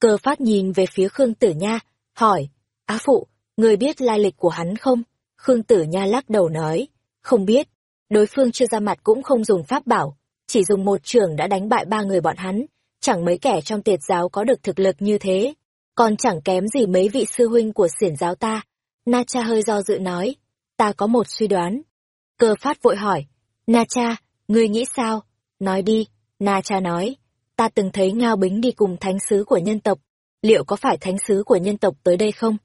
Cơ phát nhìn về phía Khương Tử Nha, hỏi, Á phụ, người biết lai lịch của hắn không? Khương Tử Nha lắc đầu nói, không biết. Đối phương chưa ra mặt cũng không dùng pháp bảo, chỉ dùng một trường đã đánh bại ba người bọn hắn, chẳng mấy kẻ trong tiệt giáo có được thực lực như thế, còn chẳng kém gì mấy vị sư huynh của xiển giáo ta. Na cha hơi do dự nói, ta có một suy đoán. Cơ phát vội hỏi, Na cha, ngươi nghĩ sao? Nói đi, Na cha nói, ta từng thấy Ngao Bính đi cùng thánh sứ của nhân tộc, liệu có phải thánh sứ của nhân tộc tới đây không?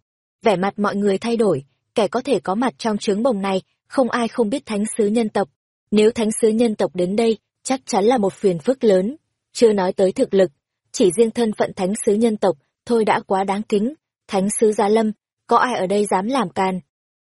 Vẻ mặt mọi người thay đổi, kẻ có thể có mặt trong trướng bồng này, không ai không biết thánh sứ nhân tộc. Nếu thánh sứ nhân tộc đến đây, chắc chắn là một phiền phức lớn. Chưa nói tới thực lực, chỉ riêng thân phận thánh sứ nhân tộc, thôi đã quá đáng kính. Thánh sứ gia Lâm, có ai ở đây dám làm can?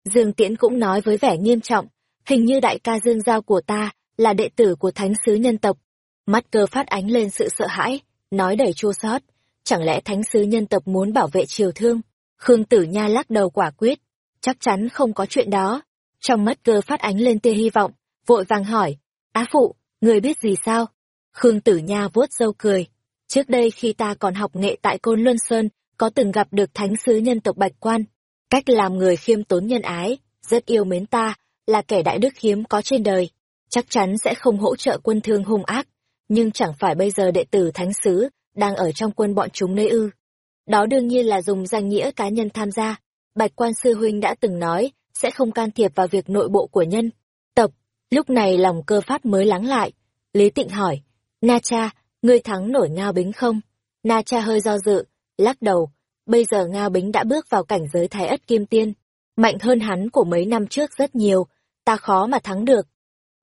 Dương Tiễn cũng nói với vẻ nghiêm trọng, hình như đại ca Dương Giao của ta, là đệ tử của thánh sứ nhân tộc. Mắt cơ phát ánh lên sự sợ hãi, nói đầy chua xót chẳng lẽ thánh sứ nhân tộc muốn bảo vệ triều thương? Khương Tử Nha lắc đầu quả quyết, chắc chắn không có chuyện đó. Trong mắt cơ phát ánh lên tia hy vọng, vội vàng hỏi, Á phụ, người biết gì sao? Khương Tử Nha vuốt râu cười. Trước đây khi ta còn học nghệ tại Côn Luân Sơn, có từng gặp được thánh sứ nhân tộc Bạch Quan. Cách làm người khiêm tốn nhân ái, rất yêu mến ta, là kẻ đại đức hiếm có trên đời. Chắc chắn sẽ không hỗ trợ quân thương hung ác. Nhưng chẳng phải bây giờ đệ tử thánh sứ, đang ở trong quân bọn chúng nơi ư. Đó đương nhiên là dùng danh nghĩa cá nhân tham gia. Bạch quan sư huynh đã từng nói, sẽ không can thiệp vào việc nội bộ của nhân. Tập, lúc này lòng cơ phát mới lắng lại. Lý Tịnh hỏi, Na cha, ngươi thắng nổi Ngao Bính không? Na cha hơi do dự, lắc đầu. Bây giờ Ngao Bính đã bước vào cảnh giới thái ất kim tiên. Mạnh hơn hắn của mấy năm trước rất nhiều, ta khó mà thắng được.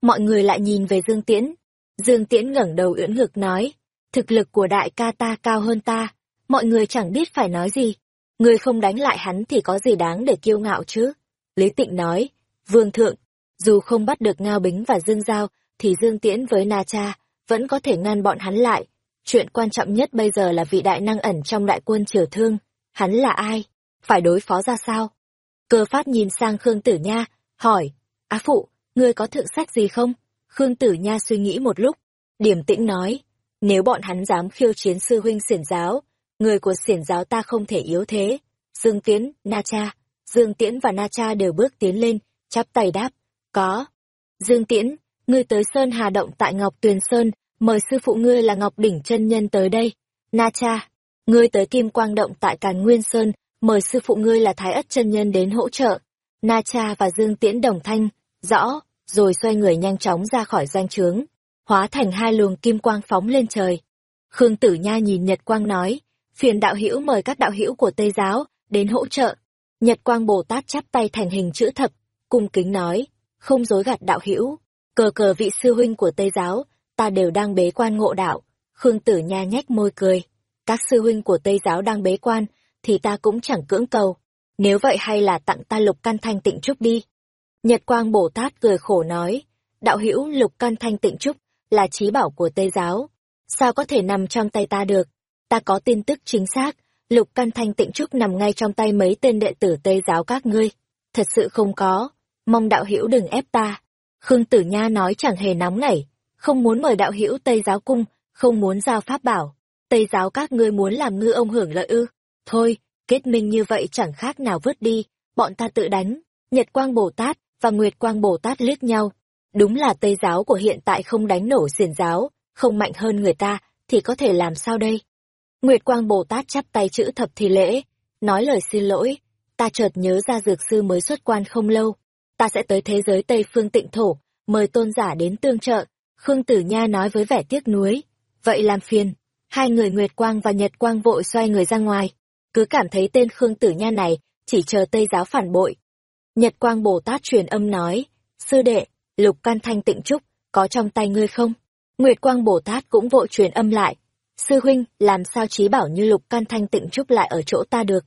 Mọi người lại nhìn về Dương Tiễn. Dương Tiễn ngẩng đầu ưỡn ngực nói, thực lực của đại ca ta cao hơn ta, mọi người chẳng biết phải nói gì. Người không đánh lại hắn thì có gì đáng để kiêu ngạo chứ? Lý Tịnh nói, Vương Thượng, dù không bắt được Ngao Bính và Dương Giao, thì Dương Tiễn với Na Cha vẫn có thể ngăn bọn hắn lại. Chuyện quan trọng nhất bây giờ là vị đại năng ẩn trong đại quân triều thương. Hắn là ai? Phải đối phó ra sao? Cơ phát nhìn sang Khương Tử Nha, hỏi, Á phụ, ngươi có thượng sách gì không? Khương Tử Nha suy nghĩ một lúc, điểm tĩnh nói, nếu bọn hắn dám khiêu chiến sư huynh xiển giáo, người của xiển giáo ta không thể yếu thế. Dương Tiễn, Na Cha, Dương Tiễn và Na Cha đều bước tiến lên, chắp tay đáp, có. Dương Tiễn, ngươi tới Sơn Hà Động tại Ngọc Tuyền Sơn, mời sư phụ ngươi là Ngọc Đỉnh chân Nhân tới đây. Na Cha, ngươi tới Kim Quang Động tại Càn Nguyên Sơn, mời sư phụ ngươi là Thái Ất chân Nhân đến hỗ trợ. Na Cha và Dương Tiễn đồng thanh, rõ, rồi xoay người nhanh chóng ra khỏi doanh trướng hóa thành hai luồng kim quang phóng lên trời. Khương Tử Nha nhìn Nhật Quang nói, phiền đạo hữu mời các đạo hữu của Tây giáo đến hỗ trợ. Nhật Quang Bồ Tát chắp tay thành hình chữ thập, cung kính nói, không dối gạt đạo hữu, cờ cờ vị sư huynh của Tây giáo, ta đều đang bế quan ngộ đạo. Khương Tử Nha nhếch môi cười, các sư huynh của Tây giáo đang bế quan, thì ta cũng chẳng cưỡng cầu. Nếu vậy hay là tặng ta lục căn thanh tịnh trúc đi. Nhật Quang Bồ Tát cười khổ nói, đạo hữu lục căn thanh tịnh trúc là trí bảo của Tây giáo. Sao có thể nằm trong tay ta được? Ta có tin tức chính xác, lục căn thanh tịnh trúc nằm ngay trong tay mấy tên đệ tử Tây giáo các ngươi. Thật sự không có, mong đạo hữu đừng ép ta. Khương Tử Nha nói chẳng hề nóng nảy, không muốn mời đạo hữu Tây giáo cung, không muốn giao pháp bảo. Tây giáo các ngươi muốn làm ngư ông hưởng lợi ư. Thôi, kết minh như vậy chẳng khác nào vứt đi, bọn ta tự đánh. Nhật Quang Bồ Tát và Nguyệt Quang Bồ Tát liếc nhau, Đúng là Tây giáo của hiện tại không đánh nổ xiển giáo, không mạnh hơn người ta, thì có thể làm sao đây? Nguyệt Quang Bồ Tát chắp tay chữ thập thì lễ, nói lời xin lỗi, ta chợt nhớ ra dược sư mới xuất quan không lâu, ta sẽ tới thế giới Tây phương tịnh thổ, mời tôn giả đến tương trợ, Khương Tử Nha nói với vẻ tiếc nuối, vậy làm phiền, hai người Nguyệt Quang và Nhật Quang vội xoay người ra ngoài, cứ cảm thấy tên Khương Tử Nha này, chỉ chờ Tây giáo phản bội. Nhật Quang Bồ Tát truyền âm nói, sư đệ, lục can thanh tịnh trúc, có trong tay ngươi không? Nguyệt Quang Bồ Tát cũng vội truyền âm lại. Sư huynh, làm sao trí bảo như lục can thanh tịnh trúc lại ở chỗ ta được?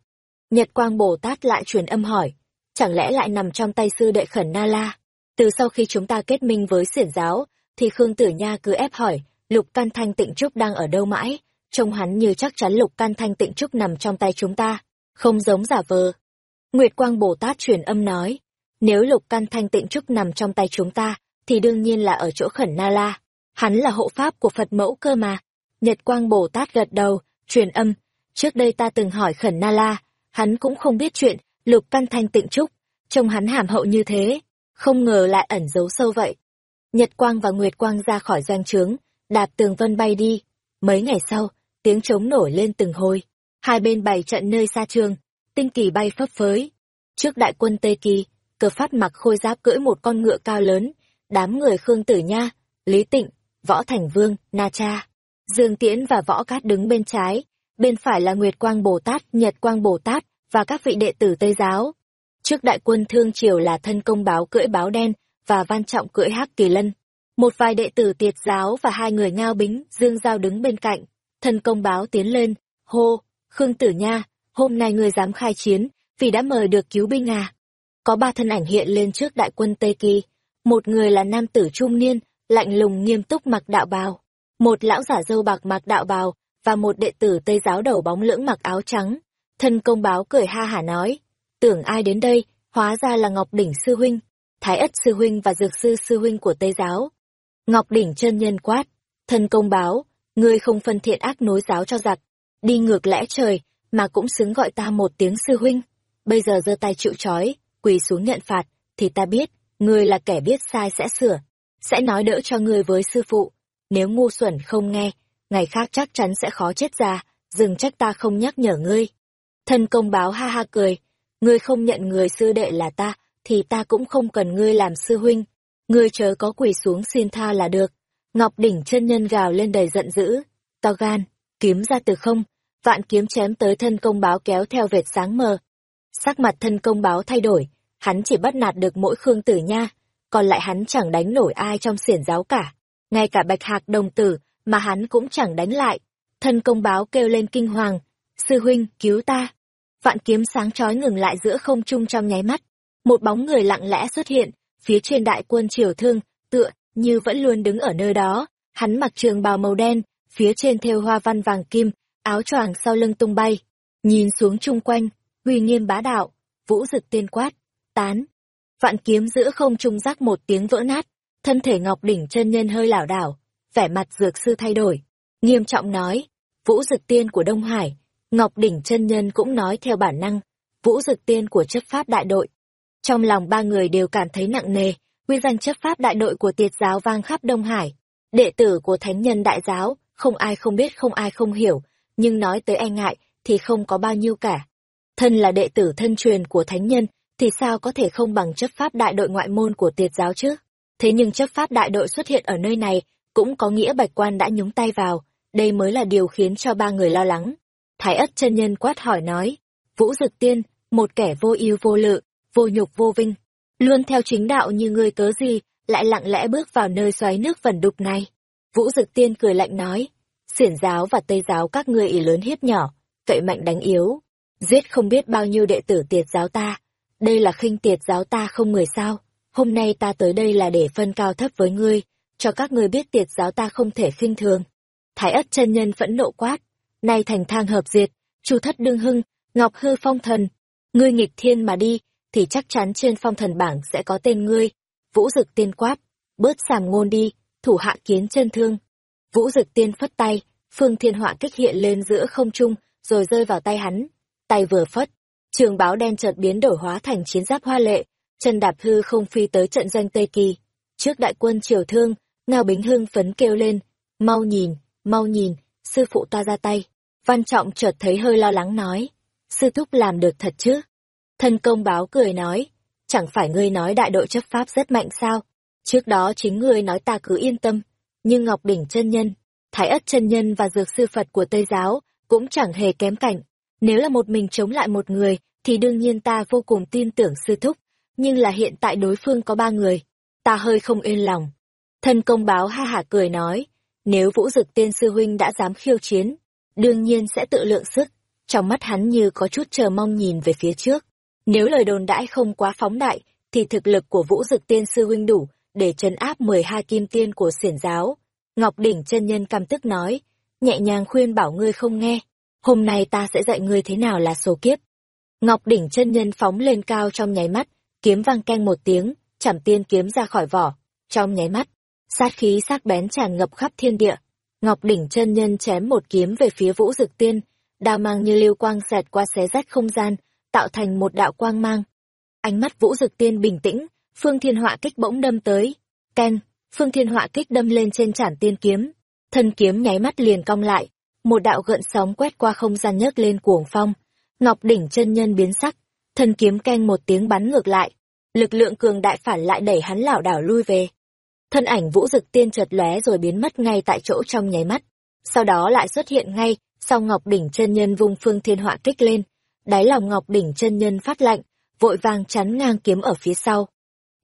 Nhật Quang Bồ Tát lại truyền âm hỏi, chẳng lẽ lại nằm trong tay sư đệ khẩn Na La? Từ sau khi chúng ta kết minh với xiển giáo, thì Khương Tử Nha cứ ép hỏi, lục can thanh tịnh trúc đang ở đâu mãi? Trông hắn như chắc chắn lục can thanh tịnh trúc nằm trong tay chúng ta, không giống giả vờ. Nguyệt Quang Bồ Tát truyền âm nói, nếu lục căn thanh tịnh trúc nằm trong tay chúng ta, thì đương nhiên là ở chỗ khẩn na la. Hắn là hộ pháp của Phật mẫu cơ mà. Nhật quang Bồ Tát gật đầu, truyền âm, Trước đây ta từng hỏi khẩn Na La, hắn cũng không biết chuyện, lục căn thanh tịnh trúc, trông hắn hàm hậu như thế, không ngờ lại ẩn giấu sâu vậy. Nhật quang và nguyệt quang ra khỏi doanh trướng, đạp tường vân bay đi. Mấy ngày sau, tiếng trống nổi lên từng hồi. Hai bên bày trận nơi xa trường, tinh kỳ bay phấp phới. Trước đại quân Tây Kỳ, cờ phát mặc khôi giáp cưỡi một con ngựa cao lớn, đám người Khương Tử Nha, Lý Tịnh, Võ Thành Vương, Na Cha, Dương Tiễn và Võ Cát đứng bên trái, bên phải là Nguyệt Quang Bồ Tát, Nhật Quang Bồ Tát và các vị đệ tử Tây giáo. Trước đại quân Thương Triều là thân công báo cưỡi báo đen và văn trọng cưỡi hắc kỳ lân. Một vài đệ tử tiệt giáo và hai người ngao bính, dương giao đứng bên cạnh. Thân công báo tiến lên, hô, Khương Tử Nha, hôm nay người dám khai chiến, vì đã mời được cứu binh à. Có ba thân ảnh hiện lên trước đại quân Tây Kỳ. Một người là nam tử trung niên, lạnh lùng nghiêm túc mặc đạo bào. Một lão giả dâu bạc mặc đạo bào, và một đệ tử Tây giáo đầu bóng lưỡng mặc áo trắng. Thân công báo cười ha hả nói, tưởng ai đến đây, hóa ra là Ngọc Đỉnh Sư Huynh, Thái Ất Sư Huynh và Dược Sư Sư Huynh của Tây giáo. Ngọc Đỉnh chân nhân quát, thân công báo, ngươi không phân thiện ác nối giáo cho giặc, đi ngược lẽ trời, mà cũng xứng gọi ta một tiếng Sư Huynh. Bây giờ giơ tay chịu trói, quỳ xuống nhận phạt, thì ta biết, ngươi là kẻ biết sai sẽ sửa, sẽ nói đỡ cho ngươi với sư phụ. Nếu ngu xuẩn không nghe, ngày khác chắc chắn sẽ khó chết ra, dừng trách ta không nhắc nhở ngươi. Thân công báo ha ha cười, ngươi không nhận người sư đệ là ta, thì ta cũng không cần ngươi làm sư huynh. Ngươi chớ có quỳ xuống xin tha là được. Ngọc đỉnh chân nhân gào lên đầy giận dữ, to gan, kiếm ra từ không, vạn kiếm chém tới thân công báo kéo theo vệt sáng mờ. Sắc mặt thân công báo thay đổi, hắn chỉ bắt nạt được mỗi Khương Tử Nha, còn lại hắn chẳng đánh nổi ai trong xiển giáo cả. Ngay cả bạch hạc đồng tử, mà hắn cũng chẳng đánh lại. Thân công báo kêu lên kinh hoàng, sư huynh, cứu ta. Vạn kiếm sáng chói ngừng lại giữa không trung trong nháy mắt. Một bóng người lặng lẽ xuất hiện, phía trên đại quân triều thương, tựa, như vẫn luôn đứng ở nơi đó. Hắn mặc trường bào màu đen, phía trên thêu hoa văn vàng kim, áo choàng sau lưng tung bay. Nhìn xuống chung quanh, uy nghiêm bá đạo, vũ dực tiên quát, tán. Vạn kiếm giữa không trung rắc một tiếng vỡ nát, thân thể ngọc đỉnh chân nhân hơi lảo đảo, vẻ mặt dược sư thay đổi, nghiêm trọng nói, vũ dực tiên của Đông Hải, Ngọc Đỉnh chân nhân cũng nói theo bản năng, vũ dực tiên của chấp pháp đại đội. Trong lòng ba người đều cảm thấy nặng nề, quy danh chấp pháp đại đội của tiệt giáo vang khắp Đông Hải. Đệ tử của thánh nhân đại giáo, không ai không biết không ai không hiểu, nhưng nói tới e ngại thì không có bao nhiêu cả. Thân là đệ tử thân truyền của thánh nhân, thì sao có thể không bằng chấp pháp đại đội ngoại môn của tiệt giáo chứ? Thế nhưng chấp pháp đại đội xuất hiện ở nơi này, cũng có nghĩa bạch quan đã nhúng tay vào, đây mới là điều khiến cho ba người lo lắng. Thái ất chân nhân quát hỏi nói, Vũ Dực Tiên, một kẻ vô ưu vô lự, vô nhục vô vinh, luôn theo chính đạo như ngươi cớ gì, lại lặng lẽ bước vào nơi xoáy nước vẩn đục này. Vũ Dực Tiên cười lạnh nói, xiển giáo và tây giáo các ngươi ỷ lớn hiếp nhỏ, cậy mạnh đánh yếu, giết không biết bao nhiêu đệ tử tiệt giáo ta. Đây là khinh tiệt giáo ta không người sao, hôm nay ta tới đây là để phân cao thấp với ngươi, cho các ngươi biết tiệt giáo ta không thể khinh thường. Thái ất chân nhân phẫn nộ quát, nay thành thang hợp diệt, chu thất đương hưng, ngọc hư phong thần, ngươi nghịch thiên mà đi, thì chắc chắn trên phong thần bảng sẽ có tên ngươi. Vũ dực tiên quát, bớt sàm ngôn đi, thủ hạ kiến chân thương. Vũ dực tiên phất tay, phương thiên họa kích hiện lên giữa không trung, rồi rơi vào tay hắn. Tay vừa phất, trường báo đen chợt biến đổi hóa thành chiến giáp hoa lệ, chân đạp hư không phi tới trận doanh Tây Kỳ. Trước đại quân triều thương, Ngao Bính hưng phấn kêu lên, mau nhìn, mau nhìn, sư phụ ta ra tay. Văn Trọng chợt thấy hơi lo lắng nói, sư thúc làm được thật chứ? Thân công báo cười nói, chẳng phải ngươi nói đại đội chấp pháp rất mạnh sao? Trước đó chính ngươi nói ta cứ yên tâm, nhưng Ngọc Đỉnh chân nhân, Thái ất chân nhân và dược sư Phật của Tây giáo cũng chẳng hề kém cạnh. Nếu là một mình chống lại một người, thì đương nhiên ta vô cùng tin tưởng sư thúc, nhưng là hiện tại đối phương có ba người, ta hơi không yên lòng. Thân công báo ha hả cười nói, nếu vũ dực tiên sư huynh đã dám khiêu chiến, đương nhiên sẽ tự lượng sức. Trong mắt hắn như có chút chờ mong nhìn về phía trước. Nếu lời đồn đãi không quá phóng đại, thì thực lực của vũ dực tiên sư huynh đủ để trấn áp 12 kim tiên của xiển giáo. Ngọc Đỉnh chân nhân căm tức nói, nhẹ nhàng khuyên bảo ngươi không nghe. Hôm nay ta sẽ dạy ngươi thế nào là số kiếp. Ngọc Đỉnh chân nhân phóng lên cao trong nháy mắt, kiếm vang canh một tiếng, chảm tiên kiếm ra khỏi vỏ. Trong nháy mắt, sát khí sắc bén tràn ngập khắp thiên địa. Ngọc đỉnh chân nhân chém một kiếm về phía Vũ Dực Tiên, đao mang như lưu quang xẹt qua xé rách không gian, tạo thành một đạo quang mang. Ánh mắt Vũ Dực Tiên bình tĩnh, Phương Thiên Họa kích bỗng đâm tới. Ken, Phương Thiên Họa kích đâm lên trên chản tiên kiếm, thân kiếm nháy mắt liền cong lại, một đạo gợn sóng quét qua không gian nhấc lên cuồng phong. Ngọc đỉnh chân nhân biến sắc, thân kiếm keng một tiếng bắn ngược lại, lực lượng cường đại phản lại đẩy hắn lảo đảo lui về. Thân ảnh Vũ Dực Tiên chợt lóe rồi biến mất ngay tại chỗ trong nháy mắt, sau đó lại xuất hiện ngay, sau Ngọc đỉnh chân nhân vung Phương Thiên Họa kích lên, đáy lòng Ngọc đỉnh chân nhân phát lạnh, vội vàng chắn ngang kiếm ở phía sau.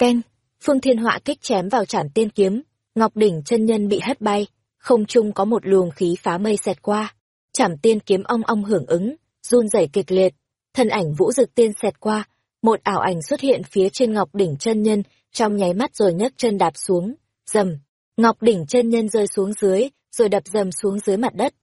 Keng, Phương Thiên Họa kích chém vào chản tiên kiếm, Ngọc đỉnh chân nhân bị hất bay, không trung có một luồng khí phá mây xẹt qua, chảm tiên kiếm ong ong hưởng ứng, run rẩy kịch liệt, thân ảnh vũ dực tiên xẹt qua, một ảo ảnh xuất hiện phía trên ngọc đỉnh chân nhân, trong nháy mắt rồi nhấc chân đạp xuống, dầm, ngọc đỉnh chân nhân rơi xuống dưới, rồi đập dầm xuống dưới mặt đất.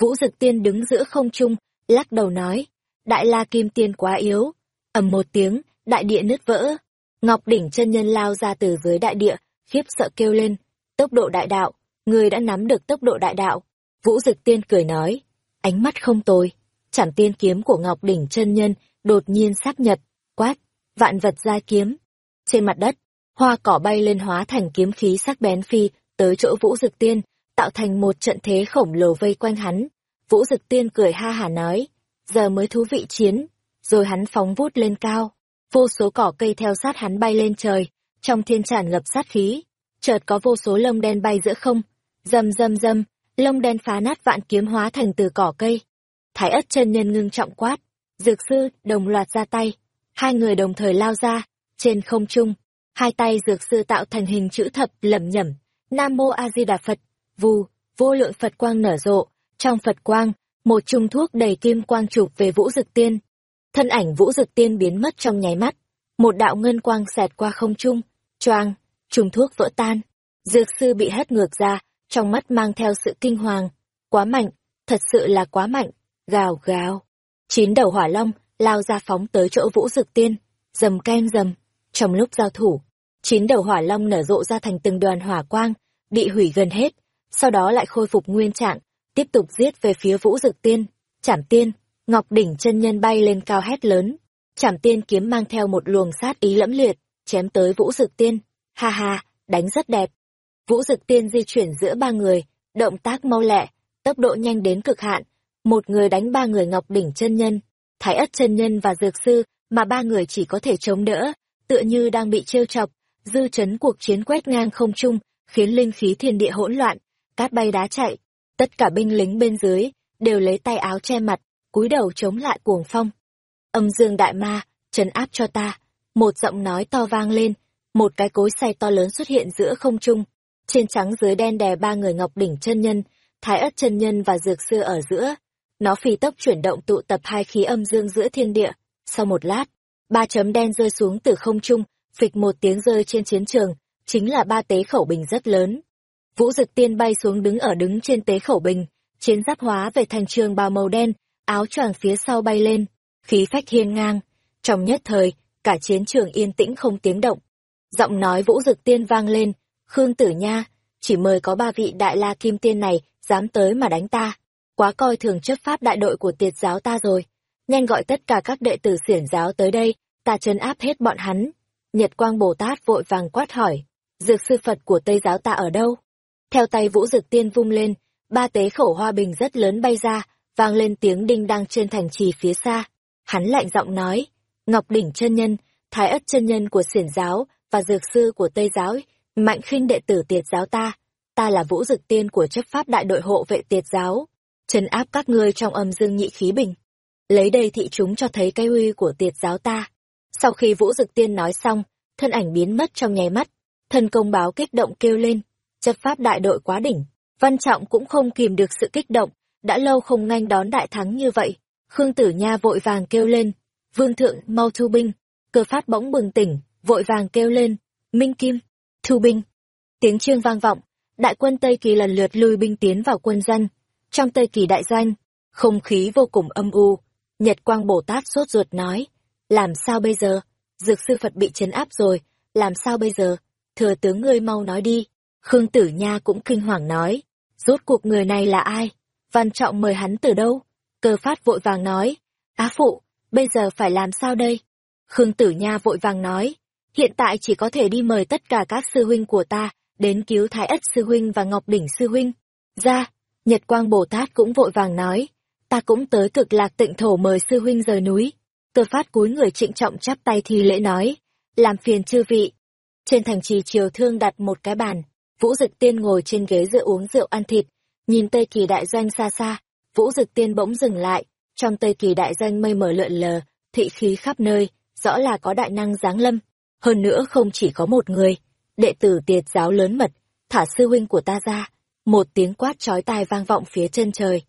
Vũ dực tiên đứng giữa không trung, lắc đầu nói, đại la kim tiên quá yếu, ầm một tiếng, đại địa nứt vỡ, ngọc đỉnh chân nhân lao ra từ dưới đại địa, khiếp sợ kêu lên, tốc độ đại đạo, người đã nắm được tốc độ đại đạo. Vũ Dực Tiên cười nói, ánh mắt không tồi. Chảm tiên kiếm của Ngọc Đỉnh chân nhân đột nhiên sắc nhật, quát, vạn vật ra kiếm. Trên mặt đất, hoa cỏ bay lên hóa thành kiếm khí sắc bén phi, tới chỗ Vũ Dực Tiên, tạo thành một trận thế khổng lồ vây quanh hắn. Vũ Dực Tiên cười ha hà nói, giờ mới thú vị chiến, rồi hắn phóng vút lên cao. Vô số cỏ cây theo sát hắn bay lên trời, trong thiên tràn ngập sát khí. Chợt có vô số lông đen bay giữa không, rầm rầm rầm lông đen phá nát vạn kiếm hóa thành từ cỏ cây. Thái ất chân nhân ngưng trọng quát, dược sư đồng loạt ra tay, hai người đồng thời lao ra, trên không trung, hai tay dược sư tạo thành hình chữ thập lẩm nhẩm, Nam mô A Di Đà Phật, vù, vô lượng Phật quang nở rộ, trong Phật quang, một chung thuốc đầy kim quang chụp về Vũ Dực Tiên. Thân ảnh Vũ Dực Tiên biến mất trong nháy mắt, một đạo ngân quang xẹt qua không trung, choang, trùng thuốc vỡ tan. Dược sư bị hất ngược ra, trong mắt mang theo sự kinh hoàng. Quá mạnh, thật sự là quá mạnh, gào gào. Chín đầu hỏa long lao ra phóng tới chỗ vũ dực tiên, dầm ken dầm. Trong lúc giao thủ, chín đầu hỏa long nở rộ ra thành từng đoàn hỏa quang, bị hủy gần hết, sau đó lại khôi phục nguyên trạng, tiếp tục giết về phía vũ dực tiên. Chảm tiên, ngọc đỉnh chân nhân bay lên cao hét lớn. Chảm tiên kiếm mang theo một luồng sát ý lẫm liệt, chém tới vũ dực tiên. Ha ha, đánh rất đẹp. Vũ Dực Tiên di chuyển giữa ba người, động tác mau lẹ, tốc độ nhanh đến cực hạn. Một người đánh ba người Ngọc Đỉnh chân nhân, Thái Ất chân nhân và Dược sư, mà ba người chỉ có thể chống đỡ, tựa như đang bị trêu chọc, dư chấn cuộc chiến quét ngang không trung, khiến linh khí thiên địa hỗn loạn, cát bay đá chạy. Tất cả binh lính bên dưới đều lấy tay áo che mặt, cúi đầu chống lại cuồng phong. Âm dương đại ma, trấn áp cho ta. Một giọng nói to vang lên, một cái cối xay to lớn xuất hiện giữa không trung, trên trắng dưới đen đè ba người ngọc đỉnh chân nhân, thái ất chân nhân và dược sư ở giữa. Nó phi tốc chuyển động tụ tập hai khí âm dương giữa thiên địa. Sau một lát, ba chấm đen rơi xuống từ không trung, phịch một tiếng rơi trên chiến trường, chính là ba tế khẩu bình rất lớn. Vũ Dực Tiên bay xuống đứng ở đứng trên tế khẩu bình, chiến giáp hóa về thành trường bào màu đen, áo choàng phía sau bay lên, khí phách hiên ngang. Trong nhất thời, cả chiến trường yên tĩnh không tiếng động. Giọng nói Vũ Dực Tiên vang lên, Khương Tử Nha, chỉ mời có ba vị đại la kim tiên này dám tới mà đánh ta. Quá coi thường chấp pháp đại đội của tiệt giáo ta rồi. Nhanh gọi tất cả các đệ tử xiển giáo tới đây, ta trấn áp hết bọn hắn. Nhật Quang Bồ Tát vội vàng quát hỏi, dược sư Phật của Tây giáo ta ở đâu? Theo tay Vũ Dực Tiên vung lên, ba tế khẩu hoa bình rất lớn bay ra, vang lên tiếng đinh đăng trên thành trì phía xa. Hắn lạnh giọng nói, Ngọc Đỉnh chân nhân, Thái ất chân nhân của xiển giáo và dược sư của Tây giáo Mạnh khinh đệ tử tiệt giáo ta, ta là vũ dực tiên của chấp pháp đại đội hộ vệ tiệt giáo, trấn áp các ngươi trong âm dương nhị khí bình. Lấy đây thị chúng cho thấy cái uy của tiệt giáo ta. Sau khi vũ dực tiên nói xong, thân ảnh biến mất trong nháy mắt, thân công báo kích động kêu lên, chấp pháp đại đội quá đỉnh, văn trọng cũng không kìm được sự kích động, đã lâu không nganh đón đại thắng như vậy. Khương Tử Nha vội vàng kêu lên, vương thượng mau thu binh, cơ phát bỗng bừng tỉnh, vội vàng kêu lên, minh kim, thu binh. Tiếng chiêng vang vọng, đại quân Tây Kỳ lần lượt lui binh tiến vào quân dân, Trong Tây Kỳ đại danh, không khí vô cùng âm u. Nhật Quang Bồ Tát sốt ruột nói, làm sao bây giờ? Dược sư Phật bị chấn áp rồi, làm sao bây giờ? Thừa tướng ngươi mau nói đi. Khương Tử Nha cũng kinh hoàng nói, rốt cuộc người này là ai? Văn Trọng mời hắn từ đâu? Cơ phát vội vàng nói, Á phụ, bây giờ phải làm sao đây? Khương Tử Nha vội vàng nói, hiện tại chỉ có thể đi mời tất cả các sư huynh của ta, đến cứu Thái Ất sư huynh và Ngọc Đỉnh sư huynh. Ra, Nhật Quang Bồ Tát cũng vội vàng nói, ta cũng tới cực lạc tịnh thổ mời sư huynh rời núi. Cơ phát cúi người trịnh trọng chắp tay thi lễ nói, làm phiền chư vị. Trên thành trì triều thương đặt một cái bàn, Vũ Dực Tiên ngồi trên ghế dựa uống rượu ăn thịt, nhìn Tây Kỳ đại doanh xa xa, Vũ Dực Tiên bỗng dừng lại, trong Tây Kỳ đại doanh mây mờ lượn lờ, thị khí khắp nơi, rõ là có đại năng giáng lâm. Hơn nữa không chỉ có một người, đệ tử tiệt giáo lớn mật, thả sư huynh của ta ra, một tiếng quát chói tai vang vọng phía chân trời.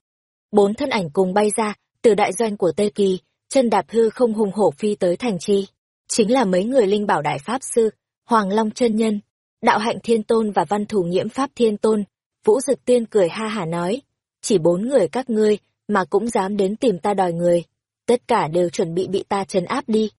Bốn thân ảnh cùng bay ra, từ đại doanh của Tây Kỳ, chân đạp hư không hùng hổ phi tới thành chi. Chính là mấy người linh bảo đại pháp sư, Hoàng Long chân nhân, đạo hạnh thiên tôn và văn thủ nhiễm pháp thiên tôn. Vũ Dực Tiên cười ha hả nói, chỉ bốn người các ngươi mà cũng dám đến tìm ta đòi người, tất cả đều chuẩn bị bị ta trấn áp đi.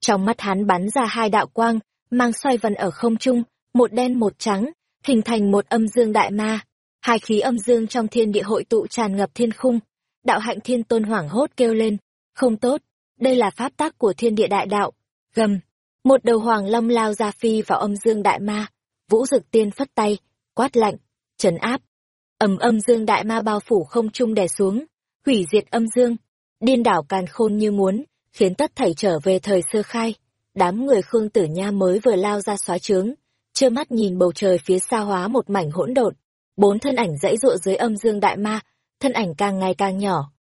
Trong mắt hắn bắn ra hai đạo quang, mang xoay vần ở không trung, một đen một trắng, hình thành một âm dương đại ma. Hai khí âm dương trong thiên địa hội tụ tràn ngập thiên khung. Đạo hạnh thiên tôn hoảng hốt kêu lên, không tốt, đây là pháp tác của thiên địa đại đạo. Gầm, một đầu hoàng long lao ra phi vào âm dương đại ma. Vũ dực tiên phất tay, quát lạnh, trấn áp. ầm âm dương đại ma bao phủ không trung đè xuống, hủy diệt âm dương. Điên đảo càn khôn như muốn, khiến tất thảy trở về thời sơ khai. Đám người Khương Tử Nha mới vừa lao ra xóa trướng, trơ mắt nhìn bầu trời phía xa hóa một mảnh hỗn độn. Bốn thân ảnh dãy dụa dưới âm dương đại ma, thân ảnh càng ngày càng nhỏ.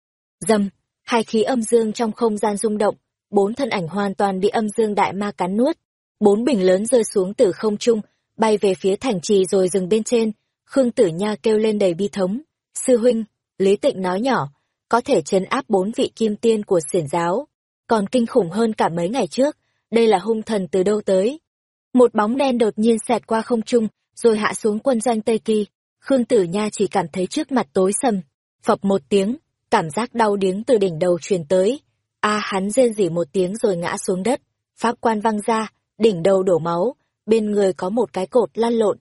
dầm, hai khí âm dương trong không gian rung động, bốn thân ảnh hoàn toàn bị âm dương đại ma cắn nuốt. Bốn bình lớn rơi xuống từ không trung, bay về phía thành trì rồi dừng bên trên. Khương Tử Nha kêu lên đầy bi thống. Sư huynh, Lý Tịnh nói nhỏ, có thể chấn áp bốn vị kim tiên của xiển giáo. Còn kinh khủng hơn cả mấy ngày trước, đây là hung thần từ đâu tới. Một bóng đen đột nhiên xẹt qua không trung, rồi hạ xuống quân doanh Tây Kỳ. Khương Tử Nha chỉ cảm thấy trước mặt tối sầm. Phập một tiếng, cảm giác đau điếng từ đỉnh đầu truyền tới. A hắn rên rỉ một tiếng rồi ngã xuống đất. Pháp quan văng ra, đỉnh đầu đổ máu, bên người có một cái cột lăn lộn.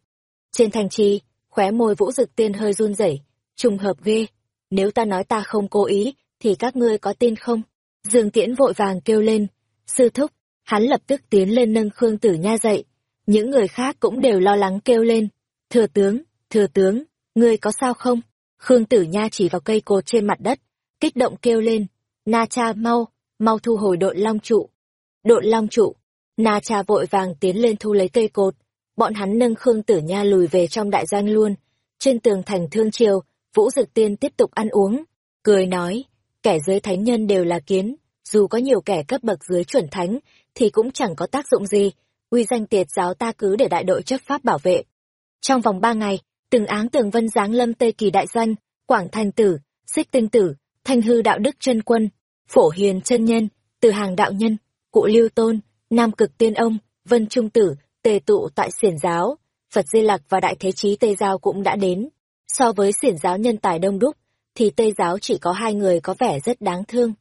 Trên thành trì, khóe môi vũ dực tiên hơi run rẩy, trùng hợp ghê. Nếu ta nói ta không cố ý, thì các ngươi có tin không? Dương Tiễn vội vàng kêu lên, sư thúc, hắn lập tức tiến lên nâng Khương Tử Nha dậy. Những người khác cũng đều lo lắng kêu lên, thừa tướng, thừa tướng, ngươi có sao không? Khương Tử Nha chỉ vào cây cột trên mặt đất, kích động kêu lên, Na cha mau, mau thu hồi đội long trụ. đội long trụ, Na cha vội vàng tiến lên thu lấy cây cột, bọn hắn nâng Khương Tử Nha lùi về trong đại doanh luôn. Trên tường thành thương triều, Vũ Dực Tiên tiếp tục ăn uống, cười nói, kẻ dưới thánh nhân đều là kiến, dù có nhiều kẻ cấp bậc dưới chuẩn thánh, thì cũng chẳng có tác dụng gì, uy danh tiệt giáo ta cứ để đại đội chấp pháp bảo vệ. Trong vòng ba ngày, từng áng tường vân giáng lâm Tây Kỳ đại doanh, Quảng Thành Tử, Xích Tinh Tử, Thanh Hư Đạo Đức chân Quân, Phổ Hiền chân Nhân, Từ Hàng Đạo Nhân, Cụ Lưu Tôn, Nam Cực Tiên Ông, Vân Trung Tử, tề tụ tại xiển giáo, Phật Di Lặc và Đại Thế Chí Tây Giao cũng đã đến. So với xiển giáo nhân tài đông đúc, thì Tây giáo chỉ có hai người có vẻ rất đáng thương.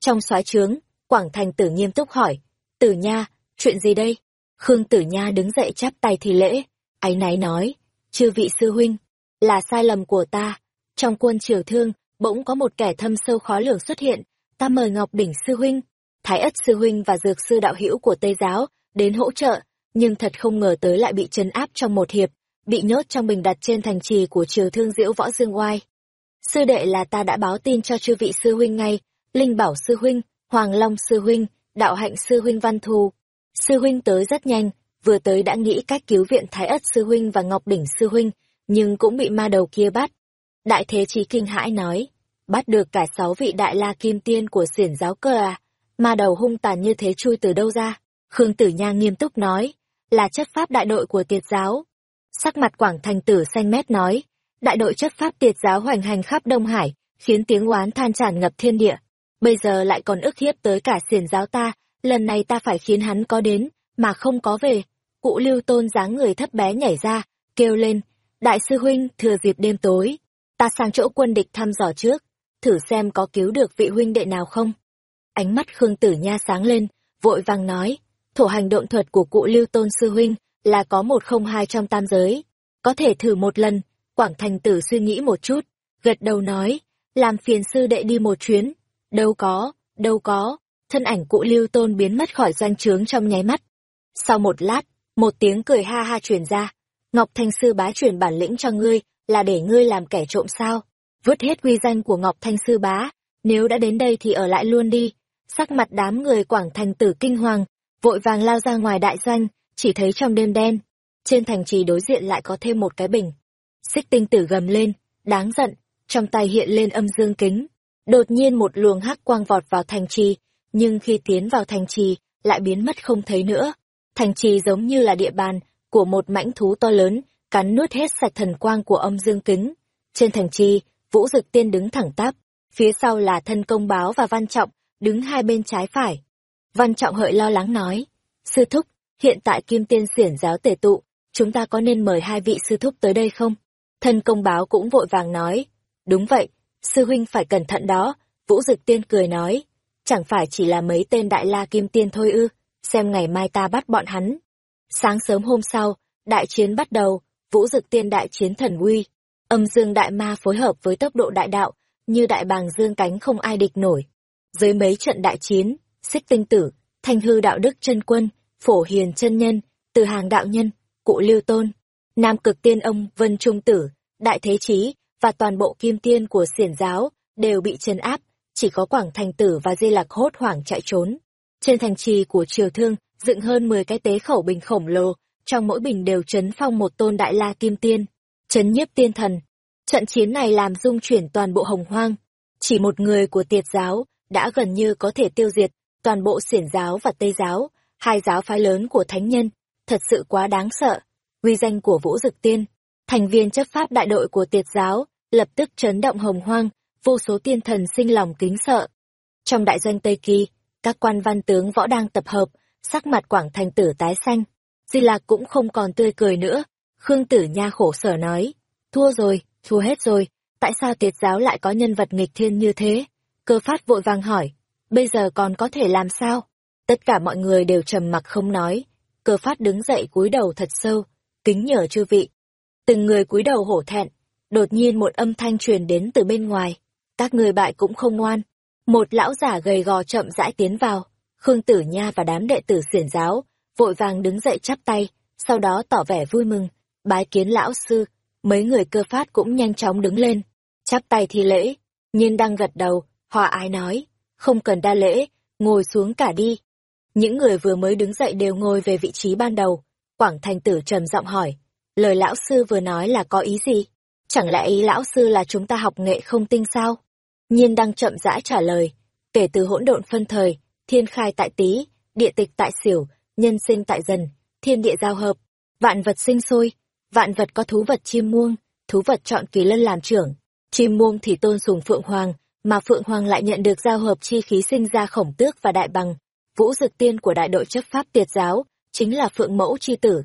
Trong soái trướng, Quảng Thành Tử nghiêm túc hỏi, Tử Nha, chuyện gì đây? Khương Tử Nha đứng dậy chắp tay thì lễ, áy náy nói, chư vị sư huynh, là sai lầm của ta. Trong quân triều thương, bỗng có một kẻ thâm sâu khó lường xuất hiện, ta mời Ngọc Đỉnh sư huynh, Thái Ất sư huynh và Dược sư đạo hữu của Tây giáo đến hỗ trợ, nhưng thật không ngờ tới lại bị trấn áp trong một hiệp, bị nhốt trong bình đặt trên thành trì của triều thương diễu võ dương oai. Sư đệ là ta đã báo tin cho chư vị sư huynh ngay, Linh Bảo sư huynh, Hoàng Long sư huynh, Đạo Hạnh sư huynh Văn Thù. Sư huynh tới rất nhanh, vừa tới đã nghĩ cách cứu viện Thái Ất sư huynh và Ngọc Đỉnh sư huynh, nhưng cũng bị ma đầu kia bắt. Đại Thế Chí kinh hãi nói, bắt được cả sáu vị đại la kim tiên của xiển giáo cơ à, ma đầu hung tàn như thế chui từ đâu ra? Khương Tử Nha nghiêm túc nói, là chất pháp đại đội của tiệt giáo. Sắc mặt Quảng Thành Tử xanh mét nói, đại đội chất pháp tiệt giáo hoành hành khắp Đông Hải, khiến tiếng oán than tràn ngập thiên địa. Bây giờ lại còn ức hiếp tới cả xiển giáo ta, lần này ta phải khiến hắn có đến, mà không có về. Cụ lưu tôn dáng người thấp bé nhảy ra, kêu lên, đại sư huynh thừa dịp đêm tối, ta sang chỗ quân địch thăm dò trước, thử xem có cứu được vị huynh đệ nào không. Ánh mắt Khương Tử Nha sáng lên, vội vàng nói, thổ hành động thuật của cụ lưu tôn sư huynh là có một không hai trong tam giới, có thể thử một lần, Quảng Thành Tử suy nghĩ một chút, gật đầu nói, làm phiền sư đệ đi một chuyến. Đâu có, đâu có, thân ảnh cụ lưu tôn biến mất khỏi doanh trướng trong nháy mắt. Sau một lát, một tiếng cười ha ha truyền ra. Ngọc Thanh Sư bá truyền bản lĩnh cho ngươi, là để ngươi làm kẻ trộm sao. Vứt hết quy danh của Ngọc Thanh Sư bá, nếu đã đến đây thì ở lại luôn đi. Sắc mặt đám người Quảng Thành tử kinh hoàng, vội vàng lao ra ngoài đại doanh, chỉ thấy trong đêm đen, trên thành trì đối diện lại có thêm một cái bình. Xích tinh tử gầm lên, đáng giận, trong tay hiện lên âm dương kính. Đột nhiên một luồng hắc quang vọt vào thành trì, nhưng khi tiến vào thành trì, lại biến mất không thấy nữa. Thành trì giống như là địa bàn của một mãnh thú to lớn, cắn nuốt hết sạch thần quang của âm dương kính. Trên thành trì, Vũ Dực Tiên đứng thẳng tắp, phía sau là thân công báo và Văn Trọng, đứng hai bên trái phải. Văn Trọng hợi lo lắng nói, Sư Thúc, hiện tại Kim Tiên xiển giáo tề tụ, chúng ta có nên mời hai vị Sư Thúc tới đây không? Thân công báo cũng vội vàng nói, đúng vậy, Sư Huynh phải cẩn thận đó, Vũ Dực Tiên cười nói, chẳng phải chỉ là mấy tên đại la Kim Tiên thôi ư, xem ngày mai ta bắt bọn hắn. Sáng sớm hôm sau, đại chiến bắt đầu, Vũ Dực Tiên đại chiến thần uy, âm dương đại ma phối hợp với tốc độ đại đạo, như đại bàng dương cánh không ai địch nổi. Dưới mấy trận đại chiến, xích tinh tử, thanh hư đạo đức chân quân, phổ hiền chân nhân, từ hàng đạo nhân, cụ lưu tôn, nam cực tiên ông vân trung tử, đại thế chí và toàn bộ kim tiên của xiển giáo đều bị trấn áp, chỉ có quảng thành tử và di lạc hốt hoảng chạy trốn. Trên thành trì của triều thương, dựng hơn 10 cái tế khẩu bình khổng lồ, trong mỗi bình đều trấn phong một tôn đại la kim tiên, trấn nhiếp tiên thần. Trận chiến này làm dung chuyển toàn bộ hồng hoang. Chỉ một người của tiệt giáo đã gần như có thể tiêu diệt toàn bộ xiển giáo và tây giáo, hai giáo phái lớn của thánh nhân, thật sự quá đáng sợ. Uy danh của Vũ Dực Tiên, thành viên chấp pháp đại đội của tiệt giáo, lập tức chấn động hồng hoang, vô số tiên thần sinh lòng kính sợ. Trong đại doanh Tây Kỳ, các quan văn tướng võ đang tập hợp, sắc mặt quảng thành tử tái xanh. Di Lạc cũng không còn tươi cười nữa. Khương Tử Nha khổ sở nói, thua rồi, thua hết rồi, tại sao tiệt giáo lại có nhân vật nghịch thiên như thế? Cơ phát vội vàng hỏi, bây giờ còn có thể làm sao? Tất cả mọi người đều trầm mặc không nói. Cơ phát đứng dậy cúi đầu thật sâu, kính nhờ chư vị. Từng người cúi đầu hổ thẹn, đột nhiên một âm thanh truyền đến từ bên ngoài. Các người bại cũng không ngoan. Một lão giả gầy gò chậm rãi tiến vào. Khương Tử Nha và đám đệ tử xiển giáo, vội vàng đứng dậy chắp tay, sau đó tỏ vẻ vui mừng, bái kiến lão sư. Mấy người cơ phát cũng nhanh chóng đứng lên, chắp tay thi lễ. Nhiên đang gật đầu, hòa ái nói, không cần đa lễ, ngồi xuống cả đi. Những người vừa mới đứng dậy đều ngồi về vị trí ban đầu. Quảng Thành Tử trầm giọng hỏi, lời lão sư vừa nói là có ý gì? Chẳng lẽ ý lão sư là chúng ta học nghệ không tinh sao? Nhiên đang chậm rãi trả lời, kể từ hỗn độn phân thời, thiên khai tại tý, địa tịch tại xỉu, nhân sinh tại dần, thiên địa giao hợp, vạn vật sinh sôi, vạn vật có thú vật chim muông, thú vật chọn kỳ lân làm trưởng, chim muông thì tôn sùng phượng hoàng, mà phượng hoàng lại nhận được giao hợp chi khí sinh ra khổng tước và đại bằng. Vũ dực tiên của đại đội chấp pháp tiệt giáo, chính là phượng mẫu chi tử.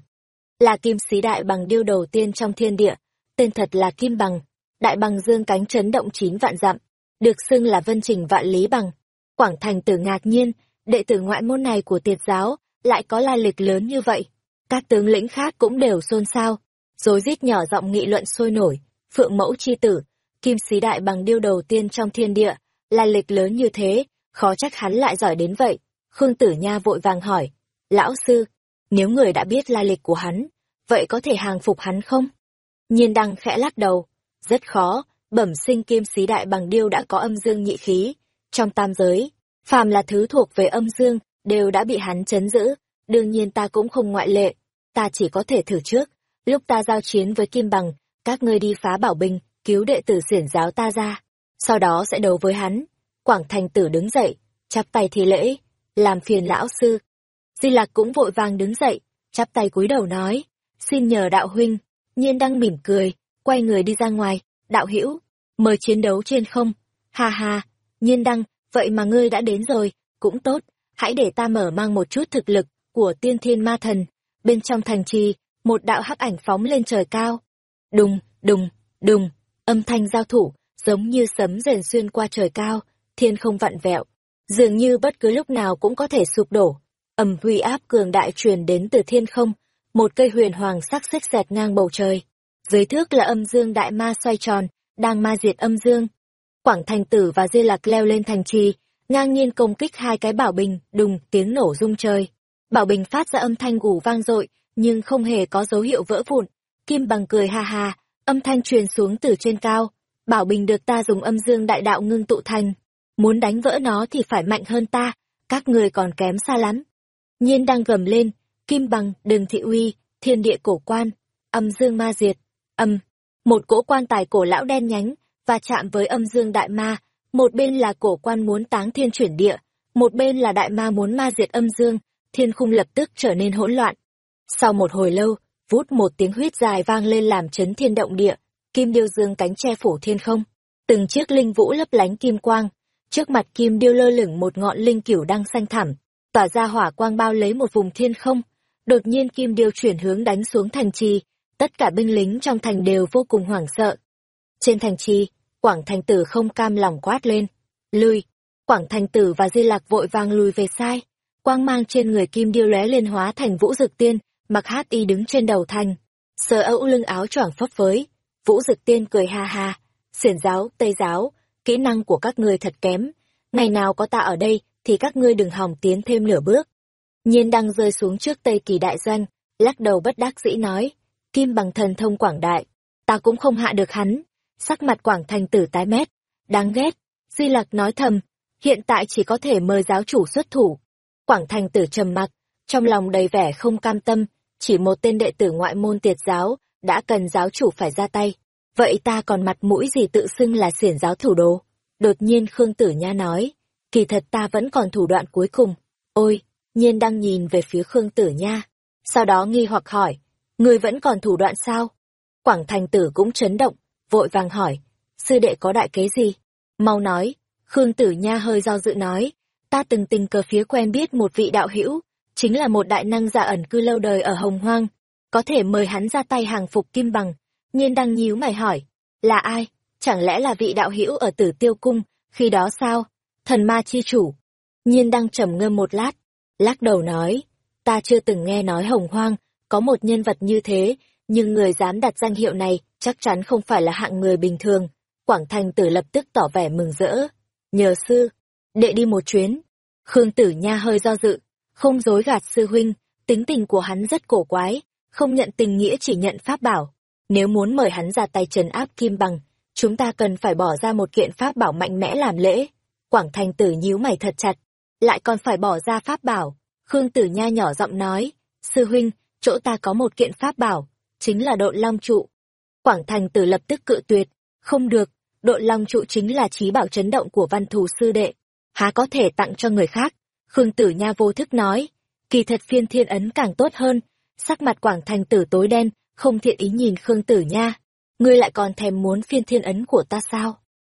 Là kim sĩ đại bằng điêu đầu tiên trong thiên địa, tên thật là Kim Bằng. Đại bằng dương cánh chấn động chín vạn dặm, được xưng là vân trình vạn lý bằng. Quảng thành tử ngạc nhiên, đệ tử ngoại môn này của tiệt giáo, lại có lai lịch lớn như vậy. Các tướng lĩnh khác cũng đều xôn xao, rồi rít nhỏ giọng nghị luận sôi nổi. Phượng mẫu chi tử, kim sĩ đại bằng điêu đầu tiên trong thiên địa, lai lịch lớn như thế, khó trách hắn lại giỏi đến vậy. Khương Tử Nha vội vàng hỏi, lão sư, nếu người đã biết lai lịch của hắn, vậy có thể hàng phục hắn không? Nhiên đăng khẽ lắc đầu, rất khó, bẩm sinh kim sĩ đại bằng điêu đã có âm dương nhị khí. Trong tam giới, phàm là thứ thuộc về âm dương, đều đã bị hắn chấn giữ, đương nhiên ta cũng không ngoại lệ, ta chỉ có thể thử trước. Lúc ta giao chiến với Kim Bằng, các ngươi đi phá bảo bình, cứu đệ tử xiển giáo ta ra, sau đó sẽ đấu với hắn. Quảng thành tử đứng dậy, chắp tay thi lễ, làm phiền lão sư. Di Lạc cũng vội vàng đứng dậy, chắp tay cúi đầu nói, xin nhờ đạo huynh, nhiên đang mỉm cười, quay người đi ra ngoài, đạo hữu mời chiến đấu trên không, ha ha, nhiên đăng, vậy mà ngươi đã đến rồi, cũng tốt, hãy để ta mở mang một chút thực lực của tiên thiên ma thần. Bên trong thành trì, một đạo hắc ảnh phóng lên trời cao. Đùng, đùng, đùng, âm thanh giao thủ, giống như sấm rền xuyên qua trời cao, thiên không vặn vẹo, dường như bất cứ lúc nào cũng có thể sụp đổ. Ầm huy áp cường đại truyền đến từ thiên không, một cây huyền hoàng sắc xích xẹt ngang bầu trời. Dưới thước là âm dương đại ma xoay tròn, đang ma diệt âm dương. Quảng Thành Tử và Di Lạc leo lên thành trì, ngang nhiên công kích hai cái bảo bình, đùng, tiếng nổ rung trời. Bảo bình phát ra âm thanh gù vang dội, nhưng không hề có dấu hiệu vỡ vụn. Kim bằng cười ha ha, âm thanh truyền xuống từ trên cao. Bảo bình được ta dùng âm dương đại đạo ngưng tụ thành. Muốn đánh vỡ nó thì phải mạnh hơn ta, các người còn kém xa lắm. Nhiên đang gầm lên, Kim bằng, đừng thị uy, thiên địa cổ quan, âm dương ma diệt, âm. Một cỗ quan tài cổ lão đen nhánh, và chạm với âm dương đại ma, một bên là cổ quan muốn táng thiên chuyển địa, một bên là đại ma muốn ma diệt âm dương, thiên khung lập tức trở nên hỗn loạn. Sau một hồi lâu, vút một tiếng huyết dài vang lên làm chấn thiên động địa, kim điêu dương cánh che phủ thiên không. Từng chiếc linh vũ lấp lánh kim quang, trước mặt kim điêu lơ lửng một ngọn linh cửu đang xanh thẳm, tỏa ra hỏa quang bao lấy một vùng thiên không. Đột nhiên kim điêu chuyển hướng đánh xuống thành trì, tất cả binh lính trong thành đều vô cùng hoảng sợ. Trên thành trì, Quảng Thành Tử không cam lòng quát lên. lùi Quảng Thành Tử và Di Lạc vội vàng lùi về sai. Quang mang trên người kim điêu lóe lên hóa thành vũ dực tiên, mặc hát y đứng trên đầu thành. Sờ âu lưng áo choàng phấp phới. Vũ dực tiên cười ha ha. Xiển giáo, tây giáo, kỹ năng của các ngươi thật kém. Ngày nào có ta ở đây, thì các ngươi đừng hòng tiến thêm nửa bước. Nhiên đang rơi xuống trước Tây Kỳ Đại Doanh, lắc đầu bất đắc dĩ nói, kim bằng thần thông quảng đại, ta cũng không hạ được hắn. Sắc mặt quảng thành tử tái mét, đáng ghét, Di Lặc nói thầm, hiện tại chỉ có thể mời giáo chủ xuất thủ. Quảng thành tử trầm mặc, trong lòng đầy vẻ không cam tâm, chỉ một tên đệ tử ngoại môn tiệt giáo, đã cần giáo chủ phải ra tay. Vậy ta còn mặt mũi gì tự xưng là xiển giáo thủ đồ? Đột nhiên Khương Tử Nha nói, kỳ thật ta vẫn còn thủ đoạn cuối cùng. Ôi, nhiên đang nhìn về phía Khương Tử Nha. Sau đó nghi hoặc hỏi, người vẫn còn thủ đoạn sao? Quảng Thành Tử cũng chấn động, vội vàng hỏi, sư đệ có đại kế gì? Mau nói, Khương Tử Nha hơi do dự nói, ta từng tình cờ phía quen biết một vị đạo hữu, chính là một đại năng giả ẩn cư lâu đời ở Hồng Hoang, có thể mời hắn ra tay hàng phục kim bằng. Nhiên đang nhíu mày hỏi, là ai? Chẳng lẽ là vị đạo hữu ở Tử Tiêu Cung, khi đó sao? Thần ma chi chủ. Nhiên đang trầm ngâm một lát, lắc đầu nói, ta chưa từng nghe nói Hồng Hoang, có một nhân vật như thế, nhưng người dám đặt danh hiệu này chắc chắn không phải là hạng người bình thường. Quảng Thành Tử lập tức tỏ vẻ mừng rỡ. Nhờ sư, đệ đi một chuyến. Khương Tử Nha hơi do dự, không dối gạt sư huynh, tính tình của hắn rất cổ quái, không nhận tình nghĩa chỉ nhận pháp bảo. Nếu muốn mời hắn ra tay trấn áp kim bằng, chúng ta cần phải bỏ ra một kiện pháp bảo mạnh mẽ làm lễ. Quảng Thành Tử nhíu mày thật chặt, lại còn phải bỏ ra pháp bảo. Khương Tử Nha nhỏ giọng nói, sư huynh, chỗ ta có một kiện pháp bảo, chính là độn long trụ. Quảng Thành Tử lập tức cự tuyệt, không được, độn long trụ chính là trí bảo chấn động của văn thù sư đệ, há có thể tặng cho người khác. Khương Tử Nha vô thức nói, kỳ thật phiên thiên ấn càng tốt hơn, sắc mặt Quảng Thành Tử tối đen, không thiện ý nhìn Khương Tử Nha. Ngươi lại còn thèm muốn phiên thiên ấn của ta sao?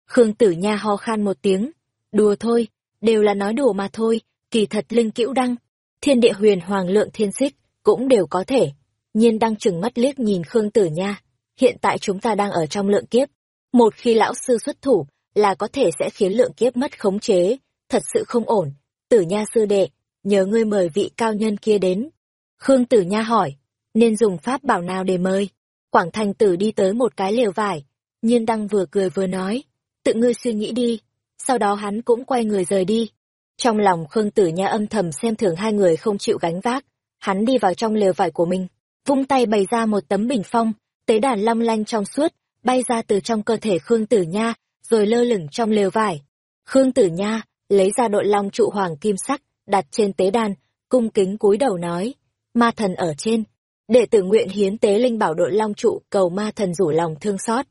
Khương Tử Nha ho khan một tiếng, đùa thôi, đều là nói đùa mà thôi, kỳ thật linh cữu đăng, thiên địa huyền hoàng lượng thiên xích, cũng đều có thể. Nhiên đang chừng mắt liếc nhìn Khương Tử Nha. Hiện tại chúng ta đang ở trong lượng kiếp. Một khi lão sư xuất thủ, là có thể sẽ khiến lượng kiếp mất khống chế. Thật sự không ổn. Tử Nha sư đệ, nhớ ngươi mời vị cao nhân kia đến. Khương Tử Nha hỏi, nên dùng pháp bảo nào để mời? Quảng Thành Tử đi tới một cái lều vải. Nhiên đăng vừa cười vừa nói, tự ngươi suy nghĩ đi. Sau đó hắn cũng quay người rời đi. Trong lòng Khương Tử Nha âm thầm xem thường hai người không chịu gánh vác. Hắn đi vào trong lều vải của mình vung tay bày ra một tấm bình phong, tế đàn long lanh trong suốt, bay ra từ trong cơ thể Khương Tử Nha, rồi lơ lửng trong lều vải. Khương Tử Nha lấy ra đội long trụ hoàng kim sắc, đặt trên tế đàn, cung kính cúi đầu nói, ma thần ở trên. Đệ tử nguyện hiến tế linh bảo đội long trụ cầu ma thần rủ lòng thương xót.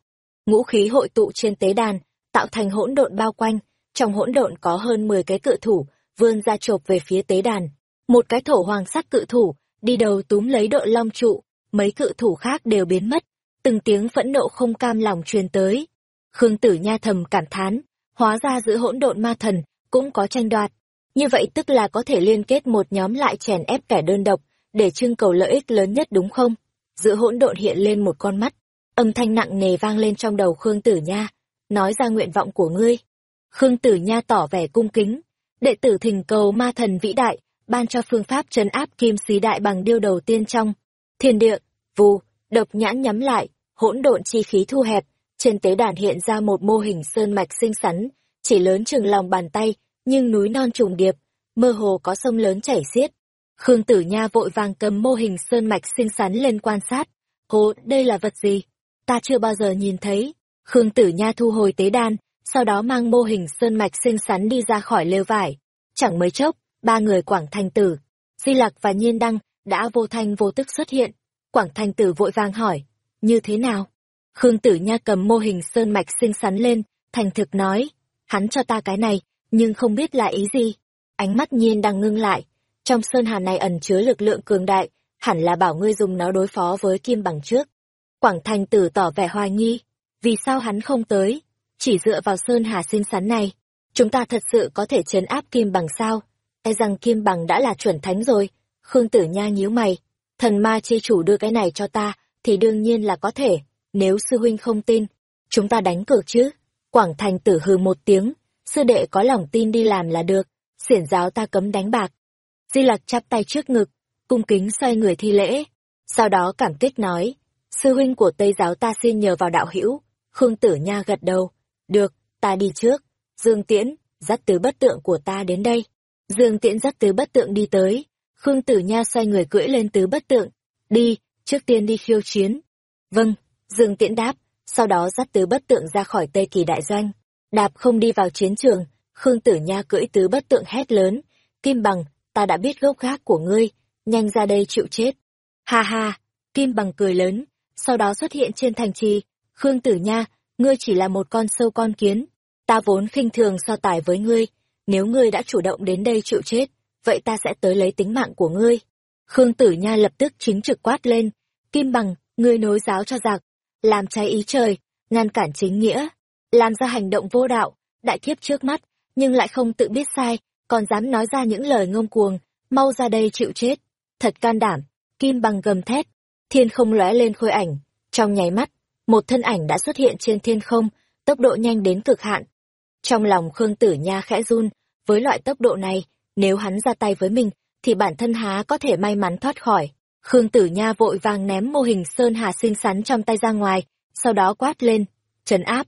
Ngũ khí hội tụ trên tế đàn, tạo thành hỗn độn bao quanh, trong hỗn độn có hơn 10 cái cự thủ, vươn ra chộp về phía tế đàn. Một cái thổ hoàng sắc cự thủ, đi đầu túm lấy đội long trụ, mấy cự thủ khác đều biến mất, từng tiếng phẫn nộ không cam lòng truyền tới. Khương Tử Nha thầm cảm thán, hóa ra giữa hỗn độn ma thần cũng có tranh đoạt. Như vậy tức là có thể liên kết một nhóm lại chèn ép kẻ đơn độc, để trưng cầu lợi ích lớn nhất đúng không? Giữa hỗn độn hiện lên một con mắt, âm thanh nặng nề vang lên trong đầu Khương Tử Nha, nói ra nguyện vọng của ngươi. Khương Tử Nha tỏ vẻ cung kính, đệ tử thỉnh cầu ma thần vĩ đại, ban cho phương pháp trấn áp kim xí đại bằng điêu đầu tiên trong thiên địa vù độc nhãn nhắm lại hỗn độn chi khí thu hẹp trên tế đàn hiện ra một mô hình sơn mạch xinh xắn, chỉ lớn chừng lòng bàn tay, nhưng núi non trùng điệp, mơ hồ có sông lớn chảy xiết. Khương Tử Nha vội vàng cầm mô hình sơn mạch xinh xắn lên quan sát. Hồ, đây là vật gì? Ta chưa bao giờ nhìn thấy. Khương Tử Nha thu hồi tế đàn, sau đó mang mô hình sơn mạch xinh xắn đi ra khỏi lều vải. Chẳng mấy chốc, ba người Quảng Thành Tử, Di Lặc và Nhiên Đăng đã vô thanh vô tức xuất hiện. Quảng Thành Tử vội vàng hỏi, như thế nào? Khương Tử Nha cầm mô hình sơn mạch xinh xắn lên, thành thực nói, hắn cho ta cái này, nhưng không biết là ý gì. Ánh mắt Nhiên đang ngưng lại, trong sơn hà này ẩn chứa lực lượng cường đại, hẳn là bảo ngươi dùng nó đối phó với kim bằng trước. Quảng Thành Tử tỏ vẻ hoài nghi, vì sao hắn không tới? Chỉ dựa vào sơn hà xinh xắn này, chúng ta thật sự có thể chấn áp kim bằng sao? E rằng kim bằng đã là chuẩn thánh rồi. Khương Tử Nha nhíu mày, thần ma chi chủ đưa cái này cho ta, thì đương nhiên là có thể, nếu sư huynh không tin, chúng ta đánh cược chứ. Quảng Thành tử hừ một tiếng, sư đệ có lòng tin đi làm là được, xiển giáo ta cấm đánh bạc. Di Lặc chắp tay trước ngực, cung kính xoay người thi lễ, sau đó cảm kích nói, sư huynh của Tây giáo ta xin nhờ vào đạo hữu, Khương Tử Nha gật đầu, được, ta đi trước, Dương Tiễn, dắt tứ bất tượng của ta đến đây. Dương Tiễn dắt tứ bất tượng đi tới, Khương Tử Nha xoay người cưỡi lên tứ bất tượng, đi, trước tiên đi khiêu chiến. Vâng, Dương Tiễn đáp, sau đó dắt tứ bất tượng ra khỏi Tây Kỳ đại doanh. Đạp không đi vào chiến trường, Khương Tử Nha cưỡi tứ bất tượng hét lớn, Kim Bằng, ta đã biết gốc gác của ngươi, nhanh ra đây chịu chết. Ha ha, Kim Bằng cười lớn, sau đó xuất hiện trên thành trì, Khương Tử Nha, ngươi chỉ là một con sâu con kiến, ta vốn khinh thường so tài với ngươi, nếu ngươi đã chủ động đến đây chịu chết, vậy ta sẽ tới lấy tính mạng của ngươi. Khương Tử Nha lập tức chính trực quát lên, Kim Bằng, ngươi nối giáo cho giặc, làm trái ý trời, ngăn cản chính nghĩa, làm ra hành động vô đạo, đại kiếp trước mắt, nhưng lại không tự biết sai, còn dám nói ra những lời ngông cuồng, mau ra đây chịu chết. Thật can đảm, Kim Bằng gầm thét, thiên không lóe lên khôi ảnh, trong nháy mắt, một thân ảnh đã xuất hiện trên thiên không, tốc độ nhanh đến cực hạn. Trong lòng Khương Tử Nha khẽ run, với loại tốc độ này, nếu hắn ra tay với mình, thì bản thân há có thể may mắn thoát khỏi. Khương Tử Nha vội vàng ném mô hình sơn hà xinh xắn trong tay ra ngoài, sau đó quát lên, trấn áp.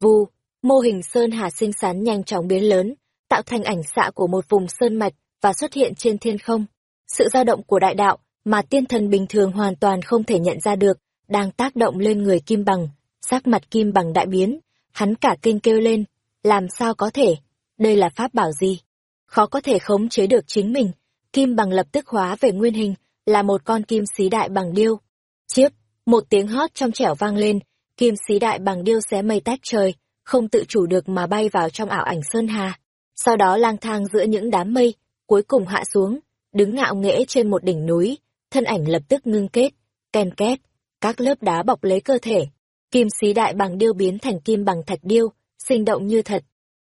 Vù, mô hình sơn hà xinh xắn nhanh chóng biến lớn, tạo thành ảnh xạ của một vùng sơn mạch và xuất hiện trên thiên không. Sự dao động của đại đạo mà tiên thần bình thường hoàn toàn không thể nhận ra được, đang tác động lên người kim bằng, sắc mặt kim bằng đại biến, hắn cả kinh kêu lên, làm sao có thể, đây là pháp bảo gì? Khó có thể khống chế được chính mình, kim bằng lập tức hóa về nguyên hình, là một con kim xí đại bằng điêu. Chiếc, một tiếng hót trong trẻo vang lên, kim xí đại bằng điêu xé mây tách trời, không tự chủ được mà bay vào trong ảo ảnh sơn hà. Sau đó lang thang giữa những đám mây, cuối cùng hạ xuống, đứng ngạo nghễ trên một đỉnh núi, thân ảnh lập tức ngưng kết, ken két, các lớp đá bọc lấy cơ thể. Kim xí đại bằng điêu biến thành kim bằng thạch điêu, sinh động như thật.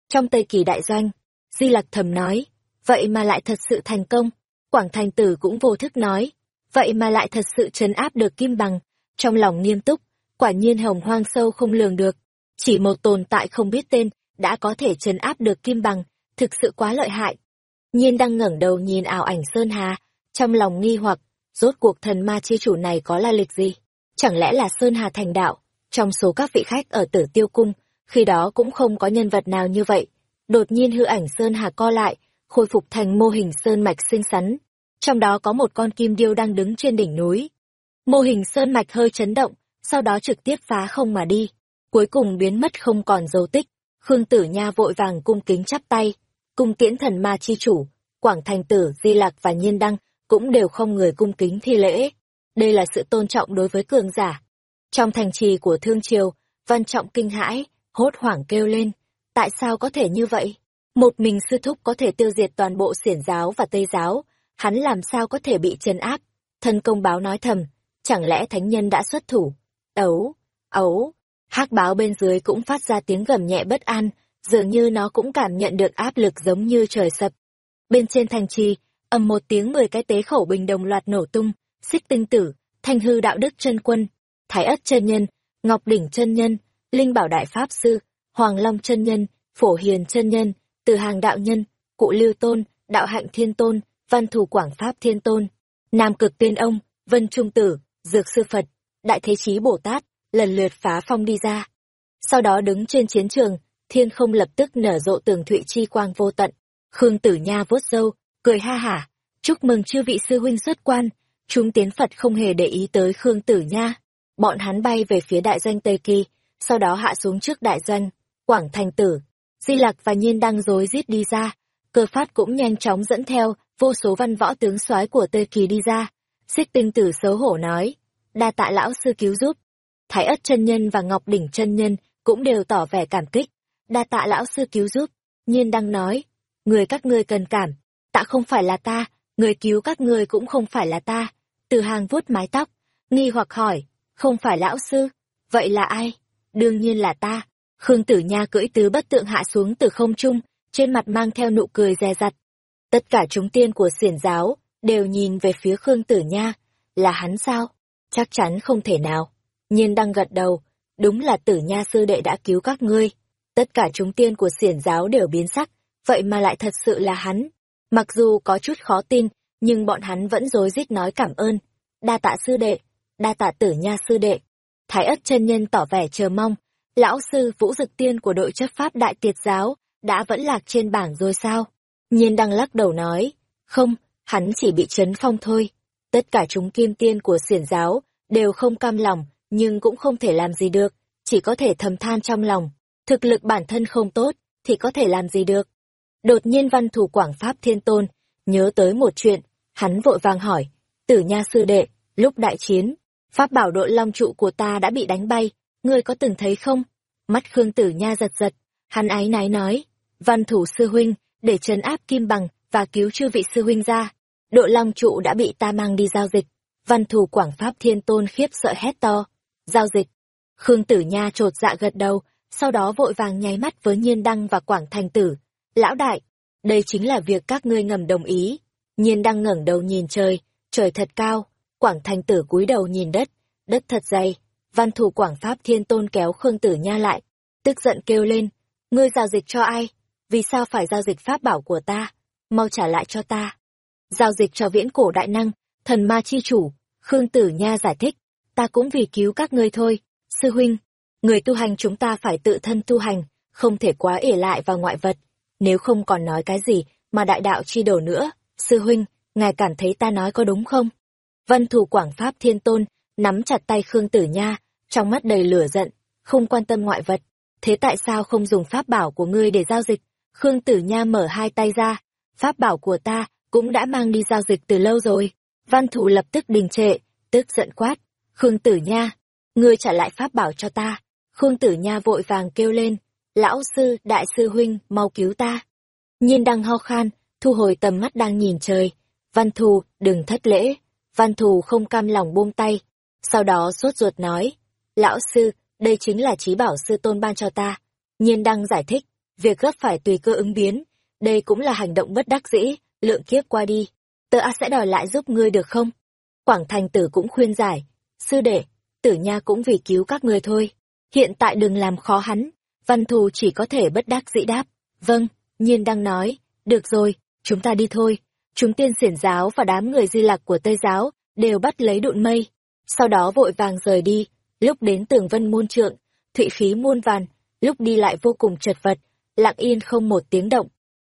Trong Tây Kỳ đại doanh, Di Lặc thầm nói, vậy mà lại thật sự thành công. Quảng Thành Tử cũng vô thức nói, vậy mà lại thật sự trấn áp được kim bằng. Trong lòng nghiêm túc, quả nhiên hồng hoang sâu không lường được. Chỉ một tồn tại không biết tên, đã có thể trấn áp được kim bằng, thực sự quá lợi hại. Nhiên đang ngẩng đầu nhìn ảo ảnh Sơn Hà, trong lòng nghi hoặc, rốt cuộc thần ma chi chủ này có la lịch gì? Chẳng lẽ là Sơn Hà thành đạo? Trong số các vị khách ở tử tiêu cung, khi đó cũng không có nhân vật nào như vậy. Đột nhiên hư ảnh Sơn Hà co lại, khôi phục thành mô hình sơn mạch xinh xắn. Trong đó có một con kim điêu đang đứng trên đỉnh núi. Mô hình sơn mạch hơi chấn động, sau đó trực tiếp phá không mà đi. Cuối cùng biến mất không còn dấu tích. Khương Tử Nha vội vàng cung kính chắp tay. Cung tiễn thần ma chi chủ, Quảng Thành Tử, Di Lạc và Nhiên Đăng cũng đều không người cung kính thi lễ. Đây là sự tôn trọng đối với cường giả. Trong thành trì của Thương Triều, Văn Trọng kinh hãi, hốt hoảng kêu lên. Tại sao có thể như vậy? Một mình sư thúc có thể tiêu diệt toàn bộ xiển giáo và tây giáo, hắn làm sao có thể bị trấn áp? Thân công báo nói thầm, chẳng lẽ thánh nhân đã xuất thủ? Ấu, ấu, hắc báo bên dưới cũng phát ra tiếng gầm nhẹ bất an, dường như nó cũng cảm nhận được áp lực giống như trời sập. Bên trên thành trì, ầm một tiếng mười cái tế khẩu bình đồng loạt nổ tung, xích tinh tử, thanh hư đạo đức chân quân, thái ất chân nhân, ngọc đỉnh chân nhân, linh bảo đại pháp sư, hoàng long chân nhân, phổ hiền chân nhân, từ hàng đạo nhân, cụ lưu tôn, đạo hạnh thiên tôn, văn thù quảng pháp thiên tôn, nam cực tiên ông, vân trung tử, dược sư Phật, đại thế chí Bồ Tát, lần lượt phá phong đi ra. Sau đó đứng trên chiến trường, thiên không lập tức nở rộ tường thụy chi quang vô tận. Khương Tử Nha vuốt râu, cười ha hả, chúc mừng chư vị sư huynh xuất quan. Chúng tiến Phật không hề để ý tới Khương Tử Nha. Bọn hắn bay về phía đại doanh Tây Kỳ, sau đó hạ xuống trước đại doanh, Quảng Thành Tử. Di lạc và Nhiên đang rối rít đi ra, cơ phát cũng nhanh chóng dẫn theo vô số văn võ tướng soái của Tây Kỳ đi ra. Xích tinh tử xấu hổ nói, đa tạ lão sư cứu giúp. Thái ất chân nhân và Ngọc Đỉnh chân nhân cũng đều tỏ vẻ cảm kích. Đa tạ lão sư cứu giúp. Nhiên đang nói, người các ngươi cần cảm, tạ không phải là ta, người cứu các ngươi cũng không phải là ta. Từ hàng vuốt mái tóc, nghi hoặc hỏi, không phải lão sư, vậy là ai? Đương nhiên là ta. Khương Tử Nha cưỡi tứ bất tượng hạ xuống từ không trung, trên mặt mang theo nụ cười dè dặt. Tất cả chúng tiên của xiển giáo đều nhìn về phía Khương Tử Nha, là hắn sao? Chắc chắn không thể nào. Nhiên đang gật đầu, đúng là Tử Nha sư đệ đã cứu các ngươi. Tất cả chúng tiên của xiển giáo đều biến sắc, vậy mà lại thật sự là hắn. Mặc dù có chút khó tin, nhưng bọn hắn vẫn rối rít nói cảm ơn. Đa tạ sư đệ, đa tạ Tử Nha sư đệ. Thái ất chân nhân tỏ vẻ chờ mong, lão sư vũ dực tiên của đội chấp pháp đại tiệt giáo đã vẫn lạc trên bảng rồi sao? Nhiên đang lắc đầu nói, không, hắn chỉ bị chấn phong thôi. Tất cả chúng kim tiên của xiển giáo đều không cam lòng, nhưng cũng không thể làm gì được, chỉ có thể thầm than trong lòng. Thực lực bản thân không tốt, thì có thể làm gì được. Đột nhiên văn thủ quảng pháp thiên tôn, nhớ tới một chuyện, hắn vội vàng hỏi, tử nha sư đệ, lúc đại chiến, pháp bảo đội long trụ của ta đã bị đánh bay, ngươi có từng thấy không? Mắt Khương Tử Nha giật giật, hắn ái nái nói, văn thủ sư huynh, để trấn áp kim bằng và cứu chư vị sư huynh ra. Độ long trụ đã bị ta mang đi giao dịch. Văn thủ Quảng Pháp Thiên Tôn khiếp sợ hét to. Giao dịch. Khương Tử Nha trột dạ gật đầu, sau đó vội vàng nháy mắt với Nhiên Đăng và Quảng Thành Tử. Lão đại, đây chính là việc các ngươi ngầm đồng ý. Nhiên Đăng ngẩng đầu nhìn trời, trời thật cao. Quảng Thành Tử cúi đầu nhìn đất, đất thật dày. Văn thủ Quảng Pháp Thiên Tôn kéo Khương Tử Nha lại, tức giận kêu lên, ngươi giao dịch cho ai? Vì sao phải giao dịch pháp bảo của ta? Mau trả lại cho ta. Giao dịch cho viễn cổ đại năng, thần ma chi chủ, Khương Tử Nha giải thích, ta cũng vì cứu các ngươi thôi, sư huynh. Người tu hành chúng ta phải tự thân tu hành, không thể quá ỉ lại vào ngoại vật. Nếu không còn nói cái gì mà đại đạo chi đổ nữa, sư huynh, ngài cảm thấy ta nói có đúng không? Vân thủ Quảng Pháp Thiên Tôn, nắm chặt tay Khương Tử Nha, trong mắt đầy lửa giận, không quan tâm ngoại vật. Thế tại sao không dùng pháp bảo của ngươi để giao dịch? Khương Tử Nha mở hai tay ra, pháp bảo của ta cũng đã mang đi giao dịch từ lâu rồi. Văn thụ lập tức đình trệ, tức giận quát. Khương Tử Nha, ngươi trả lại pháp bảo cho ta. Khương Tử Nha vội vàng kêu lên, lão sư, đại sư huynh, mau cứu ta. Nhiên đang ho khan, thu hồi tầm mắt đang nhìn trời. Văn thù, đừng thất lễ. Văn thù không cam lòng buông tay. Sau đó sốt ruột nói, lão sư, đây chính là trí bảo sư tôn ban cho ta. Nhiên đăng giải thích, việc gấp phải tùy cơ ứng biến, đây cũng là hành động bất đắc dĩ, lượng kiếp qua đi. Tớ A sẽ đòi lại giúp ngươi được không? Quảng thành tử cũng khuyên giải, sư đệ, tử nha cũng vì cứu các ngươi thôi. Hiện tại đừng làm khó hắn, văn thù chỉ có thể bất đắc dĩ đáp. Vâng, nhiên đang nói, được rồi, chúng ta đi thôi. Chúng tiên xiển giáo và đám người di lạc của Tây giáo đều bắt lấy đụn mây. Sau đó vội vàng rời đi, lúc đến tường vân môn trượng, thụy khí muôn vàn, lúc đi lại vô cùng chật vật, lặng yên không một tiếng động.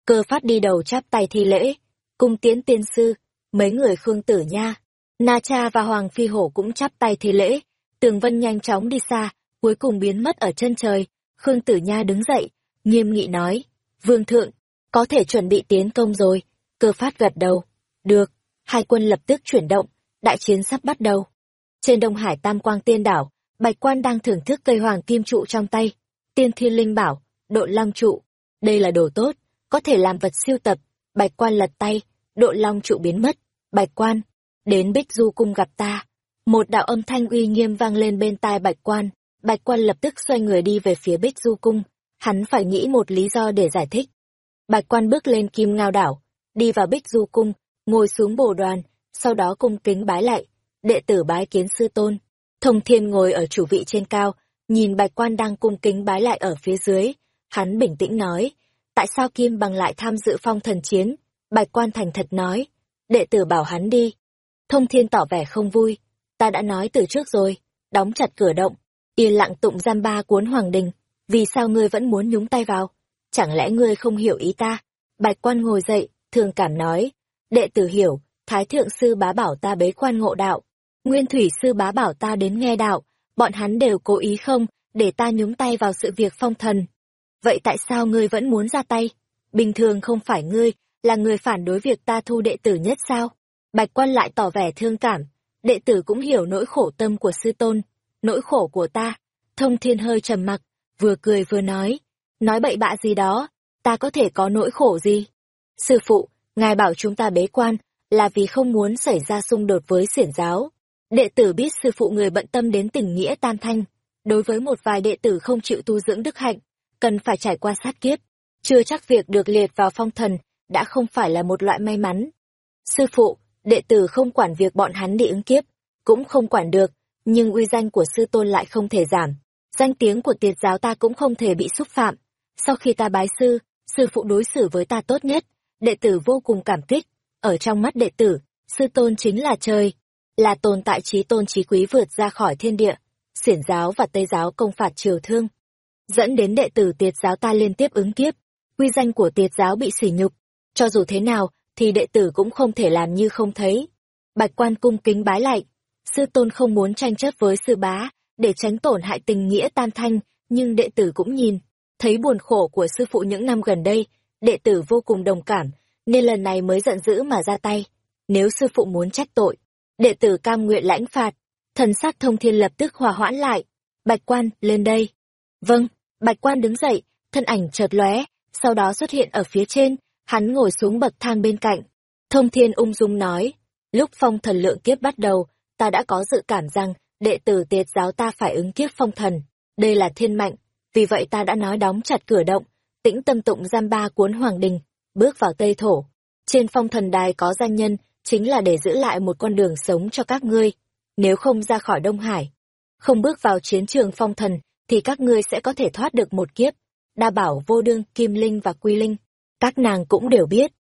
Cơ phát đi đầu chắp tay thi lễ, cung tiến tiên sư, mấy người khương tử nha. Na cha và Hoàng Phi Hổ cũng chắp tay thi lễ, tường vân nhanh chóng đi xa, cuối cùng biến mất ở chân trời. Khương tử nha đứng dậy, nghiêm nghị nói, vương thượng, có thể chuẩn bị tiến công rồi. Cơ phát gật đầu, được, hai quân lập tức chuyển động, đại chiến sắp bắt đầu. Trên Đông Hải Tam Quang Tiên Đảo, Bạch Quan đang thưởng thức cây hoàng kim trụ trong tay. Tiên Thiên Linh bảo, độ long trụ. Đây là đồ tốt, có thể làm vật siêu tập. Bạch Quan lật tay, độ long trụ biến mất. Bạch Quan, đến Bích Du Cung gặp ta. Một đạo âm thanh uy nghiêm vang lên bên tai Bạch Quan. Bạch Quan lập tức xoay người đi về phía Bích Du Cung. Hắn phải nghĩ một lý do để giải thích. Bạch Quan bước lên kim ngao đảo, đi vào Bích Du Cung, ngồi xuống bồ đoàn, sau đó cung kính bái lại đệ tử bái kiến sư tôn. Thông thiên ngồi ở chủ vị trên cao, nhìn bạch quan đang cung kính bái lại ở phía dưới. Hắn bình tĩnh nói, tại sao Kim bằng lại tham dự phong thần chiến? Bạch quan thành thật nói, đệ tử bảo hắn đi. Thông thiên tỏ vẻ không vui, ta đã nói từ trước rồi, đóng chặt cửa động. yên lặng tụng giam ba cuốn hoàng đình, vì sao ngươi vẫn muốn nhúng tay vào? Chẳng lẽ ngươi không hiểu ý ta? Bạch quan ngồi dậy, thường cảm nói, đệ tử hiểu, thái thượng sư bá bảo ta bế quan ngộ đạo, nguyên thủy sư bá bảo ta đến nghe đạo, bọn hắn đều cố ý không, để ta nhúng tay vào sự việc phong thần. Vậy tại sao ngươi vẫn muốn ra tay? Bình thường không phải ngươi, là người phản đối việc ta thu đệ tử nhất sao? Bạch quan lại tỏ vẻ thương cảm, đệ tử cũng hiểu nỗi khổ tâm của sư tôn, nỗi khổ của ta. Thông thiên hơi trầm mặc, vừa cười vừa nói, nói bậy bạ gì đó, ta có thể có nỗi khổ gì? Sư phụ, ngài bảo chúng ta bế quan, là vì không muốn xảy ra xung đột với xiển giáo. Đệ tử biết sư phụ người bận tâm đến tình nghĩa tam thanh. Đối với một vài đệ tử không chịu tu dưỡng đức hạnh, cần phải trải qua sát kiếp. Chưa chắc việc được liệt vào phong thần, đã không phải là một loại may mắn. Sư phụ, đệ tử không quản việc bọn hắn đi ứng kiếp, cũng không quản được, nhưng uy danh của sư tôn lại không thể giảm. Danh tiếng của tiệt giáo ta cũng không thể bị xúc phạm. Sau khi ta bái sư, sư phụ đối xử với ta tốt nhất, đệ tử vô cùng cảm kích. Ở trong mắt đệ tử, sư tôn chính là trời, là tồn tại trí tôn trí quý vượt ra khỏi thiên địa. Xiển giáo và Tây giáo công phạt triều thương, dẫn đến đệ tử tiệt giáo ta liên tiếp ứng kiếp. Quy danh của tiệt giáo bị sỉ nhục, cho dù thế nào, thì đệ tử cũng không thể làm như không thấy. Bạch quan cung kính bái lại, sư tôn không muốn tranh chấp với sư bá, để tránh tổn hại tình nghĩa tam thanh, nhưng đệ tử cũng nhìn, thấy buồn khổ của sư phụ những năm gần đây, đệ tử vô cùng đồng cảm, nên lần này mới giận dữ mà ra tay. Nếu sư phụ muốn trách tội, đệ tử cam nguyện lãnh phạt, thần sát thông thiên lập tức hòa hoãn lại. Bạch quan, lên đây. Vâng, bạch quan đứng dậy, thân ảnh chợt lóe, sau đó xuất hiện ở phía trên, hắn ngồi xuống bậc thang bên cạnh. Thông thiên ung dung nói, lúc phong thần lượng kiếp bắt đầu, ta đã có dự cảm rằng đệ tử tiệt giáo ta phải ứng kiếp phong thần. Đây là thiên mạnh, vì vậy ta đã nói đóng chặt cửa động, tĩnh tâm tụng giam ba cuốn hoàng đình, bước vào Tây Thổ. Trên phong thần đài có danh nhân, chính là để giữ lại một con đường sống cho các ngươi. Nếu không ra khỏi Đông Hải, không bước vào chiến trường phong thần, thì các ngươi sẽ có thể thoát được một kiếp. Đa bảo vô đương, kim linh và quy linh. Các nàng cũng đều biết.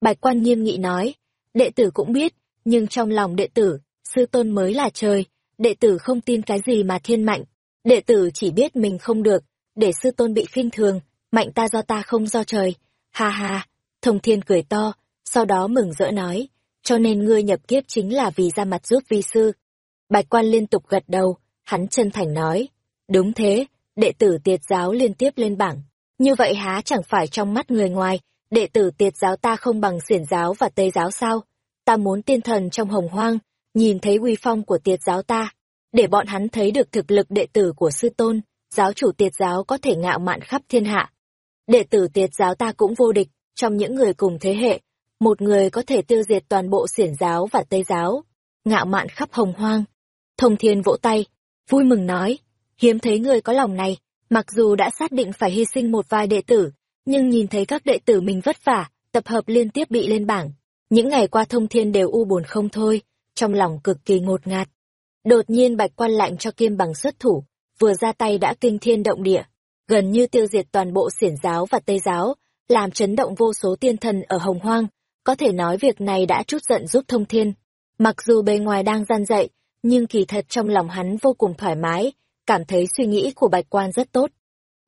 Bạch quan nghiêm nghị nói, đệ tử cũng biết, nhưng trong lòng đệ tử, sư tôn mới là trời, đệ tử không tin cái gì mà thiên mạnh. Đệ tử chỉ biết mình không được, để sư tôn bị khinh thường, mạnh ta do ta không do trời. Ha ha, thông thiên cười to, sau đó mừng rỡ nói, cho nên ngươi nhập kiếp chính là vì ra mặt giúp vi sư. Bạch quan liên tục gật đầu, hắn chân thành nói, đúng thế, đệ tử tiệt giáo liên tiếp lên bảng. Như vậy há chẳng phải trong mắt người ngoài, đệ tử tiệt giáo ta không bằng xiển giáo và tây giáo sao? Ta muốn tiên thần trong hồng hoang, nhìn thấy uy phong của tiệt giáo ta, để bọn hắn thấy được thực lực đệ tử của sư tôn, giáo chủ tiệt giáo có thể ngạo mạn khắp thiên hạ. Đệ tử tiệt giáo ta cũng vô địch, trong những người cùng thế hệ, một người có thể tiêu diệt toàn bộ xiển giáo và tây giáo, ngạo mạn khắp hồng hoang. Thông thiên vỗ tay, vui mừng nói, hiếm thấy người có lòng này, mặc dù đã xác định phải hy sinh một vài đệ tử, nhưng nhìn thấy các đệ tử mình vất vả, tập hợp liên tiếp bị lên bảng. Những ngày qua thông thiên đều u buồn không thôi, trong lòng cực kỳ ngột ngạt. Đột nhiên bạch quan lạnh cho kim bằng xuất thủ, vừa ra tay đã kinh thiên động địa, gần như tiêu diệt toàn bộ xiển giáo và tây giáo, làm chấn động vô số tiên thần ở hồng hoang. Có thể nói việc này đã chút giận giúp thông thiên. Mặc dù bề ngoài đang gian dậy, nhưng kỳ thật trong lòng hắn vô cùng thoải mái, cảm thấy suy nghĩ của bạch quan rất tốt.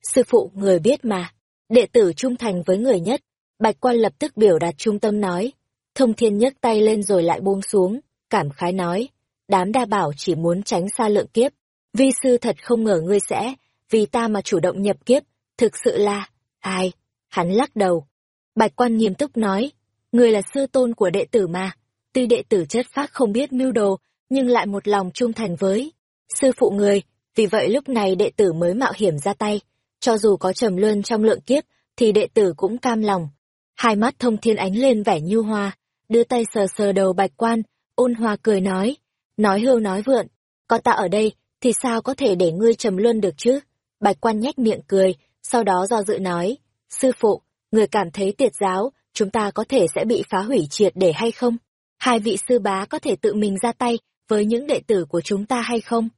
Sư phụ, người biết mà, đệ tử trung thành với người nhất, bạch quan lập tức biểu đạt trung tâm nói. Thông thiên nhấc tay lên rồi lại buông xuống, cảm khái nói, đám đa bảo chỉ muốn tránh xa lượng kiếp. Vi sư thật không ngờ ngươi sẽ, vì ta mà chủ động nhập kiếp, thực sự là, ai? Hắn lắc đầu. Bạch quan nghiêm túc nói, ngươi là sư tôn của đệ tử mà, tuy đệ tử chất phác không biết mưu đồ, nhưng lại một lòng trung thành với sư phụ người, vì vậy lúc này đệ tử mới mạo hiểm ra tay, cho dù có trầm luân trong lượng kiếp, thì đệ tử cũng cam lòng. Hai mắt thông thiên ánh lên vẻ nhu hoa, đưa tay sờ sờ đầu bạch quan, ôn hòa cười nói, nói hưu nói vượn, có ta ở đây, thì sao có thể để ngươi trầm luân được chứ? Bạch quan nhếch miệng cười, sau đó do dự nói, sư phụ, người cảm thấy tiệt giáo, chúng ta có thể sẽ bị phá hủy triệt để hay không? Hai vị sư bá có thể tự mình ra tay với những đệ tử của chúng ta hay không?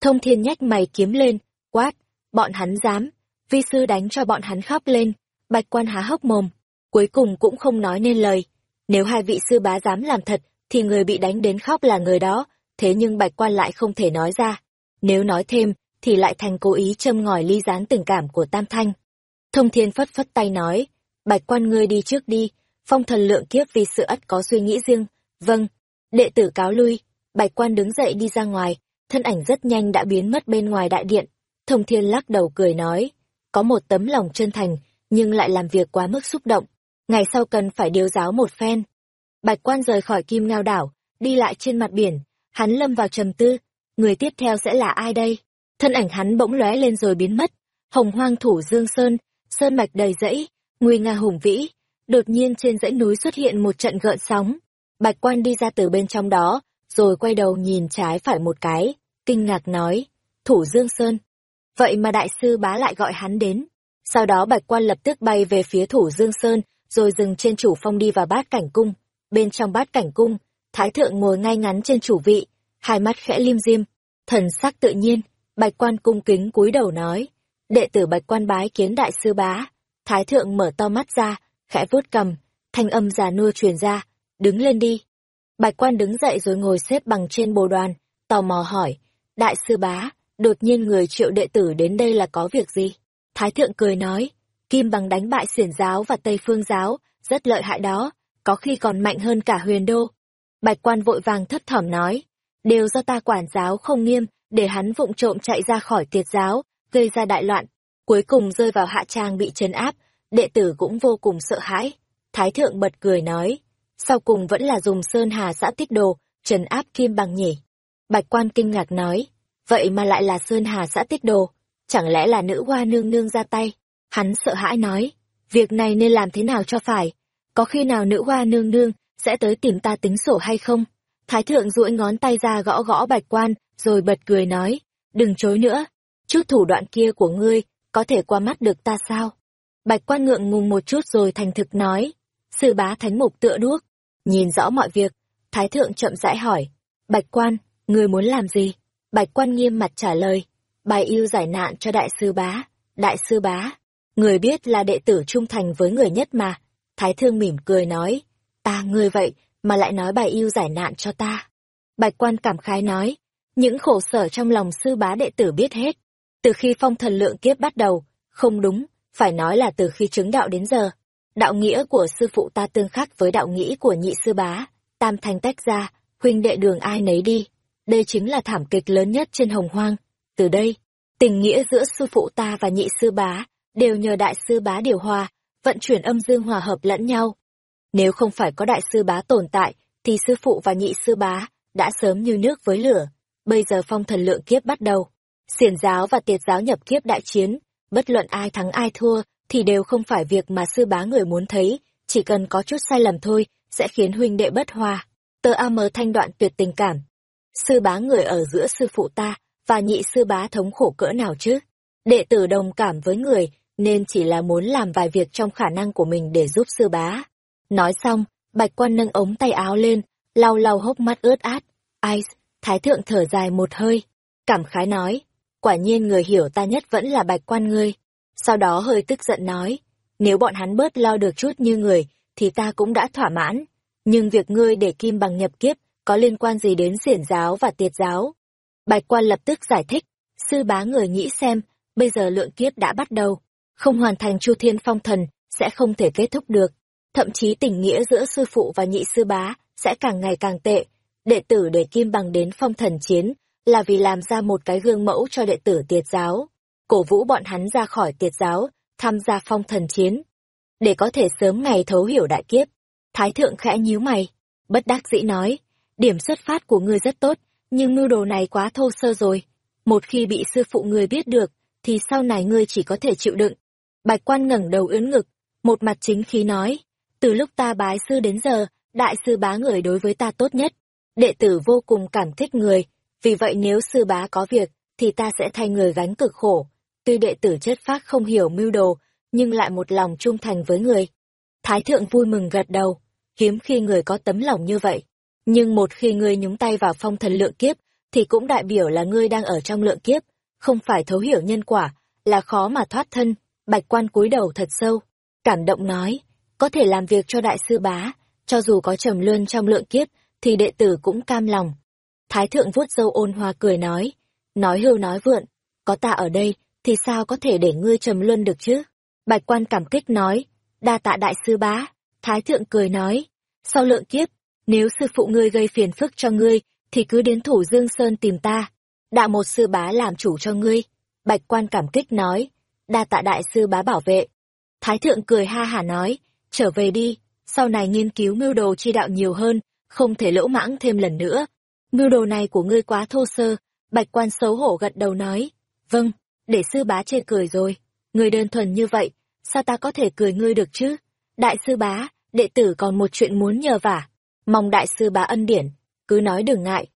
Thông thiên nhách mày kiếm lên, quát, bọn hắn dám, vi sư đánh cho bọn hắn khóc lên, bạch quan há hốc mồm, cuối cùng cũng không nói nên lời. Nếu hai vị sư bá dám làm thật, thì người bị đánh đến khóc là người đó, thế nhưng bạch quan lại không thể nói ra. Nếu nói thêm, thì lại thành cố ý châm ngòi ly gián tình cảm của Tam Thanh. Thông Thiên phất phất tay nói, bạch quan ngươi đi trước đi, phong thần lượng kiếp vì sự ất có suy nghĩ riêng, vâng, đệ tử cáo lui, bạch quan đứng dậy đi ra ngoài, thân ảnh rất nhanh đã biến mất bên ngoài đại điện, Thông Thiên lắc đầu cười nói, có một tấm lòng chân thành, nhưng lại làm việc quá mức xúc động, ngày sau cần phải điều giáo một phen. Bạch quan rời khỏi kim ngao đảo, đi lại trên mặt biển, hắn lâm vào trầm tư, người tiếp theo sẽ là ai đây? Thân ảnh hắn bỗng lóe lên rồi biến mất, hồng hoang thủ dương sơn, sơn mạch đầy dãy, nguy nga hùng vĩ, đột nhiên trên dãy núi xuất hiện một trận gợn sóng. Bạch quan đi ra từ bên trong đó, rồi quay đầu nhìn trái phải một cái, kinh ngạc nói, thủ dương sơn. Vậy mà đại sư bá lại gọi hắn đến. Sau đó bạch quan lập tức bay về phía thủ dương sơn, rồi dừng trên chủ phong đi vào bát cảnh cung. Bên trong bát cảnh cung, thái thượng ngồi ngay ngắn trên chủ vị, hai mắt khẽ lim dim, thần sắc tự nhiên, bạch quan cung kính cúi đầu nói. Đệ tử bạch quan bái kiến đại sư bá. Thái thượng mở to mắt ra, khẽ vuốt cầm, thanh âm già nua truyền ra, đứng lên đi. Bạch quan đứng dậy rồi ngồi xếp bằng trên bồ đoàn, tò mò hỏi, đại sư bá, đột nhiên người triệu đệ tử đến đây là có việc gì? Thái thượng cười nói, kim bằng đánh bại xiển giáo và tây phương giáo, rất lợi hại đó, có khi còn mạnh hơn cả huyền đô. Bạch quan vội vàng thấp thỏm nói, đều do ta quản giáo không nghiêm, để hắn vụng trộm chạy ra khỏi tiệt giáo, gây ra đại loạn, cuối cùng rơi vào hạ trang bị trấn áp, đệ tử cũng vô cùng sợ hãi. Thái thượng bật cười nói, sau cùng vẫn là dùng sơn hà xã tiết đồ, trấn áp kim bằng nhỉ. Bạch quan kinh ngạc nói, vậy mà lại là sơn hà xã tiết đồ, chẳng lẽ là nữ hoa nương nương ra tay? Hắn sợ hãi nói, việc này nên làm thế nào cho phải? Có khi nào nữ hoa nương nương sẽ tới tìm ta tính sổ hay không? Thái thượng duỗi ngón tay ra gõ gõ bạch quan, rồi bật cười nói, đừng chối nữa, chút thủ đoạn kia của ngươi, có thể qua mắt được ta sao? Bạch quan ngượng ngùng một chút rồi thành thực nói, sư bá thánh mục tựa đuốc, nhìn rõ mọi việc, thái thượng chậm rãi hỏi, bạch quan, người muốn làm gì? Bạch quan nghiêm mặt trả lời, bài yêu giải nạn cho đại sư bá, đại sư bá, người biết là đệ tử trung thành với người nhất mà. Thái thương mỉm cười nói, ta ngươi vậy mà lại nói bài yêu giải nạn cho ta. Bạch quan cảm khái nói, những khổ sở trong lòng sư bá đệ tử biết hết. Từ khi phong thần lượng kiếp bắt đầu, không đúng, phải nói là từ khi chứng đạo đến giờ. Đạo nghĩa của sư phụ ta tương khắc với đạo nghĩa của nhị sư bá, tam thanh tách ra, huynh đệ đường ai nấy đi. Đây chính là thảm kịch lớn nhất trên hồng hoang. Từ đây, tình nghĩa giữa sư phụ ta và nhị sư bá, đều nhờ đại sư bá điều hòa, vận chuyển âm dương hòa hợp lẫn nhau. Nếu không phải có đại sư bá tồn tại, thì sư phụ và nhị sư bá đã sớm như nước với lửa. Bây giờ phong thần lượng kiếp bắt đầu. Xiển giáo và tiệt giáo nhập kiếp đại chiến, bất luận ai thắng ai thua, thì đều không phải việc mà sư bá người muốn thấy, chỉ cần có chút sai lầm thôi, sẽ khiến huynh đệ bất hòa. Tơ A mờ thanh đoạn tuyệt tình cảm. Sư bá người ở giữa sư phụ ta, và nhị sư bá thống khổ cỡ nào chứ? Đệ tử đồng cảm với người, nên chỉ là muốn làm vài việc trong khả năng của mình để giúp sư bá. Nói xong, bạch quan nâng ống tay áo lên, lau lau hốc mắt ướt át. Ai, thái thượng thở dài một hơi, cảm khái nói, quả nhiên người hiểu ta nhất vẫn là bạch quan ngươi. Sau đó hơi tức giận nói, nếu bọn hắn bớt lo được chút như người, thì ta cũng đã thỏa mãn. Nhưng việc ngươi để kim bằng nhập kiếp, có liên quan gì đến xiển giáo và tiệt giáo? Bạch quan lập tức giải thích, sư bá người nghĩ xem, bây giờ lượng kiếp đã bắt đầu, không hoàn thành chu thiên phong thần, sẽ không thể kết thúc được. Thậm chí tình nghĩa giữa sư phụ và nhị sư bá sẽ càng ngày càng tệ. Đệ tử để kim bằng đến phong thần chiến là vì làm ra một cái gương mẫu cho đệ tử tiệt giáo, cổ vũ bọn hắn ra khỏi tiệt giáo, tham gia phong thần chiến. Để có thể sớm ngày thấu hiểu đại kiếp, Thái thượng khẽ nhíu mày, bất đắc dĩ nói, điểm xuất phát của ngươi rất tốt, nhưng mưu đồ này quá thô sơ rồi. Một khi bị sư phụ ngươi biết được, thì sau này ngươi chỉ có thể chịu đựng. Bạch quan ngẩng đầu ướn ngực, một mặt chính khí nói, từ lúc ta bái sư đến giờ, đại sư bá người đối với ta tốt nhất. Đệ tử vô cùng cảm thích người, vì vậy nếu sư bá có việc, thì ta sẽ thay người gánh cực khổ. Tuy đệ tử chất phác không hiểu mưu đồ, nhưng lại một lòng trung thành với người. Thái thượng vui mừng gật đầu, hiếm khi người có tấm lòng như vậy. Nhưng một khi ngươi nhúng tay vào phong thần lượng kiếp, thì cũng đại biểu là ngươi đang ở trong lượng kiếp, không phải thấu hiểu nhân quả, là khó mà thoát thân. Bạch quan cúi đầu thật sâu, cảm động nói, có thể làm việc cho đại sư bá, cho dù có trầm luân trong lượng kiếp, thì đệ tử cũng cam lòng. Thái thượng vuốt dâu ôn hoa cười nói, nói hưu nói vượn, có ta ở đây, thì sao có thể để ngươi trầm luân được chứ? Bạch quan cảm kích nói, đa tạ đại sư bá. Thái thượng cười nói, sau lượng kiếp, nếu sư phụ ngươi gây phiền phức cho ngươi, thì cứ đến thủ Dương Sơn tìm ta. Đạo một sư bá làm chủ cho ngươi. Bạch quan cảm kích nói, đa tạ đại sư bá bảo vệ. Thái thượng cười ha hả nói, trở về đi, sau này nghiên cứu mưu đồ chi đạo nhiều hơn, không thể lỗ mãng thêm lần nữa. Mưu đồ này của ngươi quá thô sơ, bạch quan xấu hổ gật đầu nói, vâng, để sư bá chê cười rồi, người đơn thuần như vậy, sao ta có thể cười ngươi được chứ? Đại sư bá, đệ tử còn một chuyện muốn nhờ vả, mong đại sư bá ân điển, cứ nói đừng ngại.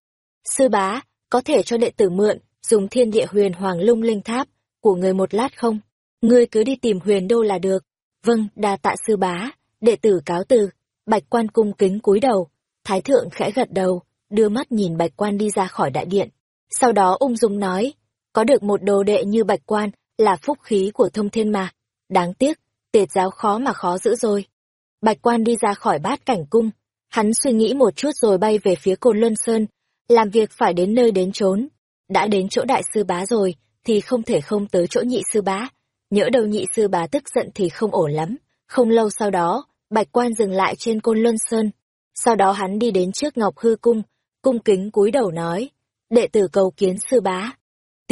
Sư bá, có thể cho đệ tử mượn, dùng thiên địa huyền hoàng lung linh tháp, của người một lát không? Ngươi cứ đi tìm huyền đô là được. Vâng, đa tạ sư bá, đệ tử cáo từ. Bạch quan cung kính cúi đầu. Thái thượng khẽ gật đầu, đưa mắt nhìn bạch quan đi ra khỏi đại điện. Sau đó ung dung nói, có được một đồ đệ như bạch quan là phúc khí của thông thiên mà. Đáng tiếc, tiệt giáo khó mà khó giữ rồi. Bạch quan đi ra khỏi bát cảnh cung. Hắn suy nghĩ một chút rồi bay về phía côn luân sơn, làm việc phải đến nơi đến chốn. Đã đến chỗ đại sư bá rồi, thì không thể không tới chỗ nhị sư bá. Nhỡ đầu nhị sư bá tức giận thì không ổn lắm. Không lâu sau đó, bạch quan dừng lại trên côn luân sơn. Sau đó hắn đi đến trước ngọc hư cung, cung kính cúi đầu nói, đệ tử cầu kiến sư bá.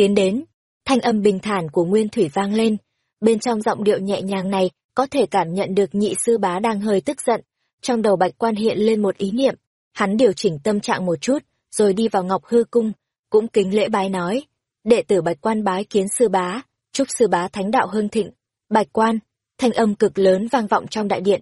Tiến đến, thanh âm bình thản của Nguyên Thủy vang lên, bên trong giọng điệu nhẹ nhàng này có thể cảm nhận được nhị sư bá đang hơi tức giận. Trong đầu bạch quan hiện lên một ý niệm, hắn điều chỉnh tâm trạng một chút, rồi đi vào ngọc hư cung, cũng kính lễ bái nói, đệ tử bạch quan bái kiến sư bá, chúc sư bá thánh đạo hưng thịnh. Bạch quan, thanh âm cực lớn vang vọng trong đại điện.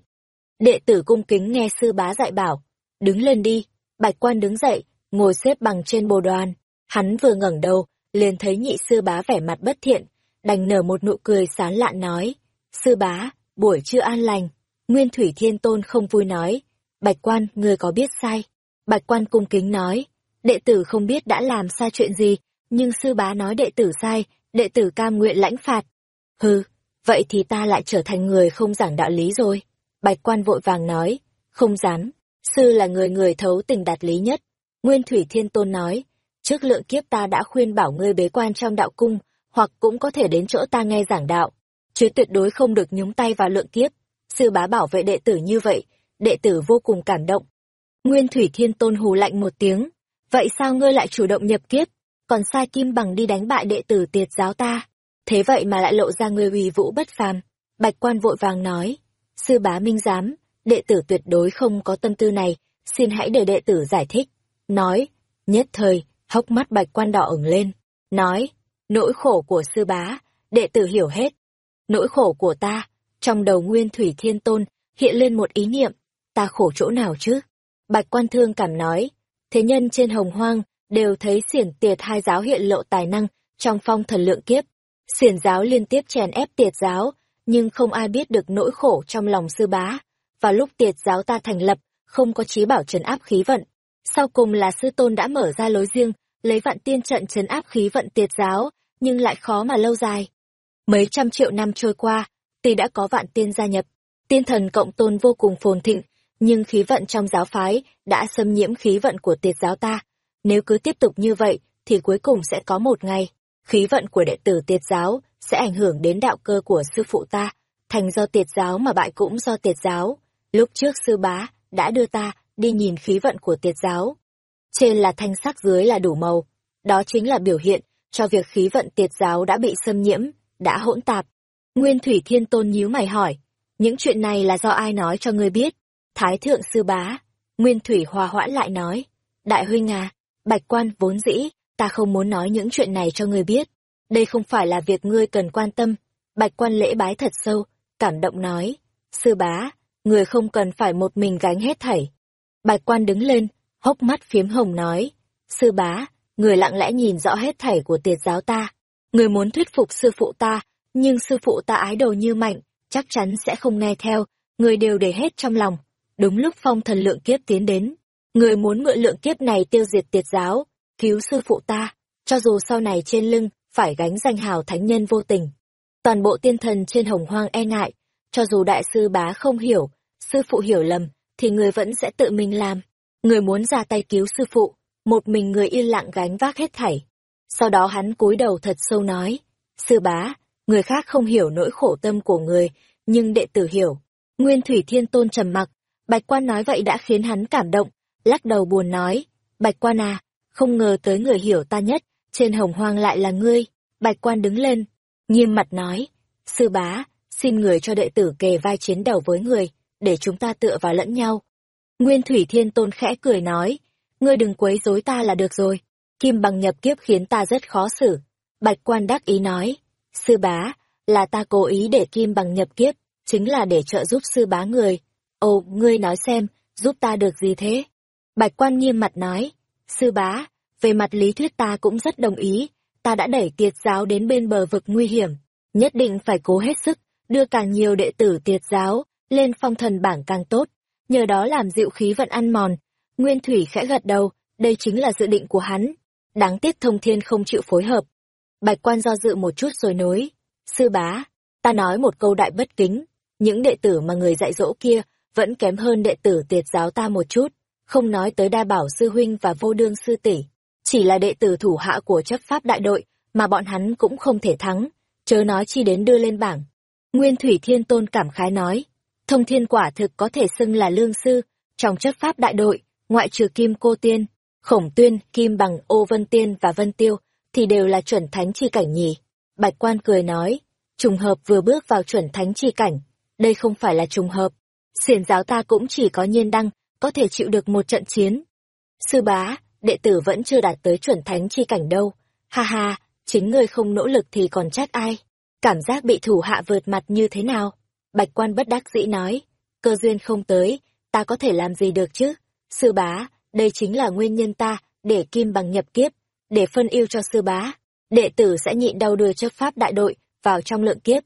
Đệ tử cung kính nghe sư bá dạy bảo, đứng lên đi, bạch quan đứng dậy, ngồi xếp bằng trên bồ đoàn. Hắn vừa ngẩng đầu, liền thấy nhị sư bá vẻ mặt bất thiện, đành nở một nụ cười sán lạn nói, sư bá, buổi trưa an lành. Nguyên Thủy Thiên Tôn không vui nói, bạch quan, người có biết sai? Bạch quan cung kính nói, đệ tử không biết đã làm sai chuyện gì, nhưng sư bá nói đệ tử sai, đệ tử cam nguyện lãnh phạt. Hừ, vậy thì ta lại trở thành người không giảng đạo lý rồi. Bạch quan vội vàng nói, không dám, sư là người người thấu tình đạt lý nhất. Nguyên Thủy Thiên Tôn nói, trước lượng kiếp ta đã khuyên bảo ngươi bế quan trong đạo cung, hoặc cũng có thể đến chỗ ta nghe giảng đạo, chứ tuyệt đối không được nhúng tay vào lượng kiếp. Sư bá bảo vệ đệ tử như vậy, đệ tử vô cùng cảm động. Nguyên Thủy Thiên Tôn hù lạnh một tiếng, vậy sao ngươi lại chủ động nhập kiếp? còn sai kim bằng đi đánh bại đệ tử tiệt giáo ta. Thế vậy mà lại lộ ra người uy vũ bất phàm. Bạch quan vội vàng nói, sư bá minh giám, đệ tử tuyệt đối không có tâm tư này, xin hãy để đệ tử giải thích. Nói, nhất thời, hốc mắt bạch quan đỏ ửng lên, nói, nỗi khổ của sư bá, đệ tử hiểu hết. Nỗi khổ của ta, trong đầu nguyên thủy thiên tôn, hiện lên một ý niệm, ta khổ chỗ nào chứ? Bạch quan thương cảm nói, thế nhân trên hồng hoang, đều thấy xiển tiệt hai giáo hiện lộ tài năng trong phong thần lượng kiếp. Xiển giáo liên tiếp chèn ép tiệt giáo, nhưng không ai biết được nỗi khổ trong lòng sư bá. Và lúc tiệt giáo ta thành lập, không có trí bảo trấn áp khí vận. Sau cùng là sư tôn đã mở ra lối riêng, lấy vạn tiên trận chấn áp khí vận tiệt giáo, nhưng lại khó mà lâu dài. Mấy trăm triệu năm trôi qua, tuy đã có vạn tiên gia nhập, tiên thần cộng tôn vô cùng phồn thịnh, nhưng khí vận trong giáo phái đã xâm nhiễm khí vận của tiệt giáo ta, nếu cứ tiếp tục như vậy, thì cuối cùng sẽ có một ngày, khí vận của đệ tử tiệt giáo sẽ ảnh hưởng đến đạo cơ của sư phụ ta, thành do tiệt giáo mà bại cũng do tiệt giáo. Lúc trước sư bá đã đưa ta đi nhìn khí vận của tiệt giáo. Trên là thanh sắc dưới là đủ màu, đó chính là biểu hiện cho việc khí vận tiệt giáo đã bị xâm nhiễm, đã hỗn tạp. Nguyên Thủy Thiên Tôn nhíu mày hỏi, những chuyện này là do ai nói cho ngươi biết? Thái thượng sư bá, Nguyên Thủy hòa hoãn lại nói, đại huynh à, Bạch quan vốn dĩ, ta không muốn nói những chuyện này cho ngươi biết. Đây không phải là việc ngươi cần quan tâm. Bạch quan lễ bái thật sâu, cảm động nói. Sư bá, người không cần phải một mình gánh hết thảy. Bạch quan đứng lên, hốc mắt phiếm hồng nói. Sư bá, người lặng lẽ nhìn rõ hết thảy của tiệt giáo ta. Người muốn thuyết phục sư phụ ta, nhưng sư phụ ta ái đồ như mạnh, chắc chắn sẽ không nghe theo, người đều để hết trong lòng. Đúng lúc phong thần lượng kiếp tiến đến, Người muốn mượn lượng kiếp này tiêu diệt tiệt giáo, cứu sư phụ ta, cho dù sau này trên lưng phải gánh danh hào thánh nhân vô tình. Toàn bộ tiên thần trên hồng hoang e ngại, cho dù đại sư bá không hiểu, sư phụ hiểu lầm, thì người vẫn sẽ tự mình làm. Người muốn ra tay cứu sư phụ, một mình người yên lặng gánh vác hết thảy. Sau đó hắn cúi đầu thật sâu nói, sư bá, người khác không hiểu nỗi khổ tâm của người, nhưng đệ tử hiểu. Nguyên Thủy Thiên Tôn trầm mặc, Bạch Quan nói vậy đã khiến hắn cảm động, lắc đầu buồn nói, Bạch Quan à, không ngờ tới người hiểu ta nhất, trên hồng hoang lại là ngươi. Bạch Quan đứng lên, nghiêm mặt nói, sư bá, xin người cho đệ tử kề vai chiến đầu với người, để chúng ta tựa vào lẫn nhau. Nguyên Thủy Thiên Tôn khẽ cười nói, ngươi đừng quấy rối ta là được rồi, kim bằng nhập kiếp khiến ta rất khó xử. Bạch Quan đắc ý nói, sư bá, là ta cố ý để kim bằng nhập kiếp, chính là để trợ giúp sư bá người. Ồ, ngươi nói xem, giúp ta được gì thế? Bạch quan nghiêm mặt nói, sư bá, về mặt lý thuyết ta cũng rất đồng ý, ta đã đẩy tiệt giáo đến bên bờ vực nguy hiểm, nhất định phải cố hết sức, đưa càng nhiều đệ tử tiệt giáo, lên phong thần bảng càng tốt, nhờ đó làm dịu khí vận ăn mòn. Nguyên Thủy khẽ gật đầu, đây chính là dự định của hắn. Đáng tiếc thông thiên không chịu phối hợp. Bạch quan do dự một chút rồi nối. Sư bá, ta nói một câu đại bất kính, những đệ tử mà người dạy dỗ kia vẫn kém hơn đệ tử tiệt giáo ta một chút, không nói tới đa bảo sư huynh và vô đương sư tỷ chỉ là đệ tử thủ hạ của chấp pháp đại đội mà bọn hắn cũng không thể thắng, chớ nói chi đến đưa lên bảng. Nguyên Thủy Thiên Tôn cảm khái nói, thông thiên quả thực có thể xưng là lương sư, trong chất pháp đại đội, ngoại trừ Kim Cô Tiên, Khổng Tuyên, Kim Bằng, Ô Vân Tiên và Vân Tiêu, thì đều là chuẩn thánh chi cảnh nhỉ. Bạch Quan cười nói, trùng hợp vừa bước vào chuẩn thánh chi cảnh, đây không phải là trùng hợp. Xiển giáo ta cũng chỉ có nhiên đăng, có thể chịu được một trận chiến. Sư bá, đệ tử vẫn chưa đạt tới chuẩn thánh chi cảnh đâu. Ha ha, chính ngươi không nỗ lực thì còn trách ai. Cảm giác bị thủ hạ vượt mặt như thế nào? Bạch quan bất đắc dĩ nói, cơ duyên không tới, ta có thể làm gì được chứ? Sư bá, đây chính là nguyên nhân ta, để kim bằng nhập kiếp, để phân yêu cho sư bá. Đệ tử sẽ nhịn đau đưa chấp pháp đại đội vào trong lượng kiếp,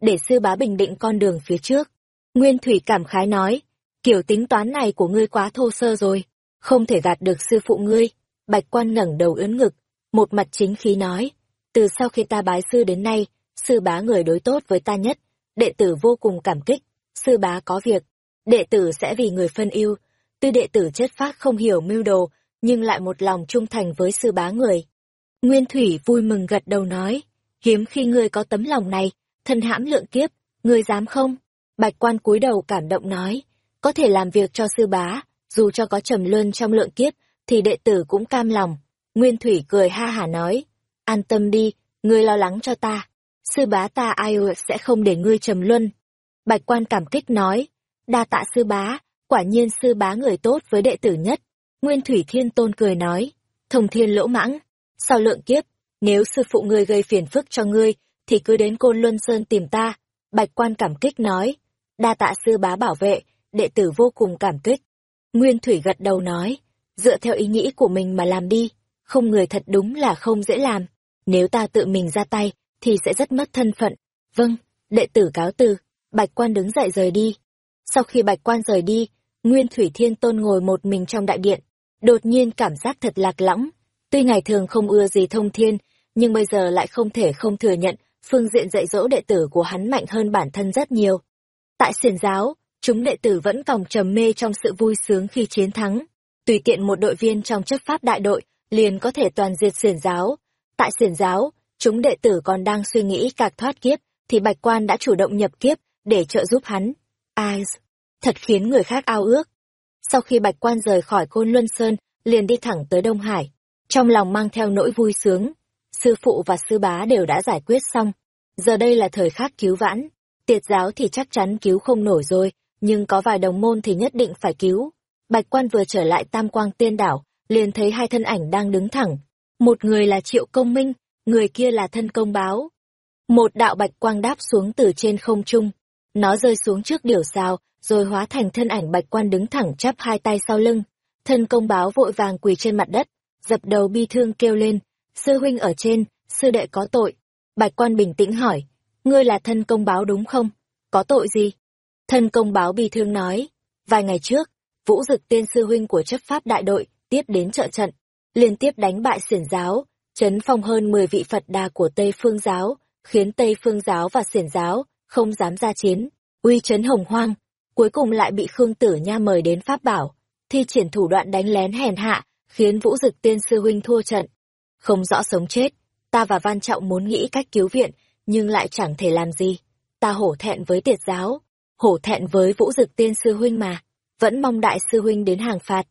để sư bá bình định con đường phía trước. Nguyên Thủy cảm khái nói, kiểu tính toán này của ngươi quá thô sơ rồi, không thể gạt được sư phụ ngươi. Bạch quan ngẩng đầu ướn ngực, một mặt chính khí nói, từ sau khi ta bái sư đến nay, sư bá người đối tốt với ta nhất, đệ tử vô cùng cảm kích, sư bá có việc, đệ tử sẽ vì người phân ưu tuy đệ tử chất phác không hiểu mưu đồ, nhưng lại một lòng trung thành với sư bá người. Nguyên Thủy vui mừng gật đầu nói, hiếm khi ngươi có tấm lòng này, thân hãm lượng kiếp, ngươi dám không? Bạch quan cúi đầu cảm động nói, có thể làm việc cho sư bá, dù cho có trầm luân trong lượng kiếp, thì đệ tử cũng cam lòng. Nguyên Thủy cười ha hả nói, an tâm đi, ngươi lo lắng cho ta. Sư bá ta ai sẽ không để ngươi trầm luân. Bạch quan cảm kích nói, đa tạ sư bá, quả nhiên sư bá người tốt với đệ tử nhất. Nguyên Thủy Thiên Tôn cười nói, thông thiên lỗ mãng, sau lượng kiếp, nếu sư phụ ngươi gây phiền phức cho ngươi, thì cứ đến Côn Luân Sơn tìm ta. Bạch quan cảm kích nói, đa tạ sư bá bảo vệ, đệ tử vô cùng cảm kích. Nguyên Thủy gật đầu nói, dựa theo ý nghĩ của mình mà làm đi, không người thật đúng là không dễ làm. Nếu ta tự mình ra tay, thì sẽ rất mất thân phận. Vâng, đệ tử cáo từ, Bạch quan đứng dậy rời đi. Sau khi Bạch quan rời đi, Nguyên Thủy Thiên Tôn ngồi một mình trong đại điện, đột nhiên cảm giác thật lạc lõng. Tuy ngày thường không ưa gì thông thiên, nhưng bây giờ lại không thể không thừa nhận phương diện dạy dỗ đệ tử của hắn mạnh hơn bản thân rất nhiều. Tại xiển giáo, chúng đệ tử vẫn còng trầm mê trong sự vui sướng khi chiến thắng. Tùy tiện một đội viên trong chấp pháp đại đội, liền có thể toàn diệt xiển giáo. Tại xiển giáo, chúng đệ tử còn đang suy nghĩ cạc thoát kiếp, thì bạch quan đã chủ động nhập kiếp, để trợ giúp hắn. Ai? Thật khiến người khác ao ước. Sau khi bạch quan rời khỏi Côn Luân Sơn, liền đi thẳng tới Đông Hải. Trong lòng mang theo nỗi vui sướng, sư phụ và sư bá đều đã giải quyết xong. Giờ đây là thời khắc cứu vãn. Tiệt giáo thì chắc chắn cứu không nổi rồi, nhưng có vài đồng môn thì nhất định phải cứu. Bạch quan vừa trở lại tam quang tiên đảo, liền thấy hai thân ảnh đang đứng thẳng. Một người là Triệu Công Minh, người kia là thân công báo. Một đạo bạch quang đáp xuống từ trên không trung. Nó rơi xuống trước điểu sao, rồi hóa thành thân ảnh bạch quan đứng thẳng chắp hai tay sau lưng. Thân công báo vội vàng quỳ trên mặt đất, dập đầu bi thương kêu lên, sư huynh ở trên, sư đệ có tội. Bạch quan bình tĩnh hỏi, ngươi là thân công báo đúng không? Có tội gì? Thân công báo bi thương nói, vài ngày trước, vũ dực tiên sư huynh của chấp pháp đại đội tiếp đến trợ trận, liên tiếp đánh bại xiển giáo, chấn phong hơn 10 vị Phật đà của Tây Phương giáo, khiến Tây Phương giáo và xiển giáo không dám ra chiến, uy chấn hồng hoang, cuối cùng lại bị Khương Tử Nha mời đến pháp bảo, thi triển thủ đoạn đánh lén hèn hạ, khiến vũ dực tiên sư huynh thua trận. không rõ sống chết. Ta và Văn Trọng muốn nghĩ cách cứu viện, nhưng lại chẳng thể làm gì. Ta hổ thẹn với tiệt giáo, hổ thẹn với vũ dực tiên sư huynh mà, vẫn mong đại sư huynh đến hàng phạt.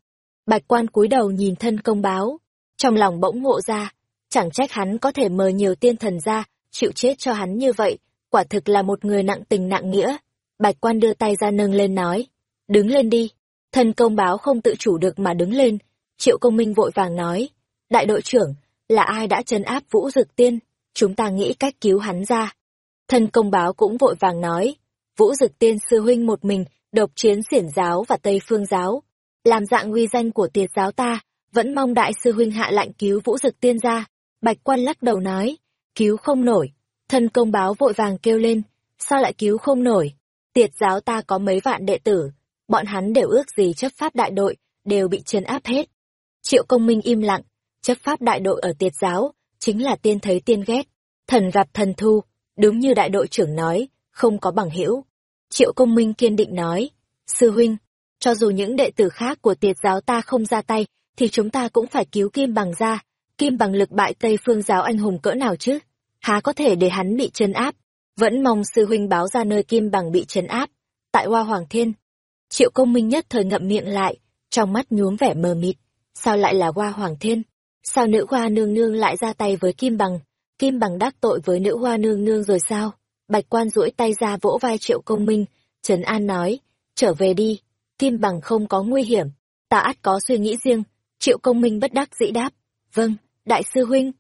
Bạch quan cúi đầu nhìn thân công báo, trong lòng bỗng ngộ ra, chẳng trách hắn có thể mời nhiều tiên thần ra, chịu chết cho hắn như vậy, quả thực là một người nặng tình nặng nghĩa. Bạch quan đưa tay ra nâng lên nói, đứng lên đi. Thân công báo không tự chủ được mà đứng lên, triệu công minh vội vàng nói, đại đội trưởng, là ai đã chấn áp vũ dực tiên, chúng ta nghĩ cách cứu hắn ra. Thân công báo cũng vội vàng nói, vũ dực tiên sư huynh một mình, độc chiến xiển giáo và tây phương giáo, làm dạng uy danh của tiệt giáo ta, vẫn mong đại sư huynh hạ lạnh cứu vũ dực tiên ra. Bạch quan lắc đầu nói, cứu không nổi. Thân công báo vội vàng kêu lên, sao lại cứu không nổi? Tiệt giáo ta có mấy vạn đệ tử, bọn hắn đều ước gì chấp pháp đại đội, đều bị trấn áp hết. Triệu công minh im lặng, chấp pháp đại đội ở tiệt giáo, chính là tiên thấy tiên ghét, thần gặp thần thu, đúng như đại đội trưởng nói, không có bằng hữu. Triệu công minh kiên định nói, sư huynh, cho dù những đệ tử khác của tiệt giáo ta không ra tay, thì chúng ta cũng phải cứu Kim Bằng ra. Kim Bằng lực bại Tây Phương giáo anh hùng cỡ nào chứ? Há có thể để hắn bị trấn áp? Vẫn mong sư huynh báo ra nơi Kim Bằng bị trấn áp. Tại Hoa Hoàng Thiên. Triệu công minh nhất thời ngậm miệng lại, trong mắt nhuốm vẻ mờ mịt. Sao lại là Hoa Hoàng Thiên? Sao nữ hoa nương nương lại ra tay với Kim Bằng? Kim Bằng đắc tội với nữ hoa nương nương rồi sao? Bạch quan duỗi tay ra vỗ vai Triệu công minh, Trấn An nói, trở về đi, Kim Bằng không có nguy hiểm, ta ắt có suy nghĩ riêng, Triệu công minh bất đắc dĩ đáp, vâng, đại sư huynh,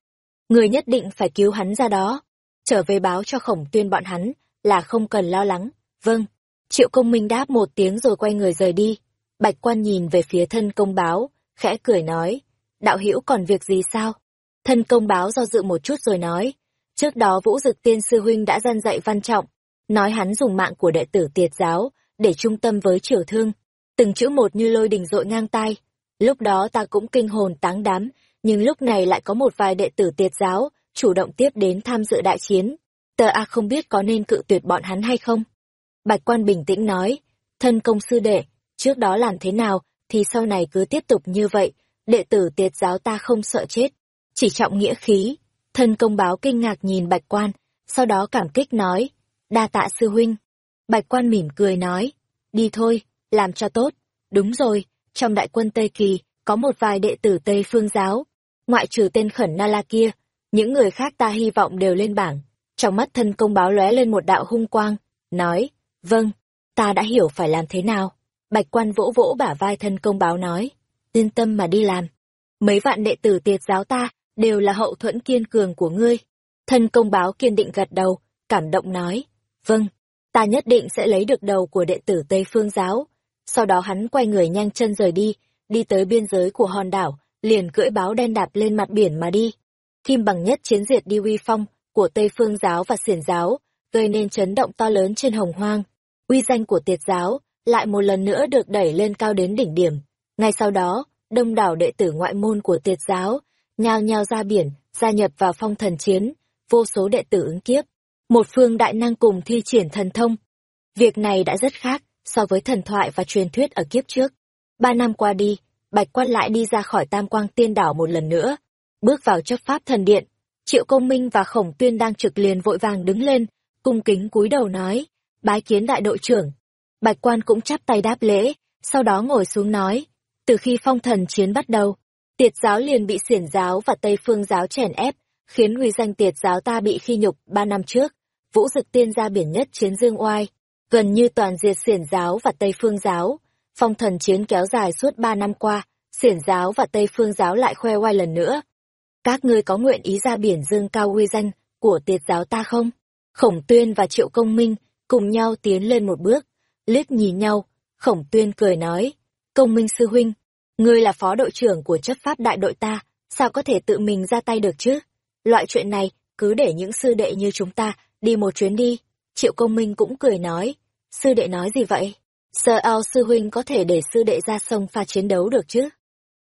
người nhất định phải cứu hắn ra đó, trở về báo cho khổng tuyên bọn hắn, là không cần lo lắng, vâng. Triệu công minh đáp một tiếng rồi quay người rời đi, bạch quan nhìn về phía thân công báo, khẽ cười nói, đạo hữu còn việc gì sao? Thân công báo do dự một chút rồi nói, trước đó vũ dực tiên sư huynh đã gian dạy văn trọng, nói hắn dùng mạng của đệ tử tiệt giáo, để trung tâm với triều thương, từng chữ một như lôi đình dội ngang tai, Lúc đó ta cũng kinh hồn táng đám, nhưng lúc này lại có một vài đệ tử tiệt giáo, chủ động tiếp đến tham dự đại chiến. Tờ A không biết có nên cự tuyệt bọn hắn hay không? Bạch quan bình tĩnh nói, thân công sư đệ, trước đó làm thế nào, thì sau này cứ tiếp tục như vậy, đệ tử tiệt giáo ta không sợ chết. Chỉ trọng nghĩa khí, thân công báo kinh ngạc nhìn bạch quan, sau đó cảm kích nói, đa tạ sư huynh. Bạch quan mỉm cười nói, đi thôi, làm cho tốt, đúng rồi, trong đại quân Tây Kỳ, có một vài đệ tử Tây Phương giáo, ngoại trừ tên khẩn Na La kia, những người khác ta hy vọng đều lên bảng. Trong mắt thân công báo lóe lên một đạo hung quang, nói, vâng, ta đã hiểu phải làm thế nào. Bạch quan vỗ vỗ bả vai thân công báo nói, yên tâm mà đi làm. Mấy vạn đệ tử tiệt giáo ta, đều là hậu thuẫn kiên cường của ngươi. Thân công báo kiên định gật đầu, cảm động nói, vâng, ta nhất định sẽ lấy được đầu của đệ tử Tây Phương giáo, sau đó hắn quay người nhanh chân rời đi, đi tới biên giới của hòn đảo, liền cưỡi báo đen đạp lên mặt biển mà đi. Kim bằng nhất chiến diệt đi uy phong của Tây Phương giáo và Xiển giáo, gây nên chấn động to lớn trên hồng hoang. Uy danh của tiệt giáo lại một lần nữa được đẩy lên cao đến đỉnh điểm. Ngay sau đó, đông đảo đệ tử ngoại môn của tiệt giáo, nhao nhao ra biển, gia nhập vào phong thần chiến, vô số đệ tử ứng kiếp. Một phương đại năng cùng thi triển thần thông. Việc này đã rất khác so với thần thoại và truyền thuyết ở kiếp trước. Ba năm qua đi, Bạch Quan lại đi ra khỏi Tam Quang Tiên Đảo một lần nữa, bước vào chấp pháp thần điện. Triệu Công Minh và Khổng Tuyên đang trực liền vội vàng đứng lên, cung kính cúi đầu nói, bái kiến đại đội trưởng. Bạch Quan cũng chắp tay đáp lễ, sau đó ngồi xuống nói, từ khi phong thần chiến bắt đầu, tiệt giáo liền bị xiển giáo và Tây Phương giáo chèn ép, khiến uy danh tiệt giáo ta bị khi nhục ba năm trước. Vũ Dực Tiên ra biển nhất chiến dương oai, gần như toàn diệt xiển giáo và Tây Phương giáo. Phong thần chiến kéo dài suốt ba năm qua, xiển giáo và Tây Phương giáo lại khoe oai lần nữa. Các ngươi có nguyện ý ra biển dương cao uy danh của tiệt giáo ta không? Khổng tuyên và triệu công minh cùng nhau tiến lên một bước, liếc nhìn nhau, khổng tuyên cười nói, công minh sư huynh, ngươi là phó đội trưởng của chấp pháp đại đội ta, sao có thể tự mình ra tay được chứ? Loại chuyện này, cứ để những sư đệ như chúng ta đi một chuyến đi. Triệu công minh cũng cười nói, sư đệ nói gì vậy? Sơ ao sư huynh có thể để sư đệ ra sông pha chiến đấu được chứ?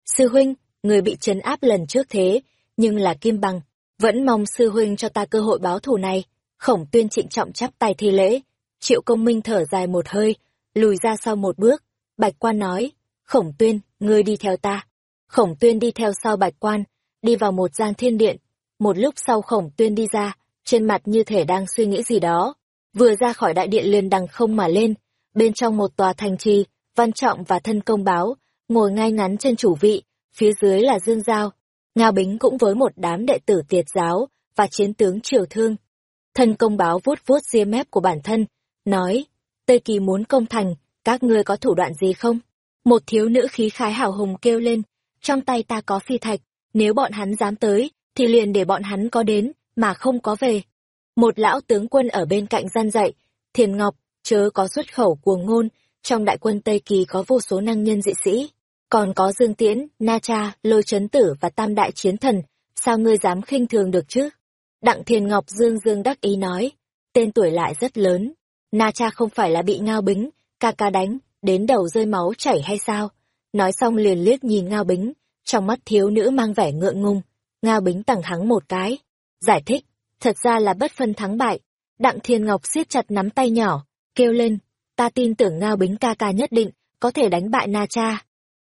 Sư huynh, người bị trấn áp lần trước thế, nhưng là kim bằng, vẫn mong sư huynh cho ta cơ hội báo thù này. Khổng tuyên trịnh trọng chắp tay thi lễ, triệu công minh thở dài một hơi, lùi ra sau một bước, bạch quan nói, khổng tuyên, ngươi đi theo ta. Khổng tuyên đi theo sau bạch quan, đi vào một gian thiên điện. Một lúc sau khổng tuyên đi ra, trên mặt như thể đang suy nghĩ gì đó. Vừa ra khỏi đại điện liền đằng không mà lên, bên trong một tòa thành trì, văn trọng và thân công báo, ngồi ngay ngắn trên chủ vị, phía dưới là Dương Giao. Ngao Bính cũng với một đám đệ tử tiệt giáo và chiến tướng triều thương. Thân công báo vuốt vuốt ria mép của bản thân, nói, Tây Kỳ muốn công thành, các ngươi có thủ đoạn gì không? Một thiếu nữ khí khái hào hùng kêu lên, trong tay ta có phi thạch, nếu bọn hắn dám tới, thì liền để bọn hắn có đến, mà không có về. Một lão tướng quân ở bên cạnh gian dạy, Thiền Ngọc, chớ có xuất khẩu cuồng ngôn, trong đại quân Tây Kỳ có vô số năng nhân dị sĩ, còn có Dương Tiễn, Na Cha, Lôi Chấn Tử và Tam Đại Chiến Thần, sao ngươi dám khinh thường được chứ? Đặng Thiền Ngọc Dương Dương đắc ý nói, tên tuổi lại rất lớn, Na Cha không phải là bị Ngao Bính, ca ca đánh, đến đầu rơi máu chảy hay sao? Nói xong liền liếc nhìn Ngao Bính, trong mắt thiếu nữ mang vẻ ngượng ngùng, Ngao Bính tẳng hắng một cái. Giải thích, thật ra là bất phân thắng bại. Đặng Thiên Ngọc siết chặt nắm tay nhỏ, kêu lên, ta tin tưởng Ngao Bính ca ca nhất định, có thể đánh bại Na Cha.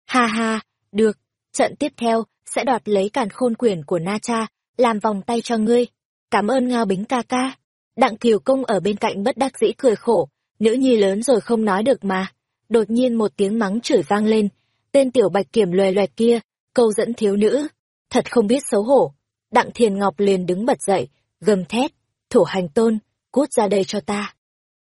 Ha ha, được, trận tiếp theo, sẽ đoạt lấy càn khôn quyền của Na Cha, làm vòng tay cho ngươi. Cảm ơn Ngao Bính ca ca. Đặng Kiều Công ở bên cạnh bất đắc dĩ cười khổ, nữ nhi lớn rồi không nói được mà. Đột nhiên một tiếng mắng chửi vang lên, tên tiểu bạch kiểm loè loẹt kia, câu dẫn thiếu nữ, thật không biết xấu hổ. Đặng Thiền Ngọc liền đứng bật dậy, gầm thét, thổ hành tôn, cút ra đây cho ta.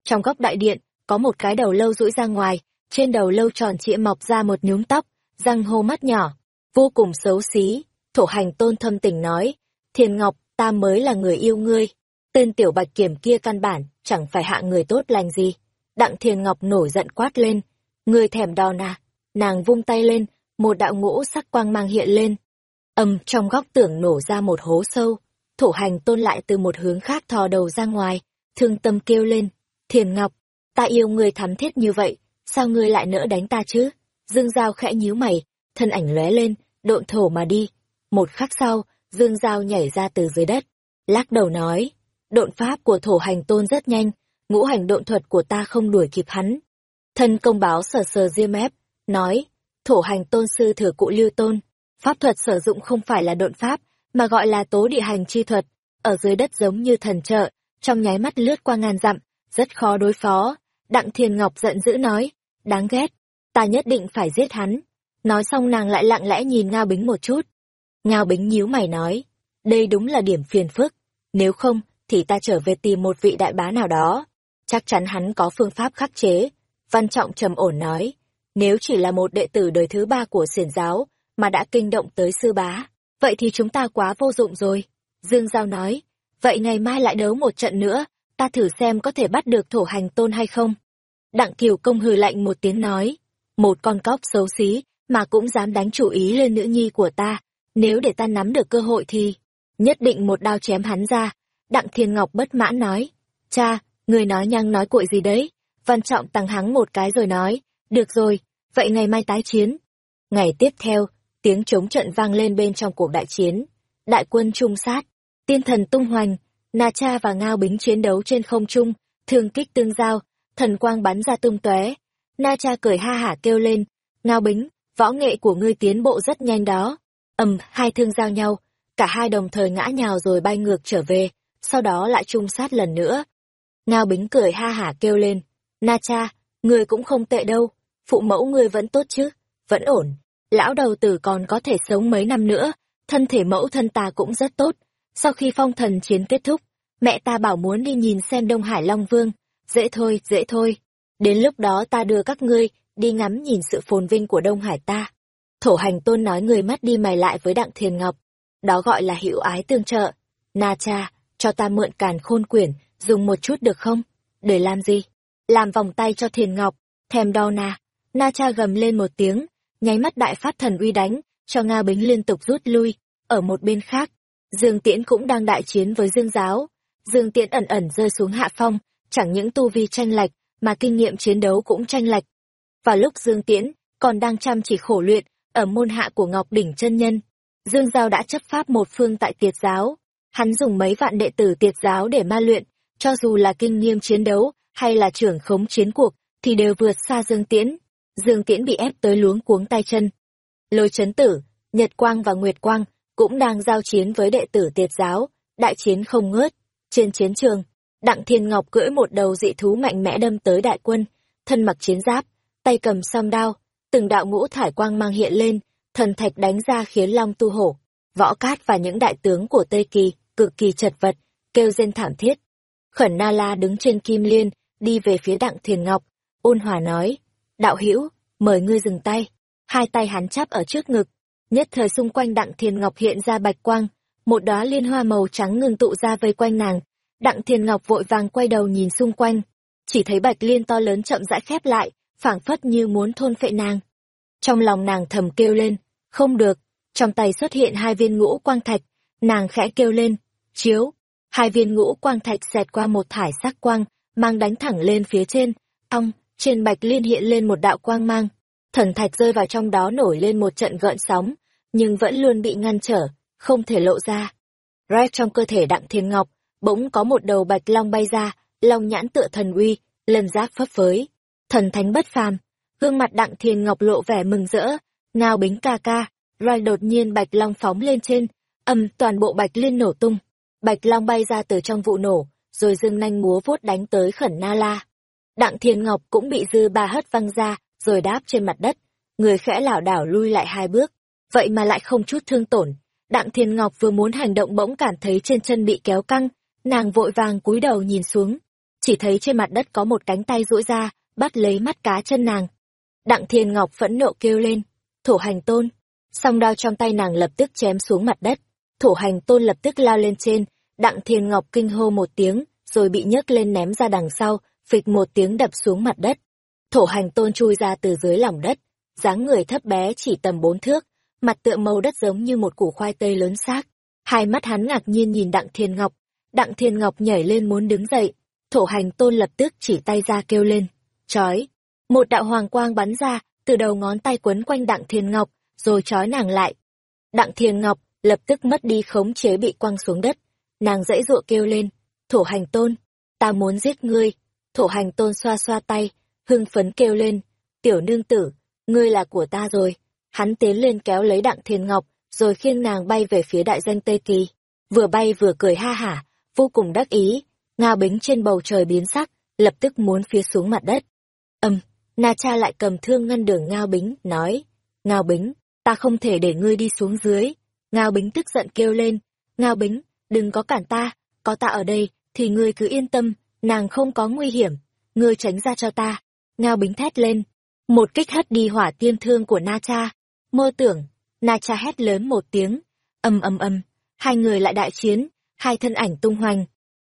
Trong góc đại điện, có một cái đầu lâu rũi ra ngoài, trên đầu lâu tròn trịa mọc ra một nhúm tóc, răng hô mắt nhỏ, vô cùng xấu xí. Thổ hành tôn thâm tình nói, Thiền Ngọc, ta mới là người yêu ngươi. Tên tiểu bạch kiểm kia căn bản, chẳng phải hạ người tốt lành gì. Đặng Thiền Ngọc nổi giận quát lên, người thèm đòn à? Nàng vung tay lên, một đạo ngũ sắc quang mang hiện lên, Âm trong góc tưởng nổ ra một hố sâu, thổ hành tôn lại từ một hướng khác thò đầu ra ngoài, thương tâm kêu lên, thiền ngọc, ta yêu người thắm thiết như vậy, sao ngươi lại nỡ đánh ta chứ? Dương Giao khẽ nhíu mày, thân ảnh lóe lên, độn thổ mà đi. Một khắc sau, Dương Giao nhảy ra từ dưới đất, lắc đầu nói, độn pháp của thổ hành tôn rất nhanh, ngũ hành độn thuật của ta không đuổi kịp hắn. Thân công báo sờ sờ riêng ép, nói, thổ hành tôn sư thừa cụ lưu tôn, Pháp thuật sử dụng không phải là độn pháp, mà gọi là tố địa hành chi thuật, ở dưới đất giống như thần trợ, trong nháy mắt lướt qua ngàn dặm, rất khó đối phó. Đặng Thiên Ngọc giận dữ nói, đáng ghét, ta nhất định phải giết hắn. Nói xong nàng lại lặng lẽ nhìn Ngao Bính một chút. Ngao Bính nhíu mày nói, đây đúng là điểm phiền phức, nếu không, thì ta trở về tìm một vị đại bá nào đó. Chắc chắn hắn có phương pháp khắc chế. Văn Trọng trầm ổn nói, nếu chỉ là một đệ tử đời thứ ba của xiển giáo, mà đã kinh động tới sư bá, vậy thì chúng ta quá vô dụng rồi. Dương Giao nói, vậy ngày mai lại đấu một trận nữa, ta thử xem có thể bắt được thổ hành tôn hay không. Đặng Kiều Công hừ lạnh một tiếng nói, một con cóc xấu xí, mà cũng dám đánh chủ ý lên nữ nhi của ta, nếu để ta nắm được cơ hội thì, nhất định một đao chém hắn ra. Đặng Thiên Ngọc bất mãn nói, cha, người nói nhăng nói cuội gì đấy, văn trọng tăng hắng một cái rồi nói, được rồi, vậy ngày mai tái chiến. Ngày tiếp theo, tiếng chống trận vang lên bên trong cuộc đại chiến. Đại quân trung sát, tiên thần tung hoành, Na Cha và Ngao Bính chiến đấu trên không trung, thương kích tương giao, thần quang bắn ra tung tóe. Na Cha cười ha hả kêu lên, Ngao Bính, võ nghệ của ngươi tiến bộ rất nhanh đó. ầm, hai thương giao nhau, cả hai đồng thời ngã nhào rồi bay ngược trở về, sau đó lại chung sát lần nữa. Ngao Bính cười ha hả kêu lên, Na Cha, ngươi cũng không tệ đâu, phụ mẫu ngươi vẫn tốt chứ, vẫn ổn lão đầu tử còn có thể sống mấy năm nữa, thân thể mẫu thân ta cũng rất tốt. Sau khi phong thần chiến kết thúc, mẹ ta bảo muốn đi nhìn xem Đông Hải Long Vương. Dễ thôi, dễ thôi. Đến lúc đó ta đưa các ngươi đi ngắm nhìn sự phồn vinh của Đông Hải ta. Thổ hành tôn nói người mắt đi mày lại với Đặng Thiền Ngọc. Đó gọi là hữu ái tương trợ. Na cha, cho ta mượn càn khôn quyển, dùng một chút được không? Để làm gì? Làm vòng tay cho Thiền Ngọc, thèm đo na. Na cha gầm lên một tiếng, nháy mắt đại phát thần uy đánh, cho Nga Bính liên tục rút lui. Ở một bên khác, Dương Tiễn cũng đang đại chiến với Dương Giáo. Dương Tiễn ẩn ẩn rơi xuống hạ phong, chẳng những tu vi tranh lệch, mà kinh nghiệm chiến đấu cũng tranh lệch. Và lúc Dương Tiễn còn đang chăm chỉ khổ luyện ở môn hạ của Ngọc Đỉnh chân nhân, Dương Giao đã chấp pháp một phương tại Tiệt giáo. Hắn dùng mấy vạn đệ tử Tiệt giáo để ma luyện, cho dù là kinh nghiệm chiến đấu hay là trưởng khống chiến cuộc, thì đều vượt xa Dương Tiễn. Dương Tiễn bị ép tới luống cuống tay chân. Lôi chấn tử, Nhật Quang và Nguyệt Quang cũng đang giao chiến với đệ tử tiệt giáo, đại chiến không ngớt. Trên chiến trường, Đặng Thiên Ngọc cưỡi một đầu dị thú mạnh mẽ đâm tới đại quân, thân mặc chiến giáp, tay cầm song đao, từng đạo ngũ thải quang mang hiện lên, thần thạch đánh ra khiến long tu hổ, võ cát và những đại tướng của Tây Kỳ cực kỳ chật vật, kêu rên thảm thiết. Khẩn Na La đứng trên kim liên, đi về phía Đặng thiên Ngọc, ôn hòa nói, đạo hữu mời ngươi dừng tay. Hai tay hắn chắp ở trước ngực, nhất thời xung quanh Đặng Thiền Ngọc hiện ra bạch quang, một đóa liên hoa màu trắng ngưng tụ ra vây quanh nàng. Đặng Thiền Ngọc vội vàng quay đầu nhìn xung quanh, chỉ thấy bạch liên to lớn chậm rãi khép lại, phảng phất như muốn thôn phệ nàng. Trong lòng nàng thầm kêu lên, không được, trong tay xuất hiện hai viên ngũ quang thạch, nàng khẽ kêu lên, chiếu, hai viên ngũ quang thạch xẹt qua một thải sắc quang, mang đánh thẳng lên phía trên, ong, trên bạch liên hiện lên một đạo quang mang, thần thạch rơi vào trong đó nổi lên một trận gợn sóng, nhưng vẫn luôn bị ngăn trở, không thể lộ ra. Right trong cơ thể Đặng Thiên Ngọc, bỗng có một đầu bạch long bay ra, long nhãn tựa thần uy, lần giác phấp phới, thần thánh bất phàm. Gương mặt Đặng Thiên Ngọc lộ vẻ mừng rỡ, ngao bính ca ca, Right đột nhiên bạch long phóng lên trên, âm toàn bộ bạch liên nổ tung. Bạch long bay ra từ trong vụ nổ, rồi dưng nanh múa vuốt đánh tới khẩn na la. Đặng Thiên Ngọc cũng bị dư ba hất văng ra, rồi đáp trên mặt đất. Người khẽ lảo đảo lui lại hai bước, vậy mà lại không chút thương tổn. Đặng Thiên Ngọc vừa muốn hành động bỗng cảm thấy trên chân bị kéo căng, nàng vội vàng cúi đầu nhìn xuống. Chỉ thấy trên mặt đất có một cánh tay duỗi ra, bắt lấy mắt cá chân nàng. Đặng Thiên Ngọc phẫn nộ kêu lên, thổ hành tôn. Song đao trong tay nàng lập tức chém xuống mặt đất. Thổ hành tôn lập tức lao lên trên, Đặng Thiên Ngọc kinh hô một tiếng, rồi bị nhấc lên ném ra đằng sau, phịch một tiếng đập xuống mặt đất. Thổ hành tôn chui ra từ dưới lòng đất, dáng người thấp bé chỉ tầm bốn thước, mặt tựa màu đất giống như một củ khoai tây lớn xác. Hai mắt hắn ngạc nhiên nhìn Đặng Thiên Ngọc, Đặng Thiên Ngọc nhảy lên muốn đứng dậy, thổ hành tôn lập tức chỉ tay ra kêu lên, chói. Một đạo hoàng quang bắn ra, từ đầu ngón tay quấn quanh Đặng Thiên Ngọc, rồi chói nàng lại. Đặng Thiên Ngọc lập tức mất đi khống chế bị quăng xuống đất, nàng dãy dụa kêu lên, thổ hành tôn, ta muốn giết ngươi. Thổ hành tôn xoa xoa tay, hưng phấn kêu lên, tiểu nương tử, ngươi là của ta rồi. Hắn tiến lên kéo lấy đặng thiên ngọc, rồi khiêng nàng bay về phía đại danh Tây Kỳ. Vừa bay vừa cười ha hả, vô cùng đắc ý, ngao bính trên bầu trời biến sắc, lập tức muốn phía xuống mặt đất. Âm, Na Cha lại cầm thương ngăn đường Ngao Bính, nói, Ngao Bính, ta không thể để ngươi đi xuống dưới. Ngao Bính tức giận kêu lên, Ngao Bính, đừng có cản ta, có ta ở đây, thì ngươi cứ yên tâm, nàng không có nguy hiểm, ngươi tránh ra cho ta. Ngao Bính thét lên, một kích hất đi hỏa tiêm thương của Na Cha. Mơ tưởng, Na Cha hét lớn một tiếng, âm âm âm, hai người lại đại chiến, hai thân ảnh tung hoành.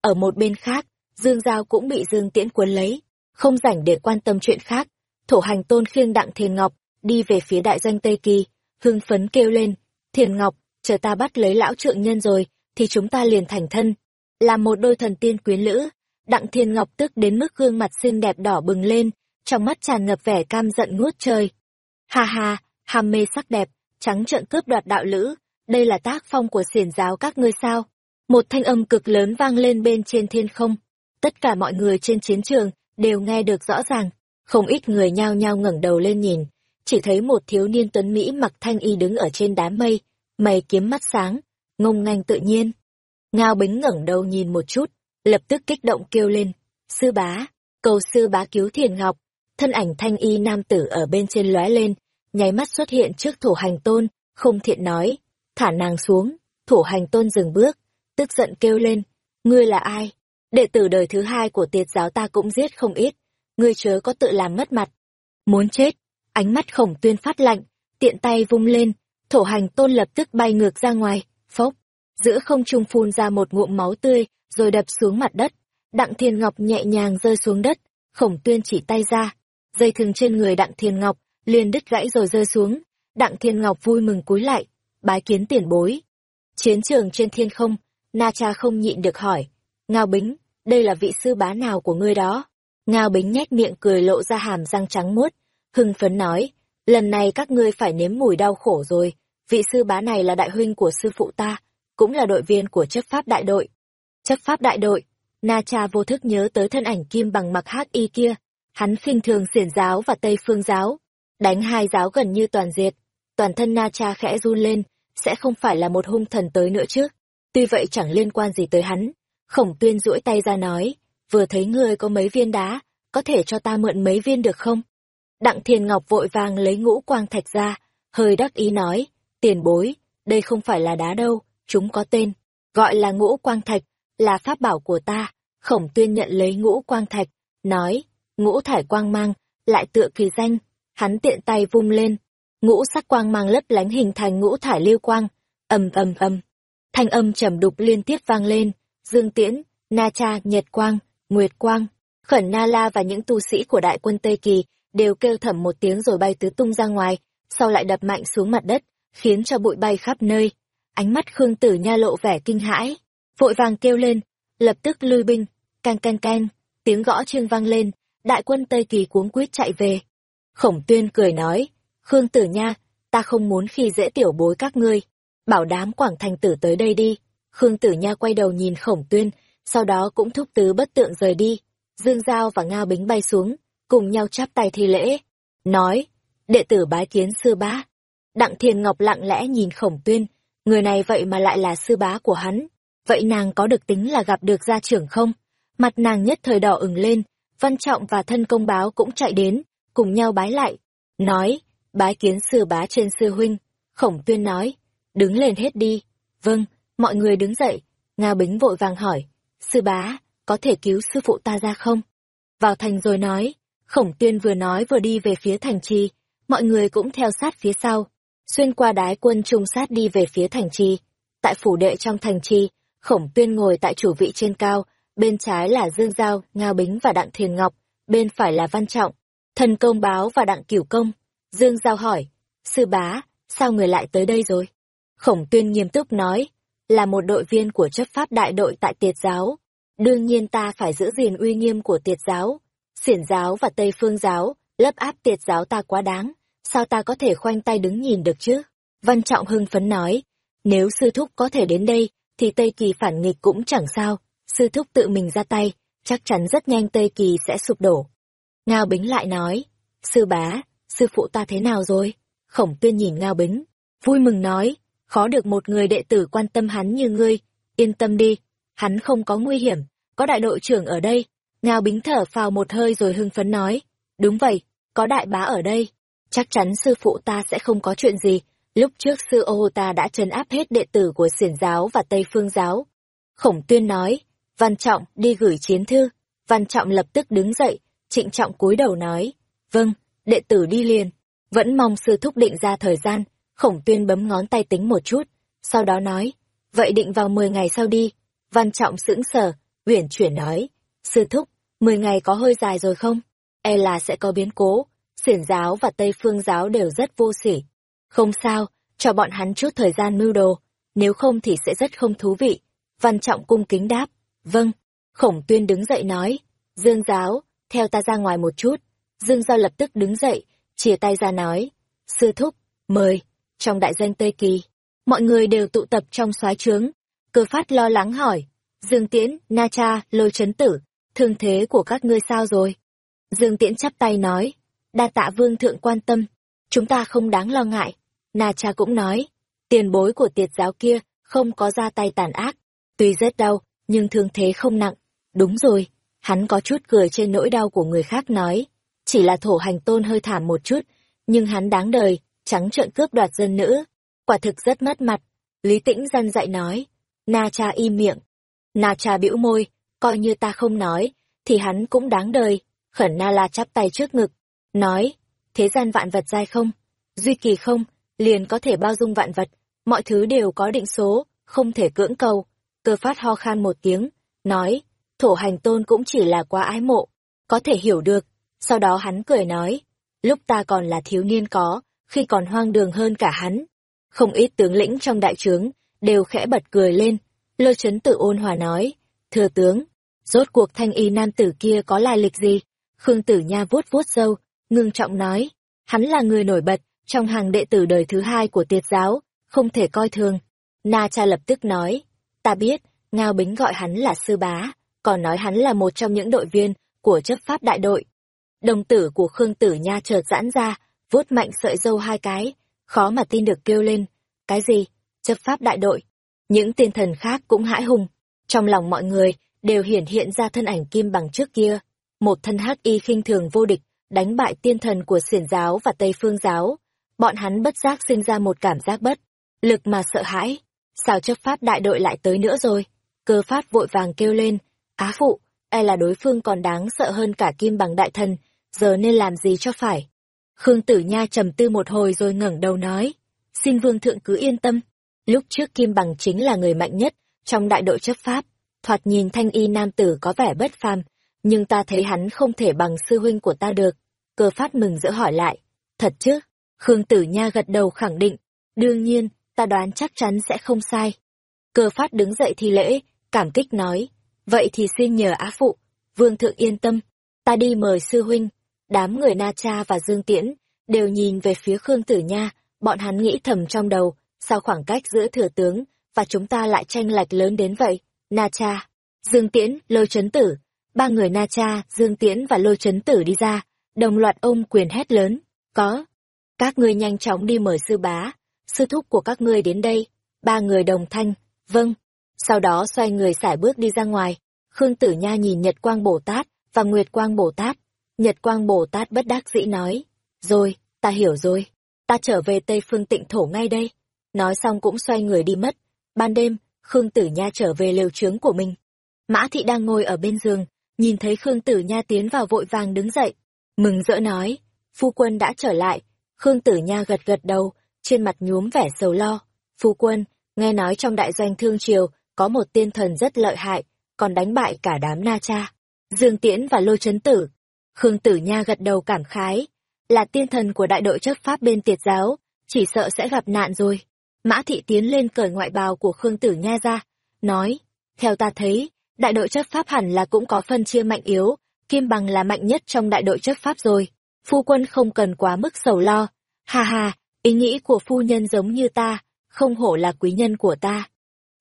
Ở một bên khác, Dương Giao cũng bị Dương Tiễn cuốn lấy, không rảnh để quan tâm chuyện khác. Thổ hành tôn khiêng đặng Thiền Ngọc, đi về phía đại danh Tây Kỳ, hưng phấn kêu lên, Thiền Ngọc, chờ ta bắt lấy lão trượng nhân rồi, thì chúng ta liền thành thân. Là một đôi thần tiên quyến lữ, Đặng Thiên Ngọc tức đến mức gương mặt xinh đẹp đỏ bừng lên, trong mắt tràn ngập vẻ cam giận nuốt trời. Ha ha, ham mê sắc đẹp, trắng trợn cướp đoạt đạo lữ, đây là tác phong của xiển giáo các ngươi sao? Một thanh âm cực lớn vang lên bên trên thiên không. Tất cả mọi người trên chiến trường đều nghe được rõ ràng, không ít người nhao nhao ngẩng đầu lên nhìn, chỉ thấy một thiếu niên tuấn Mỹ mặc thanh y đứng ở trên đám mây, mày kiếm mắt sáng, ngông nganh tự nhiên. Ngao Bính ngẩng đầu nhìn một chút, lập tức kích động kêu lên, sư bá, cầu sư bá cứu thiền ngọc, thân ảnh thanh y nam tử ở bên trên lóe lên, nháy mắt xuất hiện trước thổ hành tôn, không thiện nói, thả nàng xuống, thổ hành tôn dừng bước, tức giận kêu lên, ngươi là ai? Đệ tử đời thứ hai của tiệt giáo ta cũng giết không ít, ngươi chớ có tự làm mất mặt. Muốn chết, ánh mắt khổng tuyên phát lạnh, tiện tay vung lên, thổ hành tôn lập tức bay ngược ra ngoài, phốc, giữa không trung phun ra một ngụm máu tươi, rồi đập xuống mặt đất. Đặng Thiên Ngọc nhẹ nhàng rơi xuống đất, khổng tuyên chỉ tay ra. Dây thừng trên người Đặng Thiên Ngọc, liền đứt gãy rồi rơi xuống. Đặng Thiên Ngọc vui mừng cúi lại, bái kiến tiền bối. Chiến trường trên thiên không, Na Cha không nhịn được hỏi. Ngao Bính, đây là vị sư bá nào của ngươi đó? Ngao Bính nhếch miệng cười lộ ra hàm răng trắng muốt, hưng phấn nói, lần này các ngươi phải nếm mùi đau khổ rồi, vị sư bá này là đại huynh của sư phụ ta, cũng là đội viên của chấp pháp đại đội. Chấp pháp đại đội, Na Cha vô thức nhớ tới thân ảnh kim bằng mặc hắc y kia, hắn khinh thường xiển giáo và Tây phương giáo, đánh hai giáo gần như toàn diệt. Toàn thân Na Cha khẽ run lên, sẽ không phải là một hung thần tới nữa chứ. Tuy vậy chẳng liên quan gì tới hắn. Khổng tuyên duỗi tay ra nói, vừa thấy ngươi có mấy viên đá, có thể cho ta mượn mấy viên được không? Đặng Thiền Ngọc vội vàng lấy ngũ quang thạch ra, hơi đắc ý nói, tiền bối, đây không phải là đá đâu, chúng có tên, gọi là ngũ quang thạch, là pháp bảo của ta. Khổng tuyên nhận lấy ngũ quang thạch, nói, ngũ thải quang mang, lại tựa kỳ danh, hắn tiện tay vung lên, ngũ sắc quang mang lấp lánh hình thành ngũ thải lưu quang, ầm ầm ầm. Thanh âm trầm đục liên tiếp vang lên, Dương Tiễn, Na Cha, Nhật Quang, Nguyệt Quang, Khẩn Na La và những tu sĩ của đại quân Tây Kỳ đều kêu thầm một tiếng rồi bay tứ tung ra ngoài, sau lại đập mạnh xuống mặt đất, khiến cho bụi bay khắp nơi. Ánh mắt Khương Tử Nha lộ vẻ kinh hãi, vội vàng kêu lên, lập tức lui binh, can can can tiếng gõ chiêng vang lên, đại quân Tây Kỳ cuống quýt chạy về. Khổng Tuyên cười nói, Khương Tử Nha, ta không muốn khi dễ tiểu bối các ngươi, bảo đám Quảng Thành Tử tới đây đi. Khương Tử Nha quay đầu nhìn Khổng Tuyên, sau đó cũng thúc tứ bất tượng rời đi. Dương Giao và Ngao Bính bay xuống, cùng nhau chắp tay thi lễ, nói, đệ tử bái kiến sư bá. Đặng Thiền Ngọc lặng lẽ nhìn Khổng Tuyên, người này vậy mà lại là sư bá của hắn, vậy nàng có được tính là gặp được gia trưởng không? Mặt nàng nhất thời đỏ ửng lên, Văn Trọng và thân công báo cũng chạy đến, cùng nhau bái lại, nói, bái kiến sư bá trên sư huynh. Khổng Tuyên nói, đứng lên hết đi. Vâng, mọi người đứng dậy, Nga Bính vội vàng hỏi, sư bá, có thể cứu sư phụ ta ra không? Vào thành rồi nói, Khổng Tuyên vừa nói vừa đi về phía thành trì, mọi người cũng theo sát phía sau, xuyên qua đái quân trung sát đi về phía thành trì. Tại phủ đệ trong thành trì, Khổng Tuyên ngồi tại chủ vị trên cao, bên trái là Dương Giao, Nga Bính và Đặng Thiền Ngọc, bên phải là Văn Trọng, Thần Công Báo và Đặng Cửu Công. Dương Giao hỏi, sư bá, sao người lại tới đây rồi? Khổng Tuyên nghiêm túc nói, là một đội viên của chấp pháp đại đội tại tiệt giáo. Đương nhiên ta phải giữ gìn uy nghiêm của tiệt giáo. Xiển giáo và Tây Phương giáo, lấp áp tiệt giáo ta quá đáng, sao ta có thể khoanh tay đứng nhìn được chứ? Văn Trọng hưng phấn nói, nếu sư thúc có thể đến đây, thì Tây Kỳ phản nghịch cũng chẳng sao, sư thúc tự mình ra tay, chắc chắn rất nhanh Tây Kỳ sẽ sụp đổ. Ngao Bính lại nói, sư bá, sư phụ ta thế nào rồi? Khổng tuyên nhìn Ngao Bính, vui mừng nói, khó được một người đệ tử quan tâm hắn như ngươi, yên tâm đi, hắn không có nguy hiểm, có đại đội trưởng ở đây. Ngao Bính thở phào một hơi rồi hưng phấn nói, đúng vậy, có đại bá ở đây, chắc chắn sư phụ ta sẽ không có chuyện gì. Lúc trước sư ô ta đã trấn áp hết đệ tử của xiển giáo và Tây Phương giáo. Khổng tuyên nói, Văn Trọng đi gửi chiến thư. Văn Trọng lập tức đứng dậy, trịnh trọng cúi đầu nói, vâng, đệ tử đi liền. Vẫn mong sư thúc định ra thời gian, khổng tuyên bấm ngón tay tính một chút, sau đó nói, vậy định vào 10 ngày sau đi. Văn Trọng sững sờ, uyển chuyển nói, sư thúc, 10 ngày có hơi dài rồi không? E là sẽ có biến cố, xiển giáo và Tây Phương giáo đều rất vô sỉ. Không sao, cho bọn hắn chút thời gian mưu đồ, nếu không thì sẽ rất không thú vị. Văn Trọng cung kính đáp, vâng. Khổng tuyên đứng dậy nói, Dương giáo, theo ta ra ngoài một chút. Dương Giao lập tức đứng dậy, chia tay ra nói, sư thúc, mời, trong đại danh Tây Kỳ. Mọi người đều tụ tập trong soái trướng. Cơ phát lo lắng hỏi, Dương Tiễn, Na Cha, Lôi Trấn Tử, thương thế của các ngươi sao rồi? Dương Tiễn chắp tay nói, đa tạ vương thượng quan tâm, chúng ta không đáng lo ngại. Na Cha cũng nói, tiền bối của tiệt giáo kia không có ra tay tàn ác, tuy rất đau, nhưng thương thế không nặng. Đúng rồi, hắn có chút cười trên nỗi đau của người khác nói, chỉ là thổ hành tôn hơi thảm một chút, nhưng hắn đáng đời, trắng trợn cướp đoạt dân nữ, quả thực rất mất mặt. Lý Tĩnh dân dạy nói, Na cha im miệng. Na cha bĩu môi, coi như ta không nói, thì hắn cũng đáng đời. Khẩn Na La chắp tay trước ngực, nói, thế gian vạn vật dai không? Duy kỳ không, liền có thể bao dung vạn vật, mọi thứ đều có định số, không thể cưỡng cầu. Cơ phát ho khan một tiếng, nói, thổ hành tôn cũng chỉ là quá ái mộ, có thể hiểu được. Sau đó hắn cười nói, lúc ta còn là thiếu niên có, khi còn hoang đường hơn cả hắn. Không ít tướng lĩnh trong đại trướng, đều khẽ bật cười lên. Lôi chấn tự ôn hòa nói, thưa tướng, rốt cuộc thanh y nam tử kia có lai lịch gì? Khương tử nha vuốt vuốt râu, ngưng trọng nói, hắn là người nổi bật, trong hàng đệ tử đời thứ hai của tiệt giáo, không thể coi thường. Na cha lập tức nói, ta biết, Ngao Bính gọi hắn là sư bá, còn nói hắn là một trong những đội viên của chấp pháp đại đội. Đồng tử của Khương Tử Nha chợt giãn ra, vuốt mạnh sợi dâu hai cái, khó mà tin được kêu lên. Cái gì? chấp pháp đại đội. Những tiên thần khác cũng hãi hùng. Trong lòng mọi người đều hiển hiện ra thân ảnh kim bằng trước kia. Một thân hắc y khinh thường vô địch, đánh bại tiên thần của xiển giáo và Tây Phương giáo. Bọn hắn bất giác sinh ra một cảm giác bất, lực mà sợ hãi. Sao chấp pháp đại đội lại tới nữa rồi? Cơ phát vội vàng kêu lên, á phụ, e là đối phương còn đáng sợ hơn cả kim bằng đại thần, giờ nên làm gì cho phải. Khương Tử Nha trầm tư một hồi rồi ngẩng đầu nói, xin vương thượng cứ yên tâm. Lúc trước kim bằng chính là người mạnh nhất trong đại đội chấp pháp, thoạt nhìn thanh y nam tử có vẻ bất phàm, nhưng ta thấy hắn không thể bằng sư huynh của ta được. Cơ phát mừng dỡ hỏi lại, thật chứ? Khương Tử Nha gật đầu khẳng định, đương nhiên, ta đoán chắc chắn sẽ không sai. Cơ phát đứng dậy thi lễ, cảm kích nói, vậy thì xin nhờ á phụ, vương thượng yên tâm, ta đi mời sư huynh. Đám người Na Cha và Dương Tiễn đều nhìn về phía Khương Tử Nha, bọn hắn nghĩ thầm trong đầu, sao khoảng cách giữa thừa tướng và chúng ta lại tranh lệch lớn đến vậy? Na Cha, Dương Tiễn, Lôi Chấn Tử, ba người Na Cha, Dương Tiễn và Lôi Chấn Tử đi ra, đồng loạt ôm quyền hét lớn, có. Các ngươi nhanh chóng đi mời sư bá, sư thúc của các ngươi đến đây. Ba người đồng thanh, vâng. Sau đó xoay người xải bước đi ra ngoài. Khương Tử Nha nhìn Nhật Quang Bồ Tát và Nguyệt Quang Bồ Tát. Nhật Quang Bồ Tát bất đắc dĩ nói, rồi, ta hiểu rồi, ta trở về Tây Phương tịnh thổ ngay đây. Nói xong cũng xoay người đi mất. Ban đêm, Khương Tử Nha trở về lều trướng của mình. Mã Thị đang ngồi ở bên giường, nhìn thấy Khương Tử Nha tiến vào vội vàng đứng dậy. Mừng rỡ nói, phu quân đã trở lại. Khương Tử Nha gật gật đầu, trên mặt nhuốm vẻ sầu lo. Phu quân, nghe nói trong đại doanh thương triều, có một tiên thần rất lợi hại, còn đánh bại cả đám na cha. Dương Tiễn và Lôi Trấn Tử. Khương Tử Nha gật đầu cảm khái. Là tiên thần của đại đội chấp pháp bên tiệt giáo, chỉ sợ sẽ gặp nạn rồi. Mã Thị tiến lên cởi ngoại bào của Khương Tử Nha ra, nói, theo ta thấy, đại đội chấp pháp hẳn là cũng có phân chia mạnh yếu, Kim Bằng là mạnh nhất trong đại đội chấp pháp rồi. Phu quân không cần quá mức sầu lo. Hà hà, ý nghĩ của phu nhân giống như ta, không hổ là quý nhân của ta.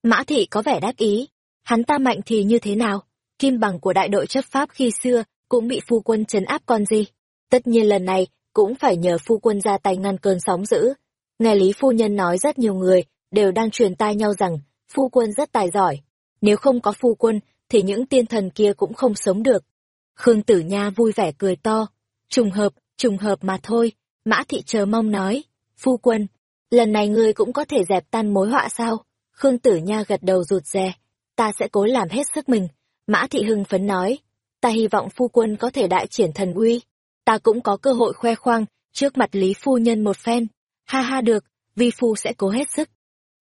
Mã thị có vẻ đáp ý, hắn ta mạnh thì như thế nào? Kim bằng của đại đội chấp pháp khi xưa cũng bị phu quân trấn áp con gì? Tất nhiên lần này cũng phải nhờ phu quân ra tay ngăn cơn sóng dữ. Nghe Lý phu nhân nói rất nhiều người đều đang truyền tai nhau rằng phu quân rất tài giỏi. Nếu không có phu quân thì những tiên thần kia cũng không sống được. Khương Tử Nha vui vẻ cười to. Trùng hợp, trùng hợp mà thôi. Mã thị chờ mong nói. Phu quân, lần này ngươi cũng có thể dẹp tan mối họa sao? Khương Tử Nha gật đầu rụt rè. Ta sẽ cố làm hết sức mình. Mã thị hưng phấn nói. Ta hy vọng phu quân có thể đại triển thần uy. Ta cũng có cơ hội khoe khoang trước mặt Lý phu nhân một phen. Ha ha được, vi phu sẽ cố hết sức.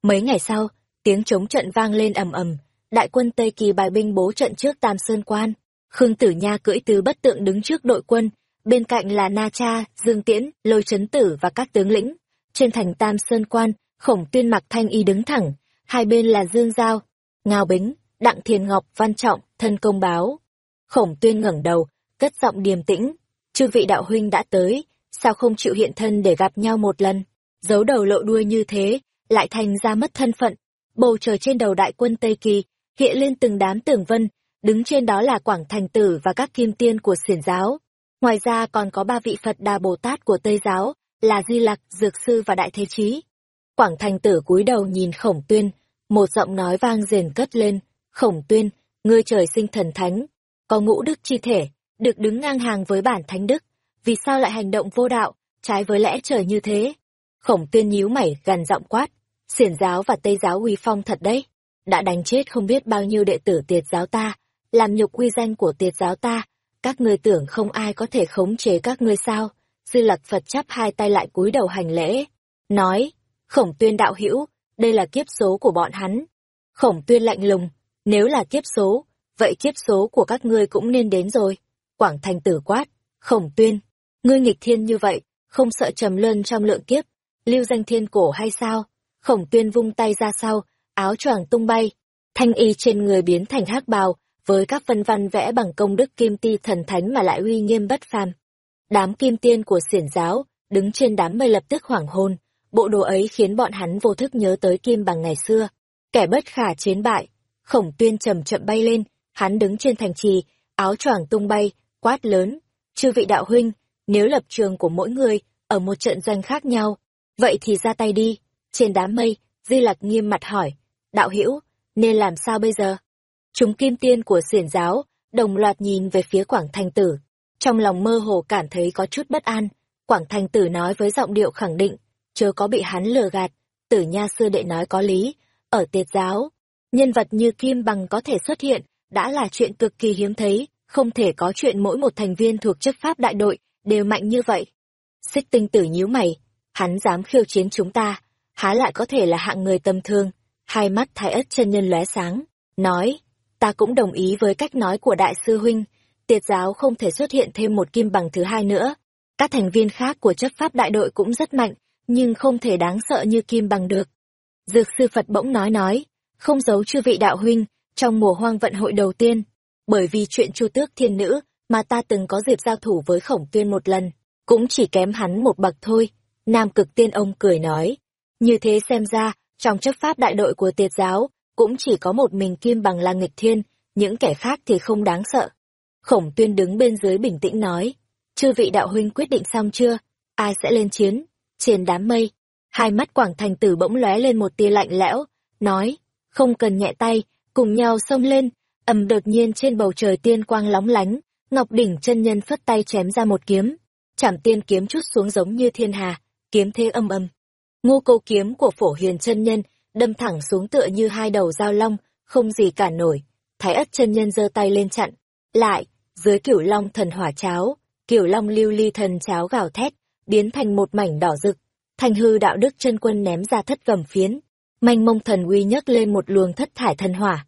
Mấy ngày sau, tiếng chống trận vang lên ầm ầm, đại quân Tây Kỳ bài binh bố trận trước Tam Sơn Quan. Khương Tử Nha cưỡi tứ bất tượng đứng trước đội quân, bên cạnh là Na Cha, Dương Tiễn, Lôi Trấn Tử và các tướng lĩnh. Trên thành Tam Sơn Quan, Khổng Tuyên mặc thanh y đứng thẳng, hai bên là Dương Giao, Ngao Bính, Đặng Thiền Ngọc, Văn Trọng, thân công báo. Khổng Tuyên ngẩng đầu, cất giọng điềm tĩnh, chư vị đạo huynh đã tới, sao không chịu hiện thân để gặp nhau một lần, giấu đầu lộ đuôi như thế, lại thành ra mất thân phận. Bầu trời trên đầu đại quân Tây Kỳ, hiện lên từng đám tường vân, đứng trên đó là Quảng Thành Tử và các kim tiên của xiển giáo. Ngoài ra còn có ba vị Phật Đà Bồ Tát của Tây giáo, là Di Lặc, Dược Sư và Đại Thế Chí. Quảng Thành Tử cúi đầu nhìn Khổng Tuyên, một giọng nói vang rền cất lên, Khổng Tuyên, ngươi trời sinh thần thánh, có ngũ đức chi thể, được đứng ngang hàng với bản thánh đức, vì sao lại hành động vô đạo, trái với lẽ trời như thế? Khổng Tuyên nhíu mày gần giọng quát, xiển giáo và Tây giáo uy phong thật đấy, đã đánh chết không biết bao nhiêu đệ tử tiệt giáo ta, làm nhục uy danh của tiệt giáo ta, các ngươi tưởng không ai có thể khống chế các ngươi sao? Dư Lặc Phật chắp hai tay lại cúi đầu hành lễ, nói: "Khổng Tuyên đạo hữu, đây là kiếp số của bọn hắn." Khổng Tuyên lạnh lùng, "Nếu là kiếp số, vậy kiếp số của các ngươi cũng nên đến rồi." Quảng Thành Tử quát, "Khổng Tuyên, ngươi nghịch thiên như vậy, không sợ trầm luân trong lượng kiếp, lưu danh thiên cổ hay sao?" Khổng Tuyên vung tay ra sau, áo choàng tung bay, thanh y trên người biến thành hắc bào, với các vân văn vẽ bằng công đức kim ti thần thánh mà lại uy nghiêm bất phàm. Đám kim tiên của xiển giáo, đứng trên đám mây lập tức hoảng hôn, bộ đồ ấy khiến bọn hắn vô thức nhớ tới kim bằng ngày xưa. Kẻ bất khả chiến bại, khổng tuyên chậm chậm bay lên, hắn đứng trên thành trì, áo choàng tung bay, quát lớn. Chư vị đạo huynh, nếu lập trường của mỗi người ở một trận danh khác nhau, vậy thì ra tay đi. Trên đám mây, Di Lặc nghiêm mặt hỏi, đạo hữu nên làm sao bây giờ? Chúng kim tiên của xiển giáo, đồng loạt nhìn về phía Quảng Thành Tử. Trong lòng mơ hồ cảm thấy có chút bất an, Quảng Thành Tử nói với giọng điệu khẳng định, chớ có bị hắn lừa gạt, tử nha sư đệ nói có lý, ở tiệt giáo, nhân vật như Kim Bằng có thể xuất hiện, đã là chuyện cực kỳ hiếm thấy, không thể có chuyện mỗi một thành viên thuộc chức pháp đại đội đều mạnh như vậy. Xích tinh tử nhíu mày, hắn dám khiêu chiến chúng ta, há lại có thể là hạng người tầm thương. Hai mắt thái ất chân nhân lóe sáng, nói, ta cũng đồng ý với cách nói của đại sư huynh, tiệt giáo không thể xuất hiện thêm một kim bằng thứ hai nữa. Các thành viên khác của chấp pháp đại đội cũng rất mạnh, nhưng không thể đáng sợ như kim bằng được. Dược sư Phật bỗng nói nói, không giấu chư vị đạo huynh, trong mùa hoang vận hội đầu tiên, bởi vì chuyện chu tước thiên nữ mà ta từng có dịp giao thủ với khổng tuyên một lần, cũng chỉ kém hắn một bậc thôi. Nam cực tiên ông cười nói, như thế xem ra, trong chấp pháp đại đội của tiệt giáo, cũng chỉ có một mình kim bằng là nghịch thiên, những kẻ khác thì không đáng sợ. Khổng tuyên đứng bên dưới bình tĩnh nói, chư vị đạo huynh quyết định xong chưa, ai sẽ lên chiến? Trên đám mây, hai mắt quảng thành tử bỗng lóe lên một tia lạnh lẽo, nói, không cần nhẹ tay, cùng nhau xông lên, ầm đột nhiên trên bầu trời tiên quang lóng lánh, Ngọc đỉnh chân nhân phất tay chém ra một kiếm, chảm tiên kiếm chút xuống giống như thiên hà, kiếm thế âm âm. Ngô câu kiếm của phổ hiền chân nhân đâm thẳng xuống tựa như hai đầu dao long, không gì cản nổi. Thái ất chân nhân giơ tay lên chặn, lại, dưới cửu long thần hỏa cháo, cửu long lưu ly thần cháo gào thét, biến thành một mảnh đỏ rực. Thành hư đạo đức chân quân ném ra thất cầm phiến, manh mông thần uy nhấc lên một luồng thất thải thần hỏa.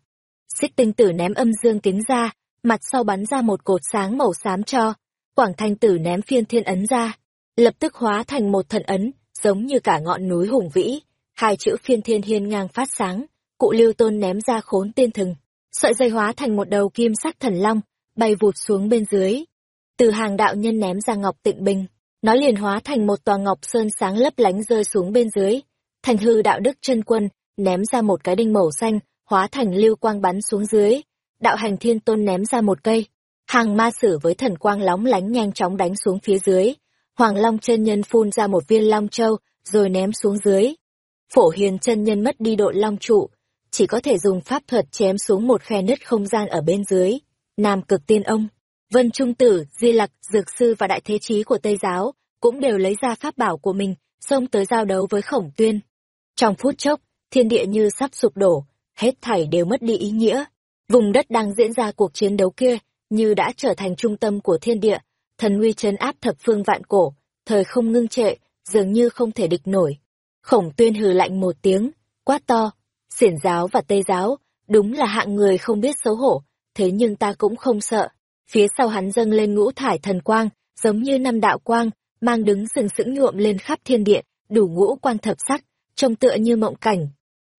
Xích tinh tử ném âm dương kính ra, mặt sau bắn ra một cột sáng màu xám cho, quảng thanh tử ném phiên thiên ấn ra, lập tức hóa thành một thần ấn, giống như cả ngọn núi hùng vĩ, hai chữ phiên thiên hiên ngang phát sáng, cụ lưu tôn ném ra khốn tiên thừng, sợi dây hóa thành một đầu kim sắc thần long, bay vụt xuống bên dưới. Từ hàng đạo nhân ném ra ngọc tịnh bình, nó liền hóa thành một tòa ngọc sơn sáng lấp lánh rơi xuống bên dưới. Thành hư đạo đức chân quân, ném ra một cái đinh màu xanh, hóa thành lưu quang bắn xuống dưới. Đạo hành thiên tôn ném ra một cây. Hàng ma sử với thần quang lóng lánh nhanh chóng đánh xuống phía dưới. Hoàng Long chân nhân phun ra một viên long châu, rồi ném xuống dưới. Phổ hiền chân nhân mất đi độ long trụ, chỉ có thể dùng pháp thuật chém xuống một khe nứt không gian ở bên dưới. Nam cực tiên ông, Vân Trung Tử, Di Lặc, Dược Sư và Đại Thế Chí của Tây Giáo cũng đều lấy ra pháp bảo của mình, xông tới giao đấu với khổng tuyên. Trong phút chốc, thiên địa như sắp sụp đổ, hết thảy đều mất đi ý nghĩa. Vùng đất đang diễn ra cuộc chiến đấu kia, như đã trở thành trung tâm của thiên địa, thần uy chấn áp thập phương vạn cổ, thời không ngưng trệ, dường như không thể địch nổi. Khổng tuyên hừ lạnh một tiếng, quát to, xiển giáo và tây giáo, đúng là hạng người không biết xấu hổ, thế nhưng ta cũng không sợ. Phía sau hắn dâng lên ngũ thải thần quang, giống như năm đạo quang, mang đứng sừng sững nhuộm lên khắp thiên địa, đủ ngũ quang thập sắc, trông tựa như mộng cảnh.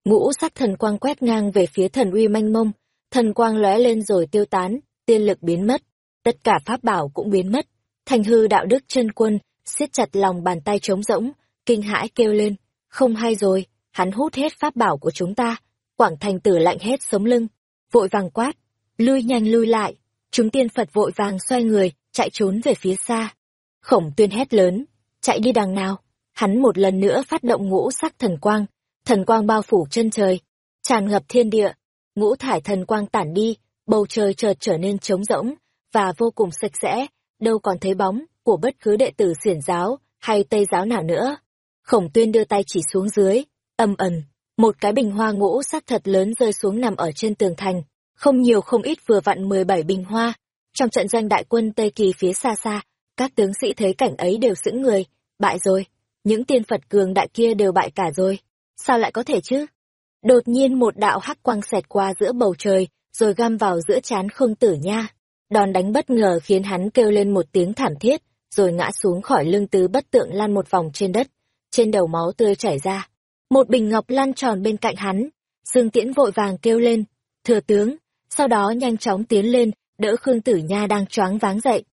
Ngũ sắc thần quang quét ngang về phía thần uy manh mông, thần quang lóe lên rồi tiêu tán, tiên lực biến mất, tất cả pháp bảo cũng biến mất. Thành hư đạo đức chân quân, siết chặt lòng bàn tay trống rỗng, kinh hãi kêu lên, không hay rồi, hắn hút hết pháp bảo của chúng ta. Quảng thành tử lạnh hết sống lưng, vội vàng quát, lui nhanh lui lại, chúng tiên Phật vội vàng xoay người, chạy trốn về phía xa. Khổng tuyên hét lớn, chạy đi đằng nào, hắn một lần nữa phát động ngũ sắc thần quang, thần quang bao phủ chân trời, tràn ngập thiên địa, ngũ thải thần quang tản đi, bầu trời chợt trở nên trống rỗng, và vô cùng sạch sẽ, đâu còn thấy bóng của bất cứ đệ tử xiển giáo hay tây giáo nào nữa. Khổng tuyên đưa tay chỉ xuống dưới, âm ầm, một cái bình hoa ngũ sắc thật lớn rơi xuống nằm ở trên tường thành, không nhiều không ít vừa vặn 17 bình hoa. Trong trận doanh đại quân Tây Kỳ phía xa xa, các tướng sĩ thấy cảnh ấy đều sững người, bại rồi, những tiên Phật cường đại kia đều bại cả rồi, sao lại có thể chứ? Đột nhiên một đạo hắc quang xẹt qua giữa bầu trời, rồi găm vào giữa chán không Tử Nha. Đòn đánh bất ngờ khiến hắn kêu lên một tiếng thảm thiết, rồi ngã xuống khỏi lưng tứ bất tượng lăn một vòng trên đất, trên đầu máu tươi chảy ra. Một bình ngọc lăn tròn bên cạnh hắn, Dương Tiễn vội vàng kêu lên, thừa tướng, sau đó nhanh chóng tiến lên, đỡ Khương Tử Nha đang choáng váng dậy.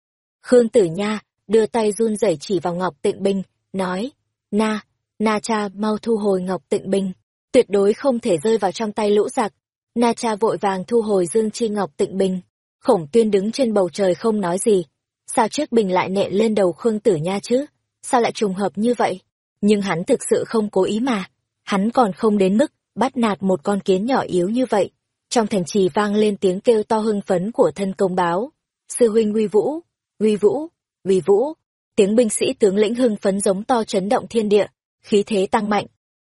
Khương Tử Nha đưa tay run rẩy chỉ vào Ngọc Tịnh Bình, nói, Na, Na cha mau thu hồi Ngọc Tịnh Bình, tuyệt đối không thể rơi vào trong tay lũ giặc. Na cha vội vàng thu hồi Dương Chi Ngọc Tịnh Bình, khổng tuyên đứng trên bầu trời không nói gì. Sao chiếc bình lại nện lên đầu Khương Tử Nha chứ? Sao lại trùng hợp như vậy? Nhưng hắn thực sự không cố ý mà. hắn còn không đến mức bắt nạt một con kiến nhỏ yếu như vậy. Trong thành trì vang lên tiếng kêu to hưng phấn của thân công báo. Sư huynh uy vũ, uy vũ, uy vũ. Tiếng binh sĩ tướng lĩnh hưng phấn giống to chấn động thiên địa, khí thế tăng mạnh.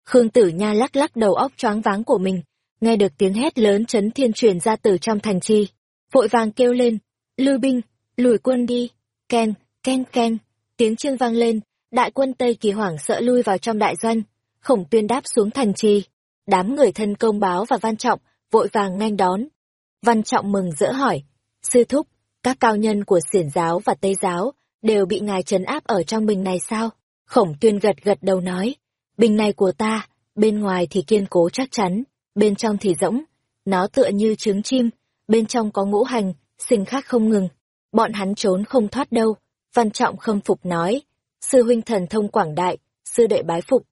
Khương Tử Nha lắc lắc đầu óc choáng váng của mình, nghe được tiếng hét lớn chấn thiên truyền ra từ trong thành trì, vội vàng kêu lên, lưu binh, lùi quân đi." Ken, ken ken, tiếng chiêng vang lên, đại quân Tây Kỳ hoảng sợ lui vào trong đại doanh, Khổng Tuyên đáp xuống thành trì. Đám người thân công báo và Văn Trọng vội vàng nghênh đón. Văn Trọng mừng rỡ hỏi, "Sư thúc, các cao nhân của Xiển giáo và Tây giáo đều bị ngài trấn áp ở trong bình này sao?" Khổng Tuyên gật gật đầu nói, "Bình này của ta, bên ngoài thì kiên cố chắc chắn, bên trong thì rỗng, nó tựa như trứng chim, bên trong có ngũ hành, sinh khác không ngừng, bọn hắn trốn không thoát đâu." Văn Trọng khâm phục nói, "Sư huynh thần thông quảng đại, sư đệ bái phục."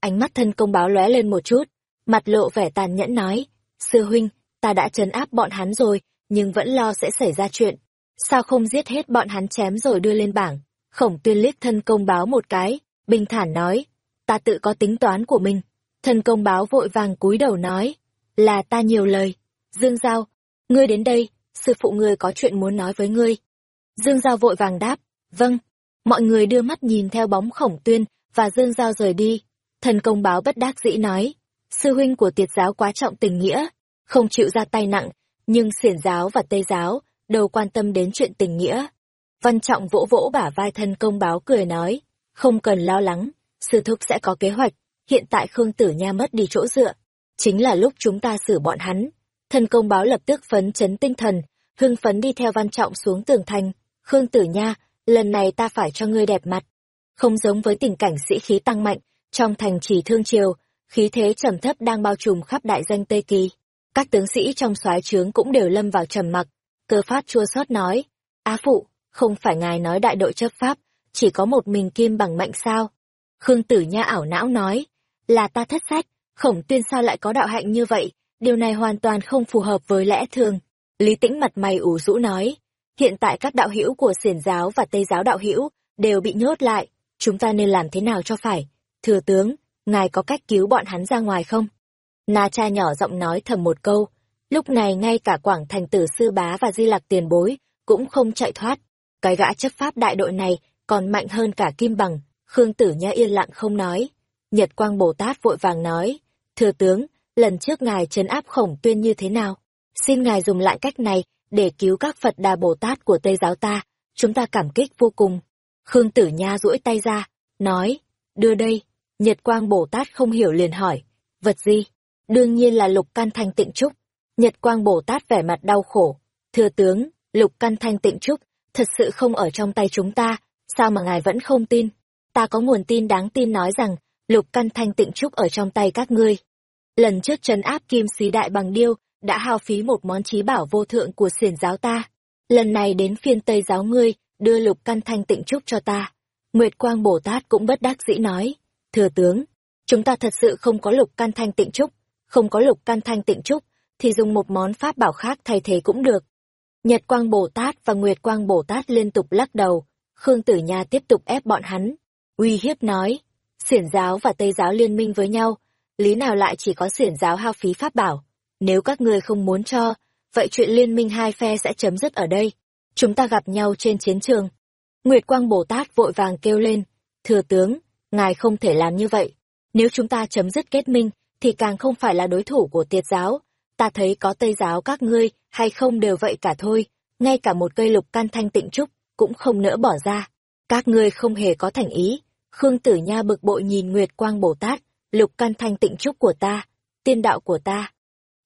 Ánh mắt thân công báo lóe lên một chút, mặt lộ vẻ tàn nhẫn nói, sư huynh, ta đã trấn áp bọn hắn rồi, nhưng vẫn lo sẽ xảy ra chuyện. Sao không giết hết bọn hắn chém rồi đưa lên bảng? Khổng tuyên liếc thân công báo một cái, bình thản nói, ta tự có tính toán của mình. Thân công báo vội vàng cúi đầu nói, là ta nhiều lời. Dương Giao, ngươi đến đây, sư phụ ngươi có chuyện muốn nói với ngươi. Dương Giao vội vàng đáp, vâng. Mọi người đưa mắt nhìn theo bóng khổng tuyên, và Dương Giao rời đi. Thần công báo bất đắc dĩ nói, sư huynh của tiệt giáo quá trọng tình nghĩa, không chịu ra tay nặng, nhưng xiển giáo và tây giáo đều quan tâm đến chuyện tình nghĩa. Văn trọng vỗ vỗ bả vai thân công báo cười nói, không cần lo lắng, sư thúc sẽ có kế hoạch, hiện tại Khương Tử Nha mất đi chỗ dựa, chính là lúc chúng ta xử bọn hắn. Thân công báo lập tức phấn chấn tinh thần, hưng phấn đi theo văn trọng xuống tường thành, Khương Tử Nha, lần này ta phải cho ngươi đẹp mặt. Không giống với tình cảnh sĩ khí tăng mạnh, trong thành trì thương triều, khí thế trầm thấp đang bao trùm khắp đại danh Tây Kỳ. Các tướng sĩ trong soái trướng cũng đều lâm vào trầm mặc. Cơ phát chua xót nói, Á phụ, không phải ngài nói đại đội chấp pháp, chỉ có một mình kim bằng mạnh sao? Khương Tử Nha ảo não nói, là ta thất sách, khổng tuyên sao lại có đạo hạnh như vậy, điều này hoàn toàn không phù hợp với lẽ thường. Lý tĩnh mặt mày ủ rũ nói, hiện tại các đạo hữu của xiển giáo và tây giáo đạo hữu đều bị nhốt lại, chúng ta nên làm thế nào cho phải? Thừa tướng, ngài có cách cứu bọn hắn ra ngoài không? Na cha nhỏ giọng nói thầm một câu, lúc này ngay cả quảng thành tử sư bá và di lạc tiền bối cũng không chạy thoát. Cái gã chấp pháp đại đội này còn mạnh hơn cả kim bằng, Khương Tử Nha yên lặng không nói. Nhật Quang Bồ Tát vội vàng nói, Thừa tướng, lần trước ngài trấn áp khổng tuyên như thế nào? Xin ngài dùng lại cách này để cứu các Phật Đà Bồ Tát của Tây giáo ta, chúng ta cảm kích vô cùng. Khương Tử Nha duỗi tay ra, nói, đưa đây, Nhật Quang Bồ Tát không hiểu liền hỏi, vật gì? Đương nhiên là lục căn thanh tịnh trúc. Nhật Quang Bồ Tát vẻ mặt đau khổ. Thưa tướng, lục căn thanh tịnh trúc, thật sự không ở trong tay chúng ta, sao mà ngài vẫn không tin? Ta có nguồn tin đáng tin nói rằng, lục căn thanh tịnh trúc ở trong tay các ngươi. Lần trước trấn áp kim xí đại bằng điêu, đã hao phí một món trí bảo vô thượng của xiển giáo ta. Lần này đến phiên Tây giáo ngươi, đưa lục căn thanh tịnh trúc cho ta. Nguyệt Quang Bồ Tát cũng bất đắc dĩ nói, thừa tướng, chúng ta thật sự không có lục can thanh tịnh trúc, không có lục can thanh tịnh trúc, thì dùng một món pháp bảo khác thay thế cũng được. Nhật Quang Bồ Tát và Nguyệt Quang Bồ Tát liên tục lắc đầu, Khương Tử Nha tiếp tục ép bọn hắn, uy hiếp nói, xiển giáo và Tây giáo liên minh với nhau, lý nào lại chỉ có xiển giáo hao phí pháp bảo, nếu các người không muốn cho, vậy chuyện liên minh hai phe sẽ chấm dứt ở đây, chúng ta gặp nhau trên chiến trường. Nguyệt Quang Bồ Tát vội vàng kêu lên, thừa tướng, ngài không thể làm như vậy. Nếu chúng ta chấm dứt kết minh, thì càng không phải là đối thủ của tiệt giáo. Ta thấy có tây giáo các ngươi, hay không đều vậy cả thôi. Ngay cả một cây lục can thanh tịnh trúc, cũng không nỡ bỏ ra. Các ngươi không hề có thành ý. Khương Tử Nha bực bội nhìn Nguyệt Quang Bồ Tát, lục can thanh tịnh trúc của ta, tiên đạo của ta.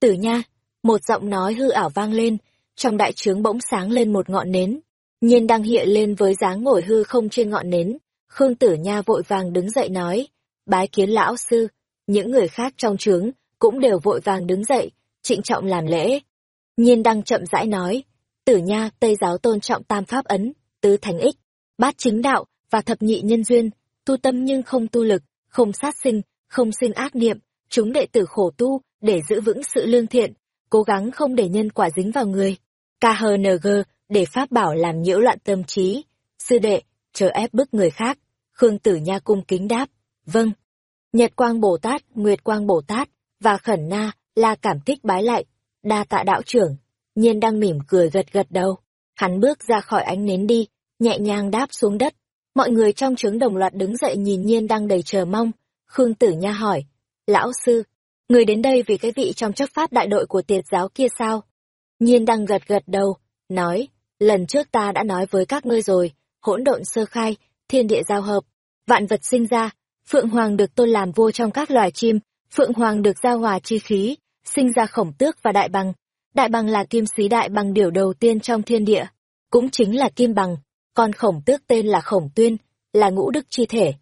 Tử Nha, một giọng nói hư ảo vang lên, trong đại trướng bỗng sáng lên một ngọn nến. Nhiên đang hiện lên với dáng ngồi hư không trên ngọn nến, Khương Tử Nha vội vàng đứng dậy nói, bái kiến lão sư, những người khác trong trướng cũng đều vội vàng đứng dậy, trịnh trọng làm lễ. Nhiên đăng chậm rãi nói, Tử Nha Tây giáo tôn trọng tam pháp ấn, tứ thành ích, bát chính đạo và thập nhị nhân duyên, tu tâm nhưng không tu lực, không sát sinh, không sinh ác niệm, chúng đệ tử khổ tu để giữ vững sự lương thiện, cố gắng không để nhân quả dính vào người. KHNG để pháp bảo làm nhiễu loạn tâm trí. Sư đệ, chờ ép bức người khác. Khương Tử Nha cung kính đáp, vâng. Nhật Quang Bồ Tát, Nguyệt Quang Bồ Tát và Khẩn Na là cảm kích bái lại, đa tạ đạo trưởng. Nhiên đang mỉm cười gật gật đầu. Hắn bước ra khỏi ánh nến đi, nhẹ nhàng đáp xuống đất. Mọi người trong trướng đồng loạt đứng dậy nhìn Nhiên đang đầy chờ mong. Khương Tử Nha hỏi, Lão Sư, người đến đây vì cái vị trong chấp pháp đại đội của tiệt giáo kia sao? Nhiên đang gật gật đầu, nói, lần trước ta đã nói với các ngươi rồi, hỗn độn sơ khai, thiên địa giao hợp, vạn vật sinh ra, Phượng Hoàng được tôn làm vua trong các loài chim, Phượng Hoàng được giao hòa chi khí, sinh ra khổng tước và đại bằng. Đại bằng là kim sĩ đại bằng điểu đầu tiên trong thiên địa, cũng chính là kim bằng, còn khổng tước tên là khổng tuyên, là ngũ đức chi thể.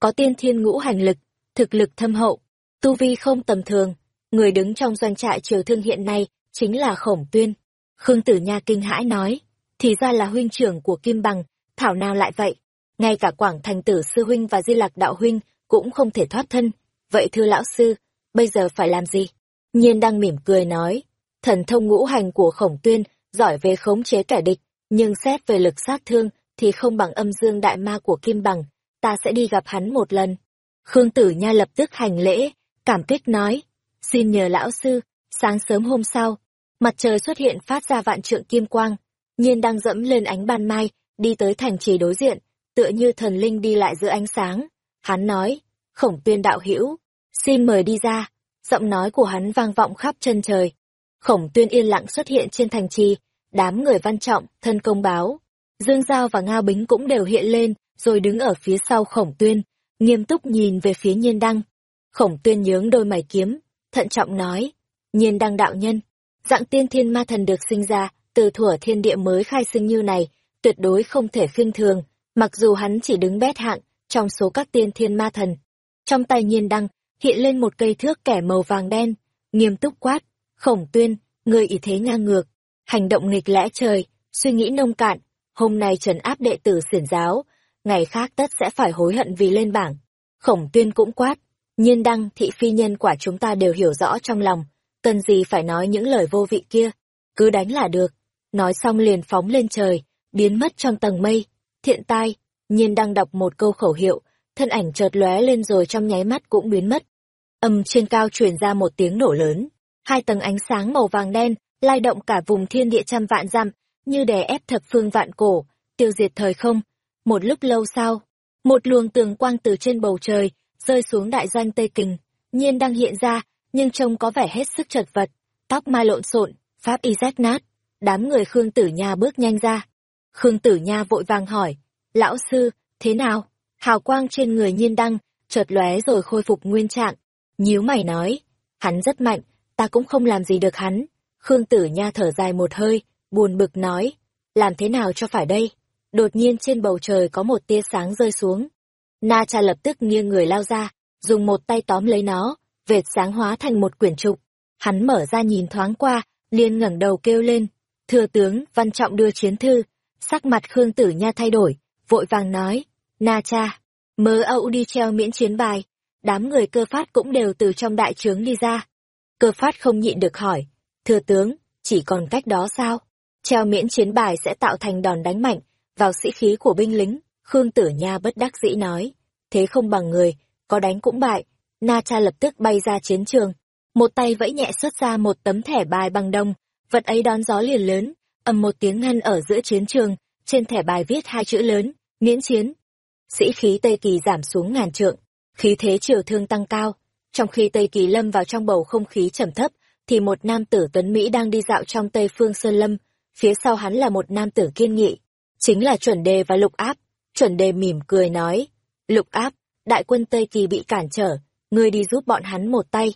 Có tiên thiên ngũ hành lực, thực lực thâm hậu, tu vi không tầm thường, người đứng trong doanh trại triều thương hiện nay chính là khổng tuyên. Khương Tử Nha kinh hãi nói, thì ra là huynh trưởng của Kim Bằng, thảo nào lại vậy? Ngay cả Quảng Thành Tử Sư Huynh và Di Lạc Đạo Huynh cũng không thể thoát thân. Vậy thưa lão sư, bây giờ phải làm gì? Nhiên đang mỉm cười nói, thần thông ngũ hành của khổng tuyên giỏi về khống chế kẻ địch, nhưng xét về lực sát thương thì không bằng âm dương đại ma của Kim Bằng, ta sẽ đi gặp hắn một lần. Khương Tử Nha lập tức hành lễ, cảm kích nói, xin nhờ lão sư, sáng sớm hôm sau, mặt trời xuất hiện phát ra vạn trượng kim quang, nhiên đang dẫm lên ánh ban mai, đi tới thành trì đối diện, tựa như thần linh đi lại giữa ánh sáng. Hắn nói, khổng tuyên đạo hữu xin mời đi ra, giọng nói của hắn vang vọng khắp chân trời. Khổng tuyên yên lặng xuất hiện trên thành trì, đám người văn trọng, thân công báo. Dương Giao và Ngao Bính cũng đều hiện lên, rồi đứng ở phía sau khổng tuyên, nghiêm túc nhìn về phía nhiên đăng. Khổng tuyên nhướng đôi mày kiếm, thận trọng nói, nhiên đăng đạo nhân, dạng tiên thiên ma thần được sinh ra, từ thuở thiên địa mới khai sinh như này, tuyệt đối không thể khinh thường, mặc dù hắn chỉ đứng bét hạng trong số các tiên thiên ma thần. Trong tay nhiên đăng, hiện lên một cây thước kẻ màu vàng đen, nghiêm túc quát, khổng tuyên, người ý thế ngang ngược, hành động nghịch lẽ trời, suy nghĩ nông cạn, hôm nay trần áp đệ tử xiển giáo, ngày khác tất sẽ phải hối hận vì lên bảng. Khổng tuyên cũng quát, nhiên đăng thị phi nhân quả chúng ta đều hiểu rõ trong lòng, cần gì phải nói những lời vô vị kia, cứ đánh là được. Nói xong liền phóng lên trời, biến mất trong tầng mây. Thiện tai, nhiên đang đọc một câu khẩu hiệu, thân ảnh chợt lóe lên rồi trong nháy mắt cũng biến mất. Âm trên cao truyền ra một tiếng nổ lớn, hai tầng ánh sáng màu vàng đen, lai động cả vùng thiên địa trăm vạn dặm, như đè ép thập phương vạn cổ, tiêu diệt thời không. Một lúc lâu sau, một luồng tường quang từ trên bầu trời, rơi xuống đại doanh Tây Kình, nhiên đang hiện ra, nhưng trông có vẻ hết sức chật vật, tóc mai lộn xộn, pháp y rách nát. Đám người Khương Tử Nha bước nhanh ra. Khương Tử Nha vội vàng hỏi, lão sư, thế nào? Hào quang trên người nhiên đăng, chợt lóe rồi khôi phục nguyên trạng. Nhíu mày nói, hắn rất mạnh, ta cũng không làm gì được hắn. Khương Tử Nha thở dài một hơi, buồn bực nói, làm thế nào cho phải đây? Đột nhiên trên bầu trời có một tia sáng rơi xuống. Na cha lập tức nghiêng người lao ra, dùng một tay tóm lấy nó, vệt sáng hóa thành một quyển trục. Hắn mở ra nhìn thoáng qua, liền ngẩng đầu kêu lên, thừa tướng, văn trọng đưa chiến thư. Sắc mặt Khương Tử Nha thay đổi, vội vàng nói, Na cha, mớ âu đi treo miễn chiến bài. Đám người cơ phát cũng đều từ trong đại trướng đi ra. Cơ phát không nhịn được hỏi, thừa tướng, chỉ còn cách đó sao? Treo miễn chiến bài sẽ tạo thành đòn đánh mạnh vào sĩ khí của binh lính. Khương Tử Nha bất đắc dĩ nói, thế không bằng người, có đánh cũng bại. Na cha lập tức bay ra chiến trường, một tay vẫy nhẹ xuất ra một tấm thẻ bài bằng đồng, vật ấy đón gió liền lớn, ầm một tiếng ngăn ở giữa chiến trường, trên thẻ bài viết hai chữ lớn, miễn chiến. Sĩ khí Tây Kỳ giảm xuống ngàn trượng, khí thế triều thương tăng cao. Trong khi Tây Kỳ lâm vào trong bầu không khí trầm thấp, thì một nam tử tuấn Mỹ đang đi dạo trong Tây Phương Sơn Lâm, phía sau hắn là một nam tử kiên nghị, chính là chuẩn đề và lục áp. Chuẩn đề mỉm cười nói, lục áp, đại quân Tây Kỳ bị cản trở, ngươi đi giúp bọn hắn một tay.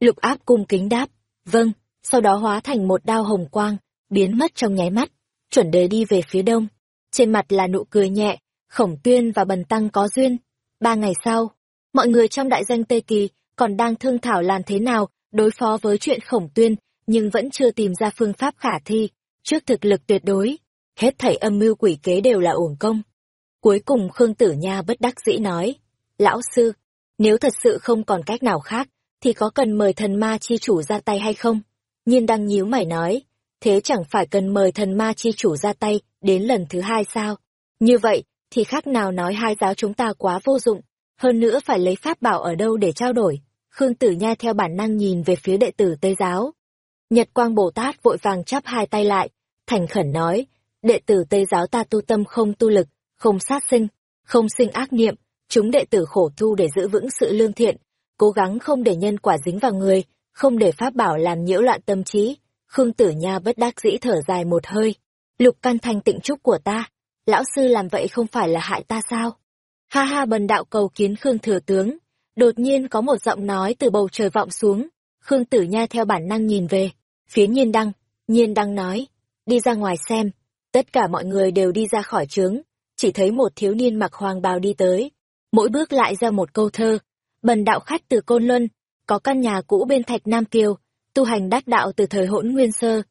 Lục áp cung kính đáp, vâng, sau đó hóa thành một đao hồng quang, biến mất trong nháy mắt. Chuẩn đề đi về phía đông, trên mặt là nụ cười nhẹ, khổng tuyên và bần tăng có duyên. Ba ngày sau, mọi người trong đại danh Tây Kỳ còn đang thương thảo làm thế nào đối phó với chuyện khổng tuyên, nhưng vẫn chưa tìm ra phương pháp khả thi. Trước thực lực tuyệt đối, hết thảy âm mưu quỷ kế đều là uổng công. Cuối cùng Khương Tử Nha bất đắc dĩ nói, Lão sư, nếu thật sự không còn cách nào khác, thì có cần mời thần ma chi chủ ra tay hay không? Nhiên đang nhíu mày nói, thế chẳng phải cần mời thần ma chi chủ ra tay đến lần thứ hai sao? Như vậy, thì khác nào nói hai giáo chúng ta quá vô dụng, hơn nữa phải lấy pháp bảo ở đâu để trao đổi. Khương Tử Nha theo bản năng nhìn về phía đệ tử Tây Giáo. Nhật Quang Bồ Tát vội vàng chắp hai tay lại, thành khẩn nói, đệ tử Tây Giáo ta tu tâm không tu lực, không sát sinh, không sinh ác niệm, chúng đệ tử khổ tu để giữ vững sự lương thiện, cố gắng không để nhân quả dính vào người, không để pháp bảo làm nhiễu loạn tâm trí. Khương Tử Nha bất đắc dĩ thở dài một hơi. Lục căn thanh tịnh trúc của ta, lão sư làm vậy không phải là hại ta sao? Ha ha bần đạo cầu kiến Khương Thừa Tướng. Đột nhiên có một giọng nói từ bầu trời vọng xuống. Khương Tử Nha theo bản năng nhìn về. Phía nhiên đăng, nhiên đăng nói. Đi ra ngoài xem. Tất cả mọi người đều đi ra khỏi trướng. Chỉ thấy một thiếu niên mặc hoàng bào đi tới. Mỗi bước lại ra một câu thơ. Bần đạo khách từ Côn Luân, có căn nhà cũ bên Thạch Nam Kiều, tu hành đắc đạo từ thời hỗn nguyên sơ.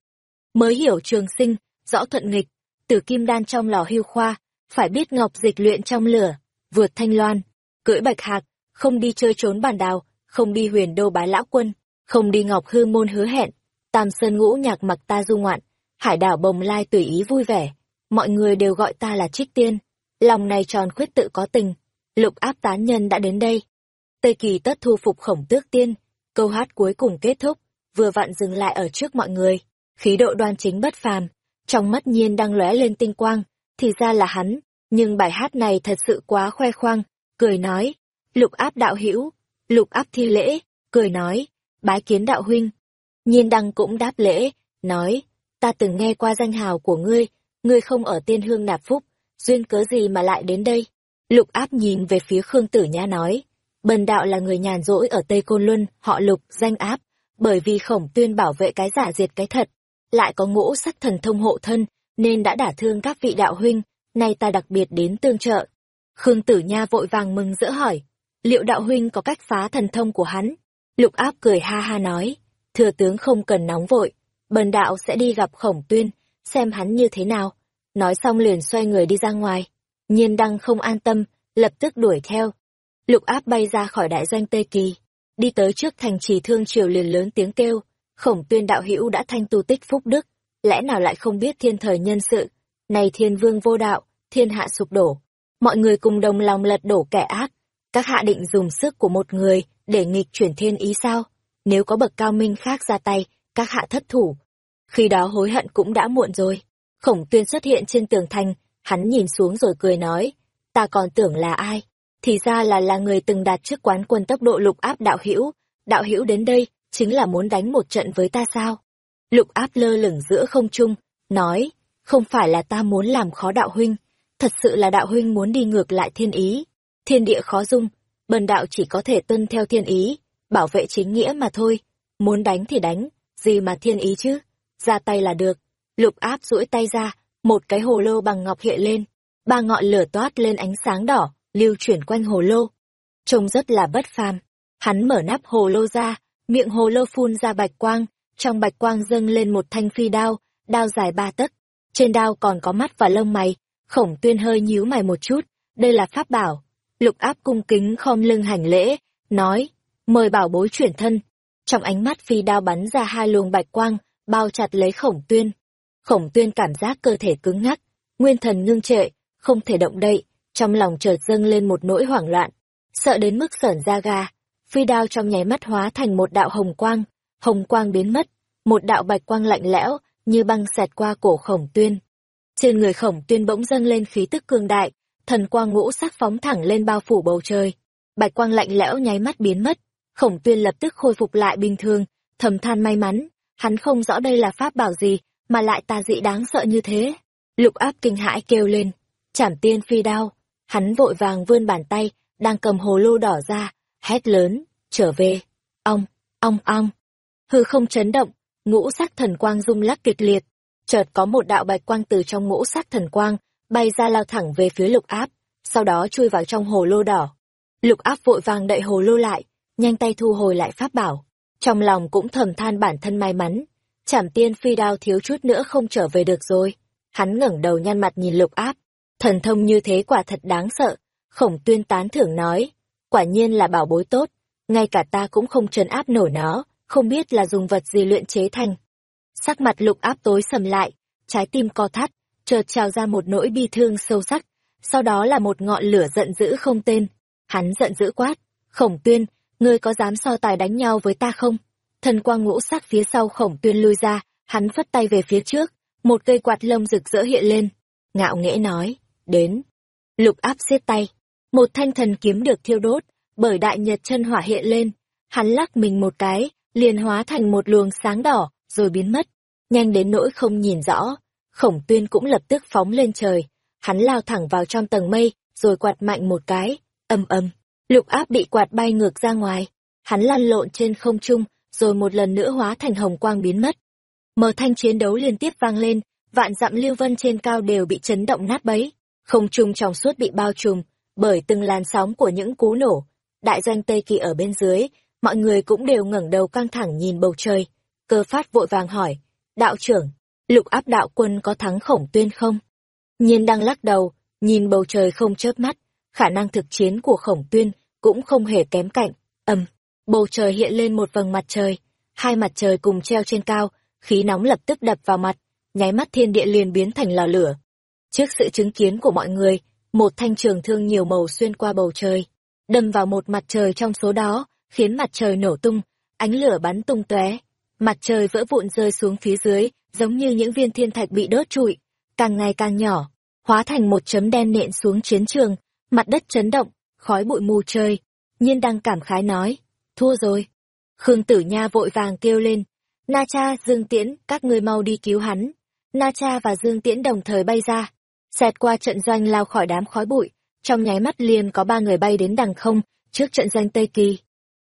Mới hiểu trường sinh, rõ thuận nghịch, tử kim đan trong lò hưu khoa, phải biết ngọc dịch luyện trong lửa, vượt thanh loan, cưỡi bạch hạc, không đi chơi trốn bản đào, không đi huyền đô bái lão quân, không đi ngọc hư môn hứa hẹn, tam sơn ngũ nhạc mặc ta du ngoạn, hải đảo bồng lai tùy ý vui vẻ, mọi người đều gọi ta là trích tiên, lòng này tròn khuyết tự có tình, lục áp tán nhân đã đến đây. Tây kỳ tất thu phục khổng tước tiên, câu hát cuối cùng kết thúc, vừa vặn dừng lại ở trước mọi người, khí độ đoan chính bất phàm, trong mắt nhiên đang lóe lên tinh quang, thì ra là hắn, nhưng bài hát này thật sự quá khoe khoang, cười nói, lục áp đạo hữu lục áp thi lễ, cười nói, bái kiến đạo huynh. Nhiên đăng cũng đáp lễ, nói, ta từng nghe qua danh hào của ngươi, ngươi không ở tiên hương nạp phúc, duyên cớ gì mà lại đến đây. Lục áp nhìn về phía Khương Tử Nhã nói, bần đạo là người nhàn rỗi ở Tây Côn Luân, họ lục, danh áp, bởi vì khổng tuyên bảo vệ cái giả diệt cái thật, lại có ngũ sắc thần thông hộ thân, nên đã đả thương các vị đạo huynh, nay ta đặc biệt đến tương trợ. Khương Tử Nha vội vàng mừng rỡ hỏi, liệu đạo huynh có cách phá thần thông của hắn? Lục áp cười ha ha nói, thừa tướng không cần nóng vội, bần đạo sẽ đi gặp khổng tuyên, xem hắn như thế nào. Nói xong liền xoay người đi ra ngoài. Nhiên đăng không an tâm, lập tức đuổi theo. Lục áp bay ra khỏi đại doanh Tây Kỳ, đi tới trước thành trì thương triều liền lớn tiếng kêu, khổng tuyên đạo hữu đã thanh tu tích phúc đức, lẽ nào lại không biết thiên thời nhân sự, này thiên vương vô đạo, thiên hạ sụp đổ. Mọi người cùng đồng lòng lật đổ kẻ ác, các hạ định dùng sức của một người để nghịch chuyển thiên ý sao? Nếu có bậc cao minh khác ra tay, các hạ thất thủ. Khi đó hối hận cũng đã muộn rồi. Khổng tuyên xuất hiện trên tường thành, hắn nhìn xuống rồi cười nói, ta còn tưởng là ai? Thì ra là là người từng đạt chức quán quân tốc độ lục áp đạo hữu đạo hữu đến đây, chính là muốn đánh một trận với ta sao? Lục áp lơ lửng giữa không trung, nói, không phải là ta muốn làm khó đạo huynh, thật sự là đạo huynh muốn đi ngược lại thiên ý. Thiên địa khó dung, bần đạo chỉ có thể tuân theo thiên ý, bảo vệ chính nghĩa mà thôi. Muốn đánh thì đánh, gì mà thiên ý chứ? Ra tay là được. Lục áp duỗi tay ra, một cái hồ lô bằng ngọc hiện lên, ba ngọn lửa toát lên ánh sáng đỏ, lưu chuyển quanh hồ lô. Trông rất là bất phàm. Hắn mở nắp hồ lô ra, miệng hồ lô phun ra bạch quang, trong bạch quang dâng lên một thanh phi đao, đao dài ba tấc. Trên đao còn có mắt và lông mày, khổng tuyên hơi nhíu mày một chút, đây là pháp bảo. Lục áp cung kính khom lưng hành lễ, nói, mời bảo bối chuyển thân. Trong ánh mắt phi đao bắn ra hai luồng bạch quang, bao chặt lấy khổng tuyên. Khổng tuyên cảm giác cơ thể cứng ngắc, nguyên thần ngưng trệ, không thể động đậy, trong lòng chợt dâng lên một nỗi hoảng loạn, sợ đến mức sởn da ga. Phi đao trong nháy mắt hóa thành một đạo hồng quang, hồng quang biến mất, một đạo bạch quang lạnh lẽo, như băng xẹt qua cổ khổng tuyên. Trên người khổng tuyên bỗng dâng lên khí tức cương đại, thần quang ngũ sắc phóng thẳng lên bao phủ bầu trời. Bạch quang lạnh lẽo nháy mắt biến mất, khổng tuyên lập tức khôi phục lại bình thường, thầm than may mắn, hắn không rõ đây là pháp bảo gì, mà lại tà dị đáng sợ như thế. Lục áp kinh hãi kêu lên, "Trảm tiên phi đao, hắn vội vàng vươn bàn tay, đang cầm hồ lô đỏ ra, hét lớn, trở về, ong, ong ong. Hư không chấn động, ngũ sắc thần quang rung lắc kịch liệt, chợt có một đạo bạch quang từ trong ngũ sắc thần quang, bay ra lao thẳng về phía lục áp, sau đó chui vào trong hồ lô đỏ. Lục áp vội vàng đậy hồ lô lại, nhanh tay thu hồi lại pháp bảo. Trong lòng cũng thầm than bản thân may mắn, chảm tiên phi đao thiếu chút nữa không trở về được rồi. Hắn ngẩng đầu nhăn mặt nhìn lục áp, thần thông như thế quả thật đáng sợ. Khổng tuyên tán thưởng nói, quả nhiên là bảo bối tốt, ngay cả ta cũng không trấn áp nổi nó, không biết là dùng vật gì luyện chế thành. Sắc mặt lục áp tối sầm lại, trái tim co thắt, chợt trào ra một nỗi bi thương sâu sắc, sau đó là một ngọn lửa giận dữ không tên. Hắn giận dữ quát, khổng tuyên, ngươi có dám so tài đánh nhau với ta không? Thần quang ngũ sắc phía sau khổng tuyên lui ra, hắn phất tay về phía trước, một cây quạt lông rực rỡ hiện lên. Ngạo nghễ nói, đến. Lục áp xiết tay, một thanh thần kiếm được thiêu đốt, bởi đại nhật chân hỏa hiện lên. Hắn lắc mình một cái, liền hóa thành một luồng sáng đỏ, rồi biến mất. Nhanh đến nỗi không nhìn rõ. Khổng tuyên cũng lập tức phóng lên trời. Hắn lao thẳng vào trong tầng mây, rồi quạt mạnh một cái. Âm âm. Lục áp bị quạt bay ngược ra ngoài. Hắn lăn lộn trên không trung, rồi một lần nữa hóa thành hồng quang biến mất. mờ thanh chiến đấu liên tiếp vang lên, vạn dặm lưu vân trên cao đều bị chấn động nát bấy. Không trung trong suốt bị bao trùm, bởi từng làn sóng của những cú nổ. Đại doanh Tây Kỳ ở bên dưới, mọi người cũng đều ngẩng đầu căng thẳng nhìn bầu trời. Cơ phát vội vàng hỏi, đạo trưởng, lục áp đạo quân có thắng khổng tuyên không? Nhiên đang lắc đầu, nhìn bầu trời không chớp mắt, khả năng thực chiến của khổng tuyên cũng không hề kém cạnh. Âm, bầu trời hiện lên một vầng mặt trời, hai mặt trời cùng treo trên cao, khí nóng lập tức đập vào mặt, nháy mắt thiên địa liền biến thành lò lửa. Trước sự chứng kiến của mọi người, một thanh trường thương nhiều màu xuyên qua bầu trời, đâm vào một mặt trời trong số đó, khiến mặt trời nổ tung, ánh lửa bắn tung tóe, mặt trời vỡ vụn rơi xuống phía dưới, giống như những viên thiên thạch bị đốt trụi, càng ngày càng nhỏ, hóa thành một chấm đen nện xuống chiến trường, mặt đất chấn động, khói bụi mù trời. Nhiên đang cảm khái nói, thua rồi. Khương Tử Nha vội vàng kêu lên, Na Cha, Dương Tiễn, các ngươi mau đi cứu hắn. Na Cha và Dương Tiễn đồng thời bay ra, xẹt qua trận doanh lao khỏi đám khói bụi, trong nháy mắt liền có ba người bay đến đằng không, trước trận doanh Tây Kỳ.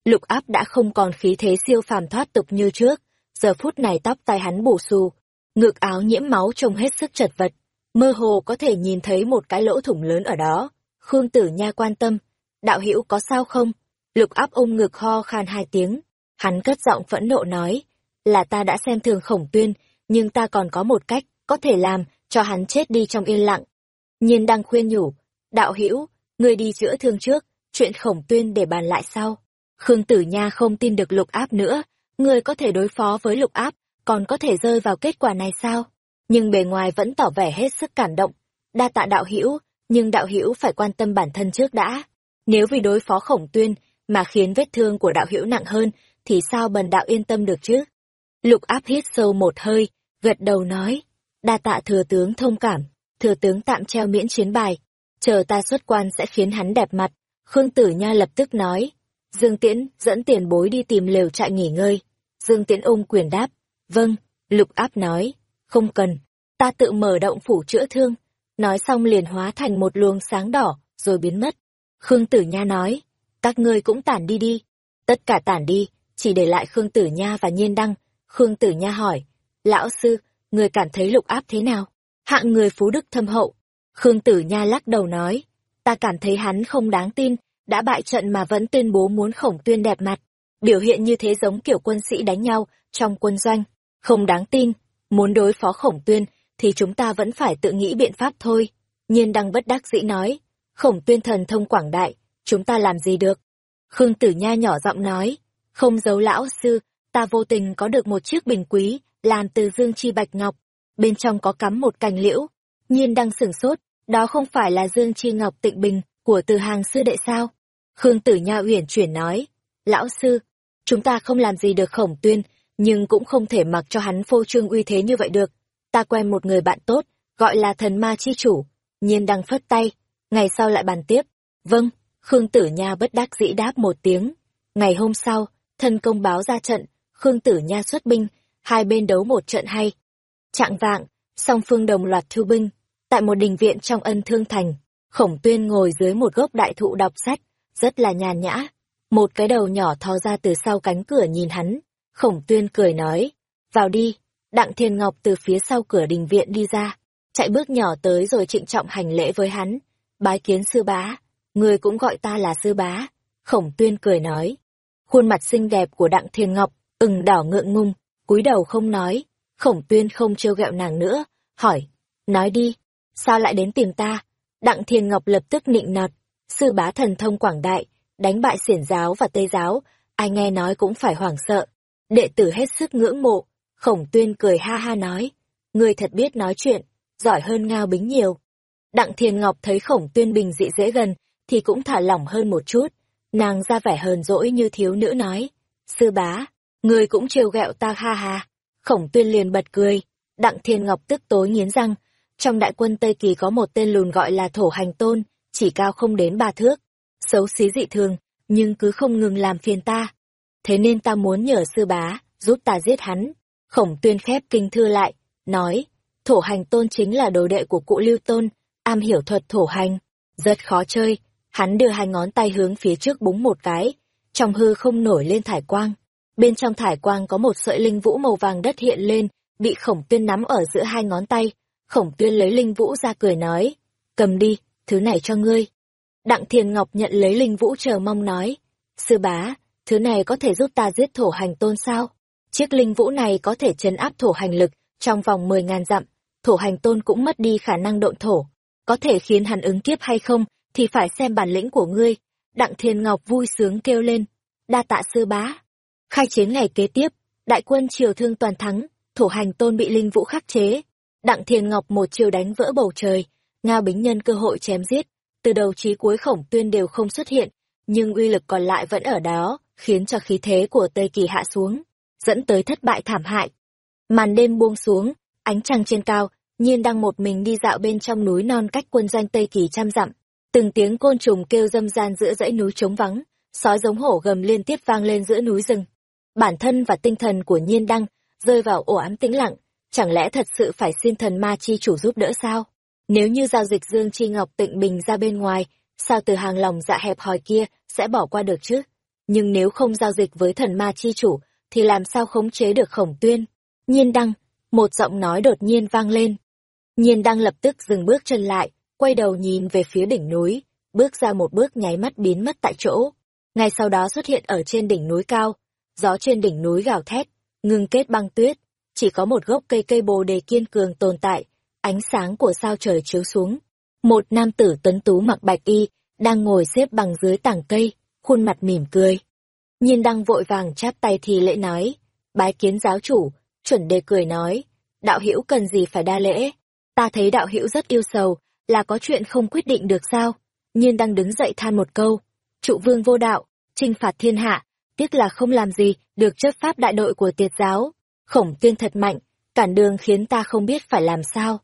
Lục áp đã không còn khí thế siêu phàm thoát tục như trước, giờ phút này tóc tai hắn bù xù, ngực áo nhiễm máu trông hết sức chật vật, mơ hồ có thể nhìn thấy một cái lỗ thủng lớn ở đó. Khương Tử Nha quan tâm, đạo hữu có sao không? Lục áp ôm ngực ho khan hai tiếng, hắn cất giọng phẫn nộ nói, là ta đã xem thường khổng tuyên, nhưng ta còn có một cách, có thể làm, cho hắn chết đi trong yên lặng. Nhiên đang khuyên nhủ, đạo hữu ngươi đi chữa thương trước, chuyện khổng tuyên để bàn lại sau. Khương Tử Nha không tin được lục áp nữa, người có thể đối phó với lục áp, còn có thể rơi vào kết quả này sao? Nhưng bề ngoài vẫn tỏ vẻ hết sức cảm động. Đa tạ đạo hữu nhưng đạo hữu phải quan tâm bản thân trước đã. Nếu vì đối phó khổng tuyên mà khiến vết thương của đạo hữu nặng hơn, thì sao bần đạo yên tâm được chứ? Lục áp hít sâu một hơi, gật đầu nói, đa tạ thừa tướng thông cảm, thừa tướng tạm treo miễn chiến bài, chờ ta xuất quan sẽ khiến hắn đẹp mặt. Khương Tử Nha lập tức nói, Dương Tiễn dẫn tiền bối đi tìm lều trại nghỉ ngơi. Dương Tiễn ôm quyền đáp, vâng, lục áp nói, không cần, ta tự mở động phủ chữa thương. Nói xong liền hóa thành một luồng sáng đỏ, rồi biến mất. Khương Tử Nha nói, các ngươi cũng tản đi đi. Tất cả tản đi, chỉ để lại Khương Tử Nha và Nhiên Đăng. Khương Tử Nha hỏi, lão sư, người cảm thấy lục áp thế nào? Hạng người phú đức thâm hậu. Khương Tử Nha lắc đầu nói, ta cảm thấy hắn không đáng tin, đã bại trận mà vẫn tuyên bố muốn khổng tuyên đẹp mặt. Biểu hiện như thế giống kiểu quân sĩ đánh nhau trong quân doanh. Không đáng tin, muốn đối phó khổng tuyên thì chúng ta vẫn phải tự nghĩ biện pháp thôi. Nhiên đăng bất đắc dĩ nói, khổng tuyên thần thông quảng đại, chúng ta làm gì được? Khương Tử Nha nhỏ giọng nói, không giấu lão sư, ta vô tình có được một chiếc bình quý, làm từ dương chi bạch ngọc, bên trong có cắm một cành liễu. Nhiên đăng sửng sốt, đó không phải là dương chi ngọc tịnh bình của từ hàng sư đệ sao? Khương Tử Nha uyển chuyển nói, lão sư, chúng ta không làm gì được khổng tuyên, nhưng cũng không thể mặc cho hắn phô trương uy thế như vậy được ta quen một người bạn tốt, gọi là thần ma chi chủ, nhiên đăng phất tay, ngày sau lại bàn tiếp. Vâng, Khương Tử Nha bất đắc dĩ đáp một tiếng. Ngày hôm sau, thân công báo ra trận, Khương Tử Nha xuất binh, hai bên đấu một trận hay. Trạng vạng, song phương đồng loạt thu binh, tại một đình viện trong ân thương thành, khổng tuyên ngồi dưới một gốc đại thụ đọc sách, rất là nhàn nhã. Một cái đầu nhỏ thò ra từ sau cánh cửa nhìn hắn, khổng tuyên cười nói, vào đi, Đặng Thiên Ngọc từ phía sau cửa đình viện đi ra, chạy bước nhỏ tới rồi trịnh trọng hành lễ với hắn. Bái kiến sư bá, người cũng gọi ta là sư bá. Khổng tuyên cười nói. Khuôn mặt xinh đẹp của Đặng Thiên Ngọc, ửng đỏ ngượng ngung, cúi đầu không nói. Khổng tuyên không trêu ghẹo nàng nữa, hỏi. Nói đi, sao lại đến tìm ta? Đặng Thiên Ngọc lập tức nịnh nọt. Sư bá thần thông quảng đại, đánh bại xiển giáo và tây giáo, ai nghe nói cũng phải hoảng sợ. Đệ tử hết sức ngưỡng mộ, Khổng tuyên cười ha ha nói, người thật biết nói chuyện, giỏi hơn Ngao Bính nhiều. Đặng Thiên Ngọc thấy khổng tuyên bình dị dễ gần, thì cũng thả lỏng hơn một chút. Nàng ra vẻ hờn dỗi như thiếu nữ nói. Sư bá, người cũng trêu ghẹo ta ha ha. Khổng tuyên liền bật cười. Đặng Thiên Ngọc tức tối nghiến răng. Trong đại quân Tây Kỳ có một tên lùn gọi là Thổ Hành Tôn, chỉ cao không đến ba thước. Xấu xí dị thường, nhưng cứ không ngừng làm phiền ta. Thế nên ta muốn nhờ sư bá, giúp ta giết hắn. Khổng tuyên khép kinh thư lại, nói, thổ hành tôn chính là đồ đệ của cụ lưu tôn, am hiểu thuật thổ hành, rất khó chơi. Hắn đưa hai ngón tay hướng phía trước búng một cái, trong hư không nổi lên thải quang. Bên trong thải quang có một sợi linh vũ màu vàng đất hiện lên, bị khổng tuyên nắm ở giữa hai ngón tay. Khổng tuyên lấy linh vũ ra cười nói, cầm đi, thứ này cho ngươi. Đặng Thiền Ngọc nhận lấy linh vũ chờ mong nói, sư bá, thứ này có thể giúp ta giết thổ hành tôn sao? Chiếc linh vũ này có thể chấn áp thổ hành lực trong vòng mười ngàn dặm, thổ hành tôn cũng mất đi khả năng độn thổ. Có thể khiến hắn ứng kiếp hay không, thì phải xem bản lĩnh của ngươi. Đặng Thiên Ngọc vui sướng kêu lên, đa tạ sư bá. Khai chiến ngày kế tiếp, đại quân triều thương toàn thắng, thủ hành tôn bị linh vũ khắc chế. Đặng Thiền Ngọc một chiều đánh vỡ bầu trời, Ngao Bính nhân cơ hội chém giết, từ đầu chí cuối khổng tuyên đều không xuất hiện, nhưng uy lực còn lại vẫn ở đó, khiến cho khí thế của Tây Kỳ hạ xuống, dẫn tới thất bại thảm hại. Màn đêm buông xuống, ánh trăng trên cao, nhiên đang một mình đi dạo bên trong núi non cách quân doanh Tây Kỳ trăm dặm. Từng tiếng côn trùng kêu dâm gian giữa dãy núi trống vắng, sói giống hổ gầm liên tiếp vang lên giữa núi rừng. Bản thân và tinh thần của nhiên đăng rơi vào ổ ám tĩnh lặng, chẳng lẽ thật sự phải xin thần ma chi chủ giúp đỡ sao? Nếu như giao dịch Dương Chi Ngọc tịnh bình ra bên ngoài, sao từ hàng lòng dạ hẹp hòi kia sẽ bỏ qua được chứ? Nhưng nếu không giao dịch với thần ma chi chủ, thì làm sao khống chế được khổng tuyên? Nhiên đăng, một giọng nói đột nhiên vang lên. Nhiên đăng lập tức dừng bước chân lại, quay đầu nhìn về phía đỉnh núi, bước ra một bước nháy mắt biến mất tại chỗ. Ngay sau đó xuất hiện ở trên đỉnh núi cao, gió trên đỉnh núi gào thét, ngưng kết băng tuyết, chỉ có một gốc cây cây bồ đề kiên cường tồn tại, ánh sáng của sao trời chiếu xuống. Một nam tử tuấn tú mặc bạch y, đang ngồi xếp bằng dưới tảng cây, khuôn mặt mỉm cười. Nhiên đang vội vàng chắp tay thì lễ nói, bái kiến giáo chủ, chuẩn đề cười nói, đạo hữu cần gì phải đa lễ, ta thấy đạo hữu rất yêu sầu, là có chuyện không quyết định được sao? Nhiên đang đứng dậy than một câu, trụ vương vô đạo, trinh phạt thiên hạ, tiếc là không làm gì được chấp pháp đại đội của tiệt giáo, khổng tiên thật mạnh, cản đường khiến ta không biết phải làm sao.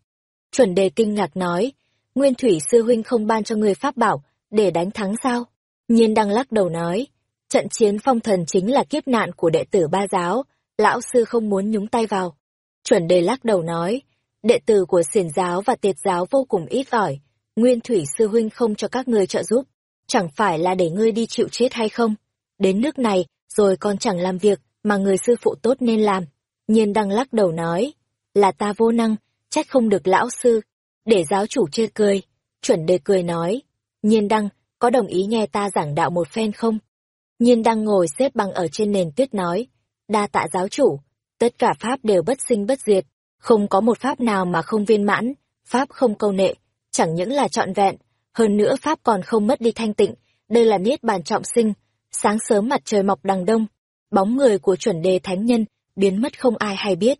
Chuẩn đề kinh ngạc nói, Nguyên Thủy Sư Huynh không ban cho người pháp bảo, để đánh thắng sao? Nhiên đang lắc đầu nói, trận chiến phong thần chính là kiếp nạn của đệ tử ba giáo, lão sư không muốn nhúng tay vào. Chuẩn đề lắc đầu nói, đệ tử của xiển giáo và tiệt giáo vô cùng ít ỏi, Nguyên Thủy Sư Huynh không cho các ngươi trợ giúp, chẳng phải là để ngươi đi chịu chết hay không? Đến nước này, rồi còn chẳng làm việc mà người sư phụ tốt nên làm. Nhiên đăng lắc đầu nói, là ta vô năng, trách không được lão sư, để giáo chủ chê cười. Chuẩn đề cười nói, nhiên đăng, có đồng ý nghe ta giảng đạo một phen không? Nhiên đăng ngồi xếp bằng ở trên nền tuyết nói, đa tạ giáo chủ, tất cả pháp đều bất sinh bất diệt, không có một pháp nào mà không viên mãn, pháp không câu nệ, chẳng những là trọn vẹn, hơn nữa pháp còn không mất đi thanh tịnh, đây là niết bàn trọng sinh. Sáng sớm mặt trời mọc đằng đông, bóng người của chuẩn đề thánh nhân biến mất không ai hay biết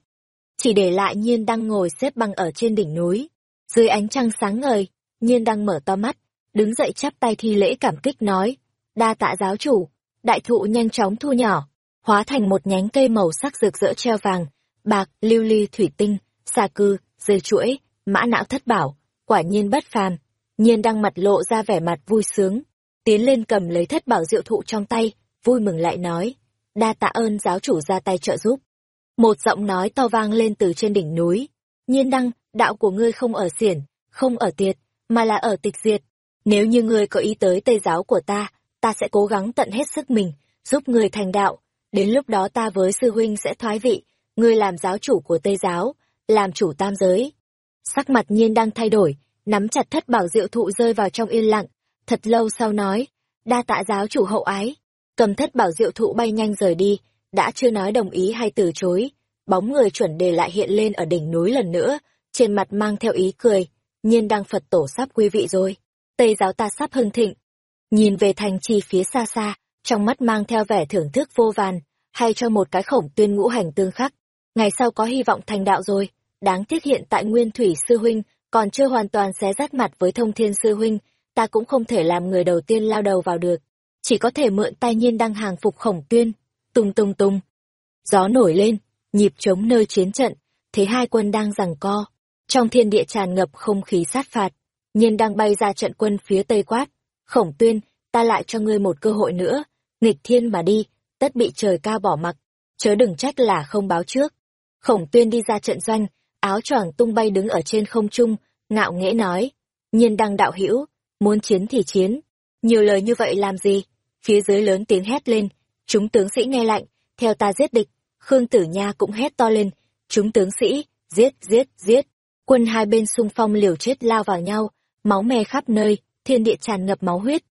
chỉ để lại nhiên đang ngồi xếp bằng ở trên đỉnh núi. Dưới ánh trăng sáng ngời, nhiên đang mở to mắt, đứng dậy chắp tay thi lễ cảm kích nói, đa tạ giáo chủ, đại thụ nhanh chóng thu nhỏ, hóa thành một nhánh cây màu sắc rực rỡ treo vàng, bạc, lưu ly thủy tinh, xà cư, dây chuỗi, mã não thất bảo, quả nhiên bất phàm. Nhiên đang mặt lộ ra vẻ mặt vui sướng, tiến lên cầm lấy thất bảo diệu thụ trong tay, vui mừng lại nói, đa tạ ơn giáo chủ ra tay trợ giúp. Một giọng nói to vang lên từ trên đỉnh núi. Nhiên đăng, đạo của ngươi không ở xiển, không ở tiệt, mà là ở tịch diệt. Nếu như ngươi có ý tới tây giáo của ta, ta sẽ cố gắng tận hết sức mình, giúp ngươi thành đạo. Đến lúc đó ta với sư huynh sẽ thoái vị, ngươi làm giáo chủ của tây giáo, làm chủ tam giới. Sắc mặt nhiên đang thay đổi, nắm chặt thất bảo diệu thụ rơi vào trong yên lặng, thật lâu sau nói, đa tạ giáo chủ hậu ái, cầm thất bảo diệu thụ bay nhanh rời đi, đã chưa nói đồng ý hay từ chối, bóng người chuẩn đề lại hiện lên ở đỉnh núi lần nữa, trên mặt mang theo ý cười, nhiên đang Phật tổ sắp quý vị rồi, Tây giáo ta sắp hưng thịnh. Nhìn về thành trì phía xa xa, trong mắt mang theo vẻ thưởng thức vô vàn, hay cho một cái khổng tuyên ngũ hành tương khắc. Ngày sau có hy vọng thành đạo rồi, đáng tiếc hiện tại Nguyên Thủy Sư Huynh còn chưa hoàn toàn xé rách mặt với Thông Thiên Sư Huynh, ta cũng không thể làm người đầu tiên lao đầu vào được. Chỉ có thể mượn tay nhiên đăng hàng phục khổng tuyên. Tung tung tung. Gió nổi lên, nhịp trống nơi chiến trận, thấy hai quân đang giằng co. Trong thiên địa tràn ngập không khí sát phạt, nhiên đang bay ra trận quân phía tây quát. Khổng tuyên, ta lại cho ngươi một cơ hội nữa, nghịch thiên mà đi, tất bị trời cao bỏ mặc, chớ đừng trách là không báo trước. Khổng tuyên đi ra trận doanh, áo choàng tung bay đứng ở trên không trung, ngạo nghễ nói, nhiên đăng đạo hữu muốn chiến thì chiến, nhiều lời như vậy làm gì? Phía dưới lớn tiếng hét lên, chúng tướng sĩ nghe lạnh, theo ta giết địch, Khương Tử Nha cũng hét to lên, chúng tướng sĩ, giết, giết, giết. Quân hai bên xung phong liều chết lao vào nhau, máu me khắp nơi, thiên địa tràn ngập máu huyết.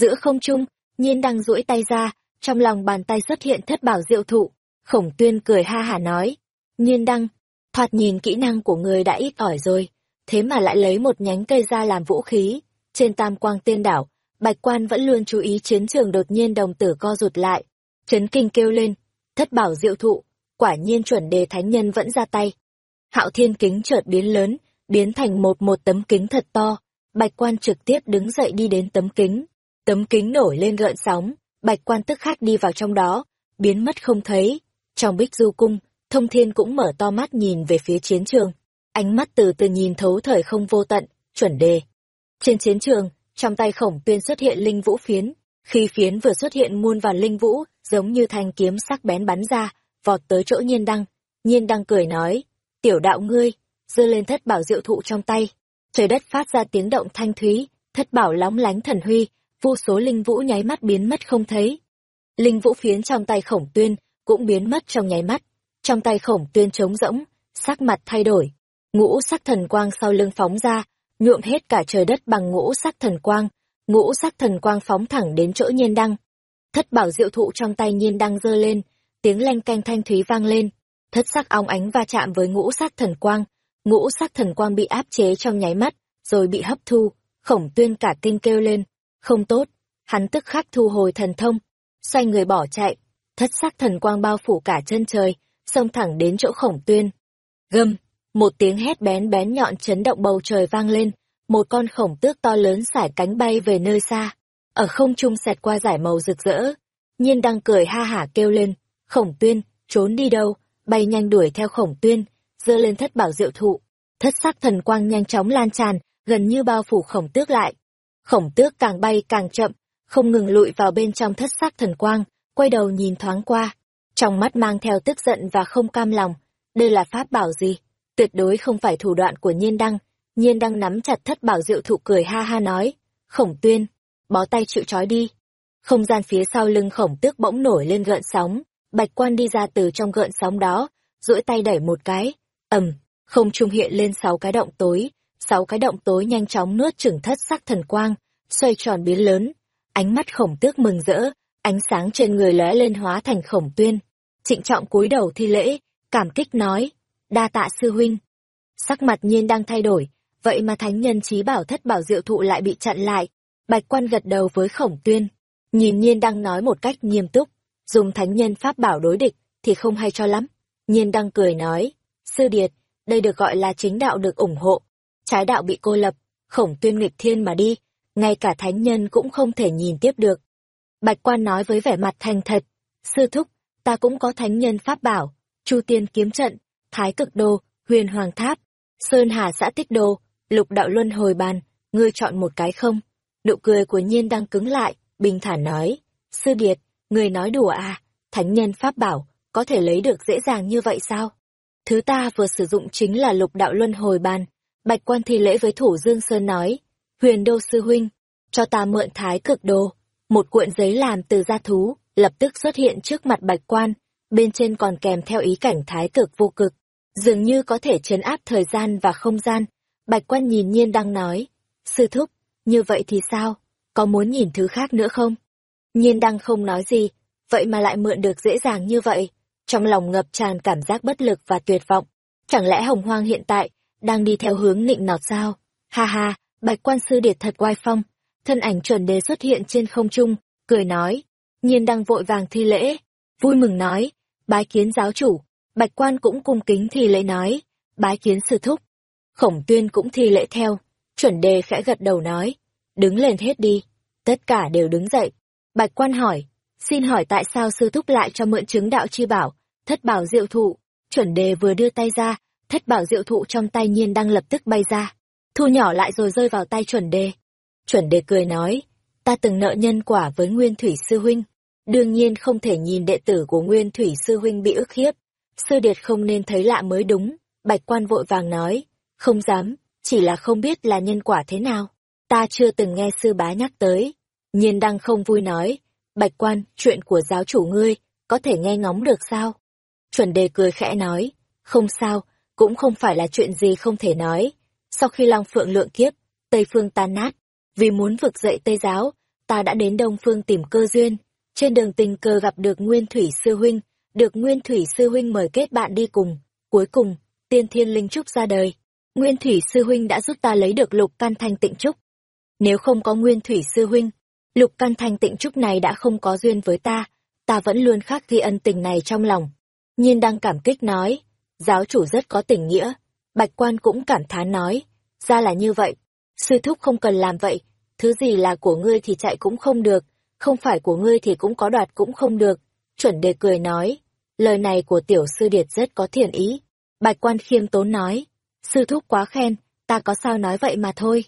Giữa không trung, nhiên đăng duỗi tay ra, trong lòng bàn tay xuất hiện thất bảo diệu thụ. Khổng tuyên cười ha hả nói, nhiên đăng, thoạt nhìn kỹ năng của người đã ít ỏi rồi, thế mà lại lấy một nhánh cây ra làm vũ khí. Trên tam quang tiên đảo, bạch quan vẫn luôn chú ý chiến trường đột nhiên đồng tử co rụt lại. Chấn kinh kêu lên, thất bảo diệu thụ, quả nhiên chuẩn đề thánh nhân vẫn ra tay. Hạo thiên kính chợt biến lớn, biến thành một một tấm kính thật to, bạch quan trực tiếp đứng dậy đi đến tấm kính. Tấm kính nổi lên gợn sóng, bạch quan tức khắc đi vào trong đó, biến mất không thấy. Trong bích du cung, thông thiên cũng mở to mắt nhìn về phía chiến trường. Ánh mắt từ từ nhìn thấu thời không vô tận, chuẩn đề. Trên chiến trường, trong tay khổng tuyên xuất hiện linh vũ phiến. Khi phiến vừa xuất hiện muôn vàn linh vũ, giống như thanh kiếm sắc bén bắn ra, vọt tới chỗ nhiên đăng. Nhiên đăng cười nói, tiểu đạo ngươi, giơ lên thất bảo diệu thụ trong tay. Trời đất phát ra tiếng động thanh thúy, thất bảo lóng lánh thần huy, vô số linh vũ nháy mắt biến mất không thấy. Linh vũ phiến trong tay khổng tuyên cũng biến mất trong nháy mắt. Trong tay khổng tuyên trống rỗng, sắc mặt thay đổi. Ngũ sắc thần quang sau lưng phóng ra, nhuộm hết cả trời đất bằng ngũ sắc thần quang. Ngũ sắc thần quang phóng thẳng đến chỗ nhiên đăng. Thất bảo diệu thụ trong tay nhiên đăng giơ lên, tiếng len canh thanh thúy vang lên. Thất sắc óng ánh va chạm với ngũ sắc thần quang. Ngũ sắc thần quang bị áp chế trong nháy mắt, rồi bị hấp thu. Khổng tuyên cả kinh kêu lên, không tốt, hắn tức khắc thu hồi thần thông, xoay người bỏ chạy, thất sắc thần quang bao phủ cả chân trời, xông thẳng đến chỗ khổng tuyên. Gầm, một tiếng hét bén bén nhọn chấn động bầu trời vang lên, một con khổng tước to lớn sải cánh bay về nơi xa, ở không trung xẹt qua giải màu rực rỡ. Nhiên đang cười ha hả kêu lên, khổng tuyên, trốn đi đâu, bay nhanh đuổi theo khổng tuyên, dơ lên thất bảo diệu thụ. Thất sắc thần quang nhanh chóng lan tràn, gần như bao phủ khổng tước lại, khổng tước càng bay càng chậm, không ngừng lụi vào bên trong thất sắc thần quang, quay đầu nhìn thoáng qua, trong mắt mang theo tức giận và không cam lòng. Đây là pháp bảo gì? Tuyệt đối không phải thủ đoạn của nhiên đăng. Nhiên đăng nắm chặt thất bảo diệu thụ cười ha ha nói, khổng tuyên, bó tay chịu trói đi. Không gian phía sau lưng khổng tước bỗng nổi lên gợn sóng, bạch quan đi ra từ trong gợn sóng đó, duỗi tay đẩy một cái, ầm, không trung hiện lên sáu cái động tối, sáu cái động tối nhanh chóng nuốt chửng thất sắc thần quang, xoay tròn biến lớn. Ánh mắt khổng tước mừng rỡ, ánh sáng trên người lóe lên hóa thành khổng tuyên. Trịnh trọng cúi đầu thi lễ, cảm kích nói, đa tạ sư huynh. Sắc mặt nhiên đang thay đổi, vậy mà thánh nhân trí bảo thất bảo diệu thụ lại bị chặn lại. Bạch quan gật đầu với khổng tuyên, nhìn nhiên đang nói một cách nghiêm túc, dùng thánh nhân pháp bảo đối địch thì không hay cho lắm. Nhiên đang cười nói, sư điệt, đây được gọi là chính đạo được ủng hộ, trái đạo bị cô lập, khổng tuyên nghịch thiên mà đi, ngay cả thánh nhân cũng không thể nhìn tiếp được. Bạch quan nói với vẻ mặt thành thật, sư thúc, ta cũng có thánh nhân pháp bảo, chu tiên kiếm trận, thái cực đô, huyền hoàng tháp, sơn hà xã tích đô, lục đạo luân hồi bàn, ngươi chọn một cái không? Nụ cười của nhiên đang cứng lại, bình thản nói, sư điệt, người nói đùa à, thánh nhân pháp bảo, có thể lấy được dễ dàng như vậy sao? Thứ ta vừa sử dụng chính là lục đạo luân hồi bàn, Bạch quan thi lễ với thủ Dương Sơn nói, huyền đô sư huynh, cho ta mượn thái cực đồ. Một cuộn giấy làm từ da thú, lập tức xuất hiện trước mặt bạch quan, bên trên còn kèm theo ý cảnh thái cực vô cực, dường như có thể chấn áp thời gian và không gian. Bạch quan nhìn nhiên đang nói, sư thúc, như vậy thì sao, có muốn nhìn thứ khác nữa không? Nhiên đang không nói gì, vậy mà lại mượn được dễ dàng như vậy, trong lòng ngập tràn cảm giác bất lực và tuyệt vọng. Chẳng lẽ hồng hoang hiện tại đang đi theo hướng nịnh nọt sao? Ha ha, bạch quan sư điệt thật oai phong. Thân ảnh chuẩn đề xuất hiện trên không trung, cười nói. Nhiên đang vội vàng thi lễ, vui mừng nói, bái kiến giáo chủ. Bạch quan cũng cung kính thi lễ nói, bái kiến sư thúc. Khổng tuyên cũng thi lễ theo, chuẩn đề khẽ gật đầu nói, đứng lên hết đi. Tất cả đều đứng dậy. Bạch quan hỏi, xin hỏi tại sao sư thúc lại cho mượn chứng đạo chi bảo, thất bảo diệu thụ. Chuẩn đề vừa đưa tay ra, thất bảo diệu thụ trong tay nhiên đang lập tức bay ra. Thu nhỏ lại rồi rơi vào tay chuẩn đề. Chuẩn đề cười nói, ta từng nợ nhân quả với Nguyên Thủy Sư Huynh. Đương nhiên không thể nhìn đệ tử của Nguyên Thủy Sư Huynh bị ức hiếp. Sư Điệt không nên thấy lạ mới đúng. Bạch quan vội vàng nói, không dám, chỉ là không biết là nhân quả thế nào. Ta chưa từng nghe sư bá nhắc tới. Nhiên đăng không vui nói, bạch quan, chuyện của giáo chủ ngươi, có thể nghe ngóng được sao? Chuẩn đề cười khẽ nói, không sao, cũng không phải là chuyện gì không thể nói. Sau khi Long Phượng lượng kiếp, Tây Phương tan nát, vì muốn vực dậy Tây Giáo, ta đã đến Đông Phương tìm cơ duyên. Trên đường tình cờ gặp được Nguyên Thủy Sư Huynh, được Nguyên Thủy Sư Huynh mời kết bạn đi cùng. Cuối cùng, tiên thiên linh trúc ra đời. Nguyên Thủy Sư Huynh đã giúp ta lấy được lục căn thanh tịnh trúc. Nếu không có Nguyên Thủy Sư Huynh, lục căn thanh tịnh trúc này đã không có duyên với ta, ta vẫn luôn khắc ghi ân tình này trong lòng. Nhiên đang cảm kích nói, giáo chủ rất có tình nghĩa. Bạch quan cũng cảm thán nói, ra là như vậy. Sư thúc không cần làm vậy, thứ gì là của ngươi thì chạy cũng không được, không phải của ngươi thì cũng có đoạt cũng không được. Chuẩn đề cười nói, lời này của tiểu sư điệt rất có thiện ý. Bạch quan khiêm tốn nói, sư thúc quá khen, ta có sao nói vậy mà thôi.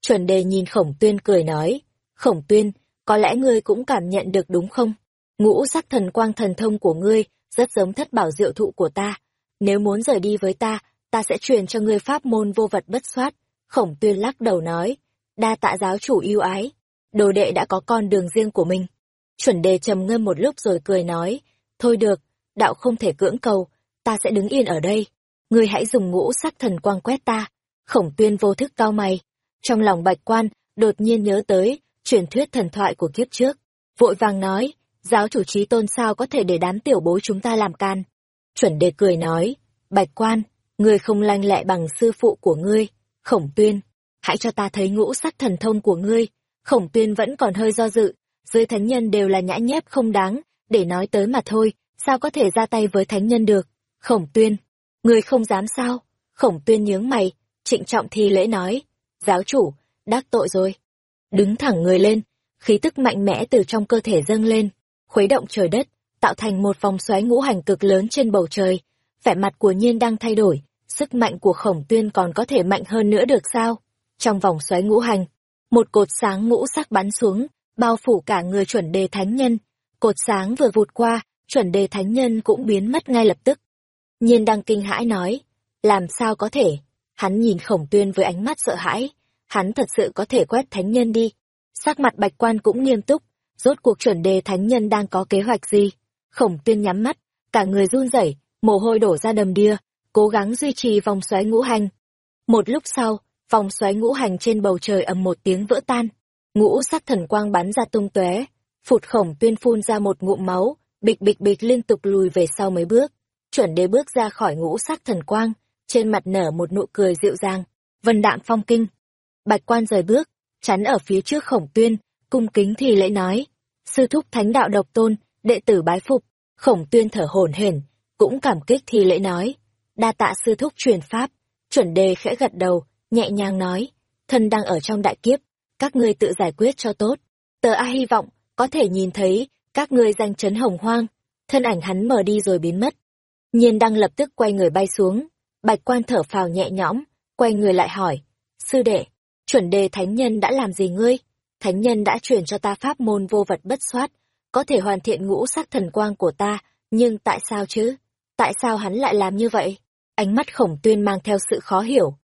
Chuẩn đề nhìn khổng tuyên cười nói, khổng tuyên, có lẽ ngươi cũng cảm nhận được đúng không? Ngũ sắc thần quang thần thông của ngươi, rất giống thất bảo diệu thụ của ta. Nếu muốn rời đi với ta, ta sẽ truyền cho ngươi pháp môn vô vật bất soát. Khổng tuyên lắc đầu nói, đa tạ giáo chủ yêu ái, đồ đệ đã có con đường riêng của mình. Chuẩn đề trầm ngâm một lúc rồi cười nói, thôi được, đạo không thể cưỡng cầu, ta sẽ đứng yên ở đây. Ngươi hãy dùng ngũ sắc thần quang quét ta. Khổng tuyên vô thức cao mày. Trong lòng bạch quan, đột nhiên nhớ tới, truyền thuyết thần thoại của kiếp trước. Vội vàng nói, giáo chủ trí tôn sao có thể để đám tiểu bối chúng ta làm can. Chuẩn đề cười nói, bạch quan, ngươi không lanh lẹ bằng sư phụ của ngươi, khổng tuyên, hãy cho ta thấy ngũ sắc thần thông của ngươi. Khổng tuyên vẫn còn hơi do dự, dưới thánh nhân đều là nhã nhép không đáng, để nói tới mà thôi, sao có thể ra tay với thánh nhân được. Khổng tuyên, ngươi không dám sao? Khổng tuyên nhướng mày, trịnh trọng thi lễ nói, giáo chủ, đắc tội rồi. Đứng thẳng người lên, khí tức mạnh mẽ từ trong cơ thể dâng lên, khuấy động trời đất, tạo thành một vòng xoáy ngũ hành cực lớn trên bầu trời. Vẻ mặt của nhiên đang thay đổi, sức mạnh của khổng tuyên còn có thể mạnh hơn nữa được sao? Trong vòng xoáy ngũ hành, một cột sáng ngũ sắc bắn xuống, bao phủ cả người chuẩn đề thánh nhân. Cột sáng vừa vụt qua, chuẩn đề thánh nhân cũng biến mất ngay lập tức. Nhiên đang kinh hãi nói, làm sao có thể? Hắn nhìn khổng tuyên với ánh mắt sợ hãi, hắn thật sự có thể quét thánh nhân đi. Sắc mặt bạch quan cũng nghiêm túc, rốt cuộc chuẩn đề thánh nhân đang có kế hoạch gì? Khổng tuyên nhắm mắt, cả người run rẩy, mồ hôi đổ ra đầm đìa, cố gắng duy trì vòng xoáy ngũ hành. Một lúc sau, vòng xoáy ngũ hành trên bầu trời ầm một tiếng vỡ tan, ngũ sắc thần quang bắn ra tung tóe, phụt khổng tuyên phun ra một ngụm máu, bịch bịch bịch liên tục lùi về sau mấy bước. Chuẩn đế bước ra khỏi ngũ sắc thần quang, trên mặt nở một nụ cười dịu dàng, vân đạm phong kinh. Bạch quan rời bước, chắn ở phía trước khổng tuyên, cung kính thì lễ nói, sư thúc thánh đạo độc tôn, đệ tử bái phục, khổng tuyên thở hổn hển, cũng cảm kích thì lễ nói, đa tạ sư thúc truyền pháp, chuẩn đề khẽ gật đầu, nhẹ nhàng nói, thân đang ở trong đại kiếp, các ngươi tự giải quyết cho tốt, tờ A hy vọng, có thể nhìn thấy, các ngươi danh chấn hồng hoang, thân ảnh hắn mở đi rồi biến mất. Nhiên đang lập tức quay người bay xuống, bạch quan thở phào nhẹ nhõm, quay người lại hỏi, sư đệ, chuẩn đề thánh nhân đã làm gì ngươi? Thánh nhân đã truyền cho ta pháp môn vô vật bất soát, có thể hoàn thiện ngũ sắc thần quang của ta, nhưng tại sao chứ? Tại sao hắn lại làm như vậy? Ánh mắt khổng tuyên mang theo sự khó hiểu.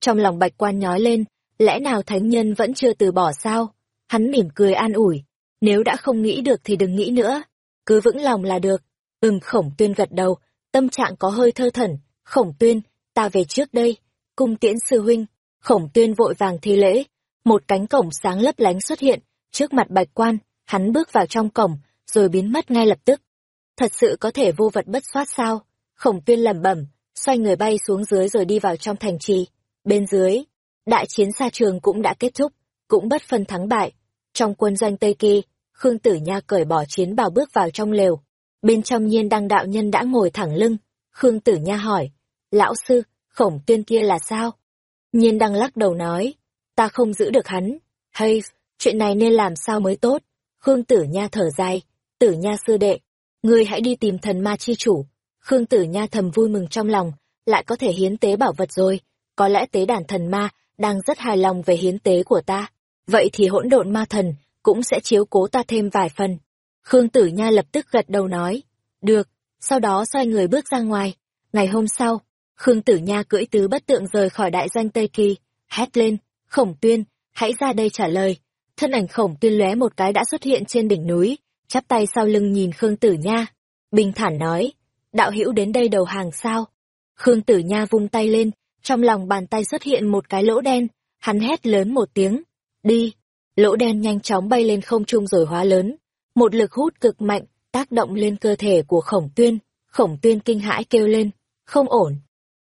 Trong lòng bạch quan nhói lên, lẽ nào thánh nhân vẫn chưa từ bỏ sao? Hắn mỉm cười an ủi, nếu đã không nghĩ được thì đừng nghĩ nữa, cứ vững lòng là được. Ừm khổng tuyên gật đầu, tâm trạng có hơi thơ thẩn, khổng tuyên, ta về trước đây, cung tiễn sư huynh, khổng tuyên vội vàng thi lễ, một cánh cổng sáng lấp lánh xuất hiện, trước mặt bạch quan, hắn bước vào trong cổng, rồi biến mất ngay lập tức. Thật sự có thể vô vật bất soát sao? Khổng tuyên lẩm bẩm, xoay người bay xuống dưới rồi đi vào trong thành trì. Bên dưới, đại chiến xa trường cũng đã kết thúc, cũng bất phân thắng bại. Trong quân doanh Tây Kỳ, Khương Tử Nha cởi bỏ chiến bào bước vào trong lều. Bên trong nhiên đăng đạo nhân đã ngồi thẳng lưng. Khương Tử Nha hỏi, lão sư, khổng tuyên kia là sao? Nhiên đăng lắc đầu nói, ta không giữ được hắn, Hay, chuyện này nên làm sao mới tốt? Khương Tử Nha thở dài, Tử Nha sư đệ, ngươi hãy đi tìm thần ma chi chủ. Khương Tử Nha thầm vui mừng trong lòng, lại có thể hiến tế bảo vật rồi, có lẽ tế đàn thần ma đang rất hài lòng về hiến tế của ta. Vậy thì hỗn độn ma thần cũng sẽ chiếu cố ta thêm vài phần. Khương Tử Nha lập tức gật đầu nói, được, sau đó xoay người bước ra ngoài. Ngày hôm sau, Khương Tử Nha cưỡi tứ bất tượng rời khỏi đại danh Tây Kỳ, hét lên, khổng tuyên, hãy ra đây trả lời. Thân ảnh khổng tuyên lóe một cái đã xuất hiện trên đỉnh núi, chắp tay sau lưng nhìn Khương Tử Nha. Bình thản nói, đạo hữu đến đây đầu hàng sao? Khương Tử Nha vung tay lên, trong lòng bàn tay xuất hiện một cái lỗ đen, hắn hét lớn một tiếng, đi. Lỗ đen nhanh chóng bay lên không trung rồi hóa lớn, một lực hút cực mạnh, tác động lên cơ thể của khổng tuyên, khổng tuyên kinh hãi kêu lên, không ổn.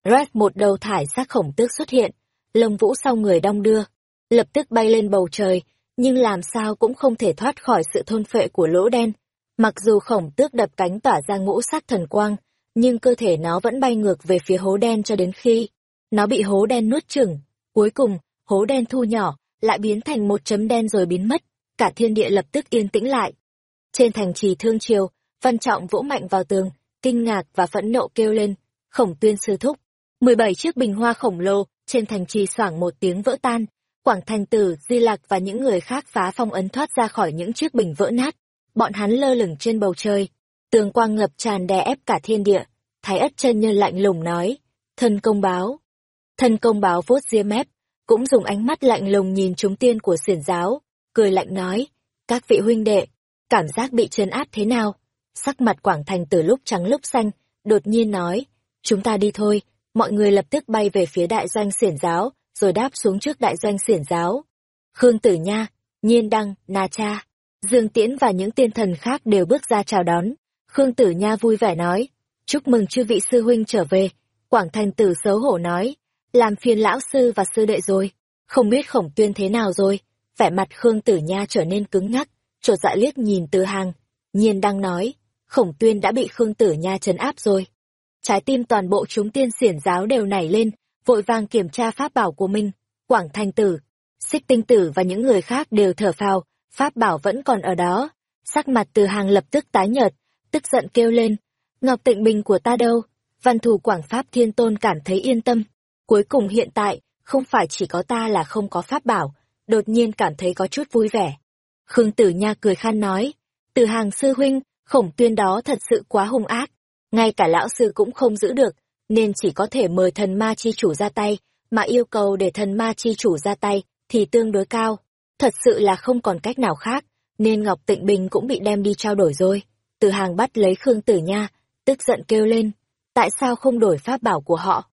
Red một đầu thải xác khổng tước xuất hiện, lông vũ sau người đong đưa, lập tức bay lên bầu trời, nhưng làm sao cũng không thể thoát khỏi sự thôn phệ của lỗ đen. Mặc dù khổng tước đập cánh tỏa ra ngũ sắc thần quang, nhưng cơ thể nó vẫn bay ngược về phía hố đen cho đến khi nó bị hố đen nuốt chửng. Cuối cùng, hố đen thu nhỏ, lại biến thành một chấm đen rồi biến mất, cả thiên địa lập tức yên tĩnh lại. Trên thành trì thương triều, Văn Trọng vỗ mạnh vào tường, kinh ngạc và phẫn nộ kêu lên, khổng tuyên sư thúc. 17 chiếc bình hoa khổng lồ, trên thành trì xoảng một tiếng vỡ tan, Quảng Thành Tử, Di Lạc và những người khác phá phong ấn thoát ra khỏi những chiếc bình vỡ nát. Bọn hắn lơ lửng trên bầu trời, tường quang ngập tràn đè ép cả thiên địa. Thái ất chân nhân lạnh lùng nói, thân công báo. Thân công báo vuốt ria mép, cũng dùng ánh mắt lạnh lùng nhìn chúng tiên của xiển giáo, cười lạnh nói, các vị huynh đệ, cảm giác bị trấn áp thế nào? Sắc mặt Quảng Thành Tử lúc trắng lúc xanh, đột nhiên nói, chúng ta đi thôi, mọi người lập tức bay về phía đại doanh xiển giáo, rồi đáp xuống trước đại doanh xiển giáo. Khương Tử Nha, Nhiên Đăng, Na Cha, Dương Tiễn và những tiên thần khác đều bước ra chào đón. Khương Tử Nha vui vẻ nói, chúc mừng chư vị sư huynh trở về. Quảng Thành Tử xấu hổ nói, làm phiền lão sư và sư đệ rồi, không biết khổng tuyên thế nào rồi. Vẻ mặt Khương Tử Nha trở nên cứng ngắc, trột dạ liếc nhìn từ hàng. Nhiên đang nói, khổng tuyên đã bị Khương Tử Nha trấn áp rồi. Trái tim toàn bộ chúng tiên xiển giáo đều nảy lên, vội vàng kiểm tra pháp bảo của mình. Quảng Thanh Tử, Xích Tinh Tử và những người khác đều thở phào, pháp bảo vẫn còn ở đó. Sắc mặt từ hàng lập tức tái nhợt, tức giận kêu lên. Ngọc tịnh bình của ta đâu? Văn thù Quảng Pháp Thiên Tôn cảm thấy yên tâm. Cuối cùng hiện tại, không phải chỉ có ta là không có pháp bảo, đột nhiên cảm thấy có chút vui vẻ. Khương Tử Nha cười khan nói, từ hàng sư huynh, khổng tuyên đó thật sự quá hung ác. Ngay cả lão sư cũng không giữ được, nên chỉ có thể mời thần ma chi chủ ra tay, mà yêu cầu để thần ma chi chủ ra tay thì tương đối cao. Thật sự là không còn cách nào khác, nên Ngọc Tịnh Bình cũng bị đem đi trao đổi rồi. Từ hàng bắt lấy Khương Tử Nha, tức giận kêu lên, tại sao không đổi pháp bảo của họ?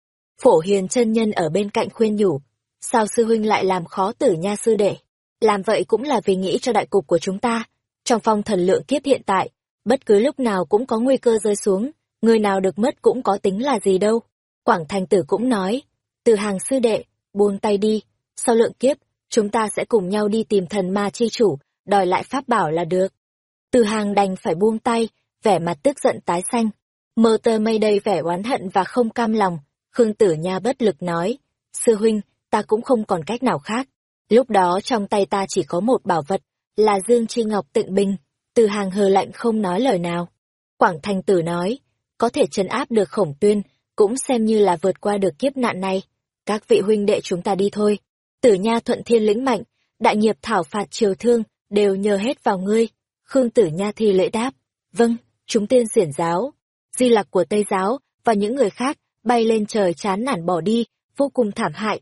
Phổ hiền chân nhân ở bên cạnh khuyên nhủ, sao sư huynh lại làm khó Tử Nha sư đệ? Làm vậy cũng là vì nghĩ cho đại cục của chúng ta. Trong phong thần lượng kiếp hiện tại, bất cứ lúc nào cũng có nguy cơ rơi xuống, người nào được mất cũng có tính là gì đâu. Quảng Thành Tử cũng nói, từ hàng sư đệ, buông tay đi, sau lượng kiếp, chúng ta sẽ cùng nhau đi tìm thần ma chi chủ, đòi lại pháp bảo là được. Từ hàng đành phải buông tay, vẻ mặt tức giận tái xanh. Mơ tơ mây đầy vẻ oán hận và không cam lòng, Khương Tử Nha bất lực nói, sư huynh, ta cũng không còn cách nào khác. Lúc đó trong tay ta chỉ có một bảo vật, là Dương Chi Ngọc Tịnh Bình, từ hàng hờ lạnh không nói lời nào. Quảng Thành Tử nói, có thể trấn áp được khổng tuyên, cũng xem như là vượt qua được kiếp nạn này. Các vị huynh đệ chúng ta đi thôi. Tử Nha thuận thiên lĩnh mạnh, đại nghiệp thảo phạt triều thương, đều nhờ hết vào ngươi. Khương Tử Nha thi lễ đáp, vâng, chúng tiên xiển giáo, di lạc của Tây giáo, và những người khác, bay lên trời chán nản bỏ đi, vô cùng thảm hại.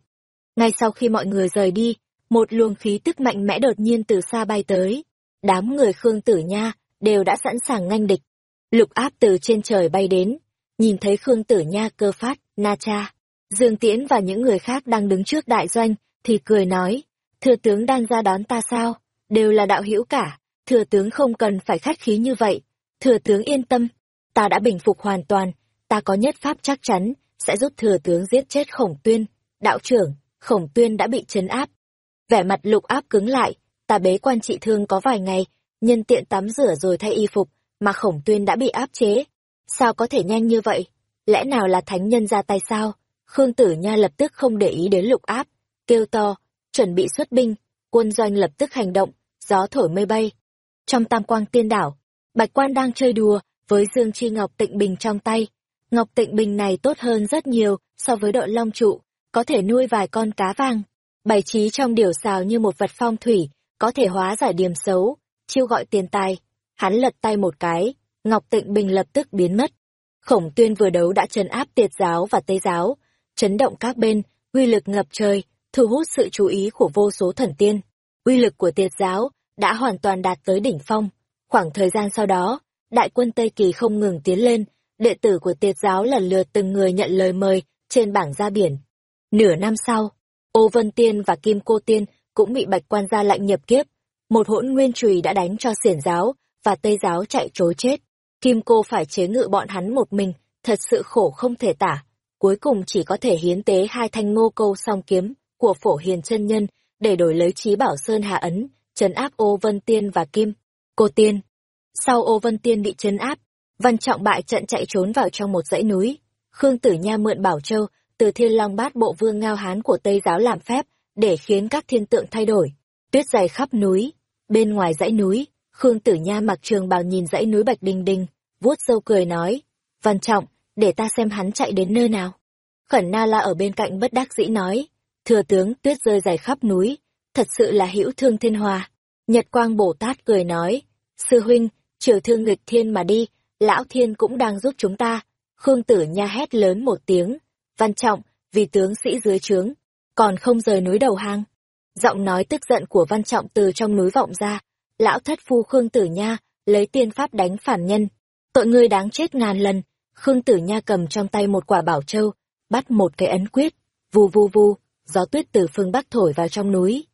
Ngay sau khi mọi người rời đi, một luồng khí tức mạnh mẽ đột nhiên từ xa bay tới. Đám người Khương Tử Nha đều đã sẵn sàng nganh địch. Lục áp từ trên trời bay đến, nhìn thấy Khương Tử Nha cơ phát, Na Cha, Dương Tiễn và những người khác đang đứng trước đại doanh, thì cười nói, thừa tướng đang ra đón ta sao, đều là đạo hữu cả, thừa tướng không cần phải khách khí như vậy, thừa tướng yên tâm, ta đã bình phục hoàn toàn, ta có nhất pháp chắc chắn, sẽ giúp thừa tướng giết chết khổng tuyên, đạo trưởng, khổng tuyên đã bị trấn áp. Vẻ mặt lục áp cứng lại, ta bế quan trị thương có vài ngày, nhân tiện tắm rửa rồi thay y phục, mà khổng tuyên đã bị áp chế. Sao có thể nhanh như vậy? Lẽ nào là thánh nhân ra tay sao? Khương Tử Nha lập tức không để ý đến lục áp, kêu to, chuẩn bị xuất binh, quân doanh lập tức hành động, gió thổi mây bay. Trong tam quang tiên đảo, Bạch Quan đang chơi đùa với Dương Chi Ngọc Tịnh Bình trong tay. Ngọc Tịnh Bình này tốt hơn rất nhiều so với đội long trụ, có thể nuôi vài con cá vàng. Bày trí trong điều xào như một vật phong thủy, có thể hóa giải điểm xấu, chiêu gọi tiền tài. Hắn lật tay một cái, Ngọc Tịnh Bình lập tức biến mất. Khổng tuyên vừa đấu đã trấn áp tiệt giáo và Tây giáo, chấn động các bên, uy lực ngập trời, thu hút sự chú ý của vô số thần tiên. Uy lực của tiệt giáo đã hoàn toàn đạt tới đỉnh phong. Khoảng thời gian sau đó, đại quân Tây Kỳ không ngừng tiến lên, đệ tử của tiệt giáo lần lượt từng người nhận lời mời trên bảng ra biển. Nửa năm sau, Ô Vân Tiên và Kim Cô Tiên cũng bị bạch quan gia lạnh nhập kiếp. Một hỗn nguyên trùy đã đánh cho xiển giáo và Tây giáo chạy trối chết. Kim Cô phải chế ngự bọn hắn một mình, thật sự khổ không thể tả. Cuối cùng chỉ có thể hiến tế hai thanh ngô câu song kiếm của phổ hiền chân nhân để đổi lấy trí bảo sơn hạ ấn, trấn áp ô vân tiên và kim. Cô tiên. Sau ô vân tiên bị trấn áp, văn trọng bại trận chạy trốn vào trong một dãy núi. Khương Tử Nha mượn Bảo Châu từ thiên long bát bộ vương ngao hán của Tây giáo làm phép để khiến các thiên tượng thay đổi. Tuyết dày khắp núi. Bên ngoài dãy núi, Khương Tử Nha mặc trường bào nhìn dãy núi Bạch Đình Đình, vuốt râu cười nói, Văn Trọng, để ta xem hắn chạy đến nơi nào. Khẩn Na La ở bên cạnh bất đắc dĩ nói, thừa tướng tuyết rơi dày khắp núi, thật sự là hữu thương thiên hòa. Nhật Quang Bồ Tát cười nói, sư huynh, triều thương nghịch thiên mà đi, lão thiên cũng đang giúp chúng ta. Khương Tử Nha hét lớn một tiếng, Văn Trọng, vì tướng sĩ dưới trướng, còn không rời núi đầu hang. Giọng nói tức giận của Văn Trọng từ trong núi vọng ra, lão thất phu Khương Tử Nha, lấy tiên pháp đánh phản nhân. Tội ngươi đáng chết ngàn lần, Khương Tử Nha cầm trong tay một quả bảo châu, bắt một cái ấn quyết, vù vù vù, gió tuyết từ phương Bắc thổi vào trong núi.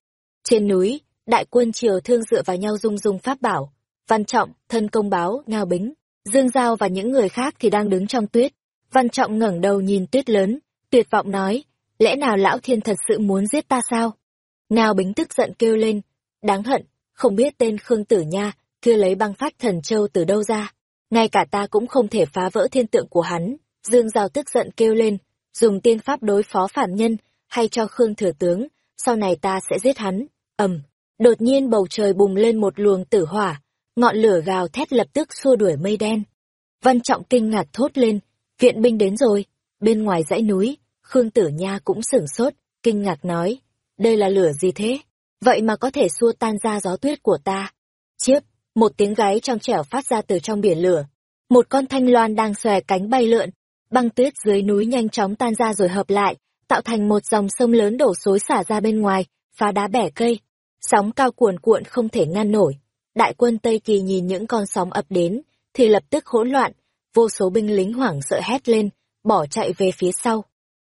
Trên núi, đại quân triều thương dựa vào nhau dung dung pháp bảo, Văn Trọng, thân công báo, Ngao Bính, Dương Giao và những người khác thì đang đứng trong tuyết. Văn Trọng ngẩng đầu nhìn tuyết lớn, tuyệt vọng nói, lẽ nào lão thiên thật sự muốn giết ta sao? Ngao Bính tức giận kêu lên, đáng hận, không biết tên Khương Tử Nha kia lấy băng phát thần châu từ đâu ra. Ngay cả ta cũng không thể phá vỡ thiên tượng của hắn. Dương Giao tức giận kêu lên, dùng tiên pháp đối phó phản nhân, hay cho Khương Thừa Tướng, sau này ta sẽ giết hắn. ầm, đột nhiên bầu trời bùng lên một luồng tử hỏa, ngọn lửa gào thét lập tức xua đuổi mây đen. Văn Trọng kinh ngạc thốt lên, viện binh đến rồi, bên ngoài dãy núi, Khương Tử Nha cũng sửng sốt, kinh ngạc nói, đây là lửa gì thế? Vậy mà có thể xua tan ra gió tuyết của ta. Chiếp, một tiếng gáy trong trẻo phát ra từ trong biển lửa. Một con thanh loan đang xòe cánh bay lượn, băng tuyết dưới núi nhanh chóng tan ra rồi hợp lại, tạo thành một dòng sông lớn đổ xối xả ra bên ngoài, phá đá bẻ cây. Sóng cao cuồn cuộn không thể ngăn nổi. Đại quân Tây Kỳ nhìn những con sóng ập đến, thì lập tức hỗn loạn, vô số binh lính hoảng sợ hét lên, bỏ chạy về phía sau.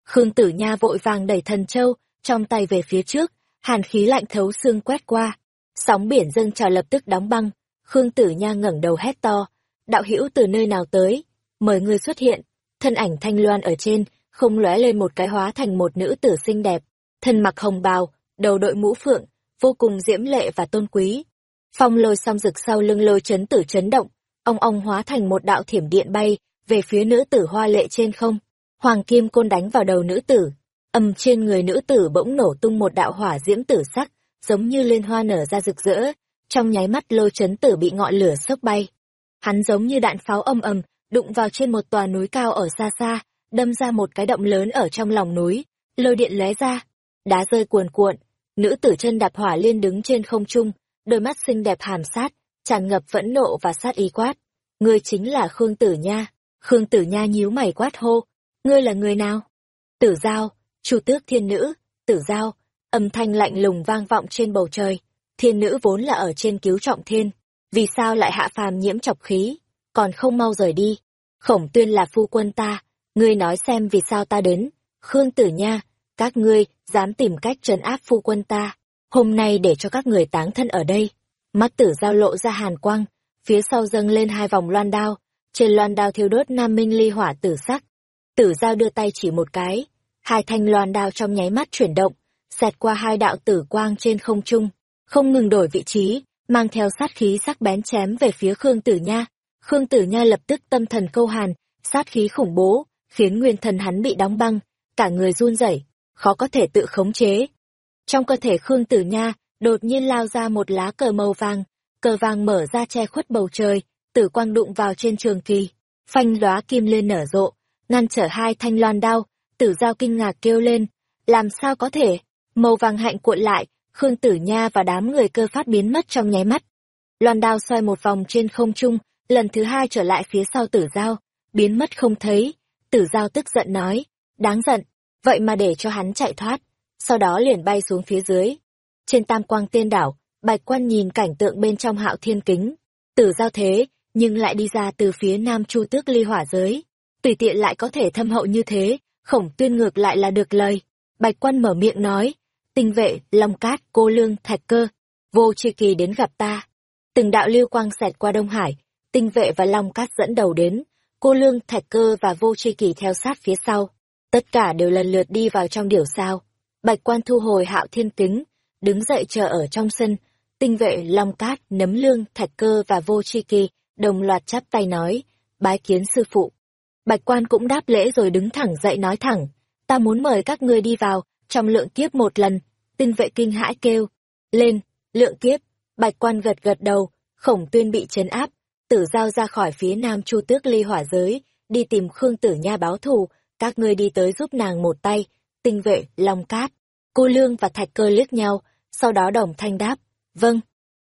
Khương Tử Nha vội vàng đẩy thần châu, trong tay về phía trước, hàn khí lạnh thấu xương quét qua. Sóng biển dâng trào lập tức đóng băng, Khương Tử Nha ngẩng đầu hét to, đạo hữu từ nơi nào tới, mời ngươi xuất hiện. Thân ảnh thanh loan ở trên, không lóe lên một cái hóa thành một nữ tử xinh đẹp, thân mặc hồng bào, đầu đội mũ phượng, vô cùng diễm lệ và tôn quý. Phong lôi song rực sau lưng lôi chấn tử chấn động, ông ông hóa thành một đạo thiểm điện bay về phía nữ tử hoa lệ trên không. Hoàng kim côn đánh vào đầu nữ tử, âm trên người nữ tử bỗng nổ tung một đạo hỏa diễm tử sắc, giống như liên hoa nở ra rực rỡ, trong nháy mắt lôi chấn tử bị ngọn lửa sốc bay. Hắn giống như đạn pháo âm ầm, đụng vào trên một tòa núi cao ở xa xa, đâm ra một cái động lớn ở trong lòng núi, lôi điện lóe ra, đá rơi cuồn cuộn, nữ tử chân đạp hỏa liên đứng trên không trung, đôi mắt xinh đẹp hàm sát, tràn ngập phẫn nộ và sát ý quát. Ngươi chính là Khương Tử Nha. Khương Tử Nha nhíu mày quát hô. Ngươi là người nào? Tử Giao, Chu Tước Thiên Nữ, Tử Giao, âm thanh lạnh lùng vang vọng trên bầu trời. Thiên Nữ vốn là ở trên cứu trọng thiên, vì sao lại hạ phàm nhiễm chọc khí, còn không mau rời đi. Khổng tuyên là phu quân ta, ngươi nói xem vì sao ta đến. Khương Tử Nha, các ngươi dám tìm cách trấn áp phu quân ta, hôm nay để cho các người táng thân ở đây. Mắt tử giao lộ ra hàn quang, phía sau dâng lên hai vòng loan đao, trên loan đao thiêu đốt nam minh ly hỏa tử sắc. Tử giao đưa tay chỉ một cái, hai thanh loan đao trong nháy mắt chuyển động, xẹt qua hai đạo tử quang trên không trung, không ngừng đổi vị trí, mang theo sát khí sắc bén chém về phía Khương Tử Nha. Khương Tử Nha lập tức tâm thần câu hàn, sát khí khủng bố, khiến nguyên thần hắn bị đóng băng, cả người run rẩy, khó có thể tự khống chế. Trong cơ thể Khương Tử Nha đột nhiên lao ra một lá cờ màu vàng, cờ vàng mở ra che khuất bầu trời, tử quang đụng vào trên trường kỳ, phanh lóa kim lên nở rộ, ngăn trở hai thanh loan đao, tử giao kinh ngạc kêu lên, làm sao có thể, màu vàng hạnh cuộn lại, Khương Tử Nha và đám người cơ phát biến mất trong nháy mắt. Loan đao xoay một vòng trên không trung, lần thứ hai trở lại phía sau tử giao, biến mất không thấy. Tử giao tức giận nói, đáng giận, vậy mà để cho hắn chạy thoát, sau đó liền bay xuống phía dưới. Trên tam quang tiên đảo, bạch quan nhìn cảnh tượng bên trong hạo thiên kính, tử giao thế, nhưng lại đi ra từ phía nam chu tước ly hỏa giới. Tùy tiện lại có thể thâm hậu như thế, khổng tuyên ngược lại là được lời. Bạch quan mở miệng nói, tinh vệ, long cát, cô lương, thạch cơ, vô tri kỳ đến gặp ta. Từng đạo lưu quang xẹt qua Đông Hải, tinh vệ và long cát dẫn đầu đến, cô lương, thạch cơ và vô tri kỳ theo sát phía sau. Tất cả đều lần lượt đi vào trong điểu sao. Bạch quan thu hồi hạo thiên kính, đứng dậy chờ ở trong sân, tinh vệ, long cát, nấm lương, thạch cơ và vô tri kỳ, đồng loạt chắp tay nói, bái kiến sư phụ. Bạch quan cũng đáp lễ rồi đứng thẳng dậy nói thẳng, ta muốn mời các ngươi đi vào, trong lượng kiếp một lần, tinh vệ kinh hãi kêu, lên, lượng kiếp, bạch quan gật gật đầu, khổng tuyên bị chấn áp, tử giao ra khỏi phía nam chu tước ly hỏa giới, đi tìm Khương Tử Nha báo thù, các ngươi đi tới giúp nàng một tay, tinh vệ, long cát, cô lương và thạch cơ liếc nhau, sau đó đồng thanh đáp, vâng.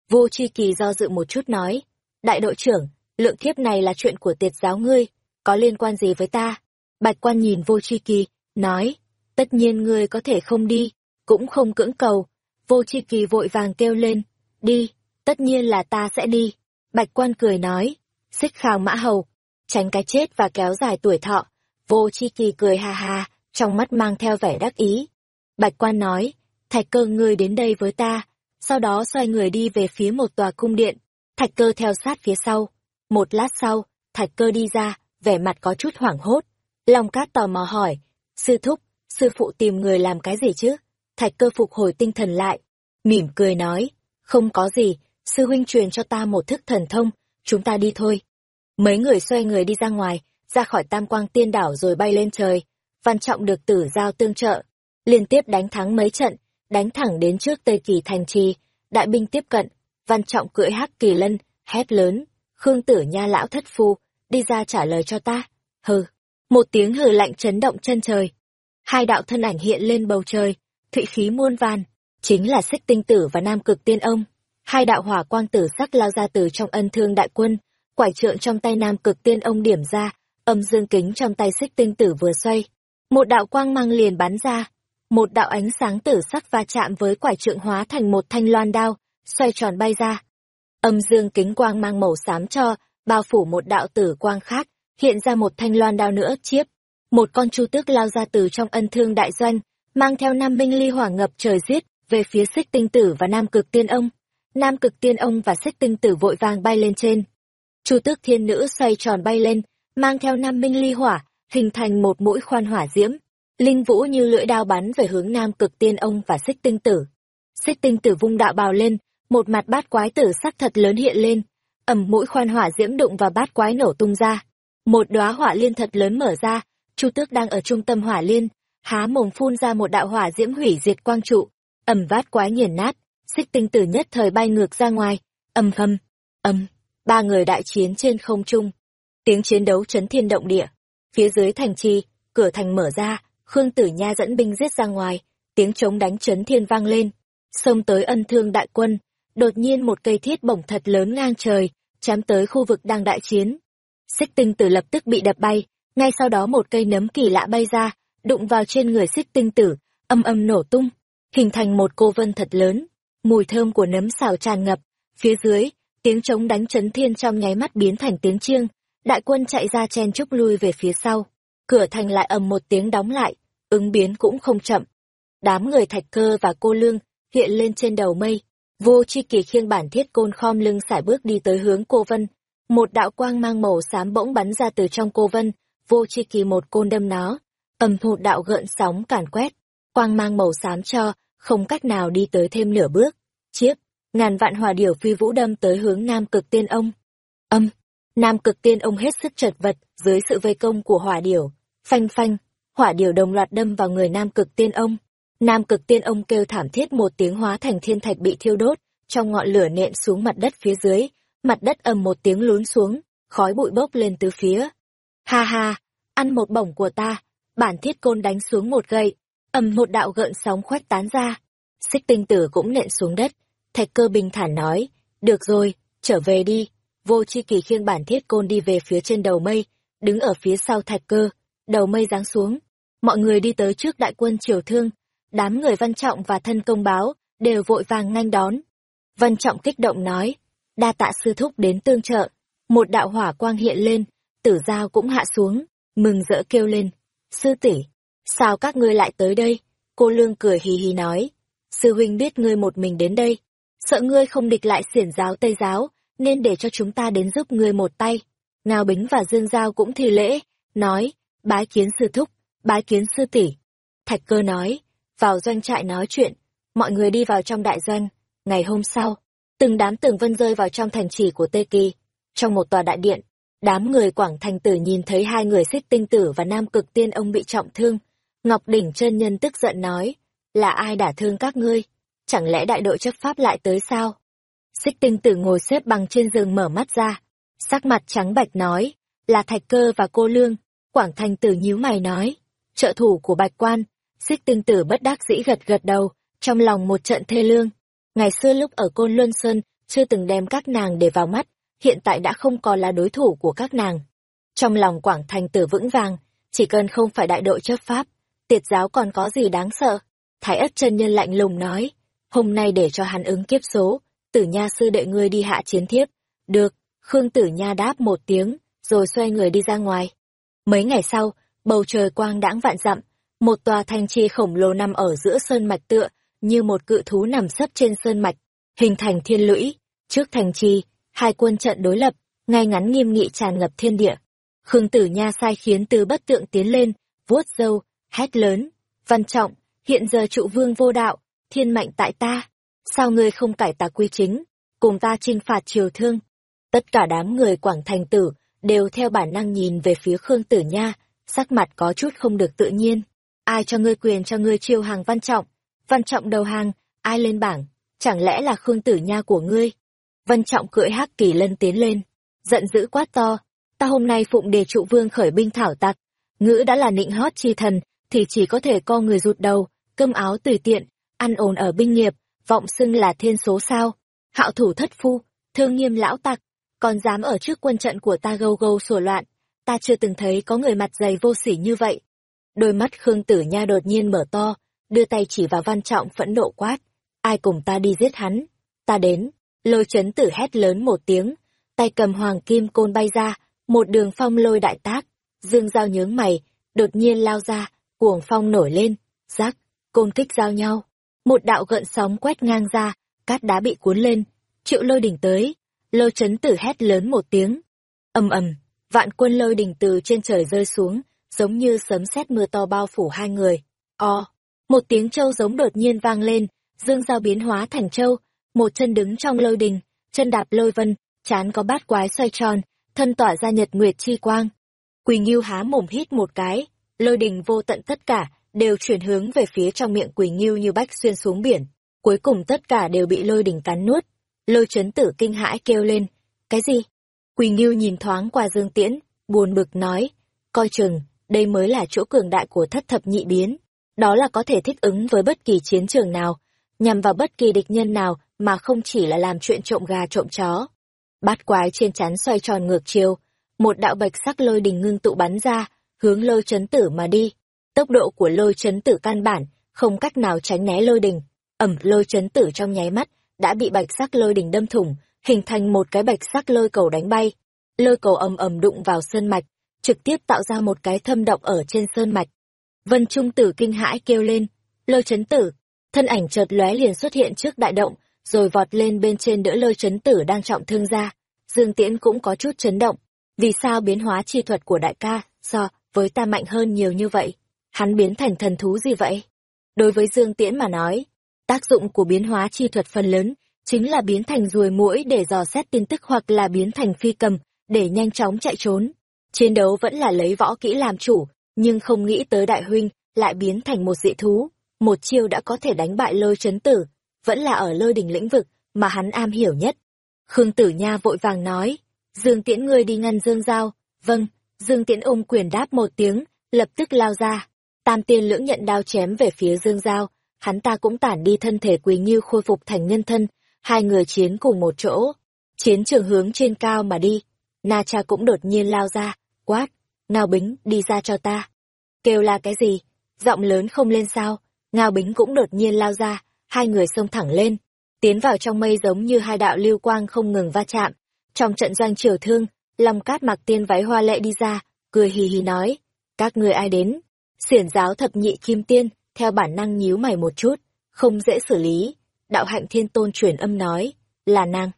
Vô chi kỳ do dự một chút nói, đại đội trưởng, lượng kiếp này là chuyện của tiệt giáo ngươi, có liên quan gì với ta? Bạch quan nhìn vô chi kỳ, nói, tất nhiên ngươi có thể không đi, cũng không cưỡng cầu. Vô chi kỳ vội vàng kêu lên, đi, tất nhiên là ta sẽ đi. Bạch quan cười nói, xích khao mã hầu, tránh cái chết và kéo dài tuổi thọ. Vô chi kỳ cười ha ha, trong mắt mang theo vẻ đắc ý. Bạch quan nói, thạch cơ ngươi đến đây với ta, sau đó xoay người đi về phía một tòa cung điện, thạch cơ theo sát phía sau. Một lát sau, thạch cơ đi ra, vẻ mặt có chút hoảng hốt. Long cát tò mò hỏi, sư thúc, sư phụ tìm người làm cái gì chứ? Thạch cơ phục hồi tinh thần lại, mỉm cười nói, không có gì, sư huynh truyền cho ta một thức thần thông, chúng ta đi thôi. Mấy người xoay người đi ra ngoài, ra khỏi tam quang tiên đảo rồi bay lên trời. Văn Trọng được tử giao tương trợ, liên tiếp đánh thắng mấy trận, đánh thẳng đến trước Tây Kỳ thành trì, đại binh tiếp cận, Văn Trọng cưỡi hắc kỳ lân, hét lớn, Khương Tử Nha lão thất phu, đi ra trả lời cho ta. Hừ, một tiếng hừ lạnh chấn động chân trời. Hai đạo thân ảnh hiện lên bầu trời, thụy khí muôn van, chính là xích tinh tử và nam cực tiên ông. Hai đạo hỏa quang tử sắc lao ra từ trong ân thương đại quân, quải trượng trong tay nam cực tiên ông điểm ra, âm dương kính trong tay xích tinh tử vừa xoay. Một đạo quang mang liền bắn ra, một đạo ánh sáng tử sắc va chạm với quải trượng hóa thành một thanh loan đao, xoay tròn bay ra. Âm dương kính quang mang màu xám cho, bao phủ một đạo tử quang khác, hiện ra một thanh loan đao nữa chiếp. Một con chu tước lao ra từ trong ân thương đại doanh, mang theo nam binh ly hỏa ngập trời giết, về phía xích tinh tử và nam cực tiên ông. Nam cực tiên ông và xích tinh tử vội vàng bay lên trên. Chu tước thiên nữ xoay tròn bay lên, mang theo nam binh ly hỏa, hình thành một mũi khoan hỏa diễm. Linh vũ như lưỡi đao bắn về hướng nam cực tiên ông và xích tinh tử. Xích tinh tử vung đạo bào lên, một mặt bát quái tử sắc thật lớn hiện lên, ầm mũi khoan hỏa diễm đụng vào bát quái nổ tung ra. Một đóa hỏa liên thật lớn mở ra, Chu Tước đang ở trung tâm hỏa liên, há mồm phun ra một đạo hỏa diễm hủy diệt quang trụ, ầm vát quái nghiền nát, xích tinh tử nhất thời bay ngược ra ngoài, âm hâm, âm, ba người đại chiến trên không trung. Tiếng chiến đấu chấn thiên động địa. Phía dưới thành trì, cửa thành mở ra, Khương Tử Nha dẫn binh giết ra ngoài, tiếng trống đánh chấn thiên vang lên, xông tới ân thương đại quân, đột nhiên một cây thiết bổng thật lớn ngang trời, chém tới khu vực đang đại chiến. Xích tinh tử lập tức bị đập bay, ngay sau đó một cây nấm kỳ lạ bay ra, đụng vào trên người xích tinh tử, âm âm nổ tung, hình thành một cô vân thật lớn. Mùi thơm của nấm xào tràn ngập, phía dưới, tiếng trống đánh chấn thiên trong nháy mắt biến thành tiếng chiêng, đại quân chạy ra chen chúc lui về phía sau. Cửa thành lại ầm một tiếng đóng lại, ứng biến cũng không chậm. Đám người thạch cơ và cô lương hiện lên trên đầu mây, Vô chi kỳ khiêng bản thiết côn khom lưng sải bước đi tới hướng cô Vân. Một đạo quang mang màu xám bỗng bắn ra từ trong cô Vân, vô chi kỳ một côn đâm nó. ầm một đạo gợn sóng càn quét, quang mang màu xám cho, không cách nào đi tới thêm nửa bước. Chiếc, ngàn vạn hòa điểu phi vũ đâm tới hướng nam cực tiên ông. Âm, nam cực tiên ông hết sức chật vật dưới sự vây công của hỏa điểu. Phanh phanh, hỏa điểu đồng loạt đâm vào người nam cực tiên ông. Nam cực tiên ông kêu thảm thiết một tiếng hóa thành thiên thạch bị thiêu đốt, trong ngọn lửa nện xuống mặt đất phía dưới, mặt đất ầm một tiếng lún xuống, khói bụi bốc lên từ phía. Ha ha, ăn một bổng của ta, bản thiết côn đánh xuống một gậy, ầm một đạo gợn sóng khoách tán ra. Xích tinh tử cũng nện xuống đất, thạch cơ bình thản nói, được rồi, trở về đi. Vô chi kỳ khiêng bản thiết côn đi về phía trên đầu mây, đứng ở phía sau thạch cơ, đầu mây giáng xuống. Mọi người đi tới trước đại quân triều thương, đám người văn trọng và thân công báo, đều vội vàng nhanh đón. Văn trọng kích động nói, đa tạ sư thúc đến tương trợ, một đạo hỏa quang hiện lên, tử giao cũng hạ xuống, mừng rỡ kêu lên, sư tỷ sao các ngươi lại tới đây? Cô Lương cười hì hì nói, sư huynh biết ngươi một mình đến đây, sợ ngươi không địch lại xiển giáo Tây giáo, nên để cho chúng ta đến giúp ngươi một tay. Ngao Bính và Dương Giao cũng thi lễ, nói, bái kiến sư thúc, bái kiến sư tỷ. Thạch cơ nói, vào doanh trại nói chuyện, mọi người đi vào trong đại doanh. Ngày hôm sau, từng đám tường vân rơi vào trong thành trì của Tê Kỳ. Trong một tòa đại điện, đám người Quảng Thành Tử nhìn thấy hai người xích tinh tử và nam cực tiên ông bị trọng thương. Ngọc Đỉnh chân nhân tức giận nói, là ai đả thương các ngươi? Chẳng lẽ đại đội chấp pháp lại tới sao? Xích tinh tử ngồi xếp bằng trên giường mở mắt ra, sắc mặt trắng bạch nói, là thạch cơ và cô lương. Quảng Thành Tử nhíu mày nói, trợ thủ của bạch quan, xích tinh tử bất đắc dĩ gật gật đầu, trong lòng một trận thê lương. Ngày xưa lúc ở Côn Luân Sơn, chưa từng đem các nàng để vào mắt, hiện tại đã không còn là đối thủ của các nàng. Trong lòng Quảng Thành Tử vững vàng, chỉ cần không phải đại đội chấp pháp, tiệt giáo còn có gì đáng sợ. Thái ất chân nhân lạnh lùng nói, hôm nay để cho hắn ứng kiếp số, tử nha sư đệ ngươi đi hạ chiến thiếp. Được, Khương tử nha đáp một tiếng, rồi xoay người đi ra ngoài. Mấy ngày sau, bầu trời quang đãng vạn dặm, một tòa thành trì khổng lồ nằm ở giữa sơn mạch tựa, như một cự thú nằm sấp trên sơn mạch, hình thành thiên lũy. Trước thành trì, hai quân trận đối lập, ngay ngắn nghiêm nghị tràn ngập thiên địa. Khương Tử Nha sai khiến từ bất tượng tiến lên, vuốt râu, hét lớn, văn trọng, hiện giờ trụ vương vô đạo, thiên mệnh tại ta, sao ngươi không cải tà quy chính, cùng ta chinh phạt triều thương. Tất cả đám người Quảng Thành Tử đều theo bản năng nhìn về phía Khương Tử Nha, sắc mặt có chút không được tự nhiên. Ai cho ngươi quyền cho ngươi chiêu hàng văn trọng? Văn trọng đầu hàng, ai lên bảng? Chẳng lẽ là Khương Tử Nha của ngươi? Văn trọng cưỡi hắc kỳ lân tiến lên, giận dữ quát to. Ta hôm nay phụng đề trụ vương khởi binh thảo tặc. Ngữ đã là nịnh hót chi thần, thì chỉ có thể co người rụt đầu, cơm áo tùy tiện, ăn ồn ở binh nghiệp, vọng xưng là thiên số sao. Hạo thủ thất phu, thương nghiêm lão tặc, còn dám ở trước quân trận của ta gâu gâu sủa loạn. Ta chưa từng thấy có người mặt dày vô sỉ như vậy. Đôi mắt Khương Tử Nha đột nhiên mở to, đưa tay chỉ vào Văn Trọng phẫn nộ quát. Ai cùng ta đi giết hắn? Ta đến. Lôi chấn tử hét lớn một tiếng, tay cầm hoàng kim côn bay ra, một đường phong lôi đại tác. Dương Giao nhướng mày, đột nhiên lao ra, cuồng phong nổi lên, giác côn kích giao nhau. Một đạo gợn sóng quét ngang ra, cát đá bị cuốn lên, triệu lôi đỉnh tới, lôi chấn tử hét lớn một tiếng. ầm ầm, vạn quân lôi đỉnh từ trên trời rơi xuống, giống như sấm sét mưa to bao phủ hai người. O, một tiếng trâu giống đột nhiên vang lên, dương giao biến hóa thành trâu, một chân đứng trong lôi đình, chân đạp lôi vân, chán có bát quái xoay tròn, thân tỏa ra nhật nguyệt chi quang. Quỳ Ngưu há mồm hít một cái, lôi đình vô tận tất cả đều chuyển hướng về phía trong miệng Quỳ Nghiêu như bách xuyên xuống biển, cuối cùng tất cả đều bị lôi đỉnh cắn nuốt. Lôi chấn tử kinh hãi kêu lên, cái gì? Quỳ Nghiêu nhìn thoáng qua Dương Tiễn, buồn bực nói, coi chừng, đây mới là chỗ cường đại của thất thập nhị biến. Đó là có thể thích ứng với bất kỳ chiến trường nào, nhằm vào bất kỳ địch nhân nào mà không chỉ là làm chuyện trộm gà trộm chó. Bát quái trên chắn xoay tròn ngược chiều, một đạo bạch sắc lôi đình ngưng tụ bắn ra, hướng lôi chấn tử mà đi. Tốc độ của lôi chấn tử căn bản, không cách nào tránh né lôi đình. Ẩm lôi chấn tử trong nháy mắt, đã bị bạch sắc lôi đình đâm thủng, hình thành một cái bạch sắc lôi cầu đánh bay. Lôi cầu ầm ầm đụng vào sơn mạch, trực tiếp tạo ra một cái thâm động ở trên sơn mạch. Vân Trung Tử kinh hãi kêu lên, lôi chấn tử, thân ảnh chợt lóe liền xuất hiện trước đại động, rồi vọt lên bên trên đỡ lôi chấn tử đang trọng thương ra. Dương Tiễn cũng có chút chấn động, vì sao biến hóa chi thuật của đại ca, so với ta mạnh hơn nhiều như vậy? Hắn biến thành thần thú gì vậy? Đối với Dương Tiễn mà nói, tác dụng của biến hóa chi thuật phần lớn chính là biến thành ruồi muỗi để dò xét tin tức hoặc là biến thành phi cầm để nhanh chóng chạy trốn. Chiến đấu vẫn là lấy võ kỹ làm chủ, nhưng không nghĩ tới đại huynh lại biến thành một dị thú, một chiêu đã có thể đánh bại lôi chấn tử, vẫn là ở lôi đỉnh lĩnh vực mà hắn am hiểu nhất. Khương Tử Nha vội vàng nói, Dương Tiễn ngươi đi ngăn Dương Giao, vâng, Dương Tiễn ôm quyền đáp một tiếng, lập tức lao ra. Tam tiên lưỡng nhận đao chém về phía Dương Giao, hắn ta cũng tản đi thân thể Quý Như khôi phục thành nhân thân, hai người chiến cùng một chỗ. Chiến trường hướng trên cao mà đi, Na Cha cũng đột nhiên lao ra, quát, Ngao Bính, đi ra cho ta. Kêu là cái gì? Giọng lớn không lên sao? Ngao Bính cũng đột nhiên lao ra, hai người xông thẳng lên, tiến vào trong mây giống như hai đạo lưu quang không ngừng va chạm. Trong trận doanh triều thương, Long Cát mặc tiên váy hoa lệ đi ra, cười hì hì nói, các người ai đến? Xiển giáo thập nhị kim tiên, theo bản năng nhíu mày một chút, không dễ xử lý. Đạo hạnh thiên tôn truyền âm nói, là nàng.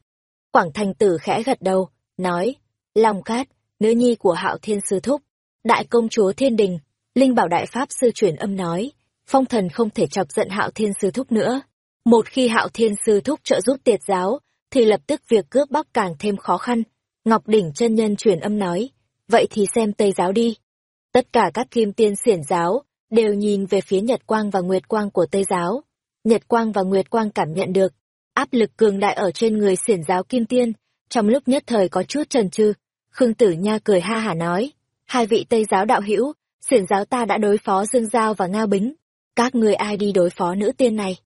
Quảng thành tử khẽ gật đầu, nói, Long Cát, nữ nhi của hạo thiên sư thúc, đại công chúa thiên đình, linh bảo đại pháp sư truyền âm nói, phong thần không thể chọc giận hạo thiên sư thúc nữa. Một khi hạo thiên sư thúc trợ giúp tiệt giáo, thì lập tức việc cướp bóc càng thêm khó khăn. Ngọc Đỉnh chân nhân truyền âm nói, vậy thì xem Tây giáo đi. Tất cả các kim tiên xiển giáo, đều nhìn về phía Nhật Quang và Nguyệt Quang của Tây giáo. Nhật Quang và Nguyệt Quang cảm nhận được, áp lực cường đại ở trên người xiển giáo kim tiên, trong lúc nhất thời có chút trần chừ Khương Tử Nha cười ha hả nói, hai vị Tây giáo đạo hữu, xiển giáo ta đã đối phó Dương Giao và Ngao Bính. Các người ai đi đối phó nữ tiên này?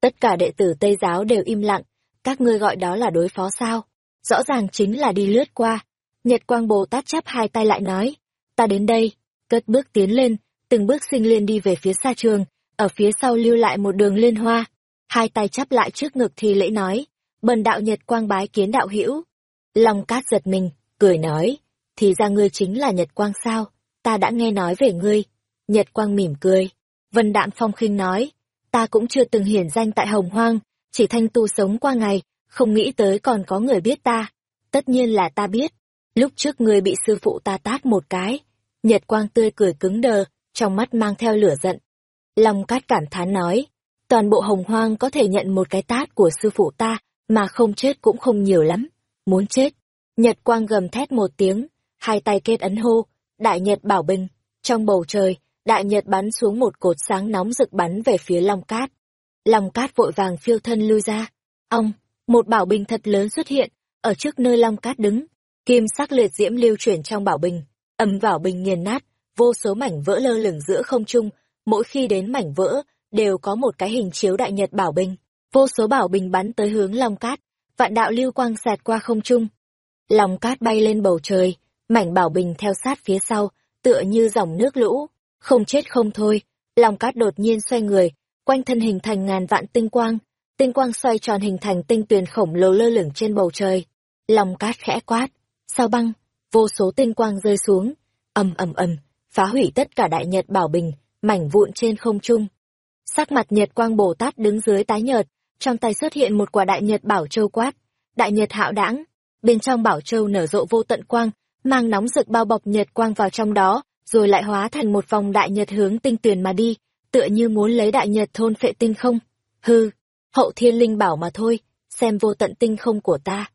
Tất cả đệ tử Tây giáo đều im lặng, các ngươi gọi đó là đối phó sao? Rõ ràng chính là đi lướt qua. Nhật Quang Bồ Tát chắp hai tay lại nói, ta đến đây, cất bước tiến lên, từng bước sinh liên đi về phía xa trường, ở phía sau lưu lại một đường liên hoa. Hai tay chắp lại trước ngực thì lễ nói, bần đạo Nhật Quang bái kiến đạo hữu. Long cát giật mình, cười nói, thì ra ngươi chính là Nhật Quang sao, ta đã nghe nói về ngươi. Nhật Quang mỉm cười, Vân Đạm Phong khinh nói, ta cũng chưa từng hiển danh tại Hồng Hoang, chỉ thanh tu sống qua ngày, không nghĩ tới còn có người biết ta. Tất nhiên là ta biết, lúc trước ngươi bị sư phụ ta tát một cái. Nhật Quang tươi cười cứng đờ, trong mắt mang theo lửa giận. Long Cát cảm thán nói, toàn bộ Hồng Hoang có thể nhận một cái tát của sư phụ ta, mà không chết cũng không nhiều lắm. Muốn chết. Nhật Quang gầm thét một tiếng, hai tay kết ấn hô, Đại Nhật bảo bình. Trong bầu trời, Đại Nhật bắn xuống một cột sáng nóng rực bắn về phía Long Cát. Long Cát vội vàng phiêu thân lui ra. Ông, một bảo bình thật lớn xuất hiện, ở trước nơi Long Cát đứng. Kim sắc liệt diễm lưu chuyển trong bảo bình, ầm vào bình nghiền nát, vô số mảnh vỡ lơ lửng giữa không trung, mỗi khi đến mảnh vỡ, đều có một cái hình chiếu đại nhật bảo bình. Vô số bảo bình bắn tới hướng Long Cát, vạn đạo lưu quang xẹt qua không trung. Long Cát bay lên bầu trời, mảnh bảo bình theo sát phía sau, tựa như dòng nước lũ, không chết không thôi. Long Cát đột nhiên xoay người, quanh thân hình thành ngàn vạn tinh quang, tinh quang xoay tròn hình thành tinh tuyền khổng lồ lơ lửng trên bầu trời. Long Cát khẽ quát, sao băng, vô số tinh quang rơi xuống, ầm ầm ầm, phá hủy tất cả đại nhật bảo bình, mảnh vụn trên không trung. Sắc mặt Nhật Quang Bồ Tát đứng dưới tái nhợt, trong tay xuất hiện một quả đại nhật bảo châu quát, đại nhật hạo đãng, bên trong bảo châu nở rộ vô tận quang, mang nóng rực bao bọc nhật quang vào trong đó, rồi lại hóa thành một vòng đại nhật hướng tinh tuyền mà đi, tựa như muốn lấy đại nhật thôn phệ tinh không. Hư, hậu thiên linh bảo mà thôi, xem vô tận tinh không của ta.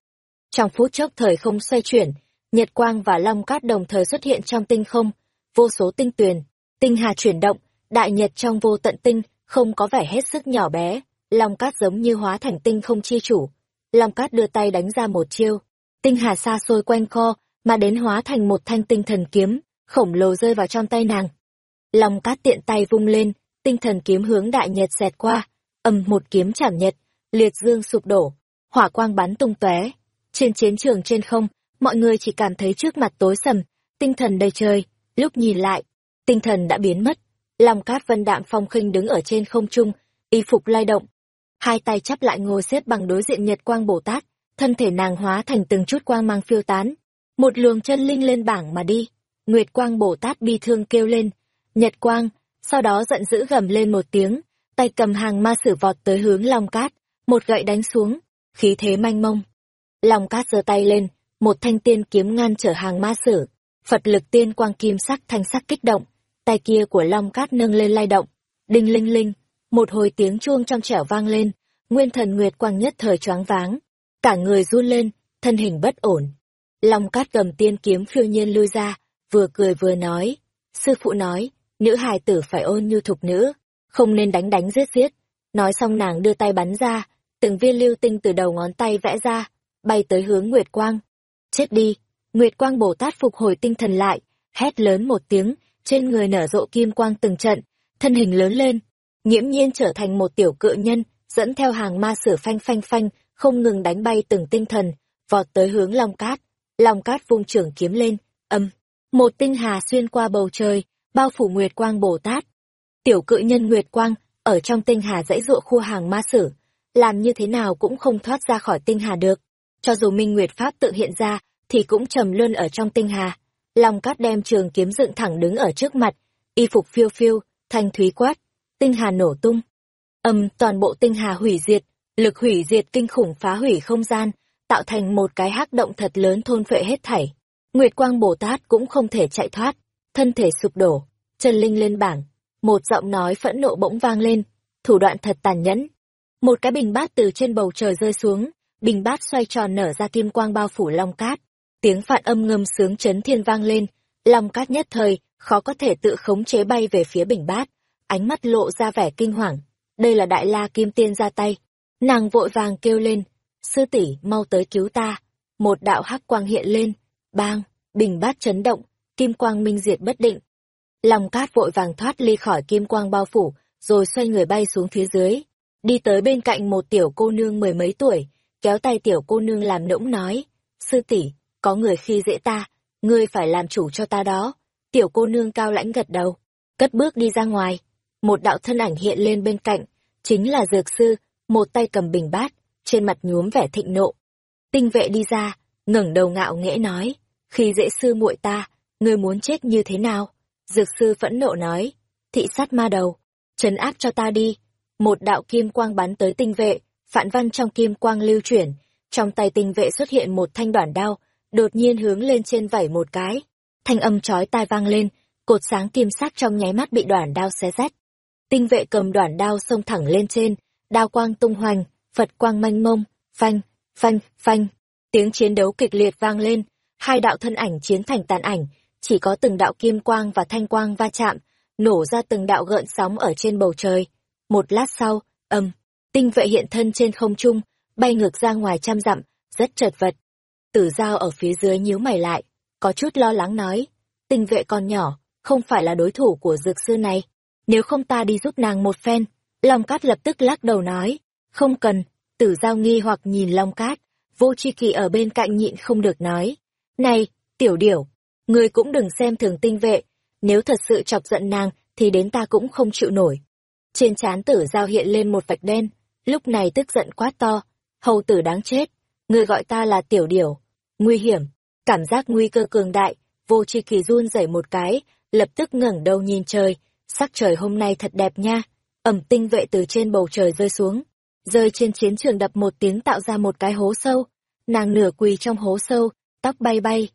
Trong phút chốc thời không xoay chuyển, nhật quang và long cát đồng thời xuất hiện trong tinh không, vô số tinh tuyền, tinh hà chuyển động, đại nhật trong vô tận tinh, không có vẻ hết sức nhỏ bé, long cát giống như hóa thành tinh không chi chủ. Long cát đưa tay đánh ra một chiêu, tinh hà xa xôi quanh co, mà đến hóa thành một thanh tinh thần kiếm, khổng lồ rơi vào trong tay nàng. Long cát tiện tay vung lên, tinh thần kiếm hướng đại nhật xẹt qua, ầm một kiếm chảm nhật, liệt dương sụp đổ, hỏa quang bắn tung tóe. Trên chiến trường trên không, mọi người chỉ cảm thấy trước mặt tối sầm, tinh thần đầy trời, lúc nhìn lại, tinh thần đã biến mất. lòng cát vân đạm phong khinh đứng ở trên không trung, y phục lay động. Hai tay chắp lại ngồi xếp bằng đối diện nhật quang Bồ Tát, thân thể nàng hóa thành từng chút quang mang phiêu tán. Một luồng chân linh lên bảng mà đi. Nguyệt quang Bồ Tát bi thương kêu lên, nhật quang, sau đó giận dữ gầm lên một tiếng, tay cầm hàng ma sử vọt tới hướng Long Cát, một gậy đánh xuống, khí thế manh mông. Long Cát giơ tay lên, một thanh tiên kiếm ngăn trở hàng ma sử, Phật lực tiên quang kim sắc thanh sắc kích động, tay kia của Long Cát nâng lên lay động, đinh linh linh, một hồi tiếng chuông trong trẻo vang lên, nguyên thần nguyệt quang nhất thời choáng váng, cả người run lên, thân hình bất ổn. Long Cát cầm tiên kiếm phiêu nhiên lui ra, vừa cười vừa nói, sư phụ nói, nữ hài tử phải ôn như thục nữ, không nên đánh đánh giết giết. Nói xong nàng đưa tay bắn ra, từng viên lưu tinh từ đầu ngón tay vẽ ra, bay tới hướng Nguyệt Quang. Chết đi! Nguyệt Quang Bồ Tát phục hồi tinh thần lại, hét lớn một tiếng, trên người nở rộ kim quang từng trận, thân hình lớn lên, nghiễm nhiên trở thành một tiểu cự nhân, dẫn theo hàng ma sử phanh phanh phanh, không ngừng đánh bay từng tinh thần, vọt tới hướng Long Cát. Long Cát vung trưởng kiếm lên, âm, một tinh hà xuyên qua bầu trời, bao phủ Nguyệt Quang Bồ Tát. Tiểu cự nhân Nguyệt Quang, ở trong tinh hà dãy dụa khu hàng ma sử, làm như thế nào cũng không thoát ra khỏi tinh hà được. Cho dù Minh Nguyệt Pháp tự hiện ra, thì cũng trầm luân ở trong tinh hà. Long Cát đem trường kiếm dựng thẳng đứng ở trước mặt, y phục phiêu phiêu, thanh thúy quát, tinh hà nổ tung. Âm toàn bộ tinh hà hủy diệt, lực hủy diệt kinh khủng phá hủy không gian, tạo thành một cái hắc động thật lớn thôn phệ hết thảy. Nguyệt Quang Bồ Tát cũng không thể chạy thoát, thân thể sụp đổ, chân linh lên bảng. Một giọng nói phẫn nộ bỗng vang lên, thủ đoạn thật tàn nhẫn. Một cái bình bát từ trên bầu trời rơi xuống, bình bát xoay tròn nở ra kim quang bao phủ long cát. Tiếng phạn âm ngâm sướng chấn thiên vang lên, long cát nhất thời, khó có thể tự khống chế bay về phía bình bát, ánh mắt lộ ra vẻ kinh hoàng. Đây là đại la kim tiên ra tay. Nàng vội vàng kêu lên, sư tỷ mau tới cứu ta. Một đạo hắc quang hiện lên, bang, bình bát chấn động, kim quang minh diệt bất định. Long cát vội vàng thoát ly khỏi kim quang bao phủ, rồi xoay người bay xuống phía dưới, đi tới bên cạnh một tiểu cô nương mười mấy tuổi, kéo tay tiểu cô nương làm nũng nói, sư tỷ có người khi dễ ta, ngươi phải làm chủ cho ta đó. Tiểu cô nương cao lãnh gật đầu, cất bước đi ra ngoài, một đạo thân ảnh hiện lên bên cạnh, chính là dược sư, một tay cầm bình bát, trên mặt nhuốm vẻ thịnh nộ. Tinh vệ đi ra, ngẩng đầu ngạo nghễ nói, khi dễ sư muội ta, ngươi muốn chết như thế nào? Dược sư phẫn nộ nói, thị sát ma đầu, trấn áp cho ta đi. Một đạo kim quang bắn tới tinh vệ, Phạn văn trong kim quang lưu chuyển, trong tay tinh vệ xuất hiện một thanh đoạn đao, đột nhiên hướng lên trên vẩy một cái. Thanh âm chói tai vang lên, cột sáng kim sắc trong nháy mắt bị đoạn đao xé rách. Tinh vệ cầm đoạn đao xông thẳng lên trên, đao quang tung hoành, Phật quang manh mông, phanh, phanh, phanh. Tiếng chiến đấu kịch liệt vang lên, hai đạo thân ảnh chiến thành tàn ảnh, chỉ có từng đạo kim quang và thanh quang va chạm, nổ ra từng đạo gợn sóng ở trên bầu trời. Một lát sau, âm, tinh vệ hiện thân trên không trung, bay ngược ra ngoài trăm dặm, rất chật vật. Tử giao ở phía dưới nhíu mày lại, có chút lo lắng nói, tinh vệ còn nhỏ, không phải là đối thủ của dược sư này. Nếu không ta đi giúp nàng một phen, Long Cát lập tức lắc đầu nói, không cần, tử giao nghi hoặc nhìn Long Cát, vô tri kỳ ở bên cạnh nhịn không được nói. Này, tiểu điểu, ngươi cũng đừng xem thường tinh vệ, nếu thật sự chọc giận nàng thì đến ta cũng không chịu nổi. Trên trán tử giao hiện lên một vạch đen, lúc này tức giận quá to, hầu tử đáng chết, người gọi ta là tiểu điểu, nguy hiểm, cảm giác nguy cơ cường đại, vô chi kỳ run rẩy một cái, lập tức ngẩng đầu nhìn trời, sắc trời hôm nay thật đẹp nha, ẩm tinh vệ từ trên bầu trời rơi xuống, rơi trên chiến trường đập một tiếng tạo ra một cái hố sâu, nàng nửa quỳ trong hố sâu, tóc bay bay.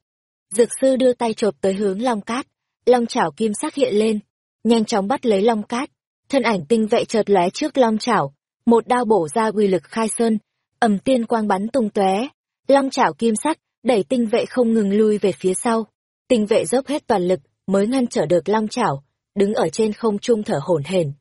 Dược sư đưa tay chộp tới hướng long cát, long chảo kim sắc hiện lên, nhanh chóng bắt lấy long cát, thân ảnh tinh vệ chợt lóe trước long chảo, một đao bổ ra uy lực khai sơn, ầm tiên quang bắn tung tóe, long chảo kim sắc đẩy tinh vệ không ngừng lui về phía sau, tinh vệ dốc hết toàn lực mới ngăn trở được long chảo, đứng ở trên không trung thở hổn hển.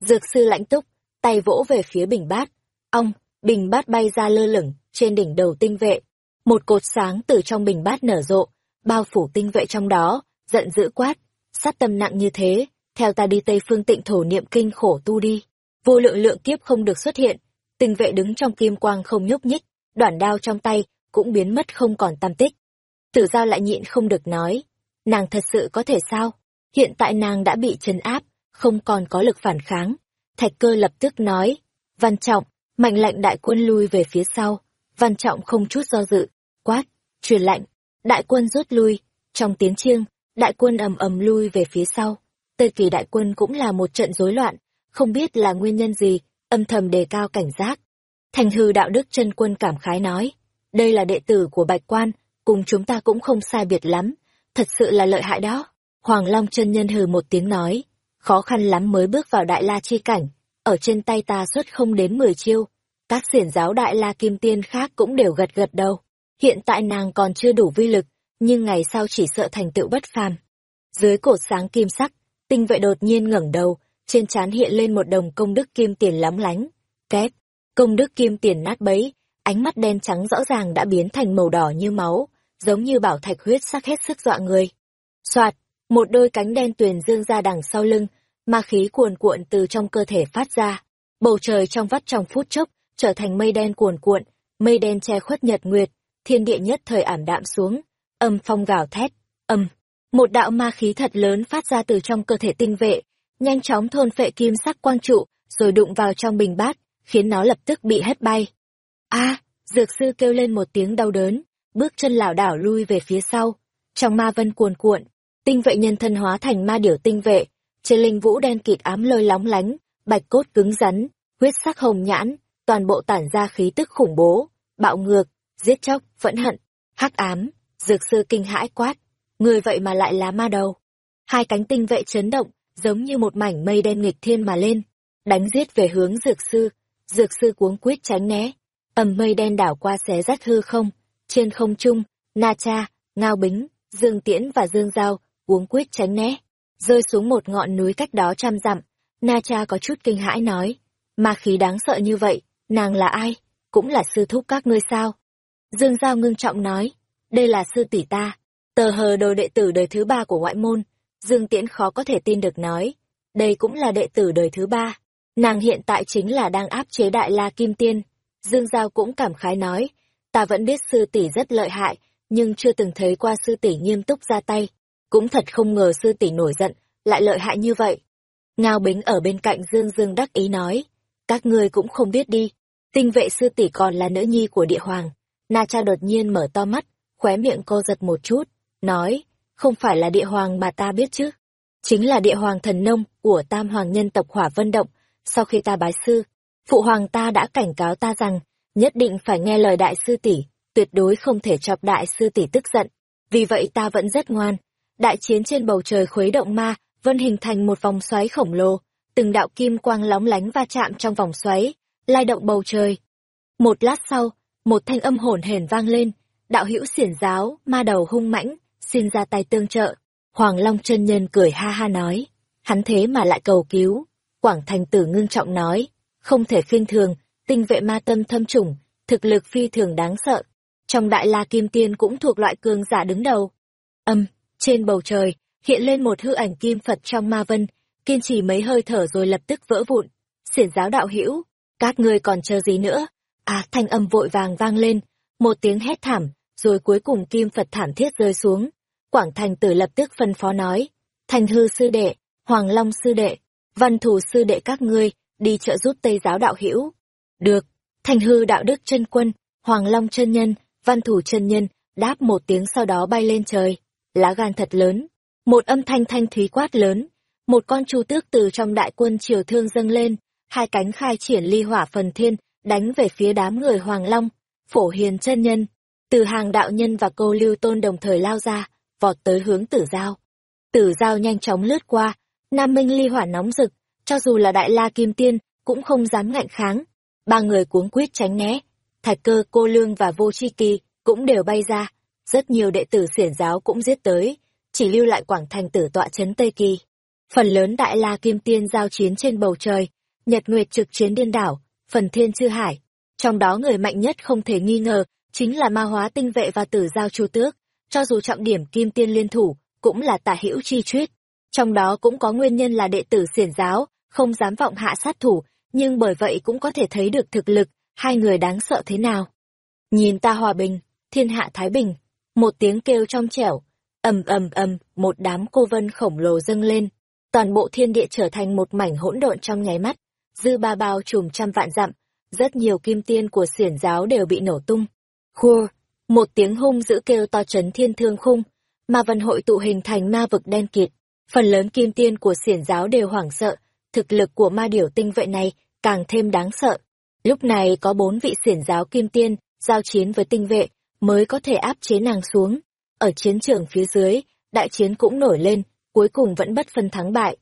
Dược sư lãnh túc, tay vỗ về phía bình bát, ong, bình bát bay ra lơ lửng trên đỉnh đầu tinh vệ, một cột sáng từ trong bình bát nở rộ, bao phủ tinh vệ trong đó, giận dữ quát, sát tâm nặng như thế, theo ta đi Tây Phương tịnh thổ niệm kinh khổ tu đi. Vô lượng lượng kiếp không được xuất hiện, tinh vệ đứng trong kim quang không nhúc nhích, đoạn đao trong tay cũng biến mất không còn tam tích. Tử giao lại nhịn không được nói, nàng thật sự có thể sao? Hiện tại nàng đã bị trấn áp, không còn có lực phản kháng. Thạch cơ lập tức nói, văn trọng, mạnh lệnh đại quân lui về phía sau. Văn trọng không chút do dự, quát, truyền lệnh, đại quân rút lui. Trong tiếng chiêng, đại quân ầm ầm lui về phía sau. Tây kỳ đại quân cũng là một trận rối loạn, không biết là nguyên nhân gì, âm thầm đề cao cảnh giác. Thành hư đạo đức chân quân cảm khái nói, đây là đệ tử của bạch quan, cùng chúng ta cũng không sai biệt lắm, thật sự là lợi hại đó. Hoàng Long chân nhân hừ một tiếng nói, khó khăn lắm mới bước vào đại la chi cảnh, ở trên tay ta xuất không đến 10 chiêu. Các xiển giáo đại la kim tiên khác cũng đều gật gật đầu. Hiện tại nàng còn chưa đủ vi lực, nhưng ngày sau chỉ sợ thành tựu bất phàm. Dưới cột sáng kim sắc, tinh vệ đột nhiên ngẩng đầu, trên trán hiện lên một đồng công đức kim tiền lóng lánh. Két, công đức kim tiền nát bấy, ánh mắt đen trắng rõ ràng đã biến thành màu đỏ như máu, giống như bảo thạch huyết sắc hết sức dọa người. Soạt, một đôi cánh đen tuyền dương ra đằng sau lưng, ma khí cuồn cuộn từ trong cơ thể phát ra. Bầu trời trong vắt trong phút chốc, trở thành mây đen cuồn cuộn, mây đen che khuất nhật nguyệt, thiên địa nhất thời ảm đạm xuống, âm phong gào thét, âm. Một đạo ma khí thật lớn phát ra từ trong cơ thể tinh vệ, nhanh chóng thôn phệ kim sắc quang trụ, rồi đụng vào trong bình bát, khiến nó lập tức bị hất bay. A, dược sư kêu lên một tiếng đau đớn, bước chân lảo đảo lui về phía sau. Trong ma vân cuồn cuộn, tinh vệ nhân thân hóa thành ma điểu tinh vệ, trên linh vũ đen kịt ám lôi lóng lánh, bạch cốt cứng rắn, huyết sắc hồng nhãn, toàn bộ tản ra khí tức khủng bố, bạo ngược, giết chóc, phẫn hận, hắc ám, dược sư kinh hãi quát, người vậy mà lại là ma đầu. Hai cánh tinh vệ chấn động, giống như một mảnh mây đen nghịch thiên mà lên, đánh giết về hướng dược sư, dược sư cuống quýt tránh né, ầm mây đen đảo qua xé rách hư không, trên không trung, Na Cha, Ngao Bính, Dương Tiễn và Dương Giao cuống quýt tránh né, rơi xuống một ngọn núi cách đó trăm dặm. Na Cha có chút kinh hãi nói, ma khí đáng sợ như vậy, nàng là ai? Cũng là sư thúc các ngươi sao? Dương Giao ngưng trọng nói, đây là sư tỷ ta, tờ hờ đồ đệ tử đời thứ ba của ngoại môn. Dương Tiễn khó có thể tin được nói, đây cũng là đệ tử đời thứ ba. Nàng hiện tại chính là đang áp chế đại la kim tiên. Dương Giao cũng cảm khái nói, ta vẫn biết sư tỷ rất lợi hại, nhưng chưa từng thấy qua sư tỷ nghiêm túc ra tay. Cũng thật không ngờ sư tỷ nổi giận, lại lợi hại như vậy. Ngao Bính ở bên cạnh Dương Dương đắc ý nói, các ngươi cũng không biết đi, tinh vệ sư tỷ còn là nữ nhi của địa hoàng. Na cha đột nhiên mở to mắt, khóe miệng cô giật một chút, nói, không phải là địa hoàng mà ta biết chứ. Chính là địa hoàng thần nông của tam hoàng nhân tộc Hỏa Vân Động, sau khi ta bái sư, phụ hoàng ta đã cảnh cáo ta rằng, nhất định phải nghe lời đại sư tỷ, tuyệt đối không thể chọc đại sư tỷ tức giận. Vì vậy ta vẫn rất ngoan. Đại chiến trên bầu trời khuấy động ma, vân hình thành một vòng xoáy khổng lồ, từng đạo kim quang lóng lánh va chạm trong vòng xoáy, lai động bầu trời. Một lát sau, một thanh âm hồn hển vang lên, đạo hữu xiển giáo, ma đầu hung mãnh, xin ra tay tương trợ. Hoàng Long chân nhân cười ha ha nói, hắn thế mà lại cầu cứu. Quảng Thành Tử ngưng trọng nói, không thể khinh thường, tinh vệ ma tâm thâm trùng, thực lực phi thường đáng sợ. Trong đại la kim tiên cũng thuộc loại cường giả đứng đầu. Âm, trên bầu trời, hiện lên một hư ảnh kim Phật trong ma vân, kiên trì mấy hơi thở rồi lập tức vỡ vụn. Xiển giáo đạo hữu các ngươi còn chờ gì nữa? À, thanh âm vội vàng vang lên, một tiếng hét thảm, rồi cuối cùng kim Phật thảm thiết rơi xuống. Quảng Thành Tử lập tức phân phó nói, Thành hư sư đệ, Hoàng Long sư đệ, văn thù sư đệ các ngươi, đi trợ giúp Tây giáo đạo hữu. Được, Thành hư đạo đức chân quân, Hoàng Long chân nhân, văn thủ chân nhân, đáp một tiếng sau đó bay lên trời. Lá gan thật lớn, một âm thanh thanh thúy quát lớn, một con chu tước từ trong đại quân triều thương dâng lên, hai cánh khai triển ly hỏa phần thiên, đánh về phía đám người Hoàng Long, phổ hiền chân nhân. Từ hàng đạo nhân và cô lưu tôn đồng thời lao ra, vọt tới hướng tử giao. Tử giao nhanh chóng lướt qua, nam minh ly hỏa nóng rực, cho dù là đại la kim tiên, cũng không dám ngạnh kháng. Ba người cuống quyết tránh né, thạch cơ cô lương và vô chi kỳ cũng đều bay ra. Rất nhiều đệ tử xiển giáo cũng giết tới, chỉ lưu lại quảng thành tử tọa trấn Tây Kỳ. Phần lớn đại la kim tiên giao chiến trên bầu trời, nhật nguyệt trực chiến điên đảo, phần thiên chư hải. Trong đó người mạnh nhất không thể nghi ngờ, chính là ma hóa tinh vệ và tử giao chu tước, cho dù trọng điểm kim tiên liên thủ, cũng là tả hữu chi truyết. Trong đó cũng có nguyên nhân là đệ tử xiển giáo, không dám vọng hạ sát thủ, nhưng bởi vậy cũng có thể thấy được thực lực, hai người đáng sợ thế nào. Nhìn ta hòa bình, thiên hạ thái bình, một tiếng kêu trong trẻo, ầm ầm ầm, một đám cô vân khổng lồ dâng lên, toàn bộ thiên địa trở thành một mảnh hỗn độn trong nháy mắt dư ba bao trùm trăm vạn dặm, rất nhiều kim tiên của xiển giáo đều bị nổ tung. Khua, một tiếng hung dữ kêu to chấn thiên thương khung, ma vân hội tụ hình thành ma vực đen kịt. Phần lớn kim tiên của xiển giáo đều hoảng sợ, thực lực của ma điểu tinh vệ này càng thêm đáng sợ. Lúc này có bốn vị xiển giáo kim tiên, giao chiến với tinh vệ, mới có thể áp chế nàng xuống. Ở chiến trường phía dưới, đại chiến cũng nổi lên, cuối cùng vẫn bất phân thắng bại.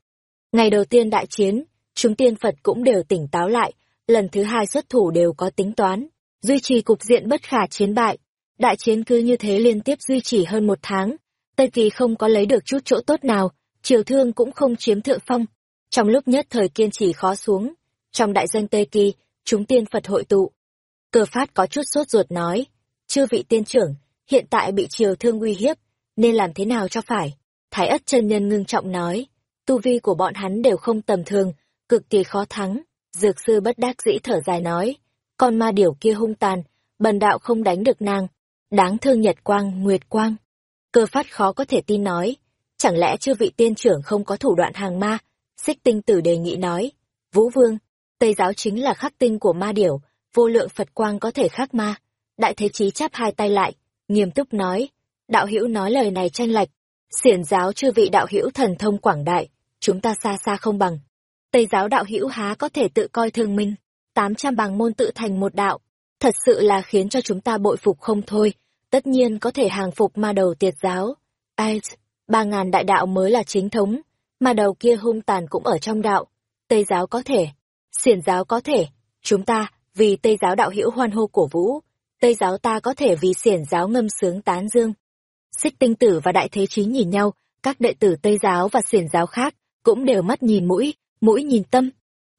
Ngày đầu tiên đại chiến, chúng tiên Phật cũng đều tỉnh táo lại, lần thứ hai xuất thủ đều có tính toán, duy trì cục diện bất khả chiến bại. Đại chiến cứ như thế liên tiếp duy trì hơn một tháng, Tây Kỳ không có lấy được chút chỗ tốt nào, triều thương cũng không chiếm thượng phong. Trong lúc nhất thời kiên trì khó xuống, trong đại Dân Tây Kỳ, chúng tiên Phật hội tụ. Cờ phát có chút sốt ruột nói, chư vị tiên trưởng, hiện tại bị triều thương uy hiếp, nên làm thế nào cho phải? Thái ất chân nhân ngưng trọng nói, tu vi của bọn hắn đều không tầm thường, cực kỳ khó thắng. Dược sư bất đắc dĩ thở dài nói, con ma điểu kia hung tàn, bần đạo không đánh được nàng. Đáng thương nhật quang, nguyệt quang. Cơ phát khó có thể tin nói, chẳng lẽ chưa vị tiên trưởng không có thủ đoạn hàng ma? Xích tinh tử đề nghị nói, Vũ Vương, Tây giáo chính là khắc tinh của ma điểu, vô lượng Phật quang có thể khắc ma. Đại Thế Chí chắp hai tay lại, nghiêm túc nói, đạo hữu nói lời này tranh lệch, xiển giáo chư vị đạo hữu thần thông quảng đại, chúng ta xa xa không bằng. Tây giáo đạo hữu há có thể tự coi thường mình, tám trăm bằng môn tự thành một đạo, thật sự là khiến cho chúng ta bội phục không thôi, tất nhiên có thể hàng phục ma đầu tiệt giáo. Ai, ba ngàn đại đạo mới là chính thống, mà đầu kia hung tàn cũng ở trong đạo, Tây giáo có thể, xiển giáo có thể, chúng ta, vì Tây giáo đạo hữu hoan hô cổ vũ, Tây giáo ta có thể vì xiển giáo ngâm sướng tán dương. Xích tinh tử và đại thế chí nhìn nhau, các đệ tử Tây giáo và xiển giáo khác cũng đều mắt nhìn mũi, mũi nhìn tâm.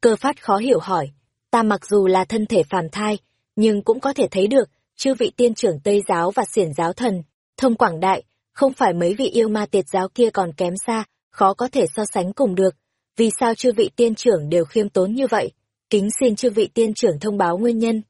Cơ phát khó hiểu hỏi, ta mặc dù là thân thể phàm thai, nhưng cũng có thể thấy được, chư vị tiên trưởng Tây giáo và xiển giáo thần, thông quảng đại, không phải mấy vị yêu ma tiệt giáo kia còn kém xa, khó có thể so sánh cùng được. Vì sao chư vị tiên trưởng đều khiêm tốn như vậy? Kính xin chư vị tiên trưởng thông báo nguyên nhân.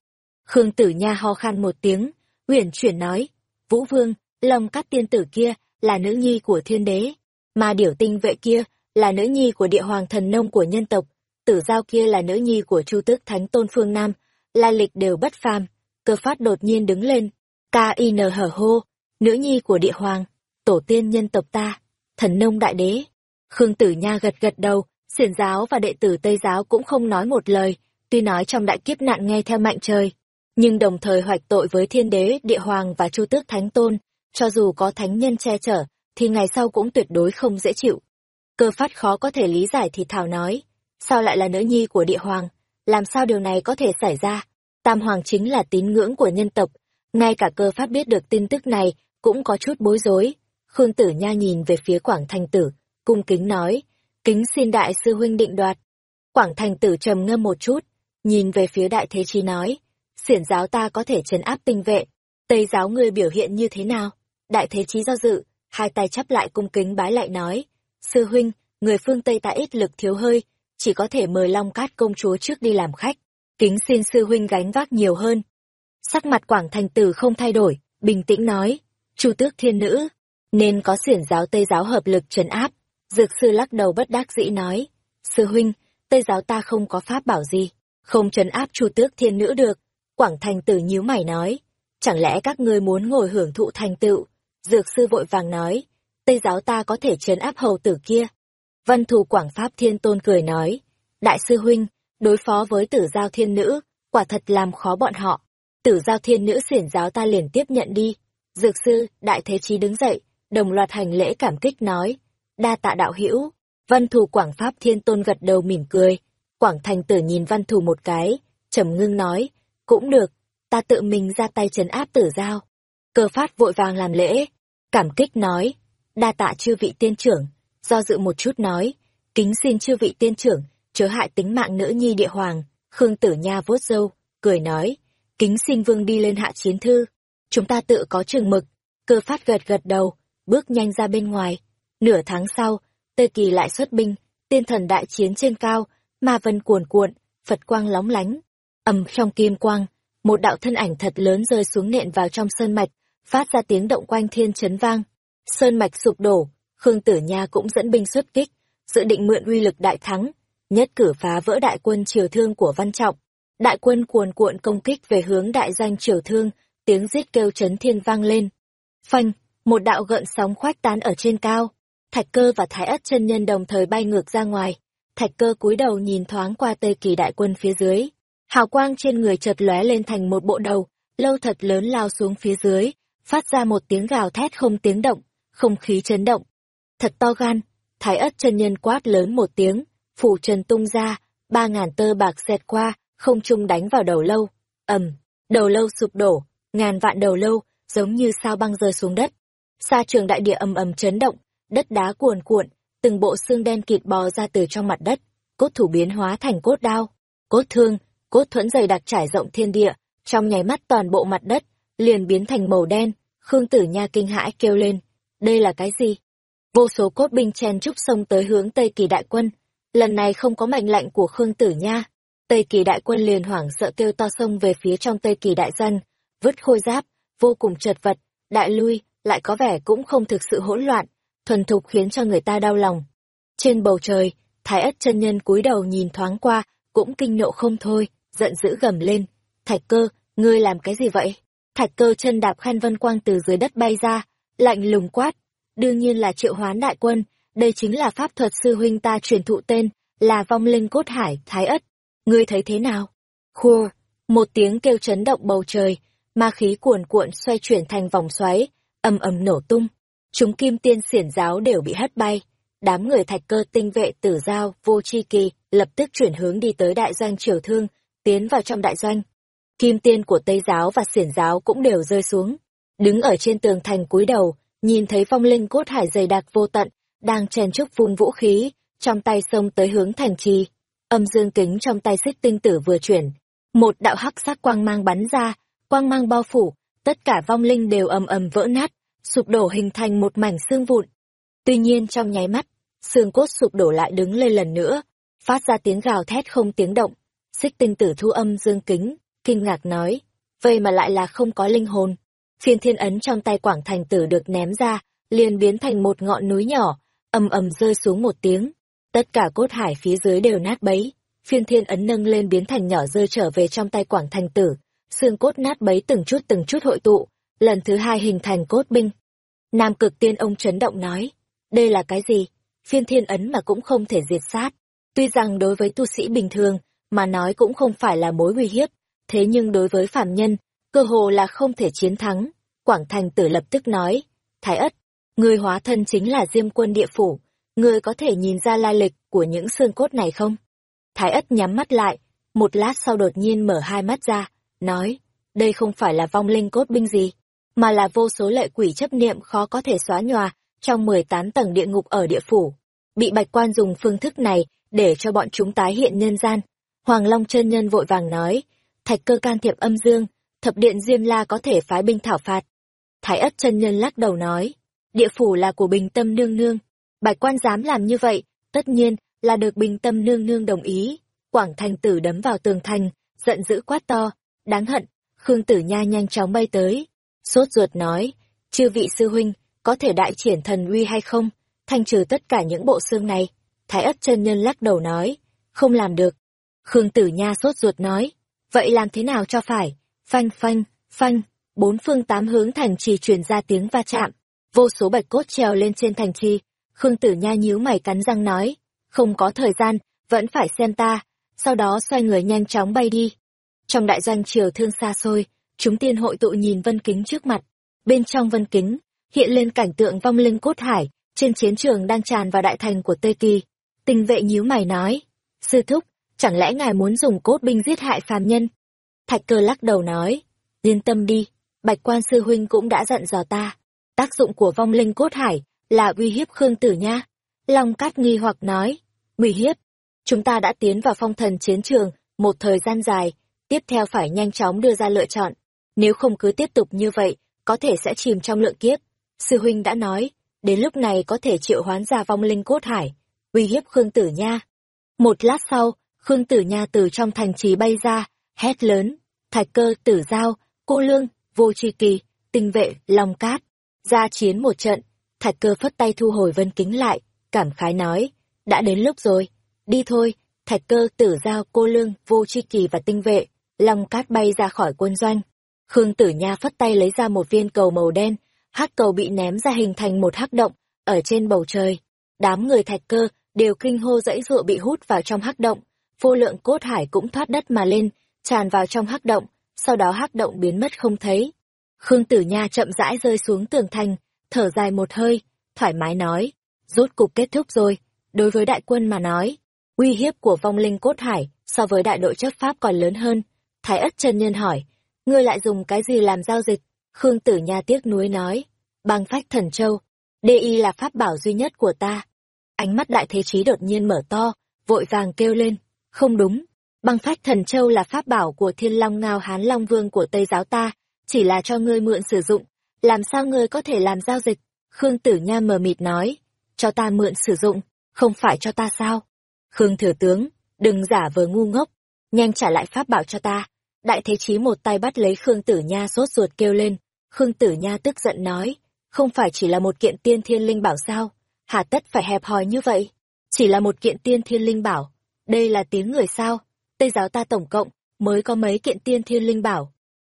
Khương Tử Nha ho khan một tiếng, uyển chuyển nói, Vũ Vương, Long Cát tiên tử kia là nữ nhi của thiên đế, mà điểu tinh vệ kia là nữ nhi của địa hoàng thần nông của nhân tộc, tử giao kia là nữ nhi của chu tước thánh tôn phương Nam, la lịch đều bất phàm. Cơ phát đột nhiên đứng lên, K.I.N hở hô, nữ nhi của địa hoàng, tổ tiên nhân tộc ta, thần nông đại đế. Khương Tử Nha gật gật đầu, xiển giáo và đệ tử Tây giáo cũng không nói một lời, tuy nói trong đại kiếp nạn nghe theo mạnh trời, nhưng đồng thời hoạch tội với thiên đế, địa hoàng và chu tước thánh tôn, cho dù có thánh nhân che chở, thì ngày sau cũng tuyệt đối không dễ chịu. Cơ phát khó có thể lý giải thì thảo nói, sao lại là nữ nhi của địa hoàng, làm sao điều này có thể xảy ra? Tam hoàng chính là tín ngưỡng của nhân tộc, ngay cả cơ phát biết được tin tức này cũng có chút bối rối. Khương Tử Nha nhìn về phía Quảng Thành Tử, cung kính nói, kính xin đại sư huynh định đoạt. Quảng Thành Tử trầm ngâm một chút, nhìn về phía đại thế chi nói, xiển giáo ta có thể trấn áp tinh vệ, tây giáo ngươi biểu hiện như thế nào? Đại thế chí do dự, hai tay chắp lại cung kính bái lại nói, sư huynh, người phương Tây ta ít lực thiếu hơi, chỉ có thể mời Long Cát công chúa trước đi làm khách, kính xin sư huynh gánh vác nhiều hơn. Sắc mặt Quảng Thành Tử không thay đổi, bình tĩnh nói, chu tước thiên nữ, nên có xiển giáo Tây giáo hợp lực trấn áp. Dược sư lắc đầu bất đắc dĩ nói, sư huynh, Tây giáo ta không có pháp bảo gì, không trấn áp chu tước thiên nữ được. Quảng Thành Tử nhíu mày nói, chẳng lẽ các ngươi muốn ngồi hưởng thụ thành tựu? Dược sư vội vàng nói, Tây giáo ta có thể trấn áp hầu tử kia. Văn thù Quảng Pháp Thiên Tôn cười nói, Đại sư huynh, đối phó với tử giao thiên nữ, quả thật làm khó bọn họ. Tử giao thiên nữ xiển giáo ta liền tiếp nhận đi. Dược sư, Đại Thế Chí đứng dậy, đồng loạt hành lễ cảm kích nói, đa tạ đạo hữu văn thù quảng pháp thiên tôn gật đầu mỉm cười quảng thành tử nhìn văn thù một cái trầm ngưng nói cũng được ta tự mình ra tay trấn áp tử giao cơ phát vội vàng làm lễ cảm kích nói đa tạ chư vị tiên trưởng do dự một chút nói kính xin chư vị tiên trưởng chớ hại tính mạng nữ nhi địa hoàng khương tử nha vuốt râu cười nói kính xin vương đi lên hạ chiến thư chúng ta tự có trường mực cơ phát gật gật đầu bước nhanh ra bên ngoài Nửa tháng sau, Tây Kỳ lại xuất binh, tiên thần đại chiến trên cao, ma vân cuồn cuộn, Phật quang lóng lánh. ầm trong kim quang, một đạo thân ảnh thật lớn rơi xuống nện vào trong sơn mạch, phát ra tiếng động quanh thiên chấn vang. Sơn mạch sụp đổ, Khương Tử Nha cũng dẫn binh xuất kích, dự định mượn uy lực đại thắng, nhất cử phá vỡ đại quân triều thương của Văn Trọng. Đại quân cuồn cuộn công kích về hướng đại doanh triều thương, tiếng giết kêu chấn thiên vang lên. Phanh, một đạo gợn sóng khoách tán ở trên cao, Thạch cơ và thái ất chân nhân đồng thời bay ngược ra ngoài. Thạch cơ cúi đầu nhìn thoáng qua tây kỳ đại quân phía dưới. Hào quang trên người chợt lóe lên thành một bộ đầu, lâu thật lớn lao xuống phía dưới, phát ra một tiếng gào thét không tiếng động, không khí chấn động. Thật to gan, thái ất chân nhân quát lớn một tiếng, phủ trần tung ra, ba ngàn tơ bạc xẹt qua, không trung đánh vào đầu lâu. ầm, đầu lâu sụp đổ, ngàn vạn đầu lâu, giống như sao băng rơi xuống đất. Sa trường đại địa ầm ầm chấn động, đất đá cuồn cuộn, từng bộ xương đen kịt bò ra từ trong mặt đất, cốt thủ biến hóa thành cốt đao, cốt thương, cốt thuẫn dày đặc trải rộng thiên địa, trong nháy mắt toàn bộ mặt đất liền biến thành màu đen, Khương Tử Nha kinh hãi kêu lên, đây là cái gì? Vô số cốt binh chen trúc sông tới hướng Tây Kỳ đại quân, lần này không có mệnh lệnh của Khương Tử Nha, Tây Kỳ đại quân liền hoảng sợ kêu to sông về phía trong Tây Kỳ đại dân, vứt khôi giáp, vô cùng chật vật, đại lui, lại có vẻ cũng không thực sự hỗn loạn, thuần thục khiến cho người ta đau lòng. Trên bầu trời, Thái ất chân nhân cúi đầu nhìn thoáng qua, cũng kinh nộ không thôi, giận dữ gầm lên. Thạch cơ, ngươi làm cái gì vậy? Thạch cơ chân đạp khăn vân quang từ dưới đất bay ra, lạnh lùng quát. Đương nhiên là triệu hoán đại quân, đây chính là pháp thuật sư huynh ta truyền thụ tên, là vong linh cốt hải, thái ất. Ngươi thấy thế nào? Khua, một tiếng kêu chấn động bầu trời, ma khí cuồn cuộn xoay chuyển thành vòng xoáy, ầm ầm nổ tung. Chúng kim tiên xiển giáo đều bị hất bay. Đám người thạch cơ tinh vệ tử giao, vô chi kỳ, lập tức chuyển hướng đi tới đại doanh triều thương, tiến vào trong đại doanh. Kim tiên của Tây giáo và xiển giáo cũng đều rơi xuống. Đứng ở trên tường thành cúi đầu, nhìn thấy phong linh cốt hải dày đặc vô tận, đang chèn chúc vung vũ khí, trong tay xông tới hướng thành trì. Âm dương kính trong tay xích tinh tử vừa chuyển. Một đạo hắc sắc quang mang bắn ra, quang mang bao phủ, tất cả vong linh đều ầm ầm vỡ nát, sụp đổ hình thành một mảnh xương vụn. Tuy nhiên trong nháy mắt, xương cốt sụp đổ lại đứng lên lần nữa, phát ra tiếng gào thét không tiếng động. Xích tinh tử thu âm dương kính, kinh ngạc nói, vậy mà lại là không có linh hồn. Phiên thiên ấn trong tay quảng thành tử được ném ra, liền biến thành một ngọn núi nhỏ, ầm ầm rơi xuống một tiếng. Tất cả cốt hải phía dưới đều nát bấy, phiên thiên ấn nâng lên biến thành nhỏ rơi trở về trong tay quảng thành tử, xương cốt nát bấy từng chút từng chút hội tụ, lần thứ hai hình thành cốt binh. Nam cực tiên ông chấn động nói, đây là cái gì? Phiên thiên ấn mà cũng không thể diệt sát. Tuy rằng đối với tu sĩ bình thường, mà nói cũng không phải là mối uy hiếp, thế nhưng đối với phàm nhân, cơ hồ là không thể chiến thắng. Quảng Thành Tử lập tức nói, Thái ất, người hóa thân chính là diêm quân địa phủ, người có thể nhìn ra lai lịch của những xương cốt này không? Thái ất nhắm mắt lại, một lát sau đột nhiên mở hai mắt ra, nói, đây không phải là vong linh cốt binh gì, mà là vô số lệ quỷ chấp niệm khó có thể xóa nhòa trong 18 tầng địa ngục ở địa phủ. Bị bạch quan dùng phương thức này để cho bọn chúng tái hiện nhân gian. Hoàng Long chân nhân vội vàng nói, thạch cơ can thiệp âm dương, thập điện Diêm La có thể phái binh thảo phạt. Thái ất chân nhân lắc đầu nói, địa phủ là của bình tâm nương nương. Bạch quan dám làm như vậy, tất nhiên là được bình tâm nương nương đồng ý. Quảng thành tử đấm vào tường thành, giận dữ quát to, đáng hận, Khương Tử Nha nhanh chóng bay tới. Sốt ruột nói, chư vị sư huynh, có thể đại triển thần uy hay không, thanh trừ tất cả những bộ xương này. Thái ất chân nhân lắc đầu nói, không làm được. Khương Tử Nha sốt ruột nói, vậy làm thế nào cho phải? Phanh phanh, phanh, bốn phương tám hướng thành trì truyền ra tiếng va chạm, vô số bạch cốt treo lên trên thành trì. Khương Tử Nha nhíu mày cắn răng nói, không có thời gian, vẫn phải xem ta, sau đó xoay người nhanh chóng bay đi. Trong đại doanh triều thương xa xôi, chúng tiên hội tụ nhìn vân kính trước mặt. Bên trong vân kính, hiện lên cảnh tượng vong linh cốt hải, trên chiến trường đang tràn vào đại thành của Tây Kỳ. Tinh vệ nhíu mày nói, sư thúc, chẳng lẽ ngài muốn dùng cốt binh giết hại phàm nhân? Thạch cơ lắc đầu nói, yên tâm đi, bạch quan sư huynh cũng đã dặn dò ta. Tác dụng của vong linh cốt hải là uy hiếp Khương Tử Nha. Long Cát nghi hoặc nói, uy hiếp. Chúng ta đã tiến vào phong thần chiến trường một thời gian dài, tiếp theo phải nhanh chóng đưa ra lựa chọn. Nếu không cứ tiếp tục như vậy, có thể sẽ chìm trong lượng kiếp. Sư huynh đã nói, đến lúc này có thể triệu hoán ra vong linh cốt hải, uy hiếp Khương Tử Nha. Một lát sau, Khương Tử Nha từ trong thành trì bay ra, hét lớn, thạch cơ tử giao, cô lương, vô tri kỳ, tinh vệ, long cát. Ra chiến một trận, thạch cơ phất tay thu hồi vân kính lại, cảm khái nói, đã đến lúc rồi, đi thôi, thạch cơ tử giao cô lương, vô tri kỳ và tinh vệ, long cát bay ra khỏi quân doanh. Khương Tử Nha phất tay lấy ra một viên cầu màu đen, hắc cầu bị ném ra hình thành một hắc động, ở trên bầu trời. Đám người thạch cơ đều kinh hô dãy dụa bị hút vào trong hắc động, vô lượng cốt hải cũng thoát đất mà lên, tràn vào trong hắc động, sau đó hắc động biến mất không thấy. Khương Tử Nha chậm rãi rơi xuống tường thành, thở dài một hơi, thoải mái nói, rốt cục kết thúc rồi, đối với đại quân mà nói, uy hiếp của vong linh cốt hải so với đại đội chấp pháp còn lớn hơn. Thái ất chân nhân hỏi, ngươi lại dùng cái gì làm giao dịch? Khương Tử Nha tiếc nuối nói, băng phách thần châu, DI là pháp bảo duy nhất của ta. Ánh mắt đại thế chí đột nhiên mở to, vội vàng kêu lên, không đúng, băng phách thần châu là pháp bảo của thiên long ngao hán long vương của Tây giáo ta, chỉ là cho ngươi mượn sử dụng, làm sao ngươi có thể làm giao dịch? Khương Tử Nha mờ mịt nói, cho ta mượn sử dụng, không phải cho ta sao? Khương Thừa Tướng, đừng giả vờ ngu ngốc, nhanh trả lại pháp bảo cho ta. Đại Thế Chí một tay bắt lấy Khương Tử Nha sốt ruột kêu lên, Khương Tử Nha tức giận nói, không phải chỉ là một kiện tiên thiên linh bảo sao, hà tất phải hẹp hòi như vậy, chỉ là một kiện tiên thiên linh bảo, đây là tiếng người sao, Tây giáo ta tổng cộng, mới có mấy kiện tiên thiên linh bảo.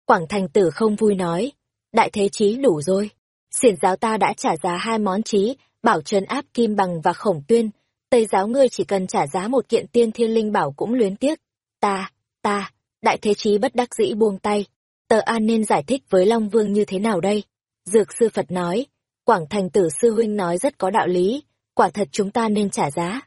Quảng Thành Tử không vui nói, đại thế chí đủ rồi, xiển giáo ta đã trả giá hai món chí, bảo trấn áp kim bằng và khổng tuyên, Tây giáo ngươi chỉ cần trả giá một kiện tiên thiên linh bảo cũng luyến tiếc, ta, ta, đại thế chí bất đắc dĩ buông tay, tờ an nên giải thích với Long Vương như thế nào đây? Dược sư Phật nói, Quảng Thành Tử sư huynh nói rất có đạo lý, quả thật chúng ta nên trả giá.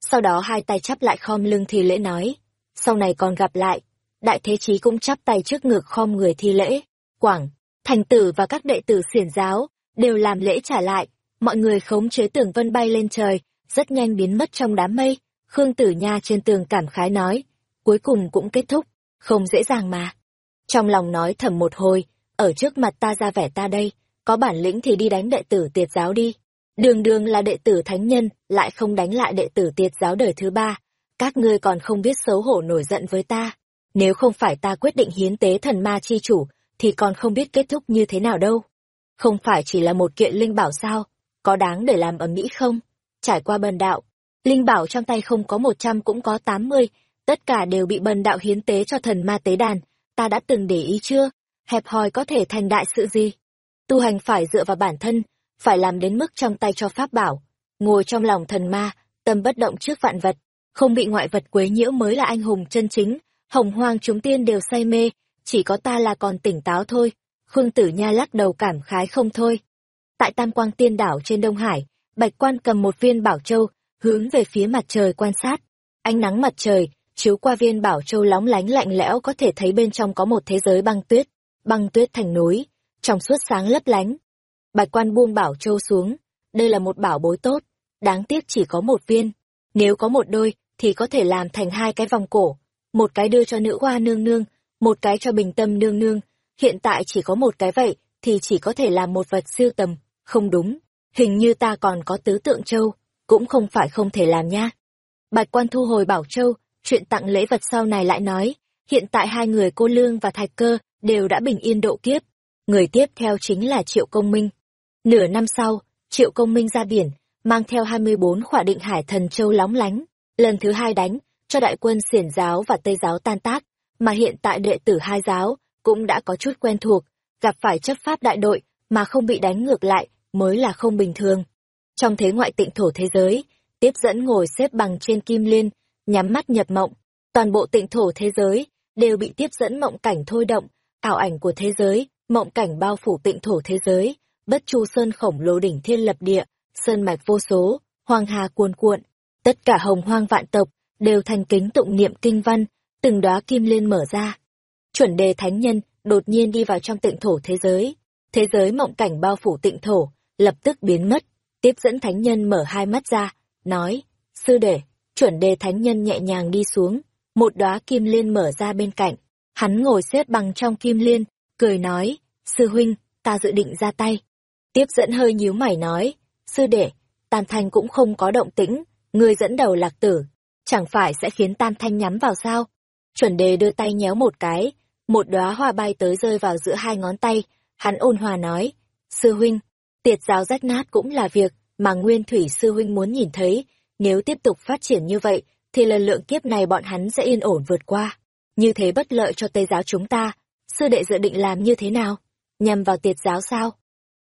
Sau đó hai tay chắp lại khom lưng thi lễ nói, sau này còn gặp lại. Đại Thế Chí cũng chắp tay trước ngực khom người thi lễ. Quảng, Thành Tử và các đệ tử xiển giáo đều làm lễ trả lại. Mọi người khống chế tường vân bay lên trời, rất nhanh biến mất trong đám mây. Khương Tử Nha trên tường cảm khái nói, cuối cùng cũng kết thúc, không dễ dàng mà. Trong lòng nói thầm một hồi, ở trước mặt ta ra vẻ ta đây, có bản lĩnh thì đi đánh đệ tử tiệt giáo đi. Đường đường là đệ tử thánh nhân, lại không đánh lại đệ tử tiệt giáo đời thứ ba. Các ngươi còn không biết xấu hổ nổi giận với ta. Nếu không phải ta quyết định hiến tế thần ma chi chủ, thì còn không biết kết thúc như thế nào đâu. Không phải chỉ là một kiện linh bảo sao, có đáng để làm ở Mỹ không? Trải qua bần đạo, linh bảo trong tay không có một trăm cũng có tám mươi, tất cả đều bị bần đạo hiến tế cho thần ma tế đàn, ta đã từng để ý chưa? Hẹp hòi có thể thành đại sự gì? Tu hành phải dựa vào bản thân, phải làm đến mức trong tay cho pháp bảo, ngồi trong lòng thần ma, tâm bất động trước vạn vật, không bị ngoại vật quấy nhiễu mới là anh hùng chân chính. Hồng hoang chúng tiên đều say mê, chỉ có ta là còn tỉnh táo thôi. Khương Tử Nha lắc đầu cảm khái không thôi. Tại Tam Quang Tiên Đảo trên Đông Hải, Bạch Quan cầm một viên bảo châu, hướng về phía mặt trời quan sát. Ánh nắng mặt trời, chiếu qua viên bảo châu lóng lánh lạnh lẽo có thể thấy bên trong có một thế giới băng tuyết, băng tuyết thành núi, trong suốt sáng lấp lánh. Bạch quan buông bảo châu xuống, đây là một bảo bối tốt, đáng tiếc chỉ có một viên. Nếu có một đôi, thì có thể làm thành hai cái vòng cổ, một cái đưa cho nữ hoa nương nương, một cái cho bình tâm nương nương. Hiện tại chỉ có một cái vậy, thì chỉ có thể làm một vật siêu tầm, không đúng. Hình như ta còn có tứ tượng châu, cũng không phải không thể làm nha. Bạch quan thu hồi bảo châu, chuyện tặng lễ vật sau này lại nói, hiện tại hai người cô Lương và Thạch Cơ đều đã bình yên độ kiếp. Người tiếp theo chính là Triệu Công Minh. Nửa năm sau, Triệu Công Minh ra biển, mang theo 24 khỏa định hải thần châu lóng lánh, lần thứ hai đánh, cho đại quân xiển giáo và tây giáo tan tác, mà hiện tại đệ tử hai giáo cũng đã có chút quen thuộc, gặp phải chấp pháp đại đội mà không bị đánh ngược lại mới là không bình thường. Trong thế ngoại tịnh thổ thế giới, tiếp dẫn ngồi xếp bằng trên kim liên, nhắm mắt nhập mộng, toàn bộ tịnh thổ thế giới đều bị tiếp dẫn mộng cảnh thôi động, ảo ảnh của thế giới, mộng cảnh bao phủ tịnh thổ thế giới, bất chu sơn khổng lồ đỉnh thiên lập địa, sơn mạch vô số, hoàng hà cuồn cuộn, tất cả hồng hoang vạn tộc đều thành kính tụng niệm kinh văn, từng đóa kim liên mở ra. Chuẩn đề thánh nhân đột nhiên đi vào trong tịnh thổ thế giới, thế giới mộng cảnh bao phủ tịnh thổ, lập tức biến mất, tiếp dẫn thánh nhân mở hai mắt ra, nói, sư đệ, chuẩn đề thánh nhân nhẹ nhàng đi xuống, một đóa kim liên mở ra bên cạnh, hắn ngồi xếp bằng trong kim liên, cười nói, sư huynh, ta dự định ra tay. Tiếp dẫn hơi nhíu mày nói, sư đệ, Tam thành cũng không có động tĩnh, người dẫn đầu lạc tử, chẳng phải sẽ khiến Tam Thanh nhắm vào sao? Chuẩn đề đưa tay nhéo một cái, một đóa hoa bay tới rơi vào giữa hai ngón tay, hắn ôn hòa nói, sư huynh, tiệt giáo rách nát cũng là việc mà Nguyên Thủy sư huynh muốn nhìn thấy, nếu tiếp tục phát triển như vậy, thì lần lượng kiếp này bọn hắn sẽ yên ổn vượt qua. Như thế bất lợi cho Tây giáo chúng ta, sư đệ dự định làm như thế nào? Nhằm vào tiệt giáo sao?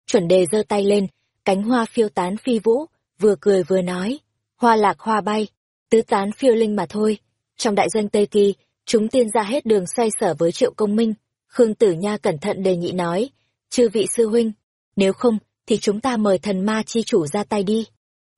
Chuẩn đề giơ tay lên, cánh hoa phiêu tán phi vũ, vừa cười vừa nói, hoa lạc hoa bay, tứ tán phiêu linh mà thôi. Trong đại doanh Tây Kỳ, chúng tiên ra hết đường xoay sở với triệu công minh. Khương Tử Nha cẩn thận đề nghị nói, chư vị sư huynh, nếu không, thì chúng ta mời thần ma chi chủ ra tay đi.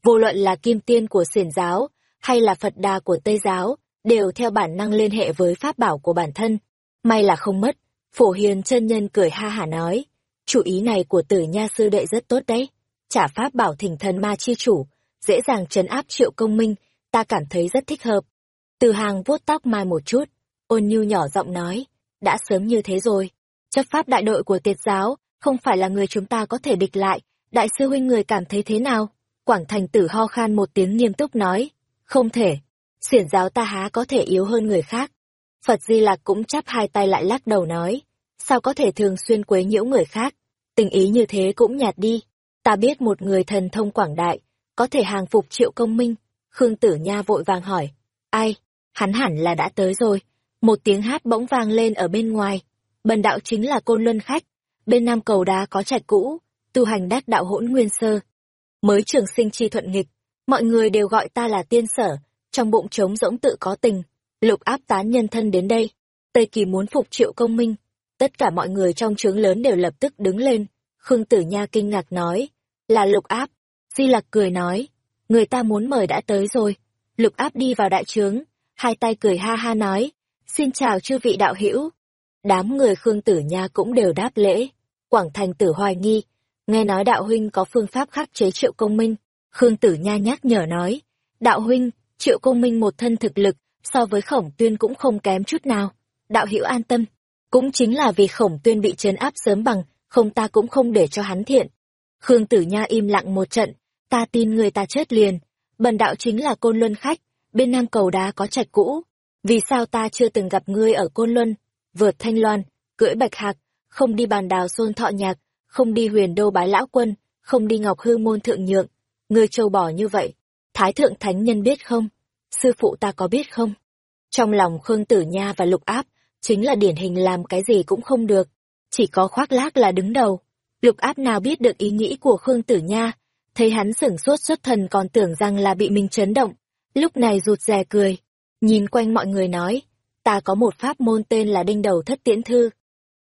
Vô luận là kim tiên của xiển giáo, hay là Phật đà của Tây giáo, đều theo bản năng liên hệ với pháp bảo của bản thân. May là không mất, phổ hiền chân nhân cười ha hả nói, chủ ý này của tử nha sư đệ rất tốt đấy. Trả pháp bảo thỉnh thần ma chi chủ, dễ dàng trấn áp triệu công minh, ta cảm thấy rất thích hợp. Từ hàng vuốt tóc mai một chút, ôn nhu nhỏ giọng nói, đã sớm như thế rồi. Chấp pháp đại đội của tiệt giáo, không phải là người chúng ta có thể địch lại, đại sư huynh người cảm thấy thế nào? Quảng thành tử ho khan một tiếng nghiêm túc nói, không thể, xiển giáo ta há có thể yếu hơn người khác. Phật Di Lạc cũng chắp hai tay lại lắc đầu nói, sao có thể thường xuyên quấy nhiễu người khác, tình ý như thế cũng nhạt đi. Ta biết một người thần thông quảng đại, có thể hàng phục triệu công minh. Khương Tử Nha vội vàng hỏi, ai? Hắn hẳn là đã tới rồi. Một tiếng hát bỗng vang lên ở bên ngoài. Bần đạo chính là côn luân khách. Bên nam cầu đá có trạch cũ, tu hành đắc đạo hỗn nguyên sơ. Mới trường sinh chi thuận nghịch, mọi người đều gọi ta là tiên sở, trong bụng trống rỗng tự có tình. Lục áp tán nhân thân đến đây. Tây Kỳ muốn phục triệu công minh. Tất cả mọi người trong trướng lớn đều lập tức đứng lên. Khương Tử Nha kinh ngạc nói, là lục áp. Di Lặc cười nói, người ta muốn mời đã tới rồi. Lục áp đi vào đại trướng, hai tay cười ha ha nói, xin chào chư vị đạo hữu. Đám người Khương Tử Nha cũng đều đáp lễ. Quảng Thành Tử hoài nghi, nghe nói đạo huynh có phương pháp khắc chế triệu công minh. Khương Tử Nha nhắc nhở nói, đạo huynh, triệu công minh một thân thực lực, so với khổng tuyên cũng không kém chút nào. Đạo hữu an tâm, cũng chính là vì khổng tuyên bị trấn áp sớm bằng, không ta cũng không để cho hắn thiện. Khương Tử Nha im lặng một trận, ta tin người ta chết liền. Bần đạo chính là côn luân khách, bên nam cầu đá có trạch cũ. Vì sao ta chưa từng gặp ngươi ở côn luân, vượt thanh loan, cưỡi bạch hạc, không đi bàn đào xôn thọ nhạc, không đi huyền đô bái lão quân, không đi ngọc hư môn thượng nhượng. Ngươi trâu bỏ như vậy, thái thượng thánh nhân biết không? Sư phụ ta có biết không? Trong lòng Khương Tử Nha và Lục Áp, chính là điển hình làm cái gì cũng không được. Chỉ có khoác lác là đứng đầu. Lục áp nào biết được ý nghĩ của Khương Tử Nha, thấy hắn sửng sốt xuất thần còn tưởng rằng là bị mình chấn động. Lúc này rụt rè cười, nhìn quanh mọi người nói, ta có một pháp môn tên là đinh đầu thất tiễn thư.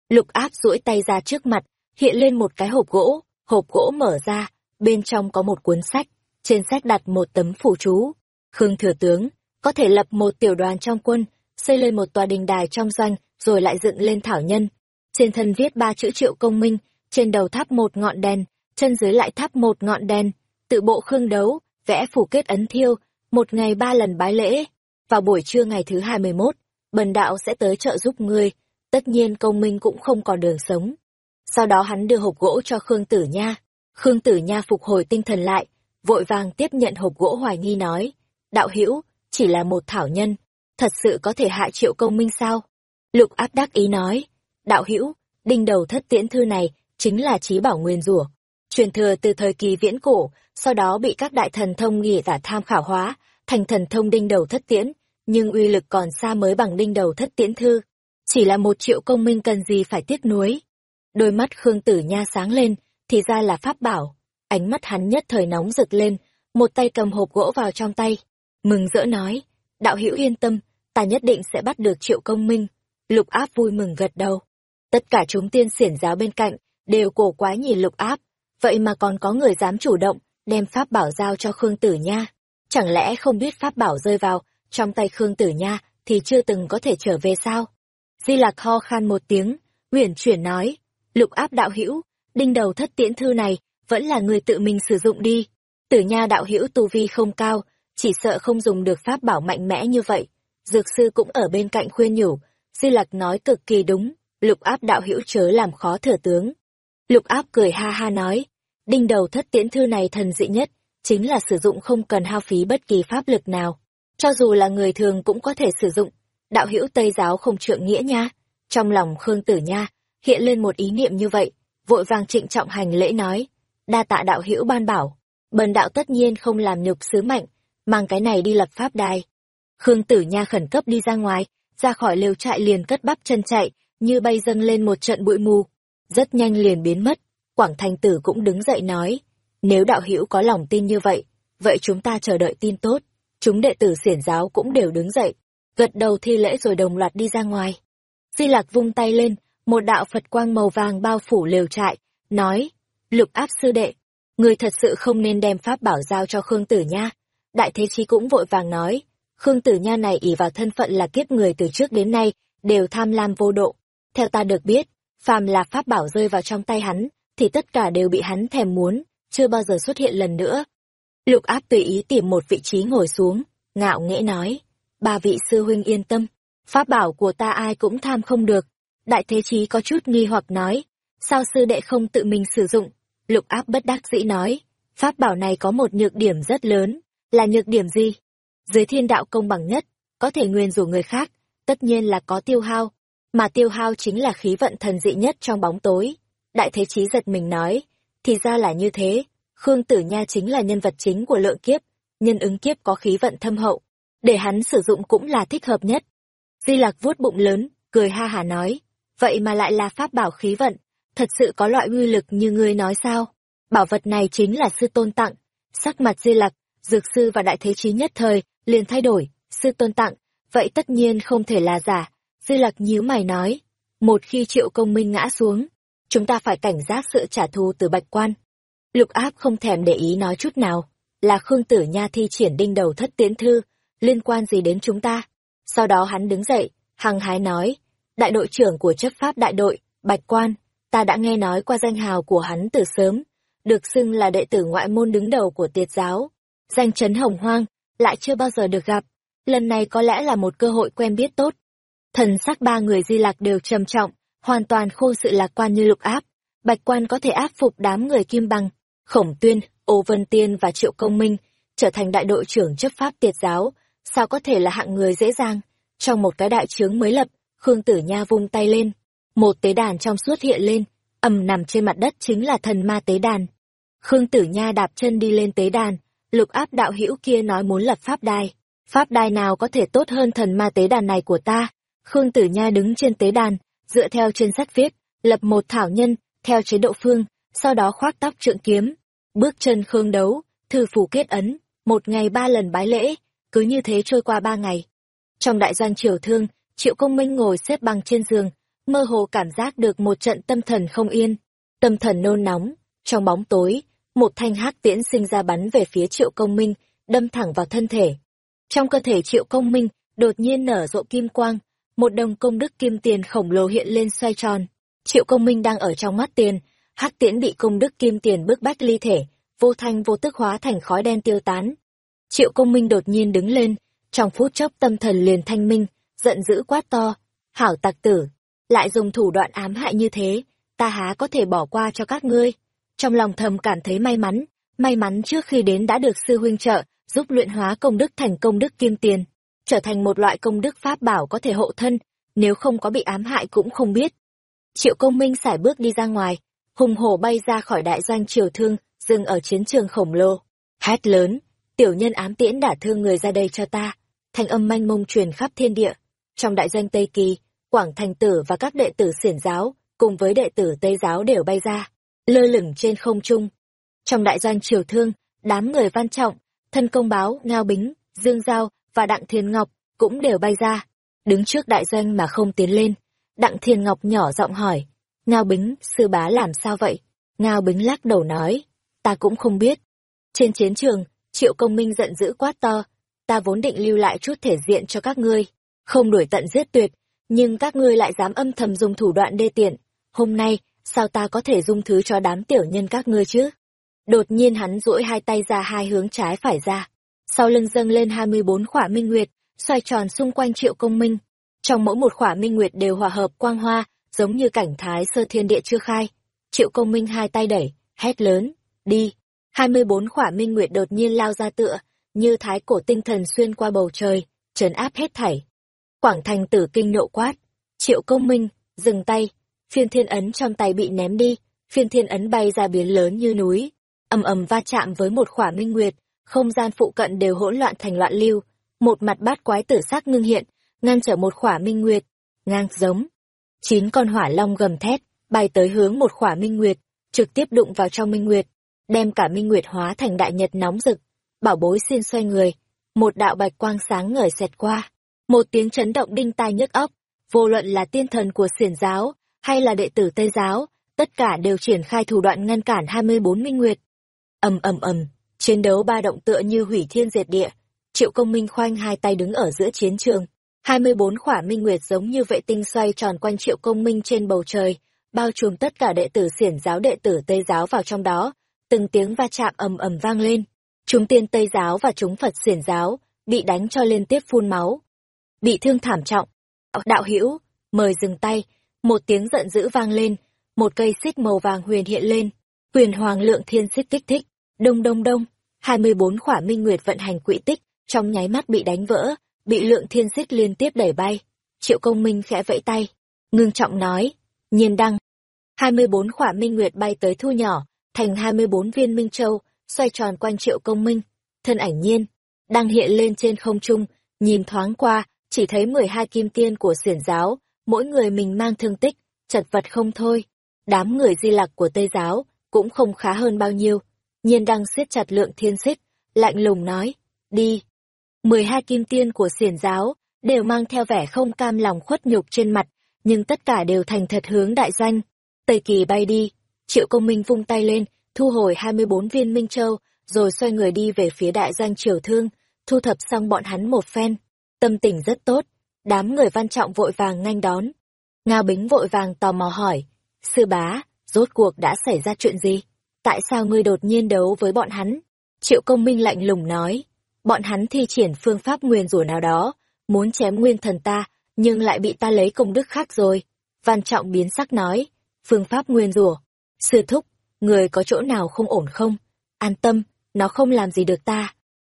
Lục áp duỗi tay ra trước mặt, hiện lên một cái hộp gỗ, hộp gỗ mở ra, bên trong có một cuốn sách, trên sách đặt một tấm phủ chú. Khương Thừa Tướng, có thể lập một tiểu đoàn trong quân, xây lên một tòa đình đài trong doanh, rồi lại dựng lên thảo nhân. Trên thân viết ba chữ triệu công minh, trên đầu tháp một ngọn đèn, chân dưới lại thắp một ngọn đèn, tự bộ khương đấu, vẽ phủ kết ấn thiêu, một ngày ba lần bái lễ. Vào buổi trưa ngày thứ hai mươi 21, bần đạo sẽ tới trợ giúp ngươi, tất nhiên công minh cũng không còn đường sống. Sau đó hắn đưa hộp gỗ cho Khương Tử Nha. Khương Tử Nha phục hồi tinh thần lại, vội vàng tiếp nhận hộp gỗ hoài nghi nói, đạo hữu chỉ là một thảo nhân, thật sự có thể hại triệu công minh sao? Lục áp đắc ý nói, đạo hữu, đinh đầu thất tiễn thư này chính là trí bảo nguyên rủa truyền thừa từ thời kỳ viễn cổ, sau đó bị các đại thần thông nghỉ giả tham khảo hóa, thành thần thông đinh đầu thất tiễn, nhưng uy lực còn xa mới bằng đinh đầu thất tiễn thư. Chỉ là một triệu công minh cần gì phải tiếc nuối. Đôi mắt Khương Tử Nha sáng lên, thì ra là pháp bảo. Ánh mắt hắn nhất thời nóng rực lên, một tay cầm hộp gỗ vào trong tay. Mừng rỡ nói, đạo hữu yên tâm, ta nhất định sẽ bắt được triệu công minh. Lục áp vui mừng gật đầu. Tất cả chúng tiên xiển giáo bên cạnh, đều cổ quái nhìn lục áp. Vậy mà còn có người dám chủ động, đem pháp bảo giao cho Khương Tử Nha. Chẳng lẽ không biết pháp bảo rơi vào, trong tay Khương Tử Nha, thì chưa từng có thể trở về sao? Di Lạc ho khan một tiếng, uyển chuyển nói, lục áp đạo hữu đinh đầu thất tiễn thư này, vẫn là người tự mình sử dụng đi. Tử Nha đạo hữu tu vi không cao, chỉ sợ không dùng được pháp bảo mạnh mẽ như vậy. Dược sư cũng ở bên cạnh khuyên nhủ, Di Lặc nói cực kỳ đúng, lục áp đạo hữu chớ làm khó thừa tướng. Lục áp cười ha ha nói, đinh đầu thất tiễn thư này thần dị nhất, chính là sử dụng không cần hao phí bất kỳ pháp lực nào. Cho dù là người thường cũng có thể sử dụng, đạo hữu Tây giáo không trượng nghĩa nha. Trong lòng Khương Tử Nha, hiện lên một ý niệm như vậy, vội vàng trịnh trọng hành lễ nói, đa tạ đạo hữu ban bảo, bần đạo tất nhiên không làm nhục sứ mệnh, mang cái này đi lập pháp đài. Khương Tử Nha khẩn cấp đi ra ngoài, ra khỏi lều trại liền cất bắp chân chạy, như bay dâng lên một trận bụi mù. Rất nhanh liền biến mất, Quảng Thành Tử cũng đứng dậy nói, nếu đạo hữu có lòng tin như vậy, vậy chúng ta chờ đợi tin tốt. Chúng đệ tử xiển giáo cũng đều đứng dậy, gật đầu thi lễ rồi đồng loạt đi ra ngoài. Di Lạc vung tay lên, một đạo Phật quang màu vàng bao phủ lều trại, nói, lục áp sư đệ, người thật sự không nên đem pháp bảo giao cho Khương Tử nha. Đại Thế Chí cũng vội vàng nói, Khương Tử Nha này ỷ vào thân phận là kiếp người từ trước đến nay, đều tham lam vô độ. Theo ta được biết, phàm là pháp bảo rơi vào trong tay hắn, thì tất cả đều bị hắn thèm muốn, chưa bao giờ xuất hiện lần nữa. Lục áp tùy ý tìm một vị trí ngồi xuống, ngạo nghễ nói, ba vị sư huynh yên tâm, pháp bảo của ta ai cũng tham không được. Đại thế chí có chút nghi hoặc nói, sao sư đệ không tự mình sử dụng? Lục áp bất đắc dĩ nói, pháp bảo này có một nhược điểm rất lớn, là nhược điểm gì? Dưới thiên đạo công bằng nhất, có thể nguyên rủ người khác, tất nhiên là có tiêu hao, mà tiêu hao chính là khí vận thần dị nhất trong bóng tối. Đại thế chí giật mình nói, thì ra là như thế, Khương Tử Nha chính là nhân vật chính của lượng kiếp, nhân ứng kiếp có khí vận thâm hậu, để hắn sử dụng cũng là thích hợp nhất. Di Lạc vuốt bụng lớn, cười ha hà nói, vậy mà lại là pháp bảo khí vận, thật sự có loại uy lực như ngươi nói sao? Bảo vật này chính là sư tôn tặng. Sắc mặt Di Lạc, Dược sư và Đại Thế Chí nhất thời, liền thay đổi, sư tôn tặng, vậy tất nhiên không thể là giả. Di Lạc nhíu mày nói, một khi triệu công minh ngã xuống, chúng ta phải cảnh giác sự trả thù từ bạch quan. Lục áp không thèm để ý nói chút nào, là Khương Tử Nha thi triển đinh đầu thất tiến thư, liên quan gì đến chúng ta. Sau đó hắn đứng dậy, hăng hái nói, đại đội trưởng của chấp pháp đại đội, bạch quan, ta đã nghe nói qua danh hào của hắn từ sớm, được xưng là đệ tử ngoại môn đứng đầu của tiệt giáo. Danh chấn hồng hoang, lại chưa bao giờ được gặp, lần này có lẽ là một cơ hội quen biết tốt. Thần sắc ba người di lạc đều trầm trọng, hoàn toàn khô sự lạc quan như lục áp. Bạch quan có thể áp phục đám người kim bằng, khổng tuyên, ô vân tiên và triệu công minh, trở thành đại đội trưởng chấp pháp tiệt giáo, sao có thể là hạng người dễ dàng. Trong một cái đại trướng mới lập, Khương Tử Nha vung tay lên, một tế đàn trong suốt hiện lên, ầm nằm trên mặt đất chính là thần ma tế đàn. Khương Tử Nha đạp chân đi lên tế đàn, lục áp đạo hữu kia nói muốn lập pháp đài. Pháp đài nào có thể tốt hơn thần ma tế đàn này của ta? Khương Tử Nha đứng trên tế đàn, dựa theo trên sách viết, lập một thảo nhân, theo chế độ phương, sau đó khoác tóc trượng kiếm, bước chân khương đấu, thư phủ kết ấn, một ngày ba lần bái lễ, cứ như thế trôi qua ba ngày. Trong đại doanh triều thương, Triệu Công Minh ngồi xếp bằng trên giường, mơ hồ cảm giác được một trận tâm thần không yên, tâm thần nôn nóng, trong bóng tối, một thanh hắc tiễn sinh ra bắn về phía Triệu Công Minh, đâm thẳng vào thân thể. Trong cơ thể Triệu Công Minh, đột nhiên nở rộ kim quang, một đồng công đức kim tiền khổng lồ hiện lên xoay tròn. Triệu Công Minh đang ở trong mắt tiền, hắc tiễn bị công đức kim tiền bức bách ly thể, vô thanh vô tức hóa thành khói đen tiêu tán. Triệu Công Minh đột nhiên đứng lên, trong phút chốc tâm thần liền thanh minh, giận dữ quát to, "Hảo tặc tử, lại dùng thủ đoạn ám hại như thế, ta há có thể bỏ qua cho các ngươi?" Trong lòng thầm cảm thấy may mắn, may mắn trước khi đến đã được sư huynh trợ, giúp luyện hóa công đức thành công đức kim tiền, trở thành một loại công đức pháp bảo có thể hộ thân, nếu không có bị ám hại cũng không biết. Triệu công minh sải bước đi ra ngoài, hùng hổ bay ra khỏi đại doanh triều thương, dừng ở chiến trường khổng lồ. Hét lớn, tiểu nhân ám tiễn đả thương người ra đây cho ta. Thanh âm manh mông truyền khắp thiên địa. Trong đại doanh Tây Kỳ, Quảng Thành Tử và các đệ tử xiển giáo, cùng với đệ tử Tây giáo đều bay ra, lơ lửng trên không trung. Trong đại doanh triều thương, đám người văn trọng, thân công báo, ngao bính, dương giao và đặng thiên ngọc cũng đều bay ra, đứng trước đại doanh mà không tiến lên. Đặng thiên ngọc nhỏ giọng hỏi, ngao bính, sư bá làm sao vậy? Ngao bính lắc đầu nói, ta cũng không biết. Trên chiến trường, triệu công minh giận dữ quát to, ta vốn định lưu lại chút thể diện cho các ngươi, không đuổi tận giết tuyệt, nhưng các ngươi lại dám âm thầm dùng thủ đoạn đê tiện. Hôm nay, sao ta có thể dung thứ cho đám tiểu nhân các ngươi chứ? Đột nhiên hắn duỗi hai tay ra hai hướng trái phải ra. Sau lưng dâng lên hai mươi bốn khỏa minh nguyệt, xoay tròn xung quanh triệu công minh. Trong mỗi một khỏa minh nguyệt đều hòa hợp quang hoa, giống như cảnh thái sơ thiên địa chưa khai. Triệu công minh hai tay đẩy, hét lớn, đi. hai mươi bốn khỏa minh nguyệt đột nhiên lao ra tựa, như thái cổ tinh thần xuyên qua bầu trời, trấn áp hết thảy. Quảng thành tử kinh nộ quát, triệu công minh, dừng tay, phiên thiên ấn trong tay bị ném đi, phiên thiên ấn bay ra biến lớn như núi, ầm ầm va chạm với một khỏa minh nguyệt, không gian phụ cận đều hỗn loạn thành loạn lưu, một mặt bát quái tử sắc ngưng hiện, ngăn trở một khỏa minh nguyệt, ngang giống. Chín con hỏa long gầm thét, bay tới hướng một khỏa minh nguyệt, trực tiếp đụng vào trong minh nguyệt, đem cả minh nguyệt hóa thành đại nhật nóng rực. Bảo bối xin xoay người, một đạo bạch quang sáng ngời xẹt qua, một tiếng chấn động đinh tai nhức óc, vô luận là tiên thần của xiển giáo hay là đệ tử Tây giáo, tất cả đều triển khai thủ đoạn ngăn cản 24 minh nguyệt. Ầm ầm ầm, chiến đấu ba động tựa như hủy thiên diệt địa. Triệu Công Minh khoanh hai tay đứng ở giữa chiến trường, 24 khỏa minh nguyệt giống như vệ tinh xoay tròn quanh Triệu Công Minh trên bầu trời, bao trùm tất cả đệ tử xiển giáo đệ tử Tây giáo vào trong đó, từng tiếng va chạm ầm ầm vang lên. Chúng tiên Tây giáo và chúng Phật xiển giáo bị đánh cho liên tiếp phun máu. Bị thương thảm trọng. Đạo hữu mời dừng tay, một tiếng giận dữ vang lên, một cây xích màu vàng huyền hiện lên, huyền hoàng lượng thiên xích kích thích, đông đông đông, 24 khỏa minh nguyệt vận hành quỹ tích, trong nháy mắt bị đánh vỡ, bị lượng thiên xích liên tiếp đẩy bay. Triệu công minh khẽ vẫy tay, ngưng trọng nói, nhiên đăng. 24 khỏa minh nguyệt bay tới thu nhỏ, thành 24 viên minh châu, xoay tròn quanh triệu công minh. Thân ảnh nhiên, đang hiện lên trên không trung, nhìn thoáng qua, chỉ thấy 12 kim tiên của xiển giáo, mỗi người mình mang thương tích, chật vật không thôi. Đám người di lặc của Tây giáo cũng không khá hơn bao nhiêu. Nhiên đang siết chặt lượng thiên xích, lạnh lùng nói, đi. 12 kim tiên của xiển giáo đều mang theo vẻ không cam lòng khuất nhục trên mặt, nhưng tất cả đều thành thật hướng đại danh Tây kỳ bay đi, triệu công minh vung tay lên, thu hồi 24 viên minh châu, rồi xoay người đi về phía đại danh triều thương, thu thập xong bọn hắn một phen. Tâm tình rất tốt, đám người văn trọng vội vàng nhanh đón. Ngao Bính vội vàng tò mò hỏi, sư bá, rốt cuộc đã xảy ra chuyện gì? Tại sao ngươi đột nhiên đấu với bọn hắn? Triệu công minh lạnh lùng nói, bọn hắn thi triển phương pháp nguyên rủa nào đó, muốn chém nguyên thần ta, nhưng lại bị ta lấy công đức khác rồi. Văn trọng biến sắc nói, phương pháp nguyên rủa sư thúc, người có chỗ nào không ổn không? An tâm, nó không làm gì được ta.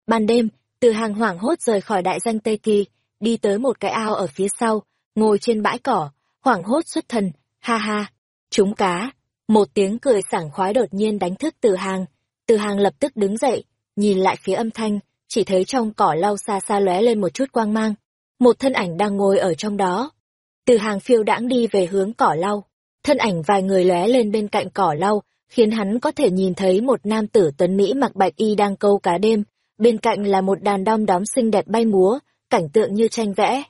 Ban đêm, từ hàng hoảng hốt rời khỏi đại danh Tây Kỳ, đi tới một cái ao ở phía sau, ngồi trên bãi cỏ, hoảng hốt xuất thần, ha ha, chúng cá. Một tiếng cười sảng khoái đột nhiên đánh thức từ hàng, từ hàng lập tức đứng dậy, nhìn lại phía âm thanh, chỉ thấy trong cỏ lau xa xa lóe lên một chút quang mang, một thân ảnh đang ngồi ở trong đó. Từ hàng phiêu đãng đi về hướng cỏ lau, thân ảnh vài người lóe lên bên cạnh cỏ lau, khiến hắn có thể nhìn thấy một nam tử tuấn Mỹ mặc bạch y đang câu cá đêm, bên cạnh là một đàn đom đóm xinh đẹp bay múa, cảnh tượng như tranh vẽ.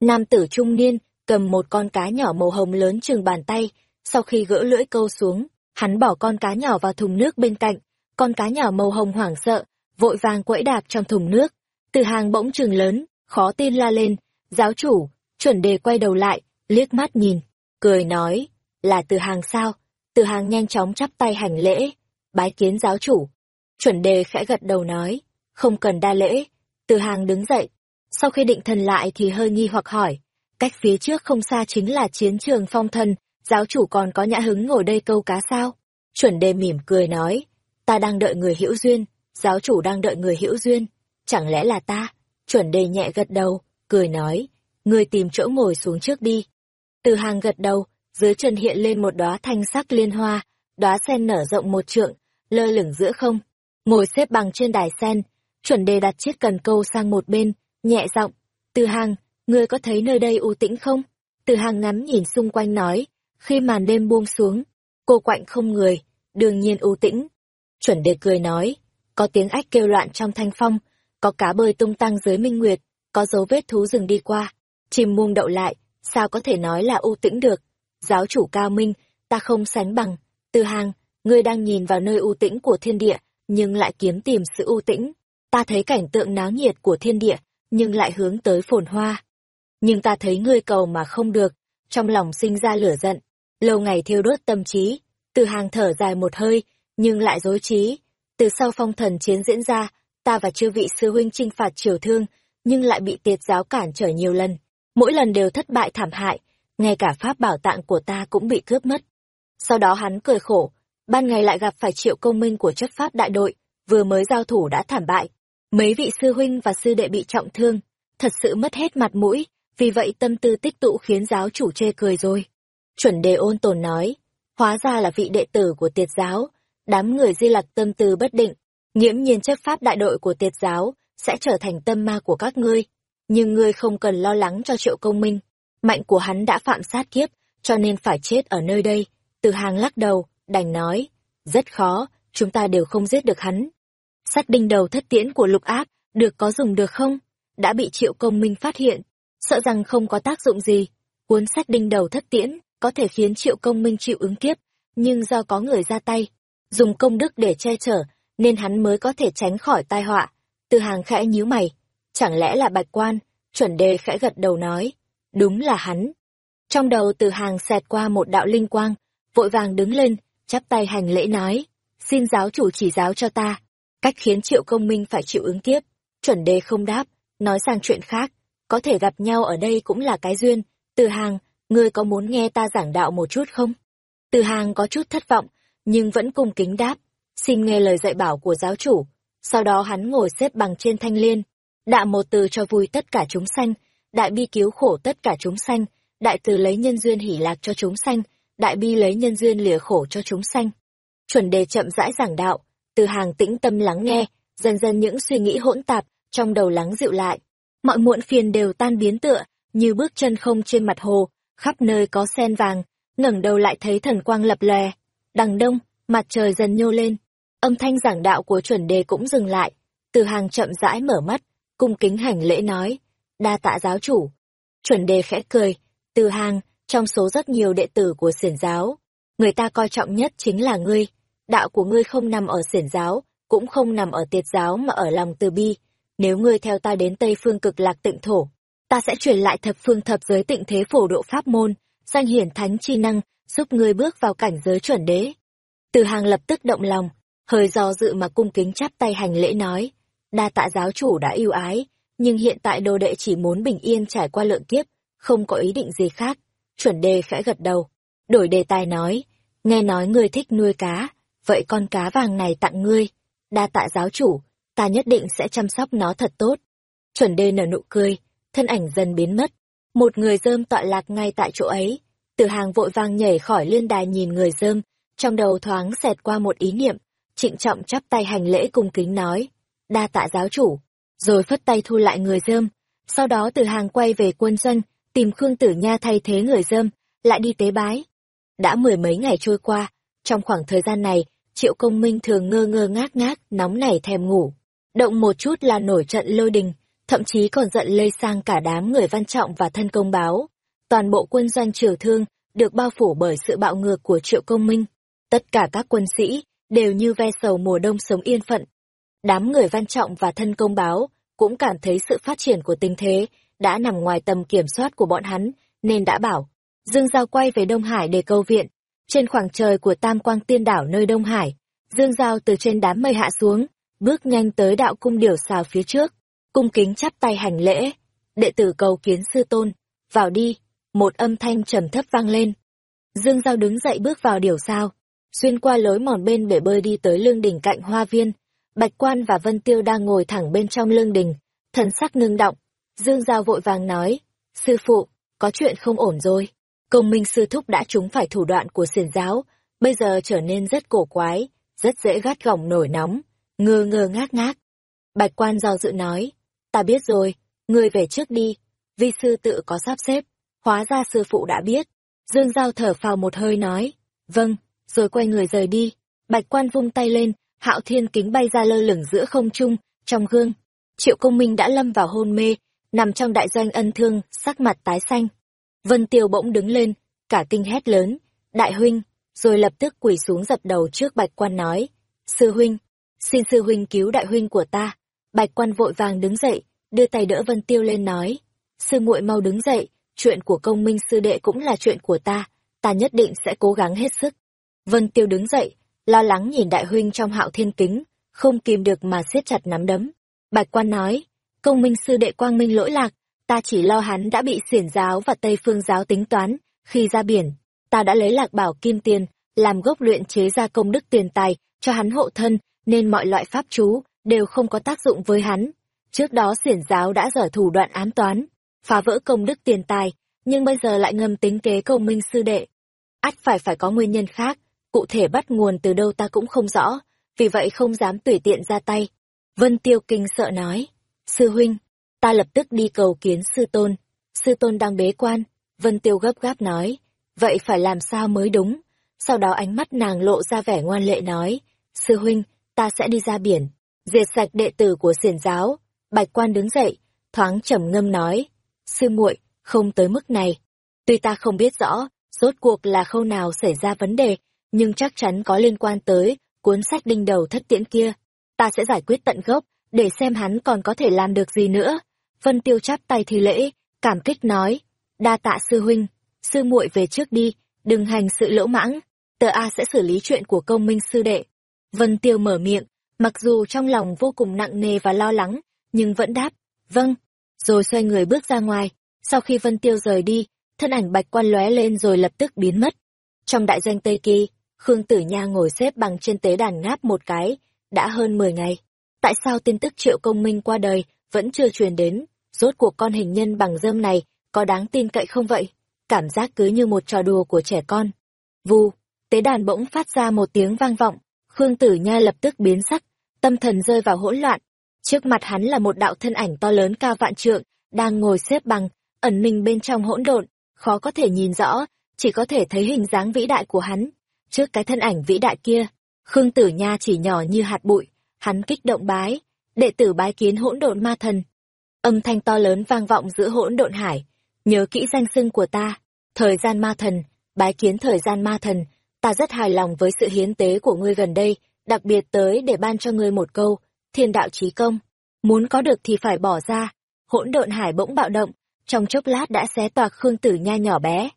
Nam tử trung niên, cầm một con cá nhỏ màu hồng lớn chừng bàn tay, sau khi gỡ lưỡi câu xuống, hắn bỏ con cá nhỏ vào thùng nước bên cạnh, con cá nhỏ màu hồng hoảng sợ, vội vàng quẫy đạp trong thùng nước. Từ hàng bỗng trừng lớn, khó tin la lên, giáo chủ, chuẩn đề quay đầu lại, liếc mắt nhìn, cười nói, là từ hàng sao? Từ hàng nhanh chóng chắp tay hành lễ, bái kiến giáo chủ. Chuẩn đề khẽ gật đầu nói, không cần đa lễ. Từ hàng đứng dậy, sau khi định thần lại thì hơi nghi hoặc hỏi, cách phía trước không xa chính là chiến trường phong thần, giáo chủ còn có nhã hứng ngồi đây câu cá sao? Chuẩn đề mỉm cười nói, ta đang đợi người hữu duyên, giáo chủ đang đợi người hữu duyên, chẳng lẽ là ta? Chuẩn đề nhẹ gật đầu, cười nói, người tìm chỗ ngồi xuống trước đi. Từ hàng gật đầu, dưới chân hiện lên một đóa thanh sắc liên hoa, đóa sen nở rộng một trượng, lơ lửng giữa không. Ngồi xếp bằng trên đài sen, chuẩn đề đặt chiếc cần câu sang một bên, nhẹ giọng, từ hàng, ngươi có thấy nơi đây u tĩnh không? Từ hàng ngắm nhìn xung quanh nói, khi màn đêm buông xuống, cô quạnh không người, đương nhiên u tĩnh. Chuẩn đề cười nói, có tiếng ách kêu loạn trong thanh phong, có cá bơi tung tăng dưới minh nguyệt, có dấu vết thú rừng đi qua, chim muông đậu lại, sao có thể nói là u tĩnh được? Giáo chủ cao minh, ta không sánh bằng, từ hàng, ngươi đang nhìn vào nơi u tĩnh của thiên địa, nhưng lại kiếm tìm sự u tĩnh. Ta thấy cảnh tượng náo nhiệt của thiên địa, nhưng lại hướng tới phồn hoa. Nhưng ta thấy ngươi cầu mà không được, trong lòng sinh ra lửa giận, lâu ngày thiêu đốt tâm trí, từ hàng thở dài một hơi, nhưng lại dối trí. Từ sau phong thần chiến diễn ra, ta và chư vị sư huynh trinh phạt triều thương, nhưng lại bị tiệt giáo cản trở nhiều lần. Mỗi lần đều thất bại thảm hại, ngay cả pháp bảo tạng của ta cũng bị cướp mất. Sau đó hắn cười khổ, ban ngày lại gặp phải triệu công minh của chấp pháp đại đội, vừa mới giao thủ đã thảm bại. Mấy vị sư huynh và sư đệ bị trọng thương, thật sự mất hết mặt mũi, vì vậy tâm tư tích tụ khiến giáo chủ chê cười rồi. Chuẩn đề ôn tồn nói, hóa ra là vị đệ tử của tiệt giáo, đám người di lặc tâm tư bất định, nghiễm nhiên chấp pháp đại đội của tiệt giáo sẽ trở thành tâm ma của các ngươi. Nhưng ngươi không cần lo lắng cho triệu công minh, mạnh của hắn đã phạm sát kiếp, cho nên phải chết ở nơi đây. Từ hàng lắc đầu, đành nói, rất khó, chúng ta đều không giết được hắn. Sắt đinh đầu thất tiễn của lục ác, được có dùng được không? Đã bị triệu công minh phát hiện, sợ rằng không có tác dụng gì. Cuốn sách đinh đầu thất tiễn, có thể khiến triệu công minh chịu ứng kiếp, nhưng do có người ra tay, dùng công đức để che chở, nên hắn mới có thể tránh khỏi tai họa. Từ hàng khẽ nhíu mày, chẳng lẽ là bạch quan, chuẩn đề khẽ gật đầu nói, đúng là hắn. Trong đầu từ hàng xẹt qua một đạo linh quang, vội vàng đứng lên, chắp tay hành lễ nói, xin giáo chủ chỉ giáo cho ta, cách khiến triệu công minh phải chịu ứng kiếp. Chuẩn đề không đáp, nói sang chuyện khác, có thể gặp nhau ở đây cũng là cái duyên, từ hàng, ngươi có muốn nghe ta giảng đạo một chút không? Từ hàng có chút thất vọng, nhưng vẫn cung kính đáp, xin nghe lời dạy bảo của giáo chủ. Sau đó hắn ngồi xếp bằng trên thanh liên, đạ một từ cho vui tất cả chúng sanh, đại bi cứu khổ tất cả chúng sanh, đại từ lấy nhân duyên hỷ lạc cho chúng sanh, đại bi lấy nhân duyên lìa khổ cho chúng sanh. Chuẩn đề chậm rãi giảng đạo, từ hàng tĩnh tâm lắng nghe, dần dần những suy nghĩ hỗn tạp trong đầu lắng dịu lại. Mọi muộn phiền đều tan biến tựa, như bước chân không trên mặt hồ, khắp nơi có sen vàng, ngẩng đầu lại thấy thần quang lập lè. Đằng đông, mặt trời dần nhô lên, âm thanh giảng đạo của chuẩn đề cũng dừng lại. Từ hàng chậm rãi mở mắt, cung kính hành lễ nói, đa tạ giáo chủ. Chuẩn đề khẽ cười, từ hàng, trong số rất nhiều đệ tử của xiển giáo, người ta coi trọng nhất chính là ngươi. Đạo của ngươi không nằm ở xiển giáo, cũng không nằm ở tiệt giáo mà ở lòng từ bi. Nếu ngươi theo ta đến Tây Phương cực lạc tịnh thổ, ta sẽ truyền lại thập phương thập giới tịnh thế phổ độ pháp môn, danh hiển thánh chi năng, giúp ngươi bước vào cảnh giới chuẩn đế. Từ hàng lập tức động lòng, hơi do dự mà cung kính chắp tay hành lễ nói, đa tạ giáo chủ đã yêu ái, nhưng hiện tại đồ đệ chỉ muốn bình yên trải qua lượng kiếp, không có ý định gì khác. Chuẩn đề khẽ gật đầu, đổi đề tài nói, nghe nói ngươi thích nuôi cá, vậy con cá vàng này tặng ngươi, đa tạ giáo chủ, ta nhất định sẽ chăm sóc nó thật tốt. Chuẩn đề nở nụ cười, thân ảnh dần biến mất, một người dơm tọa lạc ngay tại chỗ ấy, từ hàng vội vàng nhảy khỏi liên đài nhìn người dơm, trong đầu thoáng xẹt qua một ý niệm, trịnh trọng chắp tay hành lễ cung kính nói, đa tạ giáo chủ, rồi phất tay thu lại người dơm, sau đó từ hàng quay về quân doanh, tìm Khương Tử Nha thay thế người dơm, lại đi tế bái. Đã mười mấy ngày trôi qua, trong khoảng thời gian này, Triệu Công Minh thường ngơ ngơ ngác ngác, nóng nảy thèm ngủ. Động một chút là nổi trận lôi đình, thậm chí còn giận lây sang cả đám người văn trọng và thân công báo. Toàn bộ quân doanh triều thương được bao phủ bởi sự bạo ngược của Triệu Công Minh. Tất cả các quân sĩ đều như ve sầu mùa đông sống yên phận. Đám người văn trọng và thân công báo cũng cảm thấy sự phát triển của tình thế đã nằm ngoài tầm kiểm soát của bọn hắn, nên đã bảo, Dương Giao quay về Đông Hải để câu viện. Trên khoảng trời của Tam Quang Tiên Đảo nơi Đông Hải, Dương Giao từ trên đám mây hạ xuống, bước nhanh tới đạo cung điểu xào phía trước, cung kính chắp tay hành lễ. Đệ tử cầu kiến sư tôn, vào đi, một âm thanh trầm thấp vang lên. Dương Giao đứng dậy bước vào điều sao, xuyên qua lối mòn bên bể bơi đi tới lương đỉnh cạnh hoa viên. Bạch Quan và Vân Tiêu đang ngồi thẳng bên trong lương đình, thần sắc ngưng động, Dương Giao vội vàng nói, sư phụ, có chuyện không ổn rồi. Công minh sư thúc đã trúng phải thủ đoạn của xiển giáo, bây giờ trở nên rất cổ quái, rất dễ gắt gỏng nổi nóng, ngơ ngơ ngác ngác. Bạch quan do dự nói, ta biết rồi, ngươi về trước đi, vi sư tự có sắp xếp, hóa ra sư phụ đã biết. Dương Giao thở phào một hơi nói, vâng, rồi quay người rời đi. Bạch quan vung tay lên, hạo thiên kính bay ra lơ lửng giữa không trung, trong gương. Triệu công minh đã lâm vào hôn mê, nằm trong đại doanh ân thương, sắc mặt tái xanh. Vân Tiêu bỗng đứng lên, cả kinh hét lớn, đại huynh, rồi lập tức quỳ xuống dập đầu trước bạch quan nói, sư huynh, xin sư huynh cứu đại huynh của ta. Bạch quan vội vàng đứng dậy, đưa tay đỡ Vân Tiêu lên nói, sư muội mau đứng dậy, chuyện của công minh sư đệ cũng là chuyện của ta, ta nhất định sẽ cố gắng hết sức. Vân Tiêu đứng dậy, lo lắng nhìn đại huynh trong hạo thiên kính, không kìm được mà siết chặt nắm đấm. Bạch quan nói, công minh sư đệ quang minh lỗi lạc, ta chỉ lo hắn đã bị xiển giáo và Tây phương giáo tính toán, khi ra biển, ta đã lấy lạc bảo kim tiền, làm gốc luyện chế ra công đức tiền tài, cho hắn hộ thân, nên mọi loại pháp chú, đều không có tác dụng với hắn. Trước đó xiển giáo đã dở thủ đoạn ám toán, phá vỡ công đức tiền tài, nhưng bây giờ lại ngầm tính kế công minh sư đệ. ắt phải phải có nguyên nhân khác, cụ thể bắt nguồn từ đâu ta cũng không rõ, vì vậy không dám tùy tiện ra tay. Vân Tiêu Kinh sợ nói, Sư huynh, ta lập tức đi cầu kiến sư tôn. Sư tôn đang bế quan, Vân Tiêu gấp gáp nói, vậy phải làm sao mới đúng. Sau đó ánh mắt nàng lộ ra vẻ ngoan lệ nói, sư huynh, ta sẽ đi ra biển, diệt sạch đệ tử của xiển giáo. Bạch quan đứng dậy, thoáng trầm ngâm nói, sư muội, không tới mức này. Tuy ta không biết rõ, rốt cuộc là khâu nào xảy ra vấn đề, nhưng chắc chắn có liên quan tới cuốn sách đinh đầu thất tiễn kia. Ta sẽ giải quyết tận gốc, để xem hắn còn có thể làm được gì nữa. Vân Tiêu chắp tay thi lễ, cảm kích nói, đa tạ sư huynh, sư muội về trước đi, đừng hành sự lỗ mãng, tờ A sẽ xử lý chuyện của công minh sư đệ. Vân Tiêu mở miệng, mặc dù trong lòng vô cùng nặng nề và lo lắng, nhưng vẫn đáp, vâng, rồi xoay người bước ra ngoài. Sau khi Vân Tiêu rời đi, thân ảnh bạch quan lóe lên rồi lập tức biến mất. Trong đại doanh Tây Kỳ, Khương Tử Nha ngồi xếp bằng trên tế đàn ngáp một cái, đã hơn 10 ngày. Tại sao tin tức triệu công minh qua đời vẫn chưa truyền đến? Rốt cuộc con hình nhân bằng dơm này có đáng tin cậy không vậy? Cảm giác cứ như một trò đùa của trẻ con. Vù, tế đàn bỗng phát ra một tiếng vang vọng, Khương Tử Nha lập tức biến sắc, tâm thần rơi vào hỗn loạn. Trước mặt hắn là một đạo thân ảnh to lớn cao vạn trượng, đang ngồi xếp bằng, ẩn mình bên trong hỗn độn, khó có thể nhìn rõ, chỉ có thể thấy hình dáng vĩ đại của hắn. Trước cái thân ảnh vĩ đại kia, Khương Tử Nha chỉ nhỏ như hạt bụi, hắn kích động bái, đệ tử bái kiến hỗn độn ma thần. Âm thanh to lớn vang vọng giữa hỗn độn hải, nhớ kỹ danh xưng của ta, thời gian ma thần, bái kiến thời gian ma thần, ta rất hài lòng với sự hiến tế của ngươi gần đây, đặc biệt tới để ban cho ngươi một câu, thiên đạo trí công, muốn có được thì phải bỏ ra. Hỗn độn hải bỗng bạo động, trong chốc lát đã xé toạc Khương Tử Nha nhỏ bé.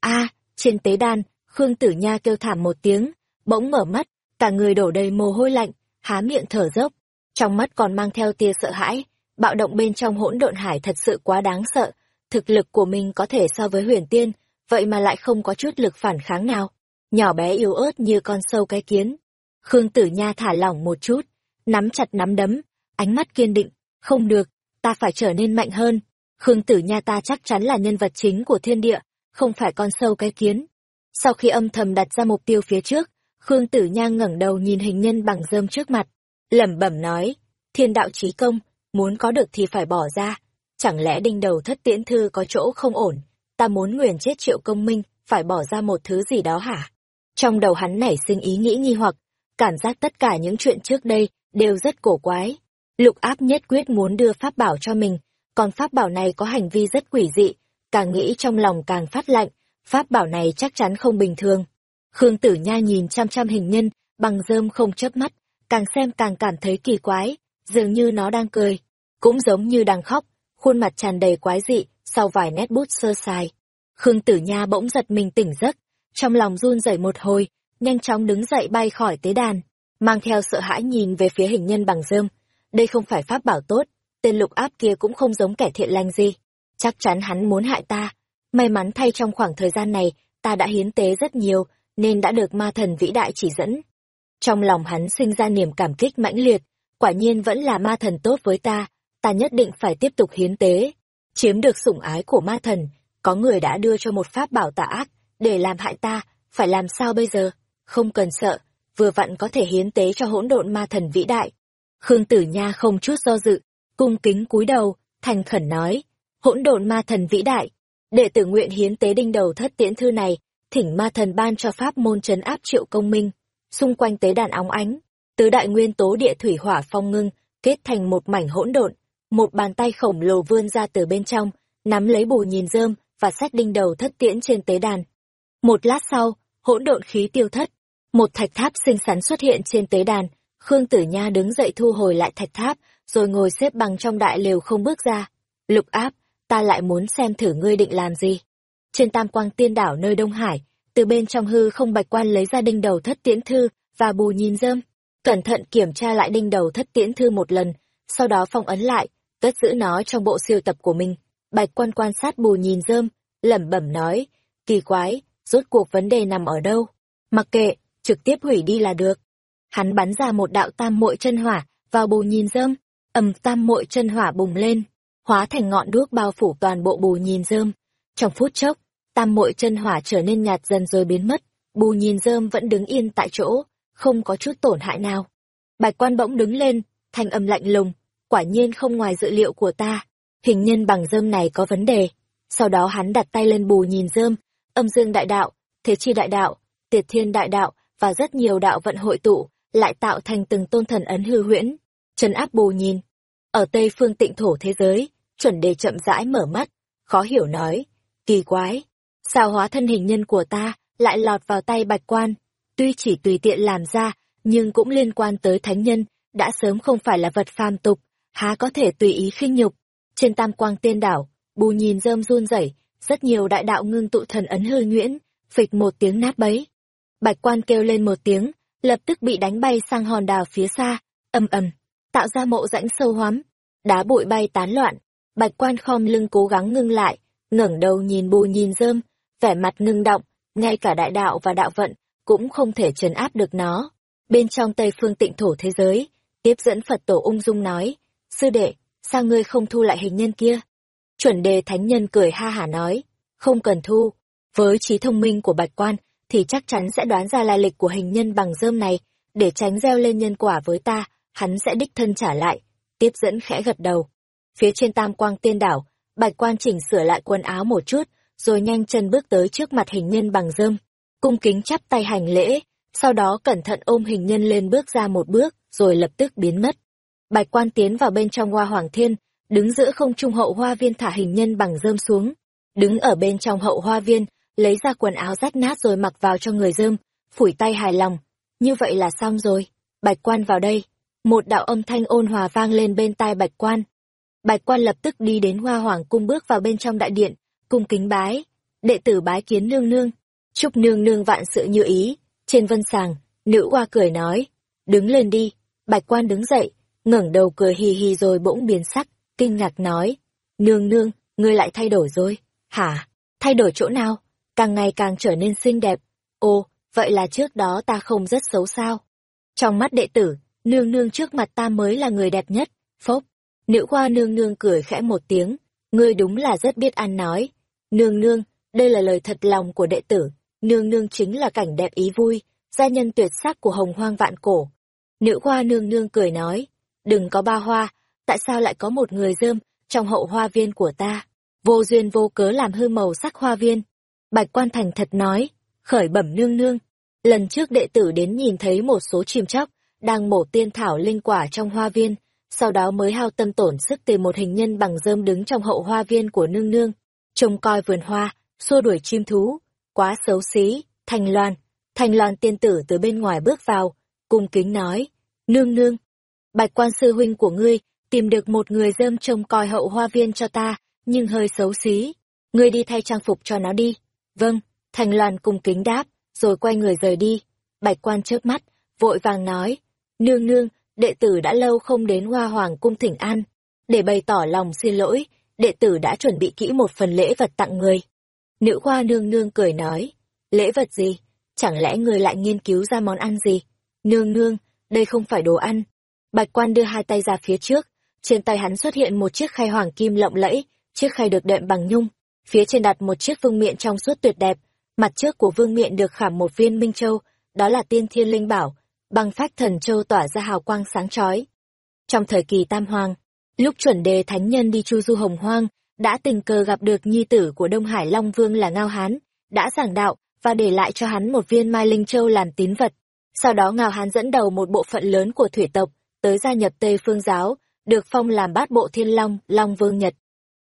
A, trên tế đan, Khương Tử Nha kêu thảm một tiếng, bỗng mở mắt, cả người đổ đầy mồ hôi lạnh, há miệng thở dốc, trong mắt còn mang theo tia sợ hãi, bạo động bên trong hỗn độn hải thật sự quá đáng sợ, thực lực của mình có thể so với huyền tiên, vậy mà lại không có chút lực phản kháng nào. Nhỏ bé yếu ớt như con sâu cái kiến. Khương Tử Nha thả lỏng một chút, nắm chặt nắm đấm, ánh mắt kiên định, không được, ta phải trở nên mạnh hơn. Khương Tử Nha ta chắc chắn là nhân vật chính của thiên địa, không phải con sâu cái kiến. Sau khi âm thầm đặt ra mục tiêu phía trước, Khương Tử Nha ngẩng đầu nhìn hình nhân bằng rơm trước mặt, lẩm bẩm nói, thiên đạo trí công, muốn có được thì phải bỏ ra. Chẳng lẽ đinh đầu thất tiễn thư có chỗ không ổn, ta muốn nguyền chết triệu công minh, phải bỏ ra một thứ gì đó hả? Trong đầu hắn nảy sinh ý nghĩ nghi hoặc, cảm giác tất cả những chuyện trước đây đều rất cổ quái. Lục áp nhất quyết muốn đưa pháp bảo cho mình, còn pháp bảo này có hành vi rất quỷ dị, càng nghĩ trong lòng càng phát lạnh, pháp bảo này chắc chắn không bình thường. Khương Tử Nha nhìn chăm chăm hình nhân, bằng rơm không chớp mắt, càng xem càng cảm thấy kỳ quái, dường như nó đang cười, cũng giống như đang khóc, khuôn mặt tràn đầy quái dị, sau vài nét bút sơ sài. Khương Tử Nha bỗng giật mình tỉnh giấc, trong lòng run rẩy một hồi, nhanh chóng đứng dậy bay khỏi tế đàn, mang theo sợ hãi nhìn về phía hình nhân bằng rơm. Đây không phải pháp bảo tốt, tên lục áp kia cũng không giống kẻ thiện lành gì. Chắc chắn hắn muốn hại ta. May mắn thay trong khoảng thời gian này, ta đã hiến tế rất nhiều, nên đã được ma thần vĩ đại chỉ dẫn. Trong lòng hắn sinh ra niềm cảm kích mãnh liệt, quả nhiên vẫn là ma thần tốt với ta, ta nhất định phải tiếp tục hiến tế. Chiếm được sủng ái của ma thần, có người đã đưa cho một pháp bảo tà ác, để làm hại ta, phải làm sao bây giờ? Không cần sợ, vừa vặn có thể hiến tế cho hỗn độn ma thần vĩ đại. Khương Tử Nha không chút do dự, cung kính cúi đầu, thành khẩn nói, hỗn độn ma thần vĩ đại, đệ tử nguyện hiến tế đinh đầu thất tiễn thư này, thỉnh ma thần ban cho pháp môn trấn áp triệu công minh. Xung quanh tế đàn óng ánh, tứ đại nguyên tố địa thủy hỏa phong ngưng, kết thành một mảnh hỗn độn, một bàn tay khổng lồ vươn ra từ bên trong, nắm lấy bù nhìn rơm và sách đinh đầu thất tiễn trên tế đàn. Một lát sau, hỗn độn khí tiêu thất, một thạch tháp xinh xắn xuất hiện trên tế đàn, Khương Tử Nha đứng dậy thu hồi lại thạch tháp, rồi ngồi xếp bằng trong đại lều không bước ra. Lục áp, ta lại muốn xem thử ngươi định làm gì. Trên tam quang tiên đảo nơi Đông Hải, từ bên trong hư không bạch quan lấy ra đinh đầu thất tiễn thư và bù nhìn dơm cẩn thận kiểm tra lại đinh đầu thất tiễn thư một lần, sau đó phong ấn lại, cất giữ nó trong bộ siêu tập của mình. Bạch quan quan sát bù nhìn dơm lẩm bẩm nói, kỳ quái, rốt cuộc vấn đề nằm ở đâu? Mặc kệ, trực tiếp hủy đi là được. Hắn bắn ra một đạo tam muội chân hỏa vào bù nhìn rơm, ầm tam muội chân hỏa bùng lên, hóa thành ngọn đuốc bao phủ toàn bộ bù nhìn rơm. Trong phút chốc, tam muội chân hỏa trở nên nhạt dần rồi biến mất, bù nhìn rơm vẫn đứng yên tại chỗ, không có chút tổn hại nào. Bạch quan bỗng đứng lên, thanh âm lạnh lùng, quả nhiên không ngoài dự liệu của ta, hình nhân bằng rơm này có vấn đề. Sau đó hắn đặt tay lên bù nhìn rơm, âm dương đại đạo, thế chi đại đạo, tiệt thiên đại đạo và rất nhiều đạo vận hội tụ, lại tạo thành từng tôn thần ấn hư huyễn, trấn áp bù nhìn. Ở Tây phương tịnh thổ thế giới, chuẩn đề chậm rãi mở mắt, khó hiểu nói, kỳ quái, sao hóa thân hình nhân của ta lại lọt vào tay bạch quan, tuy chỉ tùy tiện làm ra, nhưng cũng liên quan tới thánh nhân, đã sớm không phải là vật phàm tục, há có thể tùy ý khinh nhục. Trên tam quang tiên đảo, bù nhìn rơm run rẩy, rất nhiều đại đạo ngưng tụ thần ấn hư nhuyễn, phịch một tiếng nát bấy. Bạch quan kêu lên một tiếng, lập tức bị đánh bay sang hòn đảo phía xa, ầm ầm, tạo ra mộ rãnh sâu hoắm, đá bụi bay tán loạn, Bạch quan khom lưng cố gắng ngưng lại, ngẩng đầu nhìn bù nhìn rơm, vẻ mặt ngưng động, ngay cả đại đạo và đạo vận cũng không thể trấn áp được nó. Bên trong Tây phương tịnh thổ thế giới, tiếp dẫn Phật tổ ung dung nói, sư đệ, sao ngươi không thu lại hình nhân kia? Chuẩn đề thánh nhân cười ha hả nói, không cần thu, với trí thông minh của bạch quan thì chắc chắn sẽ đoán ra lai lịch của hình nhân bằng rơm này, để tránh gieo lên nhân quả với ta, hắn sẽ đích thân trả lại. Tiếp dẫn khẽ gật đầu. Phía trên tam quang tiên đảo, bạch quan chỉnh sửa lại quần áo một chút, rồi nhanh chân bước tới trước mặt hình nhân bằng rơm, cung kính chắp tay hành lễ, sau đó cẩn thận ôm hình nhân lên bước ra một bước, rồi lập tức biến mất. Bạch quan tiến vào bên trong hoa hoàng thiên, đứng giữa không trung hậu hoa viên thả hình nhân bằng rơm xuống. Đứng ở bên trong hậu hoa viên, lấy ra quần áo rách nát rồi mặc vào cho người dơm, phủi tay hài lòng. Như vậy là xong rồi. Bạch quan vào đây. Một đạo âm thanh ôn hòa vang lên bên tai bạch quan. Bạch quan lập tức đi đến hoa hoàng cung bước vào bên trong đại điện, cung kính bái. Đệ tử bái kiến nương nương. Chúc nương nương vạn sự như ý. Trên vân sàng, nữ hoa cười nói. Đứng lên đi. Bạch quan đứng dậy, ngẩng đầu cười hì hì rồi bỗng biến sắc, kinh ngạc nói. Nương nương, ngươi lại thay đổi rồi. Hả? Thay đổi chỗ nào? Càng ngày càng trở nên xinh đẹp. Ồ, vậy là trước đó ta không rất xấu sao? Trong mắt đệ tử, nương nương trước mặt ta mới là người đẹp nhất, phốc. Nữ hoa nương nương cười khẽ một tiếng, ngươi đúng là rất biết ăn nói. Nương nương, đây là lời thật lòng của đệ tử, nương nương chính là cảnh đẹp ý vui, gia nhân tuyệt sắc của hồng hoang vạn cổ. Nữ hoa nương nương cười nói, đừng có ba hoa, tại sao lại có một người dơm trong hậu hoa viên của ta? Vô duyên vô cớ làm hư màu sắc hoa viên. Bạch quan thành thật nói, khởi bẩm nương nương. Lần trước đệ tử đến nhìn thấy một số chim chóc, đang mổ tiên thảo linh quả trong hoa viên, sau đó mới hao tâm tổn sức tìm một hình nhân bằng rơm đứng trong hậu hoa viên của nương nương, trông coi vườn hoa, xua đuổi chim thú, quá xấu xí, thành loan. Thành loan tiên tử từ bên ngoài bước vào, cung kính nói, nương nương, bạch quan sư huynh của ngươi, tìm được một người dơm trông coi hậu hoa viên cho ta, nhưng hơi xấu xí, ngươi đi thay trang phục cho nó đi. Vâng, Thành Loan cung kính đáp, rồi quay người rời đi. Bạch quan chớp mắt, vội vàng nói, nương nương, đệ tử đã lâu không đến hoa hoàng cung thỉnh an. Để bày tỏ lòng xin lỗi, đệ tử đã chuẩn bị kỹ một phần lễ vật tặng người. Nữ khoa nương nương cười nói, lễ vật gì? Chẳng lẽ người lại nghiên cứu ra món ăn gì? Nương nương, đây không phải đồ ăn. Bạch quan đưa hai tay ra phía trước, trên tay hắn xuất hiện một chiếc khay hoàng kim lộng lẫy, chiếc khay được đệm bằng nhung, Phía trên đặt một chiếc vương miện trong suốt tuyệt đẹp, mặt trước của vương miện được khảm một viên minh châu, đó là tiên thiên linh bảo, băng phách thần châu tỏa ra hào quang sáng chói. Trong thời kỳ tam hoàng, lúc chuẩn đề thánh nhân đi chu du hồng hoang, đã tình cờ gặp được nhi tử của Đông Hải Long Vương là Ngao Hán, đã giảng đạo và để lại cho hắn một viên mai linh châu làm tín vật. Sau đó Ngao Hán dẫn đầu một bộ phận lớn của thủy tộc tới gia nhập Tây Phương giáo, được phong làm bát bộ thiên long, Long Vương Nhật.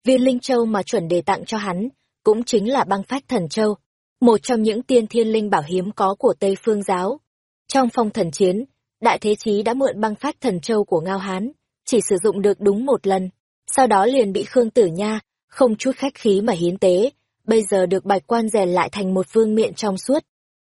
Viên linh châu mà chuẩn đề tặng cho hắn, cũng chính là băng phách thần châu, một trong những tiên thiên linh bảo hiếm có của Tây Phương giáo. Trong phong thần chiến, Đại Thế Chí đã mượn băng phách thần châu của Ngao Hán, chỉ sử dụng được đúng một lần, sau đó liền bị Khương Tử Nha, không chút khách khí mà hiến tế, bây giờ được bạch quan rèn lại thành một vương miện trong suốt.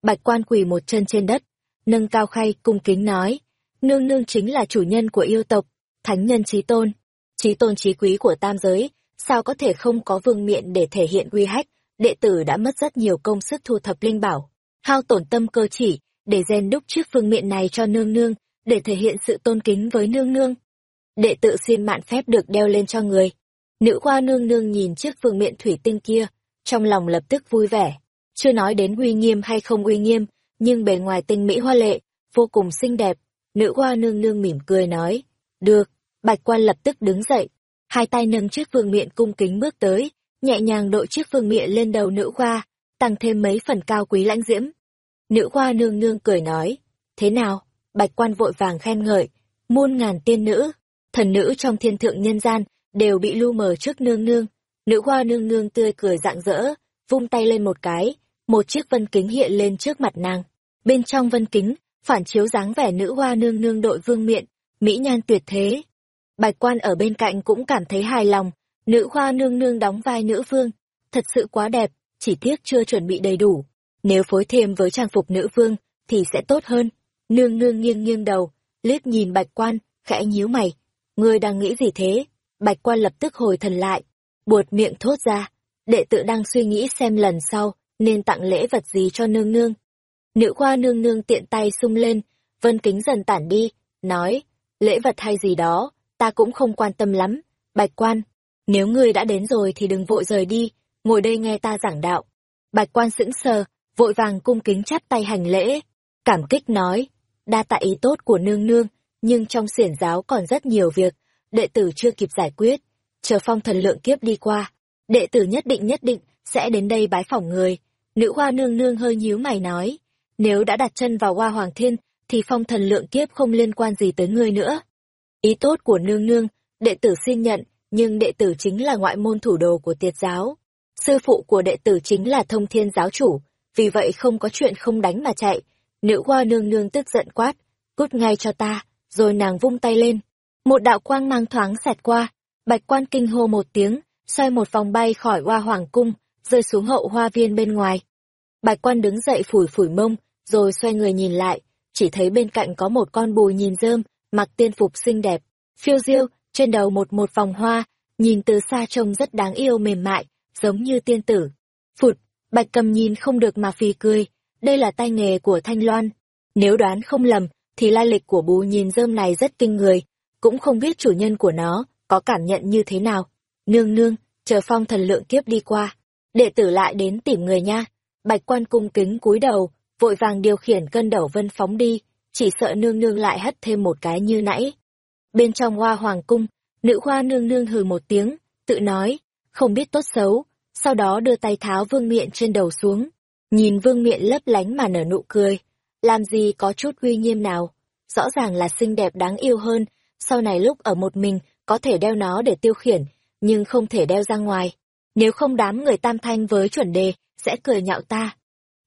Bạch quan quỳ một chân trên đất, nâng cao khay cung kính nói, nương nương chính là chủ nhân của yêu tộc, thánh nhân trí tôn, trí tôn trí quý của tam giới, sao có thể không có vương miện để thể hiện uy hách, đệ tử đã mất rất nhiều công sức thu thập linh bảo, hao tổn tâm cơ chỉ, để rèn đúc chiếc vương miện này cho nương nương, để thể hiện sự tôn kính với nương nương. Đệ tử xin mạn phép được đeo lên cho người. Nữ khoa nương nương nhìn chiếc vương miện thủy tinh kia, trong lòng lập tức vui vẻ. Chưa nói đến uy nghiêm hay không uy nghiêm, nhưng bề ngoài tinh mỹ hoa lệ, vô cùng xinh đẹp. Nữ khoa nương nương mỉm cười nói, được, bạch quan lập tức đứng dậy, hai tay nâng chiếc vương miện cung kính bước tới, nhẹ nhàng đội chiếc vương miện lên đầu nữ khoa, tăng thêm mấy phần cao quý lãnh diễm. Nữ khoa nương nương cười nói, thế nào? Bạch quan vội vàng khen ngợi, muôn ngàn tiên nữ, thần nữ trong thiên thượng nhân gian, đều bị lu mờ trước nương nương. Nữ khoa nương nương tươi cười rạng rỡ, vung tay lên một cái, một chiếc vân kính hiện lên trước mặt nàng. Bên trong vân kính, phản chiếu dáng vẻ nữ hoa nương nương đội vương miện, mỹ nhan tuyệt thế, Bạch quan ở bên cạnh cũng cảm thấy hài lòng, nữ khoa nương nương đóng vai nữ vương, thật sự quá đẹp, chỉ tiếc chưa chuẩn bị đầy đủ. Nếu phối thêm với trang phục nữ vương, thì sẽ tốt hơn. Nương nương nghiêng nghiêng đầu, liếc nhìn bạch quan, khẽ nhíu mày. Ngươi đang nghĩ gì thế? Bạch quan lập tức hồi thần lại, buột miệng thốt ra, đệ tử đang suy nghĩ xem lần sau nên tặng lễ vật gì cho nương nương. Nữ khoa nương nương tiện tay sung lên, vân kính dần tản đi, nói, lễ vật hay gì đó, ta cũng không quan tâm lắm, bạch quan, nếu ngươi đã đến rồi thì đừng vội rời đi, ngồi đây nghe ta giảng đạo. Bạch quan sững sờ, vội vàng cung kính chắp tay hành lễ, cảm kích nói, đa tạ ý tốt của nương nương, nhưng trong xiển giáo còn rất nhiều việc, đệ tử chưa kịp giải quyết, chờ phong thần lượng kiếp đi qua, đệ tử nhất định nhất định sẽ đến đây bái phỏng người. Nữ hoa nương nương hơi nhíu mày nói, nếu đã đặt chân vào hoa hoàng thiên, thì phong thần lượng kiếp không liên quan gì tới ngươi nữa. Ý tốt của nương nương, đệ tử xin nhận, nhưng đệ tử chính là ngoại môn thủ đồ của tiệt giáo. Sư phụ của đệ tử chính là thông thiên giáo chủ, vì vậy không có chuyện không đánh mà chạy. Nữ hoa nương nương tức giận quát, cút ngay cho ta, rồi nàng vung tay lên. Một đạo quang mang thoáng xẹt qua, bạch quan kinh hô một tiếng, xoay một vòng bay khỏi hoa hoàng cung, rơi xuống hậu hoa viên bên ngoài. Bạch quan đứng dậy phủi phủi mông, rồi xoay người nhìn lại, chỉ thấy bên cạnh có một con bùi nhìn rơm, mặc tiên phục xinh đẹp, phiêu diêu, trên đầu một một vòng hoa, nhìn từ xa trông rất đáng yêu mềm mại, giống như tiên tử. Phụt, bạch cầm nhìn không được mà phì cười, đây là tay nghề của Thanh Loan. Nếu đoán không lầm, thì lai lịch của bù nhìn rơm này rất kinh người, cũng không biết chủ nhân của nó có cảm nhận như thế nào. Nương nương, chờ phong thần lượng kiếp đi qua, đệ tử lại đến tìm người nha. Bạch quan cung kính cúi đầu, vội vàng điều khiển cân đầu vân phóng đi, chỉ sợ nương nương lại hất thêm một cái như nãy. Bên trong hoa hoàng cung, nữ hoa nương nương hừ một tiếng, tự nói, không biết tốt xấu, sau đó đưa tay tháo vương miện trên đầu xuống, nhìn vương miện lấp lánh mà nở nụ cười, làm gì có chút uy nghiêm nào, rõ ràng là xinh đẹp đáng yêu hơn, sau này lúc ở một mình có thể đeo nó để tiêu khiển, nhưng không thể đeo ra ngoài. Nếu không đám người tam thanh với chuẩn đề, sẽ cười nhạo ta.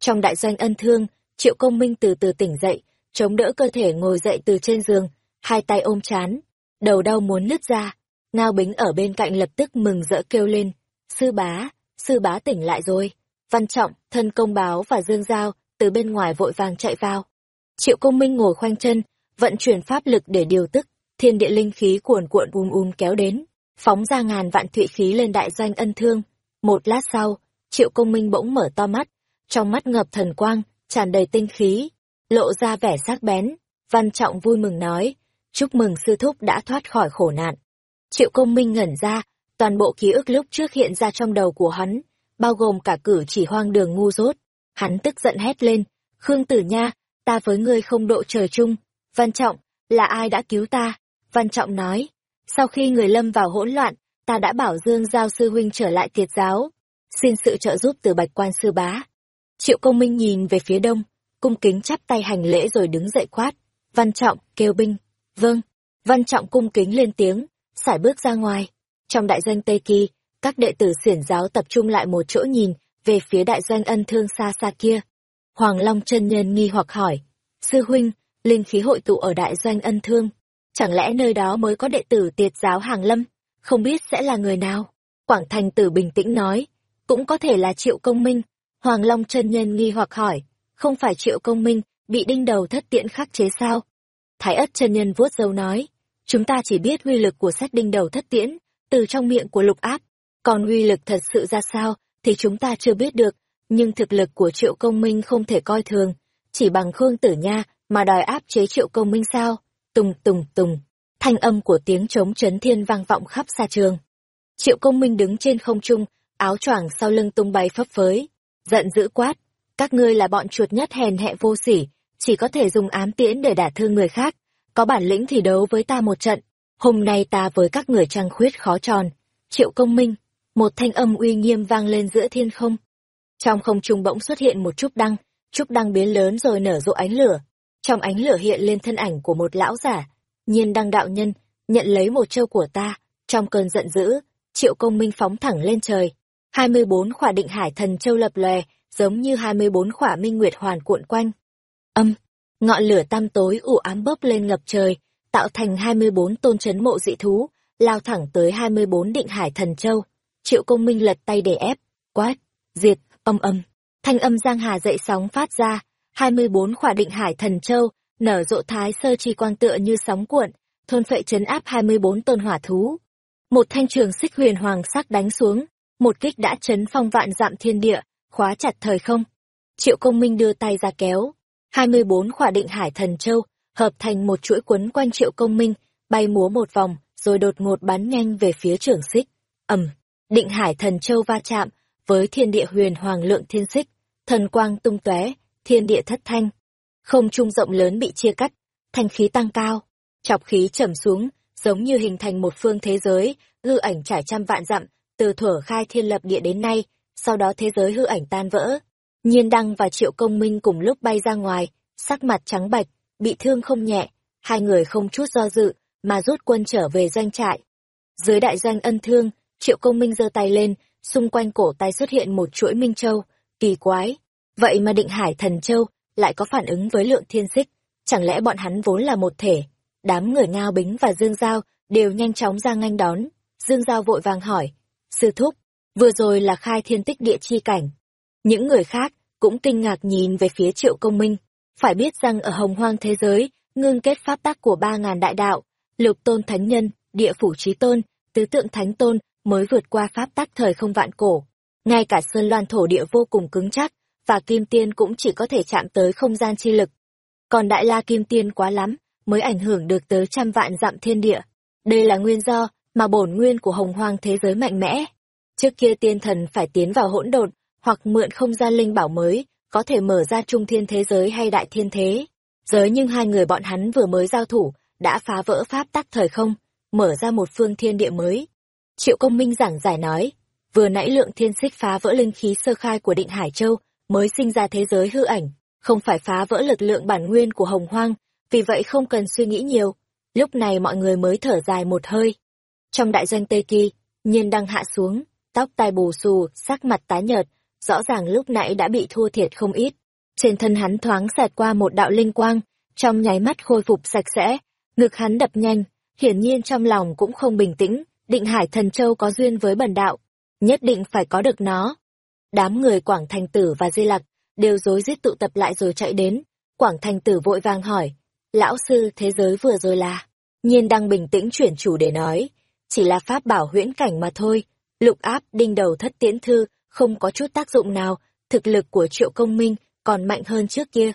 Trong đại doanh ân thương, triệu công minh từ từ tỉnh dậy, chống đỡ cơ thể ngồi dậy từ trên giường, hai tay ôm chán, đầu đau muốn nứt ra. Ngao Bính ở bên cạnh lập tức mừng rỡ kêu lên, sư bá, sư bá tỉnh lại rồi. Văn Trọng, thân công báo và Dương Giao từ bên ngoài vội vàng chạy vào. Triệu công minh ngồi khoanh chân, vận chuyển pháp lực để điều tức, thiên địa linh khí cuồn cuộn um um kéo đến, phóng ra ngàn vạn thụy khí lên đại doanh ân thương. Một lát sau, triệu công minh bỗng mở to mắt, trong mắt ngập thần quang, tràn đầy tinh khí, lộ ra vẻ sắc bén. Văn Trọng vui mừng nói, chúc mừng sư thúc đã thoát khỏi khổ nạn. Triệu công minh ngẩn ra, toàn bộ ký ức lúc trước hiện ra trong đầu của hắn, bao gồm cả cử chỉ hoang đường ngu dốt. Hắn tức giận hét lên, Khương Tử Nha, ta với ngươi không độ trời chung. Văn Trọng, là ai đã cứu ta? Văn Trọng nói, sau khi người lâm vào hỗn loạn, ta đã bảo Dương Giao Sư Huynh trở lại tiệt giáo, xin sự trợ giúp từ bạch quan sư bá. Triệu công minh nhìn về phía đông, cung kính chắp tay hành lễ rồi đứng dậy quát. Văn Trọng, kêu binh. Vâng. Văn Trọng cung kính lên tiếng, sải bước ra ngoài. Trong đại doanh Tây Kỳ, các đệ tử xiển giáo tập trung lại một chỗ nhìn về phía đại doanh ân thương xa xa kia. Hoàng Long chân nhân nghi hoặc hỏi, Sư huynh, linh khí hội tụ ở đại doanh ân thương. Chẳng lẽ nơi đó mới có đệ tử tiệt giáo hàng lâm? Không biết sẽ là người nào? Quảng Thành tử bình tĩnh nói, cũng có thể là triệu công minh. Hoàng Long chân nhân nghi hoặc hỏi, không phải triệu công minh bị đinh đầu thất tiễn khắc chế sao? Thái ất chân nhân vuốt dâu nói, chúng ta chỉ biết uy lực của sách đinh đầu thất tiễn, từ trong miệng của lục áp, còn uy lực thật sự ra sao thì chúng ta chưa biết được, nhưng thực lực của triệu công minh không thể coi thường, chỉ bằng Khương Tử Nha mà đòi áp chế triệu công minh sao? Tùng tùng tùng, thanh âm của tiếng trống chấn thiên vang vọng khắp xa trường. Triệu công minh đứng trên không trung, áo choàng sau lưng tung bay phấp phới, giận dữ quát, các ngươi là bọn chuột nhất hèn hẹ vô sỉ, chỉ có thể dùng ám tiễn để đả thương người khác, có bản lĩnh thì đấu với ta một trận, hôm nay ta với các người trăng khuyết khó tròn. Triệu công minh, một thanh âm uy nghiêm vang lên giữa thiên không. Trong không trung bỗng xuất hiện một trúc đăng, trúc đăng biến lớn rồi nở rộ ánh lửa. Trong ánh lửa hiện lên thân ảnh của một lão giả, nhiên đăng đạo nhân, nhận lấy một châu của ta, trong cơn giận dữ, triệu công minh phóng thẳng lên trời. hai mươi bốn khỏa định hải thần châu lập lòe, giống như hai mươi bốn khỏa minh nguyệt hoàn cuộn quanh. Âm, ngọn lửa tăm tối ủ ám bốc lên ngập trời, tạo thành hai mươi bốn tôn chấn mộ dị thú, lao thẳng tới hai mươi bốn định hải thần châu. Triệu công minh lật tay để ép, quát, diệt, âm âm. Thanh âm giang hà dậy sóng phát ra, hai mươi bốn khỏa định hải thần châu, nở rộ thái sơ chi quang tựa như sóng cuộn, thôn phệ chấn áp hai mươi bốn tôn hỏa thú. một thanh trường xích huyền hoàng sắc đánh xuống, một kích đã chấn phong vạn dạm thiên địa, khóa chặt thời không. Triệu công minh đưa tay ra kéo, 24 khỏa định hải thần châu, hợp thành một chuỗi quấn quanh triệu công minh, bay múa một vòng, rồi đột ngột bắn nhanh về phía trường xích. ầm, định hải thần châu va chạm với thiên địa huyền hoàng lượng thiên xích, thần quang tung tóe, thiên địa thất thanh. Không trung rộng lớn bị chia cắt, thanh khí tăng cao, chọc khí trầm xuống, giống như hình thành một phương thế giới, hư ảnh trải trăm vạn dặm, từ thuở khai thiên lập địa đến nay, sau đó thế giới hư ảnh tan vỡ. Nhiên Đăng và Triệu Công Minh cùng lúc bay ra ngoài, sắc mặt trắng bạch, bị thương không nhẹ, hai người không chút do dự, mà rút quân trở về doanh trại. Dưới đại doanh ân thương, Triệu Công Minh giơ tay lên, xung quanh cổ tay xuất hiện một chuỗi minh châu, kỳ quái. Vậy mà định hải thần châu lại có phản ứng với lượng thiên xích, chẳng lẽ bọn hắn vốn là một thể? Đám người Ngao Bính và Dương Giao đều nhanh chóng ra nganh đón. Dương Giao vội vàng hỏi, sư thúc, vừa rồi là khai thiên tích địa chi cảnh. Những người khác cũng kinh ngạc nhìn về phía Triệu Công Minh. Phải biết rằng ở hồng hoang thế giới, ngưng kết pháp tác của ba ngàn đại đạo, lục tôn thánh nhân, địa phủ trí tôn, tứ tượng thánh tôn mới vượt qua pháp tác thời không vạn cổ. Ngay cả sơn loan thổ địa vô cùng cứng chắc, và kim tiên cũng chỉ có thể chạm tới không gian chi lực. Còn đại la kim tiên quá lắm, mới ảnh hưởng được tới trăm vạn dặm thiên địa. Đây là nguyên do mà bổn nguyên của hồng hoang thế giới mạnh mẽ. Trước kia tiên thần phải tiến vào hỗn độn, hoặc mượn không gian linh bảo mới, có thể mở ra trung thiên thế giới hay đại thiên thế. Giới nhưng hai người bọn hắn vừa mới giao thủ, đã phá vỡ pháp tắc thời không, mở ra một phương thiên địa mới. Triệu công minh giảng giải nói, vừa nãy lượng thiên xích phá vỡ linh khí sơ khai của định Hải Châu, mới sinh ra thế giới hư ảnh, không phải phá vỡ lực lượng bản nguyên của hồng hoang, vì vậy không cần suy nghĩ nhiều. Lúc này mọi người mới thở dài một hơi. Trong đại doanh Tây Kỳ, nhiên đang hạ xuống, tóc tai bù xù, sắc mặt tái nhợt, rõ ràng lúc nãy đã bị thua thiệt không ít. Trên thân hắn thoáng xẹt qua một đạo linh quang, trong nháy mắt khôi phục sạch sẽ, ngực hắn đập nhanh, hiển nhiên trong lòng cũng không bình tĩnh, định hải thần châu có duyên với bần đạo, nhất định phải có được nó. Đám người Quảng Thành Tử và Di Lặc đều rối rít tụ tập lại rồi chạy đến, Quảng Thành Tử vội vàng hỏi, lão sư thế giới vừa rồi là, nhiên đang bình tĩnh chuyển chủ để nói, chỉ là pháp bảo huyễn cảnh mà thôi, lục áp đinh đầu thất tiễn thư, không có chút tác dụng nào, thực lực của triệu công minh còn mạnh hơn trước kia.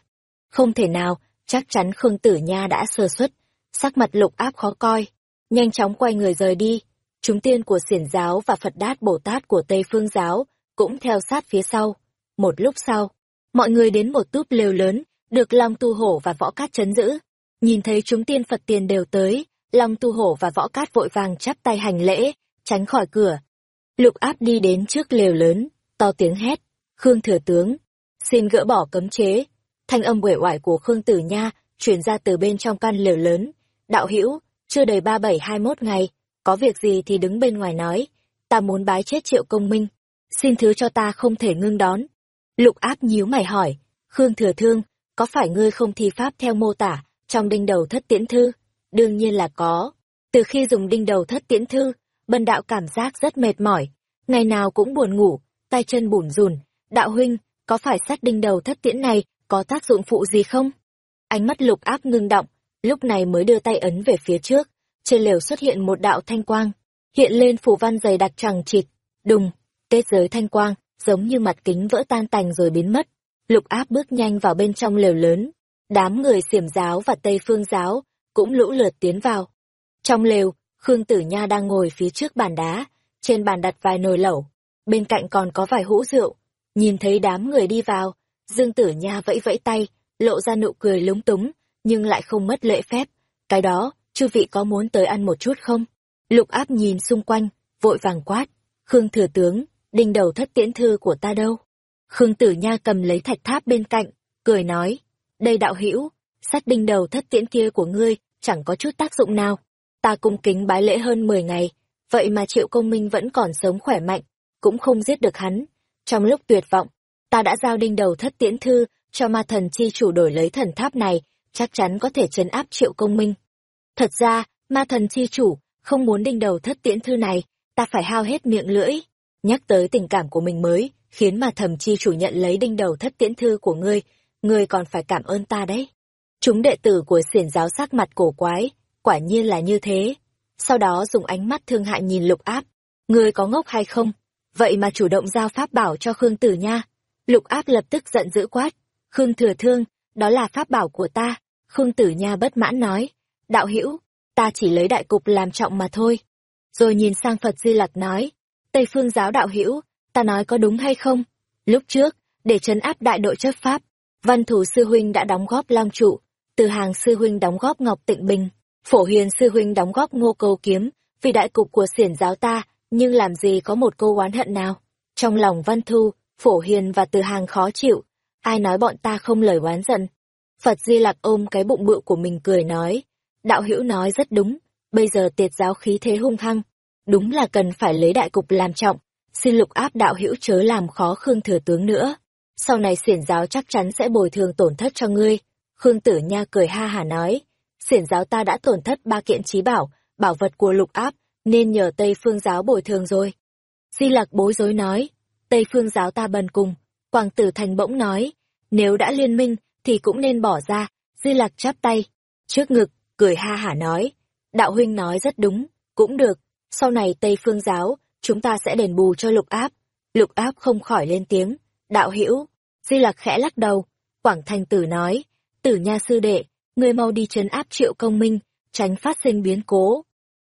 Không thể nào, chắc chắn Khương Tử Nha đã sơ xuất, sắc mặt lục áp khó coi, nhanh chóng quay người rời đi. Chúng tiên của xiển giáo và Phật Đát Bồ Tát của Tây Phương giáo cũng theo sát phía sau. Một lúc sau, mọi người đến một túp lều lớn, được Long Tu Hổ và Võ Cát chấn giữ. Nhìn thấy chúng tiên Phật tiền đều tới, Long Tu Hổ và Võ Cát vội vàng chắp tay hành lễ, tránh khỏi cửa. Lục áp đi đến trước lều lớn, to tiếng hét, Khương Thừa Tướng, xin gỡ bỏ cấm chế. Thanh âm uể oải của Khương Tử Nha truyền ra từ bên trong căn lều lớn. Đạo hữu chưa đầy ba bảy hai mốt ngày, có việc gì thì đứng bên ngoài nói, ta muốn bái chết triệu công minh, xin thứ cho ta không thể ngưng đón. Lục áp nhíu mày hỏi, Khương Thừa Thương, có phải ngươi không thi pháp theo mô tả, trong đinh đầu thất tiễn thư? Đương nhiên là có. Từ khi dùng đinh đầu thất tiễn thư, bần đạo cảm giác rất mệt mỏi, ngày nào cũng buồn ngủ, tay chân bủn rùn. Đạo huynh, có phải sát đinh đầu thất tiễn này có tác dụng phụ gì không? Ánh mắt lục áp ngưng động, lúc này mới đưa tay ấn về phía trước. Trên lều xuất hiện một đạo thanh quang, hiện lên phù văn dày đặc chẳng chịt, đùng, kết giới thanh quang, giống như mặt kính vỡ tan tành rồi biến mất. Lục áp bước nhanh vào bên trong lều lớn. Đám người xiểm giáo và Tây Phương giáo cũng lũ lượt tiến vào. Trong lều, Khương Tử Nha đang ngồi phía trước bàn đá, trên bàn đặt vài nồi lẩu, bên cạnh còn có vài hũ rượu. Nhìn thấy đám người đi vào, Dương Tử Nha vẫy vẫy tay, lộ ra nụ cười lúng túng, nhưng lại không mất lễ phép. Cái đó, chư vị có muốn tới ăn một chút không? Lục áp nhìn xung quanh, vội vàng quát. Khương thừa tướng, đinh đầu thất tiễn thư của ta đâu? Khương Tử Nha cầm lấy thạch tháp bên cạnh, cười nói. Đây đạo hữu sát đinh đầu thất tiễn kia của ngươi, chẳng có chút tác dụng nào. Ta cung kính bái lễ hơn 10 ngày, vậy mà triệu công minh vẫn còn sống khỏe mạnh, cũng không giết được hắn. Trong lúc tuyệt vọng, ta đã giao đinh đầu thất tiễn thư cho ma thần chi chủ đổi lấy thần tháp này, chắc chắn có thể chấn áp triệu công minh. Thật ra, ma thần chi chủ không muốn đinh đầu thất tiễn thư này, ta phải hao hết miệng lưỡi. Nhắc tới tình cảm của mình mới, khiến ma thần chi chủ nhận lấy đinh đầu thất tiễn thư của ngươi, ngươi còn phải cảm ơn ta đấy. Chúng đệ tử của xiển giáo sắc mặt cổ quái, quả nhiên là như thế. sau đó dùng ánh mắt thương hại nhìn lục áp. Ngươi có ngốc hay không? Vậy mà chủ động giao pháp bảo cho Khương Tử Nha. Lục áp lập tức giận dữ quát. Khương Thừa Thương, đó là pháp bảo của ta. Khương Tử Nha bất mãn nói. Đạo hữu ta chỉ lấy đại cục làm trọng mà thôi. Rồi nhìn sang Phật Di Lặc nói. Tây phương giáo đạo hữu ta nói có đúng hay không? Lúc trước, để trấn áp đại đội chấp pháp, văn thủ sư huynh đã đóng góp long trụ, từ hàng sư huynh đóng góp ngọc tịnh bình, phổ Hiền sư huynh đóng góp ngô câu kiếm, vì đại cục của xiển giáo ta, nhưng làm gì có một câu oán hận nào. Trong lòng văn thu, phổ hiền và từ hàng khó chịu, ai nói bọn ta không lời oán giận. Phật Di Lặc ôm cái bụng bự của mình cười nói, đạo hữu nói rất đúng, bây giờ tiệt giáo khí thế hung hăng, đúng là cần phải lấy đại cục làm trọng, xin lục áp đạo hữu chớ làm khó Khương Thừa Tướng nữa. Sau này xiển giáo chắc chắn sẽ bồi thường tổn thất cho ngươi. Khương Tử Nha cười ha hả nói, xiển giáo ta đã tổn thất ba kiện trí bảo, bảo vật của lục áp, nên nhờ Tây Phương giáo bồi thường rồi. Di Lặc bối rối nói, Tây Phương giáo ta bần cùng. Quang Tử Thành bỗng nói, nếu đã liên minh, thì cũng nên bỏ ra. Di Lặc chắp tay, trước ngực, cười ha hả nói, đạo huynh nói rất đúng, cũng được, sau này Tây Phương giáo, chúng ta sẽ đền bù cho lục áp. Lục áp không khỏi lên tiếng, đạo hữu Di Lặc khẽ lắc đầu, Quảng Thành Tử nói, tử nha sư đệ, ngươi mau đi trấn áp triệu công minh, tránh phát sinh biến cố.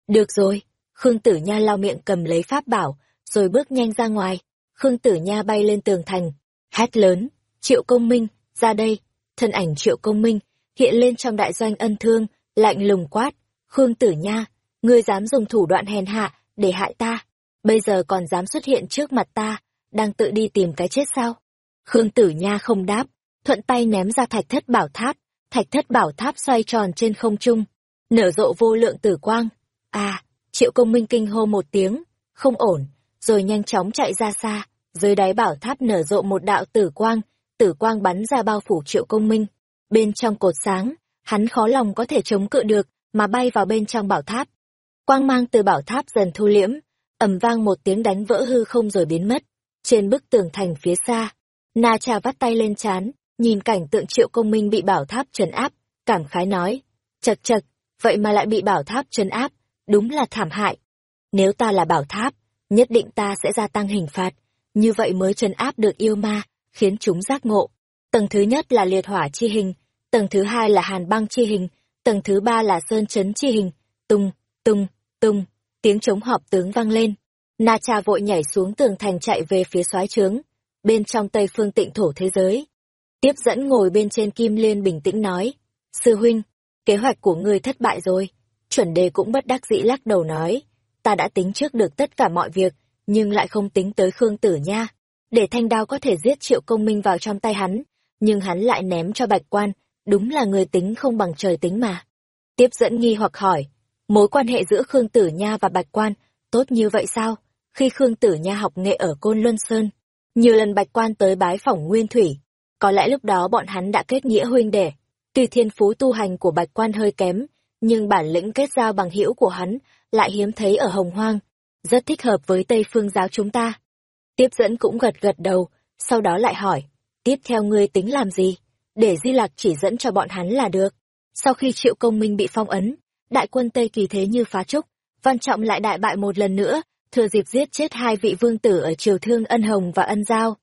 Được rồi, Khương Tử Nha lao miệng cầm lấy pháp bảo, rồi bước nhanh ra ngoài. Khương Tử Nha bay lên tường thành, hét lớn, triệu công minh, ra đây. Thân ảnh triệu công minh, hiện lên trong đại doanh ân thương, lạnh lùng quát. Khương Tử Nha, ngươi dám dùng thủ đoạn hèn hạ, để hại ta. Bây giờ còn dám xuất hiện trước mặt ta, đang tự đi tìm cái chết sao? Khương Tử Nha không đáp, thuận tay ném ra thạch thất bảo tháp, thạch thất bảo tháp xoay tròn trên không trung, nở rộ vô lượng tử quang. À, triệu công minh kinh hô một tiếng, không ổn, rồi nhanh chóng chạy ra xa, dưới đáy bảo tháp nở rộ một đạo tử quang, tử quang bắn ra bao phủ triệu công minh. Bên trong cột sáng, hắn khó lòng có thể chống cự được, mà bay vào bên trong bảo tháp. Quang mang từ bảo tháp dần thu liễm, ầm vang một tiếng đánh vỡ hư không rồi biến mất. Trên bức tường thành phía xa, Na Trà vắt tay lên chán, nhìn cảnh tượng triệu công minh bị bảo tháp trấn áp, cảm khái nói. Chật chật, vậy mà lại bị bảo tháp trấn áp, đúng là thảm hại. Nếu ta là bảo tháp, nhất định ta sẽ gia tăng hình phạt, như vậy mới trấn áp được yêu ma, khiến chúng giác ngộ. Tầng thứ nhất là liệt hỏa chi hình, tầng thứ hai là hàn băng chi hình, tầng thứ ba là sơn chấn chi hình, tung, tung, tung, tiếng chống họp tướng vang lên. Na Cha vội nhảy xuống tường thành chạy về phía soái trướng, bên trong Tây Phương Tịnh thổ thế giới. Tiếp dẫn ngồi bên trên Kim Liên bình tĩnh nói, Sư huynh, kế hoạch của ngươi thất bại rồi. Chuẩn đề cũng bất đắc dĩ lắc đầu nói, ta đã tính trước được tất cả mọi việc, nhưng lại không tính tới Khương Tử nha. Để thanh đao có thể giết triệu công minh vào trong tay hắn, nhưng hắn lại ném cho bạch quan, đúng là người tính không bằng trời tính mà. Tiếp dẫn nghi hoặc hỏi, mối quan hệ giữa Khương Tử Nha và Bạch Quan tốt như vậy sao? Khi Khương Tử Nha học nghệ ở Côn Luân Sơn, nhiều lần Bạch Quan tới bái phỏng Nguyên Thủy, có lẽ lúc đó bọn hắn đã kết nghĩa huynh đệ. Tuy thiên phú tu hành của Bạch Quan hơi kém, nhưng bản lĩnh kết giao bằng hữu của hắn lại hiếm thấy ở Hồng Hoang, rất thích hợp với Tây Phương giáo chúng ta. Tiếp dẫn cũng gật gật đầu, sau đó lại hỏi, tiếp theo ngươi tính làm gì? Để Di Lạc chỉ dẫn cho bọn hắn là được. Sau khi Triệu Công Minh bị phong ấn, đại quân Tây Kỳ thế như phá trúc, Văn Trọng lại đại bại một lần nữa, thừa dịp giết chết hai vị vương tử ở Triều Thương Ân Hồng và Ân Giao.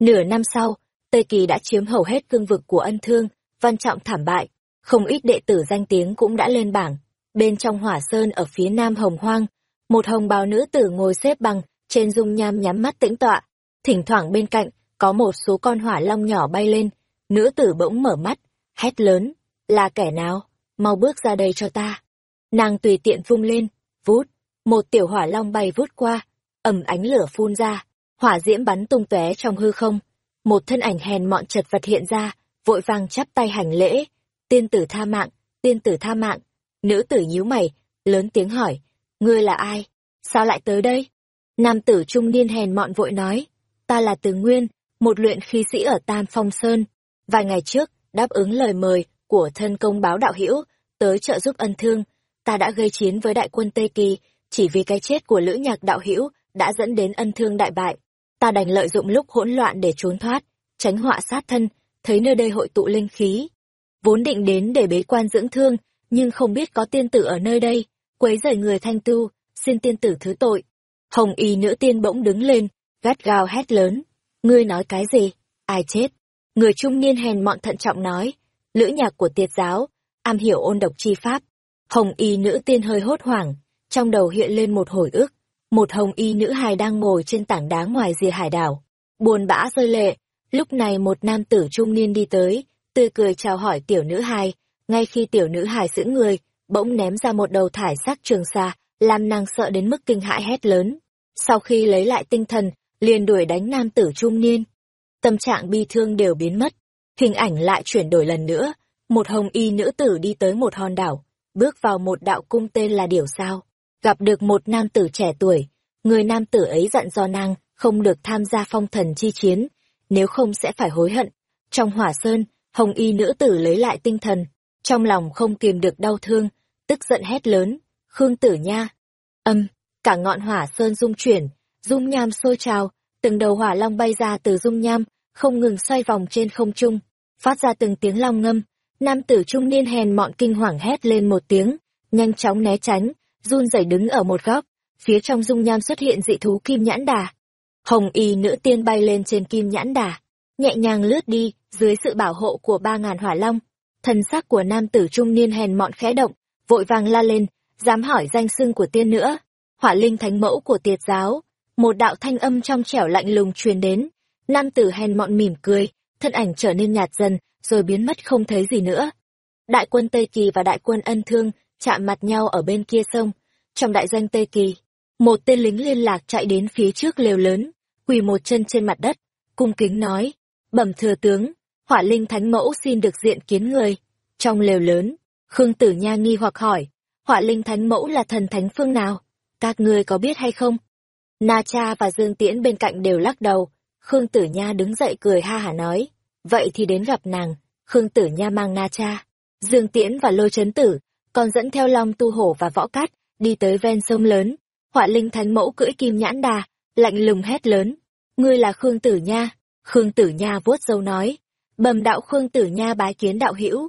Nửa năm sau, Tây Kỳ đã chiếm hầu hết cương vực của Ân Thương, Văn Trọng thảm bại, không ít đệ tử danh tiếng cũng đã lên bảng. Bên trong hỏa sơn ở phía nam hồng hoang, một hồng bào nữ tử ngồi xếp bằng, trên dung nham nhắm mắt tĩnh tọa. Thỉnh thoảng bên cạnh, có một số con hỏa long nhỏ bay lên, nữ tử bỗng mở mắt, hét lớn, là kẻ nào, mau bước ra đây cho ta. Nàng tùy tiện vung lên, vút, một tiểu hỏa long bay vút qua, ầm ánh lửa phun ra, hỏa diễm bắn tung tóe trong hư không. Một thân ảnh hèn mọn chật vật hiện ra, vội vàng chắp tay hành lễ, tiên tử tha mạng, tiên tử tha mạng. Nữ tử nhíu mày, lớn tiếng hỏi, ngươi là ai? Sao lại tới đây? Nam tử trung niên hèn mọn vội nói, ta là Từ Nguyên, một luyện khí sĩ ở Tam Phong Sơn. Vài ngày trước, đáp ứng lời mời của thân công báo đạo hữu tới trợ giúp ân thương, ta đã gây chiến với đại quân Tây Kỳ, chỉ vì cái chết của lữ nhạc đạo hữu đã dẫn đến ân thương đại bại. Ta đành lợi dụng lúc hỗn loạn để trốn thoát, tránh họa sát thân, thấy nơi đây hội tụ linh khí. Vốn định đến để bế quan dưỡng thương, nhưng không biết có tiên tử ở nơi đây, quấy rầy người thanh tu, xin tiên tử thứ tội. Hồng y nữ tiên bỗng đứng lên, gắt gao hét lớn. Ngươi nói cái gì? Ai chết? Người trung niên hèn mọn thận trọng nói. Lữ nhạc của tiệt giáo, am hiểu ôn độc chi pháp. Hồng y nữ tiên hơi hốt hoảng, trong đầu hiện lên một hồi ức. Một hồng y nữ hài đang ngồi trên tảng đá ngoài rìa hải đảo. Buồn bã rơi lệ. Lúc này một nam tử trung niên đi tới, tươi cười chào hỏi tiểu nữ hài. Ngay khi tiểu nữ hài giữ người, bỗng ném ra một đầu thải sắc trường xa, làm nàng sợ đến mức kinh hãi hét lớn. Sau khi lấy lại tinh thần, liền đuổi đánh nam tử trung niên. Tâm trạng bi thương đều biến mất, hình ảnh lại chuyển đổi lần nữa, một hồng y nữ tử đi tới một hòn đảo, bước vào một đạo cung tên là Điểu Sao, gặp được một nam tử trẻ tuổi, người nam tử ấy dặn do nàng không được tham gia phong thần chi chiến, nếu không sẽ phải hối hận. Trong hỏa sơn, hồng y nữ tử lấy lại tinh thần, trong lòng không kìm được đau thương, tức giận hét lớn, Khương tử nha. Âm, cả ngọn hỏa sơn rung chuyển, dung nham sôi trào, từng đầu hỏa long bay ra từ dung nham, không ngừng xoay vòng trên không trung, phát ra từng tiếng long ngâm. Nam tử trung niên hèn mọn kinh hoàng hét lên một tiếng, nhanh chóng né tránh, run rẩy đứng ở một góc, phía trong dung nham xuất hiện dị thú kim nhãn đà. Hồng y nữ tiên bay lên trên kim nhãn đà, nhẹ nhàng lướt đi, dưới sự bảo hộ của ba ngàn hỏa long. Thần sắc của nam tử trung niên hèn mọn khẽ động, vội vàng la lên, dám hỏi danh xưng của tiên nữa. Hỏa linh thánh mẫu của tiệt giáo, một đạo thanh âm trong trẻo lạnh lùng truyền đến. Nam tử hèn mọn mỉm cười, thân ảnh trở nên nhạt dần, rồi biến mất không thấy gì nữa. Đại quân Tây Kỳ và đại quân Ân Thương chạm mặt nhau ở bên kia sông. Trong đại doanh Tây Kỳ, một tên lính liên lạc chạy đến phía trước lều lớn, quỳ một chân trên mặt đất, cung kính nói, bẩm thừa tướng, hỏa linh thánh mẫu xin được diện kiến người. Trong lều lớn, Khương Tử Nha nghi hoặc hỏi, hỏa linh thánh mẫu là thần thánh phương nào? Các ngươi có biết hay không? Na Cha và Dương Tiễn bên cạnh đều lắc đầu. Khương Tử Nha đứng dậy cười ha hả nói. Vậy thì đến gặp nàng. Khương Tử Nha mang Na Cha, Dương Tiễn và Lôi Trấn Tử, còn dẫn theo Long Tu Hổ và Võ Cát, đi tới ven sông lớn. Họa Linh Thánh Mẫu cưỡi kim nhãn đà, lạnh lùng hét lớn. Ngươi là Khương Tử Nha. Khương Tử Nha vuốt râu nói. Bầm đạo Khương Tử Nha bái kiến đạo hữu.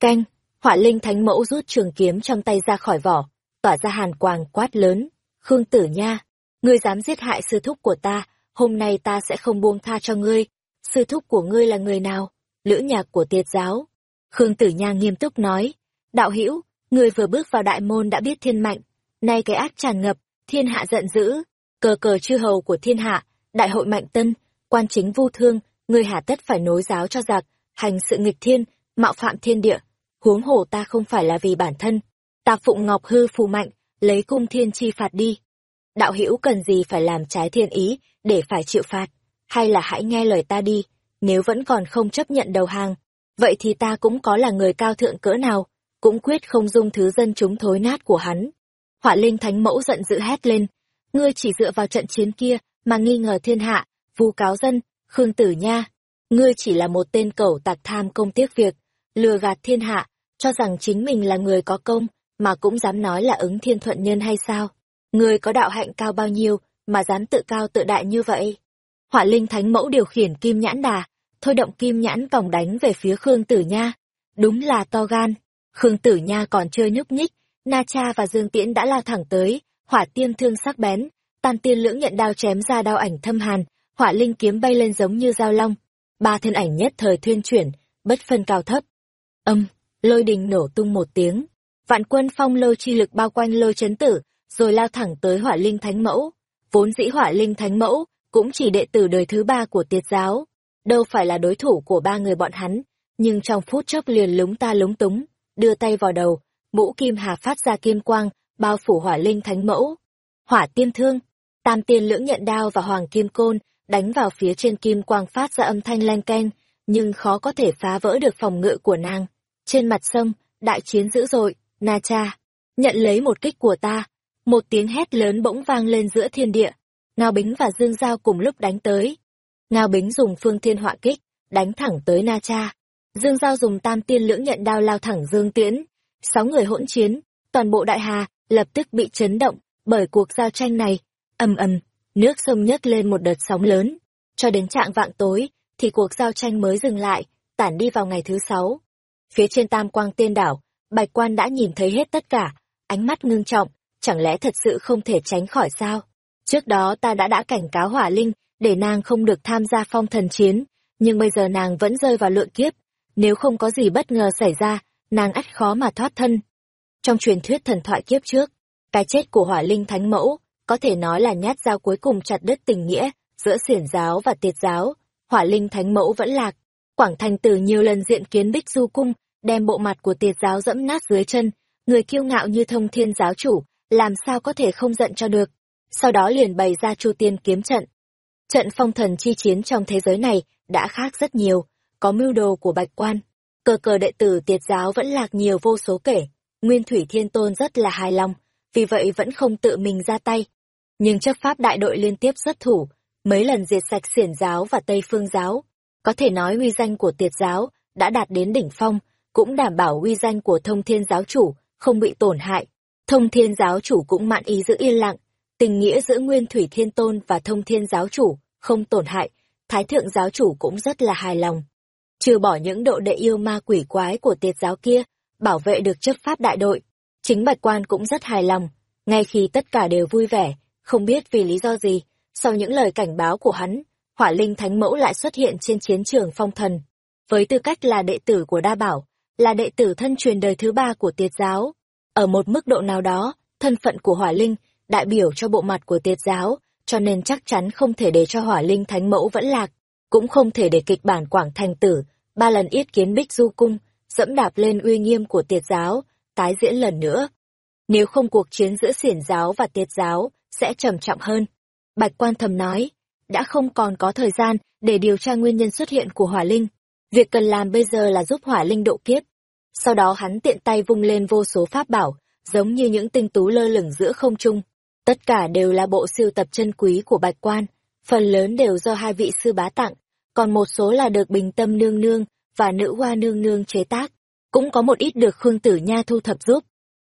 Canh, Họa Linh Thánh Mẫu rút trường kiếm trong tay ra khỏi vỏ, tỏa ra hàn quang quát lớn. Khương Tử Nha, ngươi dám giết hại sư thúc của ta, hôm nay ta sẽ không buông tha cho ngươi. Sư thúc của ngươi là người nào? Lữ nhạc của tiệt giáo. Khương Tử Nha nghiêm túc nói, đạo hữu, ngươi vừa bước vào đại môn đã biết thiên mạnh, nay cái ác tràn ngập, thiên hạ giận dữ, cờ cờ chư hầu của thiên hạ, đại hội mạnh tân, quan chính vu thương, ngươi hà tất phải nối giáo cho giặc, hành sự nghịch thiên, mạo phạm thiên địa, huống hồ ta không phải là vì bản thân, ta phụng ngọc hư phù mạnh, lấy cung thiên chi phạt đi. Đạo hữu cần gì phải làm trái thiên ý để phải chịu phạt? Hay là hãy nghe lời ta đi nếu vẫn còn không chấp nhận đầu hàng vậy thì ta cũng có là người cao thượng cỡ nào? Cũng quyết không dung thứ dân chúng thối nát của hắn họa linh thánh mẫu giận dữ hét lên ngươi chỉ dựa vào trận chiến kia mà nghi ngờ thiên hạ vu cáo dân khương tử nha ngươi chỉ là một tên cẩu tặc tham công tiếc việc lừa gạt thiên hạ cho rằng chính mình là người có công mà cũng dám nói là ứng thiên thuận nhân hay sao Ngươi có đạo hạnh cao bao nhiêu mà dám tự cao tự đại như vậy? Hỏa linh thánh mẫu điều khiển kim nhãn đà, thôi động kim nhãn vòng đánh về phía Khương Tử Nha. Đúng là to gan. Khương Tử Nha còn chưa nhúc nhích, Na Cha và Dương Tiễn đã lao thẳng tới, hỏa tiêm thương sắc bén, tan tiên lưỡng nhận đao chém ra đao ảnh thâm hàn, hỏa linh kiếm bay lên giống như dao long. Ba thân ảnh nhất thời thuyên chuyển, bất phân cao thấp. Âm, lôi đình nổ tung một tiếng. Vạn quân phong lôi chi lực bao quanh lôi chấn tử, rồi lao thẳng tới hỏa linh thánh mẫu. Vốn dĩ hỏa linh thánh mẫu, cũng chỉ đệ tử đời thứ ba của tiệt giáo, đâu phải là đối thủ của ba người bọn hắn, nhưng trong phút chốc liền lúng ta lúng túng, đưa tay vào đầu, mũ kim hà phát ra kim quang, bao phủ hỏa linh thánh mẫu. Hỏa tiên thương, tam tiên lưỡng nhận đao và hoàng kim côn, đánh vào phía trên kim quang phát ra âm thanh len keng, nhưng khó có thể phá vỡ được phòng ngự của nàng. Trên mặt sông, đại chiến dữ dội, Na Cha, nhận lấy một kích của ta, một tiếng hét lớn bỗng vang lên giữa thiên địa. Ngao Bính và Dương Giao cùng lúc đánh tới. Ngao Bính dùng phương thiên họa kích, đánh thẳng tới Na Cha. Dương Giao dùng tam tiên lưỡng nhận đao lao thẳng Dương Tiễn. Sáu người hỗn chiến, toàn bộ đại hà lập tức bị chấn động bởi cuộc giao tranh này. ầm ầm, nước sông nhấc lên một đợt sóng lớn. Cho đến trạng vạng tối, thì cuộc giao tranh mới dừng lại, tản đi vào ngày thứ sáu. Phía trên tam quang tiên đảo, Bạch Quan đã nhìn thấy hết tất cả, ánh mắt ngưng trọng, chẳng lẽ thật sự không thể tránh khỏi sao? Trước đó ta đã đã cảnh cáo hỏa linh, để nàng không được tham gia phong thần chiến, nhưng bây giờ nàng vẫn rơi vào lượng kiếp. Nếu không có gì bất ngờ xảy ra, nàng ắt khó mà thoát thân. Trong truyền thuyết thần thoại kiếp trước, cái chết của hỏa linh thánh mẫu, có thể nói là nhát dao cuối cùng chặt đứt tình nghĩa giữa xiển giáo và tiệt giáo. Hỏa linh thánh mẫu vẫn lạc. Quảng Thành Tử nhiều lần diện kiến Bích Du Cung, đem bộ mặt của tiệt giáo dẫm nát dưới chân, người kiêu ngạo như thông thiên giáo chủ, làm sao có thể không giận cho được. Sau đó liền bày ra chu tiên kiếm trận. Trận phong thần chi chiến trong thế giới này đã khác rất nhiều, có mưu đồ của bạch quan. Cờ cờ đệ tử tiệt giáo vẫn lạc nhiều vô số kể, Nguyên Thủy Thiên Tôn rất là hài lòng, vì vậy vẫn không tự mình ra tay. Nhưng chấp pháp đại đội liên tiếp xuất thủ, mấy lần diệt sạch xiển giáo và Tây Phương giáo. Có thể nói uy danh của tiệt giáo đã đạt đến đỉnh phong, cũng đảm bảo uy danh của thông thiên giáo chủ không bị tổn hại. Thông thiên giáo chủ cũng mạn ý giữ yên lặng, tình nghĩa giữa Nguyên Thủy Thiên Tôn và thông thiên giáo chủ không tổn hại, Thái Thượng giáo chủ cũng rất là hài lòng. Trừ bỏ những độ đệ yêu ma quỷ quái của tiệt giáo kia, bảo vệ được chấp pháp đại đội. Chính bạch quan cũng rất hài lòng, ngay khi tất cả đều vui vẻ, không biết vì lý do gì, sau những lời cảnh báo của hắn, hỏa linh thánh mẫu lại xuất hiện trên chiến trường phong thần. Với tư cách là đệ tử của đa bảo, là đệ tử thân truyền đời thứ ba của tiệt giáo. Ở một mức độ nào đó, thân phận của hỏa linh, đại biểu cho bộ mặt của tiệt giáo, cho nên chắc chắn không thể để cho hỏa linh thánh mẫu vẫn lạc, cũng không thể để kịch bản quảng thành tử, ba lần yết kiến bích du cung, dẫm đạp lên uy nghiêm của tiệt giáo, tái diễn lần nữa. Nếu không cuộc chiến giữa xiển giáo và tiệt giáo sẽ trầm trọng hơn. Bạch quan thầm nói, đã không còn có thời gian để điều tra nguyên nhân xuất hiện của hỏa linh. Việc cần làm bây giờ là giúp hỏa linh độ kiếp. Sau đó hắn tiện tay vung lên vô số pháp bảo, giống như những tinh tú lơ lửng giữa không trung. Tất cả đều là bộ siêu tập chân quý của bạch quan, phần lớn đều do hai vị sư bá tặng, còn một số là được bình tâm nương nương và nữ hoa nương nương chế tác, cũng có một ít được Khương Tử Nha thu thập giúp.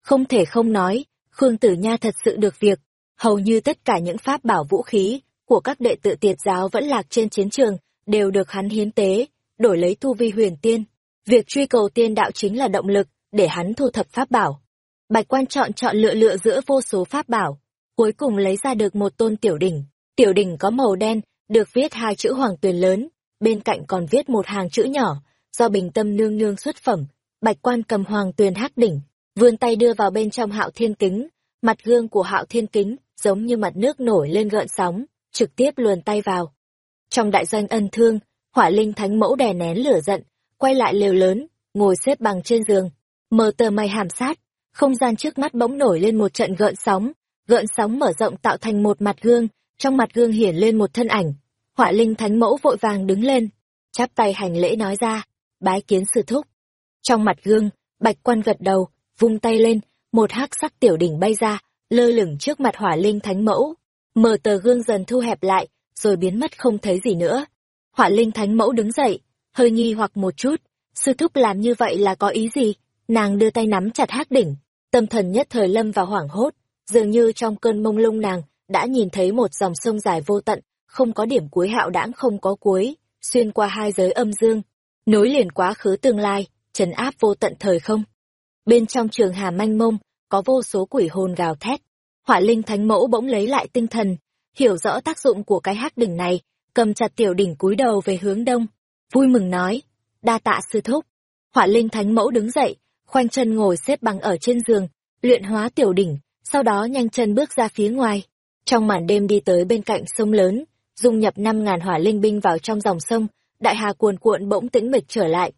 Không thể không nói, Khương Tử Nha thật sự được việc, hầu như tất cả những pháp bảo vũ khí của các đệ tử tiệt giáo vẫn lạc trên chiến trường đều được hắn hiến tế, đổi lấy tu vi huyền tiên. Việc truy cầu tiên đạo chính là động lực để hắn thu thập pháp bảo. Bạch quan chọn chọn lựa lựa giữa vô số pháp bảo, cuối cùng lấy ra được một tôn tiểu đỉnh. Tiểu đỉnh có màu đen, được viết hai chữ hoàng tuyền lớn, bên cạnh còn viết một hàng chữ nhỏ, do bình tâm nương nương xuất phẩm. Bạch quan cầm hoàng tuyền hát đỉnh, vươn tay đưa vào bên trong hạo thiên kính. Mặt gương của hạo thiên kính, giống như mặt nước nổi lên gợn sóng, trực tiếp luồn tay vào. Trong đại doanh ân thương, hỏa linh thánh mẫu đè nén lửa giận, quay lại lều lớn, ngồi xếp bằng trên giường, mờ tờ mày hàm sát, không gian trước mắt bỗng nổi lên một trận gợn sóng, gợn sóng mở rộng tạo thành một mặt gương, trong mặt gương hiển lên một thân ảnh. Họa linh thánh mẫu vội vàng đứng lên, chắp tay hành lễ nói ra, bái kiến sư thúc. Trong mặt gương, bạch quan gật đầu, vung tay lên, một hắc sắc tiểu đỉnh bay ra, lơ lửng trước mặt hỏa linh thánh mẫu. Mở tờ gương dần thu hẹp lại, rồi biến mất không thấy gì nữa. Hỏa linh thánh mẫu đứng dậy, hơi nghi hoặc một chút, sư thúc làm như vậy là có ý gì? Nàng đưa tay nắm chặt hắc đỉnh, tâm thần nhất thời lâm vào hoảng hốt, dường như trong cơn mông lung nàng đã nhìn thấy một dòng sông dài vô tận, không có điểm cuối hạo đãng không có cuối, xuyên qua hai giới âm dương, nối liền quá khứ tương lai, trấn áp vô tận thời không. Bên trong trường hà manh mông, có vô số quỷ hồn gào thét. Hỏa linh thánh mẫu bỗng lấy lại tinh thần, hiểu rõ tác dụng của cái hắc đỉnh này, cầm chặt tiểu đỉnh cúi đầu về hướng đông, vui mừng nói, đa tạ sư thúc. Hỏa linh thánh mẫu đứng dậy, khoanh chân ngồi xếp bằng ở trên giường, luyện hóa tiểu đỉnh, sau đó nhanh chân bước ra phía ngoài. Trong màn đêm đi tới bên cạnh sông lớn, dung nhập năm ngàn hỏa linh binh vào trong dòng sông, đại hà cuồn cuộn bỗng tĩnh mịch trở lại.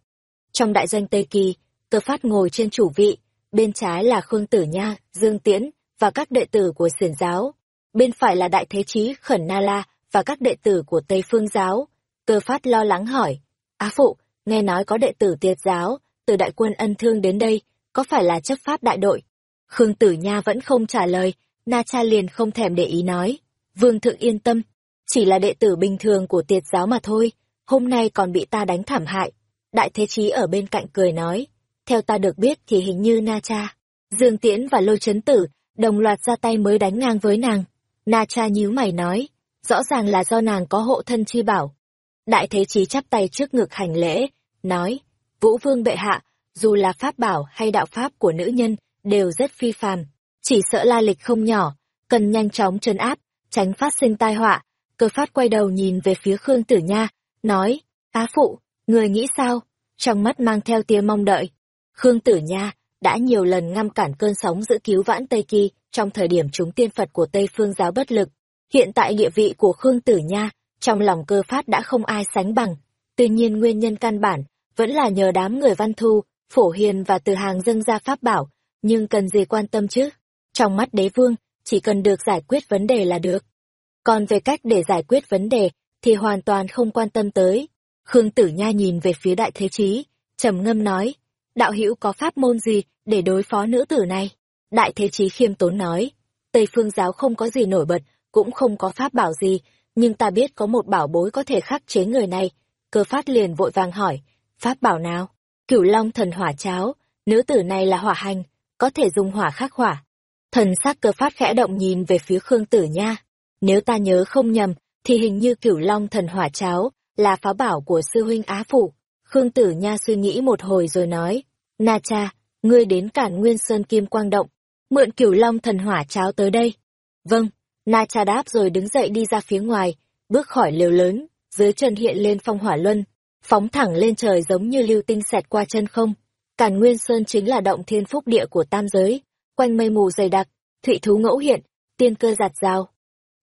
Trong đại doanh Tây Kỳ, cơ phát ngồi trên chủ vị, bên trái là Khương Tử Nha, Dương Tiễn và các đệ tử của xiển giáo. Bên phải là Đại Thế Chí Khẩn Na La và các đệ tử của Tây Phương giáo. Cơ phát lo lắng hỏi, Á Phụ, nghe nói có đệ tử tiệt giáo, từ đại quân ân thương đến đây, có phải là chấp pháp đại đội? Khương Tử Nha vẫn không trả lời, Na Cha liền không thèm để ý nói. Vương thượng yên tâm, chỉ là đệ tử bình thường của tiệt giáo mà thôi, hôm nay còn bị ta đánh thảm hại. Đại Thế Chí ở bên cạnh cười nói, theo ta được biết thì hình như Na Cha, Dương Tiễn và Lôi Chấn Tử đồng loạt ra tay mới đánh ngang với nàng. Na Cha nhíu mày nói, rõ ràng là do nàng có hộ thân chi bảo. Đại Thế Chí chắp tay trước ngực hành lễ, nói, Vũ Vương bệ hạ, dù là pháp bảo hay đạo pháp của nữ nhân đều rất phi phàm, chỉ sợ la lịch không nhỏ, cần nhanh chóng trấn áp, tránh phát sinh tai họa. Cơ phát quay đầu nhìn về phía Khương Tử Nha, nói, á phụ, người nghĩ sao? Trong mắt mang theo tia mong đợi. Khương Tử Nha đã nhiều lần ngăn cản cơn sóng giữ cứu vãn Tây Kỳ trong thời điểm chúng tiên Phật của Tây Phương giáo bất lực. Hiện tại địa vị của Khương Tử Nha trong lòng cơ phát đã không ai sánh bằng. Tuy nhiên nguyên nhân căn bản vẫn là nhờ đám người văn thu, phổ hiền và từ hàng dâng ra pháp bảo, nhưng cần gì quan tâm chứ? Trong mắt đế vương, chỉ cần được giải quyết vấn đề là được. Còn về cách để giải quyết vấn đề, thì hoàn toàn không quan tâm tới. Khương Tử Nha nhìn về phía đại thế chí, trầm ngâm nói, đạo hữu có pháp môn gì để đối phó nữ tử này? Đại thế chí khiêm tốn nói, Tây phương giáo không có gì nổi bật, cũng không có pháp bảo gì, nhưng ta biết có một bảo bối có thể khắc chế người này. Cơ phát liền vội vàng hỏi, pháp bảo nào? Cửu long thần hỏa cháo, nữ tử này là hỏa hành, có thể dùng hỏa khắc hỏa. Thần sắc cơ phát khẽ động nhìn về phía Khương Tử Nha. Nếu ta nhớ không nhầm, thì hình như cửu long thần hỏa cháo là phá bảo của sư huynh Á Phụ. Khương Tử Nha suy nghĩ một hồi rồi nói, Na cha, ngươi đến cản Nguyên Sơn Kim Quang Động, mượn cửu long thần hỏa cháo tới đây. Vâng, Na cha đáp rồi đứng dậy đi ra phía ngoài, bước khỏi liều lớn, dưới chân hiện lên phong hỏa luân, phóng thẳng lên trời giống như lưu tinh xẹt qua chân không. Càn Nguyên Sơn chính là động thiên phúc địa của tam giới, quanh mây mù dày đặc, thụy thú ngẫu hiện, tiên cơ giạt rào.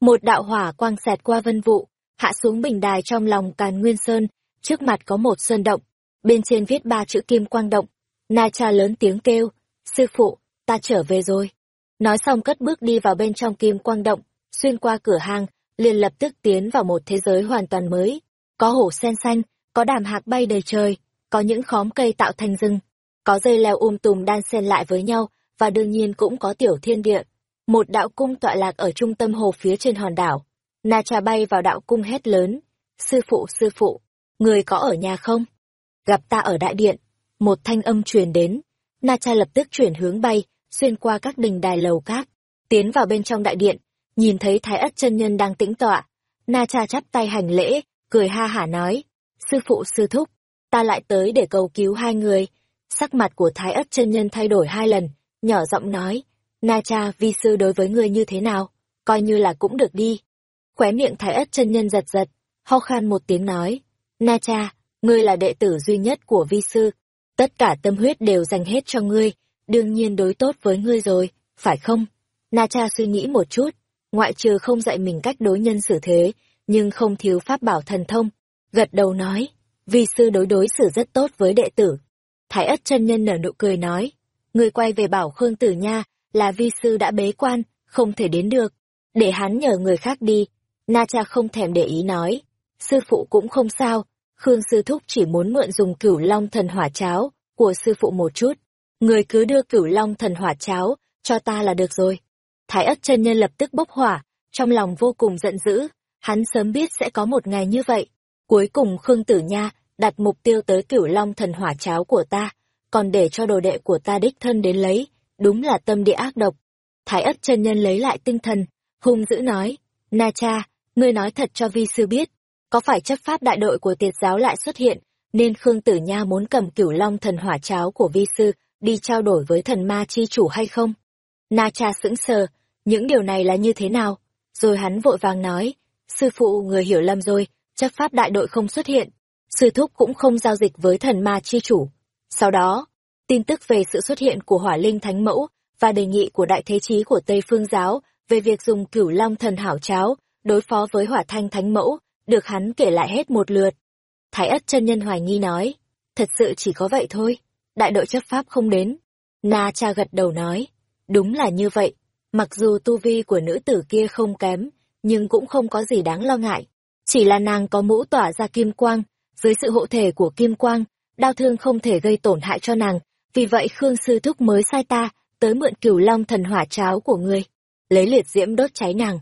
Một đạo hỏa quang xẹt qua vân vụ, hạ xuống bình đài trong lòng Càn Nguyên Sơn, trước mặt có một sơn động, bên trên viết ba chữ kim quang động. Na cha lớn tiếng kêu, sư phụ, ta trở về rồi. Nói xong cất bước đi vào bên trong kim quang động, xuyên qua cửa hàng, liền lập tức tiến vào một thế giới hoàn toàn mới. Có hổ sen xanh, có đàm hạc bay đầy trời, có những khóm cây tạo thành rừng, có dây leo um tùm đan xen lại với nhau, và đương nhiên cũng có tiểu thiên địa. Một đạo cung tọa lạc ở trung tâm hồ phía trên hòn đảo. Na cha bay vào đạo cung hét lớn. Sư phụ, sư phụ, người có ở nhà không? Gặp ta ở đại điện. Một thanh âm truyền đến. Na cha lập tức chuyển hướng bay, xuyên qua các đình đài lầu cát, tiến vào bên trong đại điện, nhìn thấy thái ất chân nhân đang tĩnh tọa. Na cha chắp tay hành lễ, cười ha hả nói, sư phụ sư thúc, ta lại tới để cầu cứu hai người. Sắc mặt của thái ất chân nhân thay đổi hai lần, nhỏ giọng nói, Na cha vi sư đối với ngươi như thế nào, coi như là cũng được đi. Khóe miệng thái ất chân nhân giật giật, ho khan một tiếng nói, Na cha, ngươi là đệ tử duy nhất của vi sư, tất cả tâm huyết đều dành hết cho ngươi, đương nhiên đối tốt với ngươi rồi, phải không? Na cha suy nghĩ một chút, ngoại trừ không dạy mình cách đối nhân xử thế, nhưng không thiếu pháp bảo thần thông. Gật đầu nói, vi sư đối đối xử rất tốt với đệ tử. Thái ất chân nhân nở nụ cười nói, ngươi quay về bảo Khương Tử Nha là vi sư đã bế quan, không thể đến được. Để hắn nhờ người khác đi. Na cha không thèm để ý nói, sư phụ cũng không sao, Khương sư thúc chỉ muốn mượn dùng cửu long thần hỏa cháo của sư phụ một chút. Người cứ đưa cửu long thần hỏa cháo cho ta là được rồi. Thái ất chân nhân lập tức bốc hỏa, trong lòng vô cùng giận dữ, hắn sớm biết sẽ có một ngày như vậy. Cuối cùng Khương Tử Nha đặt mục tiêu tới cửu long thần hỏa cháo của ta, còn để cho đồ đệ của ta đích thân đến lấy, đúng là tâm địa ác độc. Thái ất chân nhân lấy lại tinh thần, hung dữ nói, Na cha, ngươi nói thật cho vi sư biết, có phải chấp pháp đại đội của tiệt giáo lại xuất hiện, nên Khương Tử Nha muốn cầm cửu long thần hỏa cháo của vi sư đi trao đổi với thần ma chi chủ hay không? Na cha sững sờ, những điều này là như thế nào? Rồi hắn vội vàng nói, sư phụ người hiểu lầm rồi, chấp pháp đại đội không xuất hiện, sư thúc cũng không giao dịch với thần ma chi chủ. Sau đó, tin tức về sự xuất hiện của hỏa linh thánh mẫu và đề nghị của đại thế chí của Tây Phương Giáo về việc dùng cửu long thần hảo cháo đối phó với hỏa thanh thánh mẫu, được hắn kể lại hết một lượt. Thái ất chân nhân hoài nghi nói, thật sự chỉ có vậy thôi, đại đội chấp pháp không đến. Na cha gật đầu nói, đúng là như vậy, Mặc dù tu vi của nữ tử kia không kém, nhưng cũng không có gì đáng lo ngại. Chỉ là nàng có mũ tỏa ra kim quang, dưới sự hộ thể của kim quang, đau thương không thể gây tổn hại cho nàng, vì vậy Khương Sư Thúc mới sai ta, tới mượn cửu long thần hỏa cháo của ngươi, lấy liệt diễm đốt cháy nàng.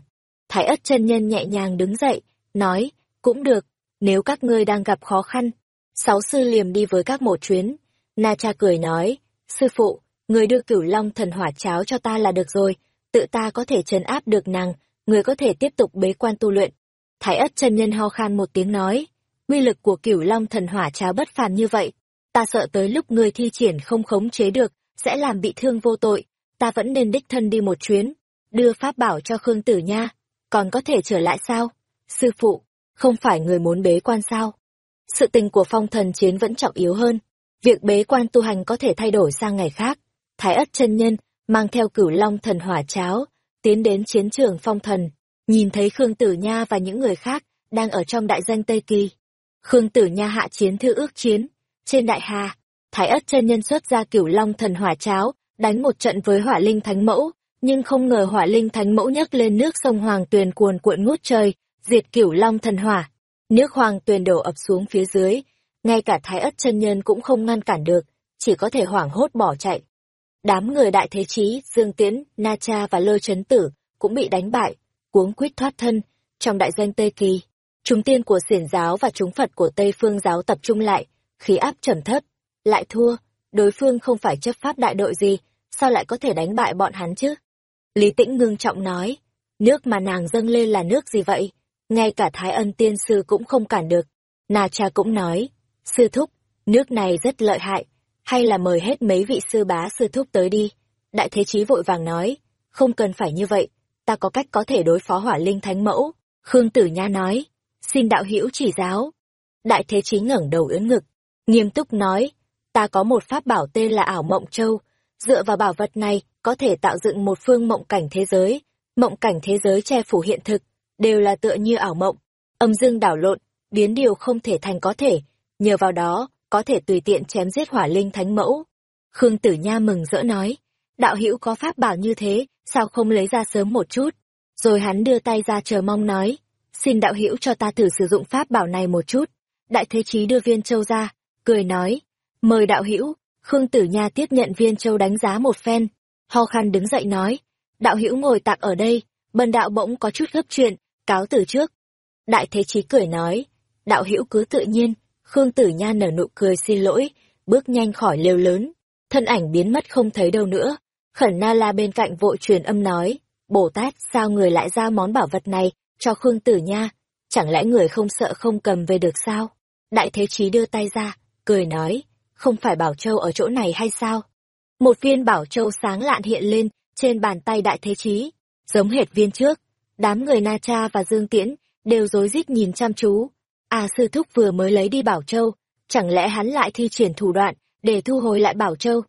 Thái ất chân nhân nhẹ nhàng đứng dậy, nói, cũng được, nếu các ngươi đang gặp khó khăn. Sáu sư liềm đi với các một chuyến. Na cha cười nói, sư phụ, người đưa cửu long thần hỏa cháo cho ta là được rồi, tự ta có thể trấn áp được nàng, người có thể tiếp tục bế quan tu luyện. Thái ất chân nhân ho khan một tiếng nói, uy lực của cửu long thần hỏa cháo bất phàm như vậy, ta sợ tới lúc người thi triển không khống chế được, sẽ làm bị thương vô tội, ta vẫn nên đích thân đi một chuyến, đưa pháp bảo cho Khương Tử Nha, còn có thể trở lại sao? Sư phụ, không phải người muốn bế quan sao? Sự tình của phong thần chiến vẫn trọng yếu hơn, việc bế quan tu hành có thể thay đổi sang ngày khác. Thái ất chân nhân, mang theo cửu long thần hỏa cháo, tiến đến chiến trường phong thần, nhìn thấy Khương Tử Nha và những người khác đang ở trong đại danh Tây Kỳ. Khương Tử Nha hạ chiến thư ước chiến, trên đại hà, Thái ất chân nhân xuất ra cửu long thần hỏa cháo, đánh một trận với hỏa linh thánh mẫu, nhưng không ngờ hỏa linh thánh mẫu nhấc lên nước sông Hoàng Tuyền cuồn cuộn ngút trời, diệt cửu long thần hỏa. Nước Hoàng Tuyền đổ ập xuống phía dưới, ngay cả Thái ất chân nhân cũng không ngăn cản được, chỉ có thể hoảng hốt bỏ chạy. Đám người đại thế chí, Dương Tiễn, Na Cha và Lôi Trấn Tử cũng bị đánh bại, cuống quýt thoát thân. Trong đại danh Tây Kỳ, chúng tiên của xiển giáo và chúng Phật của Tây Phương giáo tập trung lại, khí áp trầm thấp. Lại thua, đối phương không phải chấp pháp đại đội gì, sao lại có thể đánh bại bọn hắn chứ? Lý Tĩnh ngưng trọng nói, nước mà nàng dâng lên là nước gì vậy? Ngay cả Thái Ân Tiên Sư cũng không cản được. Nà cha cũng nói, sư thúc, nước này rất lợi hại, hay là mời hết mấy vị sư bá sư thúc tới đi. Đại Thế Chí vội vàng nói, không cần phải như vậy, ta có cách có thể đối phó hỏa linh thánh mẫu. Khương Tử Nha nói, xin đạo hữu chỉ giáo. Đại Thế Chí ngẩng đầu ưỡn ngực, nghiêm túc nói, ta có một pháp bảo tên là ảo mộng châu, dựa vào bảo vật này có thể tạo dựng một phương mộng cảnh thế giới, mộng cảnh thế giới che phủ hiện thực, đều là tựa như ảo mộng, âm dương đảo lộn, biến điều không thể thành có thể, nhờ vào đó, có thể tùy tiện chém giết hỏa linh thánh mẫu. Khương Tử Nha mừng rỡ nói, đạo hữu có pháp bảo như thế, sao không lấy ra sớm một chút? Rồi hắn đưa tay ra chờ mong nói, xin đạo hữu cho ta thử sử dụng pháp bảo này một chút. Đại Thế Chí đưa viên châu ra, cười nói, mời đạo hữu. Khương Tử Nha tiếp nhận viên châu đánh giá một phen, ho khan đứng dậy nói, đạo hữu ngồi tạm ở đây, bần đạo bỗng có chút gấp chuyện, cáo từ trước. Đại Thế Chí cười nói, đạo hữu cứ tự nhiên, Khương Tử Nha nở nụ cười xin lỗi, bước nhanh khỏi lều lớn, thân ảnh biến mất không thấy đâu nữa. Khẩn Na La bên cạnh vội truyền âm nói, Bồ Tát sao người lại giao món bảo vật này cho Khương Tử Nha, chẳng lẽ người không sợ không cầm về được sao? Đại Thế Chí đưa tay ra, cười nói, không phải Bảo Châu ở chỗ này hay sao? Một viên Bảo Châu sáng lạn hiện lên trên bàn tay Đại Thế Chí, giống hệt viên trước. Đám người Na Cha và Dương Tiễn đều rối rít nhìn chăm chú. À sư thúc vừa mới lấy đi Bảo Châu, chẳng lẽ hắn lại thi triển thủ đoạn để thu hồi lại Bảo Châu?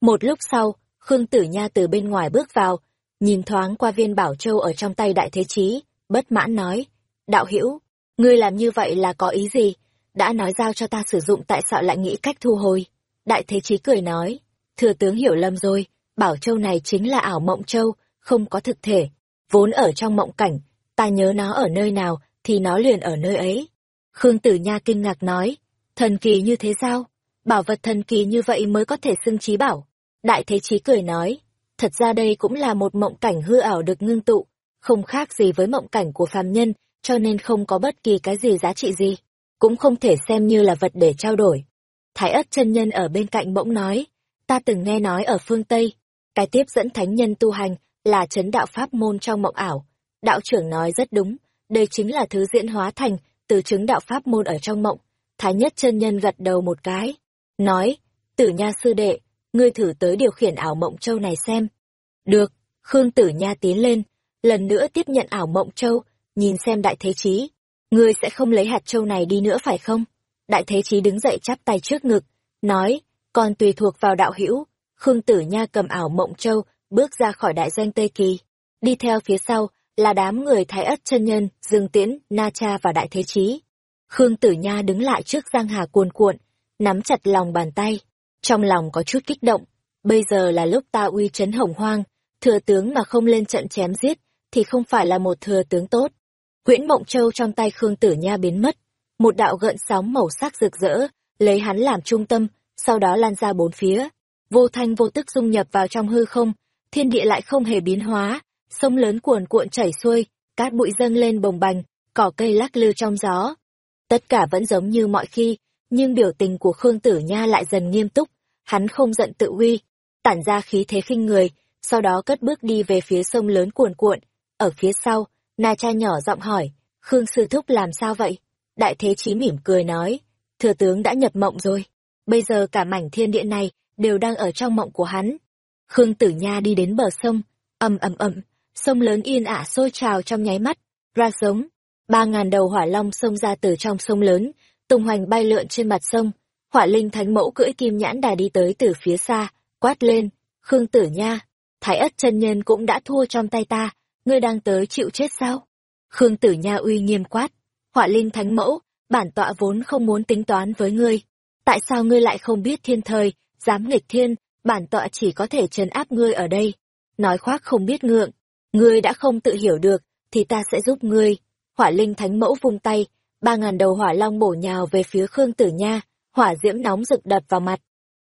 Một lúc sau, Khương Tử Nha từ bên ngoài bước vào, nhìn thoáng qua viên Bảo Châu ở trong tay Đại Thế Chí, bất mãn nói, đạo hữu ngươi làm như vậy là có ý gì? Đã nói giao cho ta sử dụng tại sao lại nghĩ cách thu hồi? Đại Thế Chí cười nói, thừa tướng hiểu lầm rồi, Bảo Châu này chính là ảo mộng châu, không có thực thể, vốn ở trong mộng cảnh, ta nhớ nó ở nơi nào thì nó liền ở nơi ấy. Khương Tử Nha kinh ngạc nói, thần kỳ như thế sao? Bảo vật thần kỳ như vậy mới có thể xưng trí bảo. Đại Thế Chí cười nói, thật ra đây cũng là một mộng cảnh hư ảo được ngưng tụ, không khác gì với mộng cảnh của phàm nhân, cho nên không có bất kỳ cái gì giá trị gì, cũng không thể xem như là vật để trao đổi. Thái ất chân nhân ở bên cạnh bỗng nói, ta từng nghe nói ở phương Tây, cái tiếp dẫn thánh nhân tu hành là chấn đạo pháp môn trong mộng ảo. Đạo trưởng nói rất đúng, đây chính là thứ diễn hóa thành từ chứng đạo pháp môn ở trong mộng. Thái nhất chân nhân gật đầu một cái, nói, tử nha sư đệ, ngươi thử tới điều khiển ảo mộng châu này xem. Được, Khương tử nha tiến lên, lần nữa tiếp nhận ảo mộng châu, nhìn xem đại thế chí. Ngươi sẽ không lấy hạt châu này đi nữa phải không? Đại thế chí đứng dậy chắp tay trước ngực, nói, còn tùy thuộc vào đạo hữu. Khương tử nha cầm ảo mộng châu, bước ra khỏi đại doanh Tây Kỳ. Đi theo phía sau, là đám người thái ất chân nhân, dương tiễn, na cha và đại thế chí. Khương tử nha đứng lại trước giang hà cuồn cuộn, nắm chặt lòng bàn tay. Trong lòng có chút kích động, bây giờ là lúc ta uy chấn hồng hoang, thừa tướng mà không lên trận chém giết, thì không phải là một thừa tướng tốt. Huyễn Mộng Châu trong tay Khương Tử Nha biến mất, một đạo gợn sóng màu sắc rực rỡ, lấy hắn làm trung tâm, sau đó lan ra bốn phía, vô thanh vô tức dung nhập vào trong hư không, thiên địa lại không hề biến hóa, sông lớn cuồn cuộn chảy xuôi, cát bụi dâng lên bồng bềnh, cỏ cây lắc lư trong gió. Tất cả vẫn giống như mọi khi, nhưng biểu tình của Khương Tử Nha lại dần nghiêm túc, hắn không giận tự uy, tản ra khí thế khinh người, sau đó cất bước đi về phía sông lớn cuồn cuộn. Ở phía sau, Na cha nhỏ giọng hỏi, Khương Sư Thúc làm sao vậy? Đại Thế Chí mỉm cười nói, thừa tướng đã nhập mộng rồi. Bây giờ cả mảnh thiên địa này đều đang ở trong mộng của hắn. Khương Tử Nha đi đến bờ sông, ầm ầm ầm, sông lớn yên ả sôi trào trong nháy mắt, ra giống. Ba ngàn đầu hỏa long xông ra từ trong sông lớn, tung hoành bay lượn trên mặt sông. Hỏa linh thánh mẫu cưỡi kim nhãn đà đi tới từ phía xa, quát lên, Khương Tử Nha, Thái ất chân nhân cũng đã thua trong tay ta, ngươi đang tới chịu chết sao? Khương Tử Nha uy nghiêm quát, hỏa linh thánh mẫu, bản tọa vốn không muốn tính toán với ngươi. Tại sao ngươi lại không biết thiên thời, dám nghịch thiên, bản tọa chỉ có thể trấn áp ngươi ở đây. Nói khoác không biết ngượng, ngươi đã không tự hiểu được, thì ta sẽ giúp ngươi. Hỏa linh thánh mẫu vung tay, ba ngàn đầu hỏa long bổ nhào về phía Khương Tử Nha, hỏa diễm nóng rực đập vào mặt.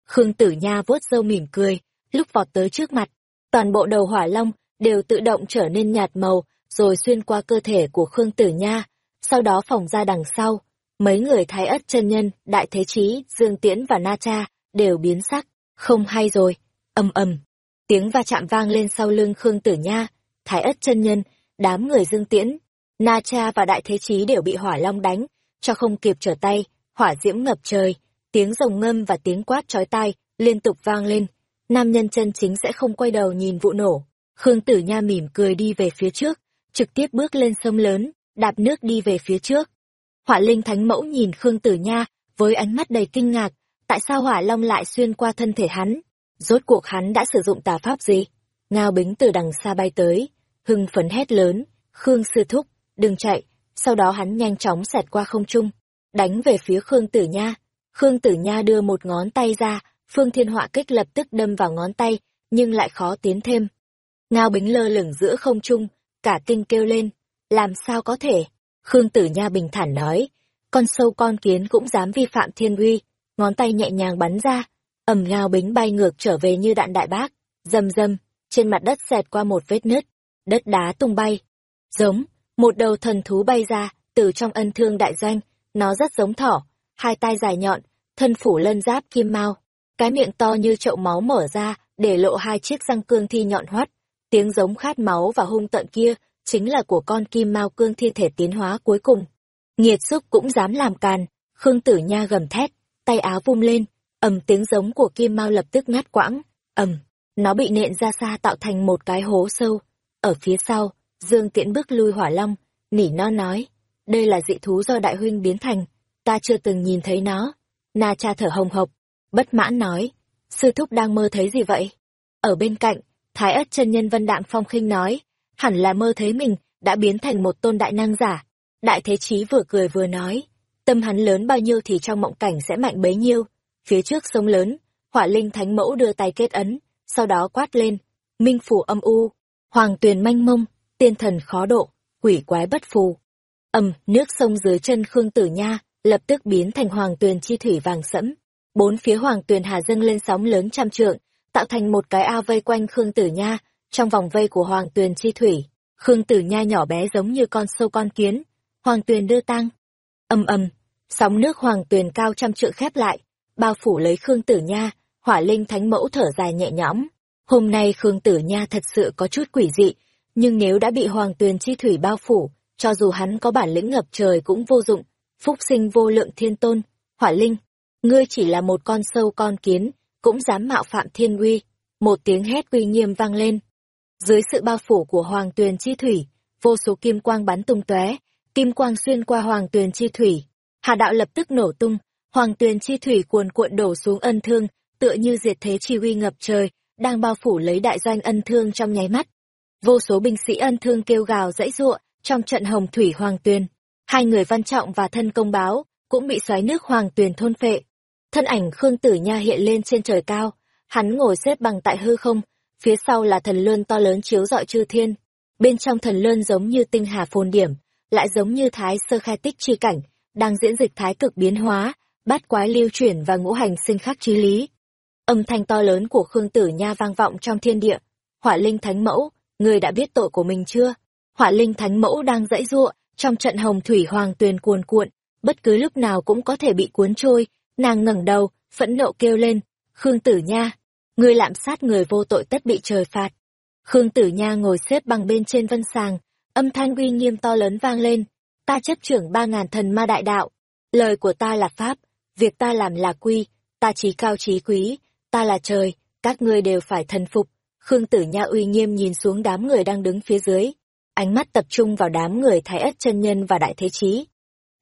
Khương Tử Nha vuốt râu mỉm cười, lúc vọt tới trước mặt, toàn bộ đầu hỏa long đều tự động trở nên nhạt màu, rồi xuyên qua cơ thể của Khương Tử Nha, sau đó phòng ra đằng sau. Mấy người thái ất chân nhân, đại thế chí, Dương Tiễn và Na Cha đều biến sắc, không hay rồi, ầm ầm. Tiếng va chạm vang lên sau lưng Khương Tử Nha, thái ất chân nhân, đám người Dương Tiễn, Na Cha và đại thế chí đều bị hỏa long đánh, cho không kịp trở tay, hỏa diễm ngập trời, tiếng rồng ngâm và tiếng quát chói tai liên tục vang lên. Nam nhân chân chính sẽ không quay đầu nhìn vụ nổ. Khương Tử Nha mỉm cười đi về phía trước, trực tiếp bước lên sông lớn, đạp nước đi về phía trước. Hỏa Linh Thánh Mẫu nhìn Khương Tử Nha với ánh mắt đầy kinh ngạc, tại sao Hỏa Long lại xuyên qua thân thể hắn? Rốt cuộc hắn đã sử dụng tà pháp gì? Ngao Bính từ đằng xa bay tới, hưng phấn hét lớn, "Khương sư thúc, đừng chạy!" Sau đó hắn nhanh chóng xẹt qua không trung, đánh về phía Khương Tử Nha. Khương Tử Nha đưa một ngón tay ra, Phương Thiên Họa kích lập tức đâm vào ngón tay, nhưng lại khó tiến thêm. Ngao Bính lơ lửng giữa không trung, cả kinh kêu lên, làm sao có thể? Khương Tử Nha bình thản nói, con sâu con kiến cũng dám vi phạm thiên uy, ngón tay nhẹ nhàng bắn ra, ầm ngao bính bay ngược trở về như đạn đại bác, rầm rầm, trên mặt đất xẹt qua một vết nứt, đất đá tung bay. Giống, một đầu thần thú bay ra, từ trong ân thương đại doanh, nó rất giống thỏ, hai tai dài nhọn, thân phủ lân giáp kim mao, cái miệng to như chậu máu mở ra, để lộ hai chiếc răng cương thi nhọn hoắt, tiếng giống khát máu và hung tận kia chính là của con kim mao cương thi thể tiến hóa cuối cùng. Nghiệt xúc cũng dám làm càn, Khương Tử Nha gầm thét, tay áo vung lên, ầm tiếng giống của kim mao lập tức ngắt quãng, ầm, nó bị nện ra xa tạo thành một cái hố sâu. Ở phía sau, Dương Tiễn bước lui hỏa long, nỉ non nói, đây là dị thú do đại huynh biến thành, ta chưa từng nhìn thấy nó. Na cha thở hồng hộc, bất mãn nói, sư thúc đang mơ thấy gì vậy? Ở bên cạnh, Thái ất chân nhân Vân Đạm Phong khinh nói, hẳn là mơ thấy mình đã biến thành một tôn đại năng giả. Đại Thế Chí vừa cười vừa nói, tâm hắn lớn bao nhiêu thì trong mộng cảnh sẽ mạnh bấy nhiêu. Phía trước sông lớn, hỏa linh thánh mẫu đưa tay kết ấn, sau đó quát lên, minh phủ âm u, hoàng tuyền manh mông, tiên thần khó độ, quỷ quái bất phù. Ầm, nước sông dưới chân Khương Tử Nha lập tức biến thành hoàng tuyền chi thủy vàng sẫm. Bốn phía hoàng tuyền hà dâng lên sóng lớn trăm trượng, tạo thành một cái ao vây quanh Khương Tử Nha, trong vòng vây của Hoàng Tuyền chi thủy. Khương Tử Nha nhỏ bé giống như con sâu con kiến. Hoàng Tuyền đưa tang Âm âm, sóng nước Hoàng Tuyền cao trăm trượng khép lại, bao phủ lấy Khương Tử Nha, hỏa linh thánh mẫu thở dài nhẹ nhõm. Hôm nay Khương Tử Nha thật sự có chút quỷ dị, nhưng nếu đã bị Hoàng Tuyền chi thủy bao phủ, cho dù hắn có bản lĩnh ngập trời cũng vô dụng. Phúc sinh vô lượng thiên tôn, hỏa linh, ngươi chỉ là một con sâu con kiến, cũng dám mạo phạm thiên uy. Một tiếng hét uy nghiêm vang lên. Dưới sự bao phủ của hoàng tuyền chi thủy, vô số kim quang bắn tung tóe, kim quang xuyên qua hoàng tuyền chi thủy. Hà đạo lập tức nổ tung, hoàng tuyền chi thủy cuồn cuộn đổ xuống ân thương, tựa như diệt thế chi uy ngập trời, đang bao phủ lấy đại doanh ân thương trong nháy mắt. Vô số binh sĩ ân thương kêu gào dãy giụa trong trận hồng thủy hoàng tuyền. Hai người văn trọng và thân công báo cũng bị xoáy nước hoàng tuyền thôn phệ. Thân ảnh Khương Tử Nha hiện lên trên trời cao, hắn ngồi xếp bằng tại hư không, phía sau là thần lươn to lớn chiếu rọi chư thiên. Bên trong thần lươn giống như tinh hà phồn điểm, lại giống như thái sơ khai tích chi cảnh, đang diễn dịch thái cực biến hóa, bát quái lưu chuyển và ngũ hành sinh khắc trí lý. Âm thanh to lớn của Khương Tử Nha vang vọng trong thiên địa. Hỏa Linh Thánh Mẫu, người đã biết tội của mình chưa? Hỏa Linh Thánh Mẫu đang dãy giụa trong trận hồng thủy hoàng tuyền cuồn cuộn, bất cứ lúc nào cũng có thể bị cuốn trôi, Nàng ngẩng đầu, phẫn nộ kêu lên, Khương Tử Nha, ngươi lạm sát người vô tội tất bị trời phạt. Khương Tử Nha ngồi xếp bằng bên trên vân sàng, âm thanh uy nghiêm to lớn vang lên, ta chấp trưởng ba ngàn thần ma đại đạo, lời của ta là pháp, việc ta làm là quy, ta trí cao trí quý, ta là trời, các ngươi đều phải thần phục. Khương Tử Nha uy nghiêm nhìn xuống đám người đang đứng phía dưới, ánh mắt tập trung vào đám người Thái Ất chân nhân và Đại Thế Chí.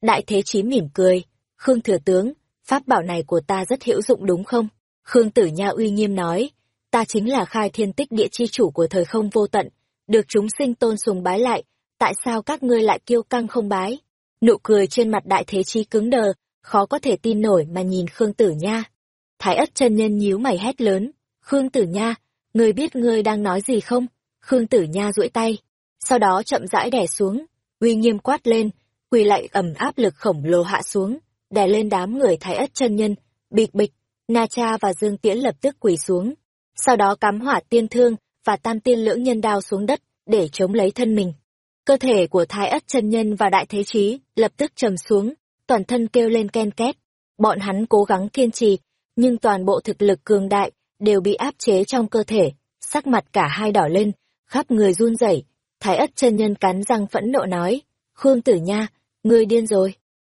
Đại Thế Chí mỉm cười, "Khương thừa tướng, pháp bảo này của ta rất hữu dụng đúng không?" Khương Tử Nha uy nghiêm nói, "Ta chính là Khai Thiên Tích Địa chi chủ của thời không vô tận, được chúng sinh tôn sùng bái lại, tại sao các ngươi lại kiêu căng không bái?" Nụ cười trên mặt Đại Thế chi cứng đờ, khó có thể tin nổi mà nhìn Khương Tử Nha. Thái ất chân nhân nhíu mày hét lớn, Khương Tử Nha, ngươi biết ngươi đang nói gì không? Khương Tử Nha duỗi tay, sau đó chậm rãi đè xuống, uy nghiêm quát lên, quỳ lại ẩm áp lực khổng lồ hạ xuống, đè lên đám người Thái ất chân nhân, bịch bịch, Na Cha và Dương Tiễn lập tức quỳ xuống, sau đó cắm hỏa tiên thương và tam tiên lưỡng nhân đao xuống đất để chống lấy thân mình. Cơ thể của Thái ất chân nhân và Đại Thế Chí lập tức trầm xuống, toàn thân kêu lên ken két. Bọn hắn cố gắng kiên trì, nhưng toàn bộ thực lực cường đại đều bị áp chế trong cơ thể, sắc mặt cả hai đỏ lên, khắp người run rẩy. Thái ất chân nhân cắn răng phẫn nộ nói, Khương Tử Nha, ngươi điên rồi.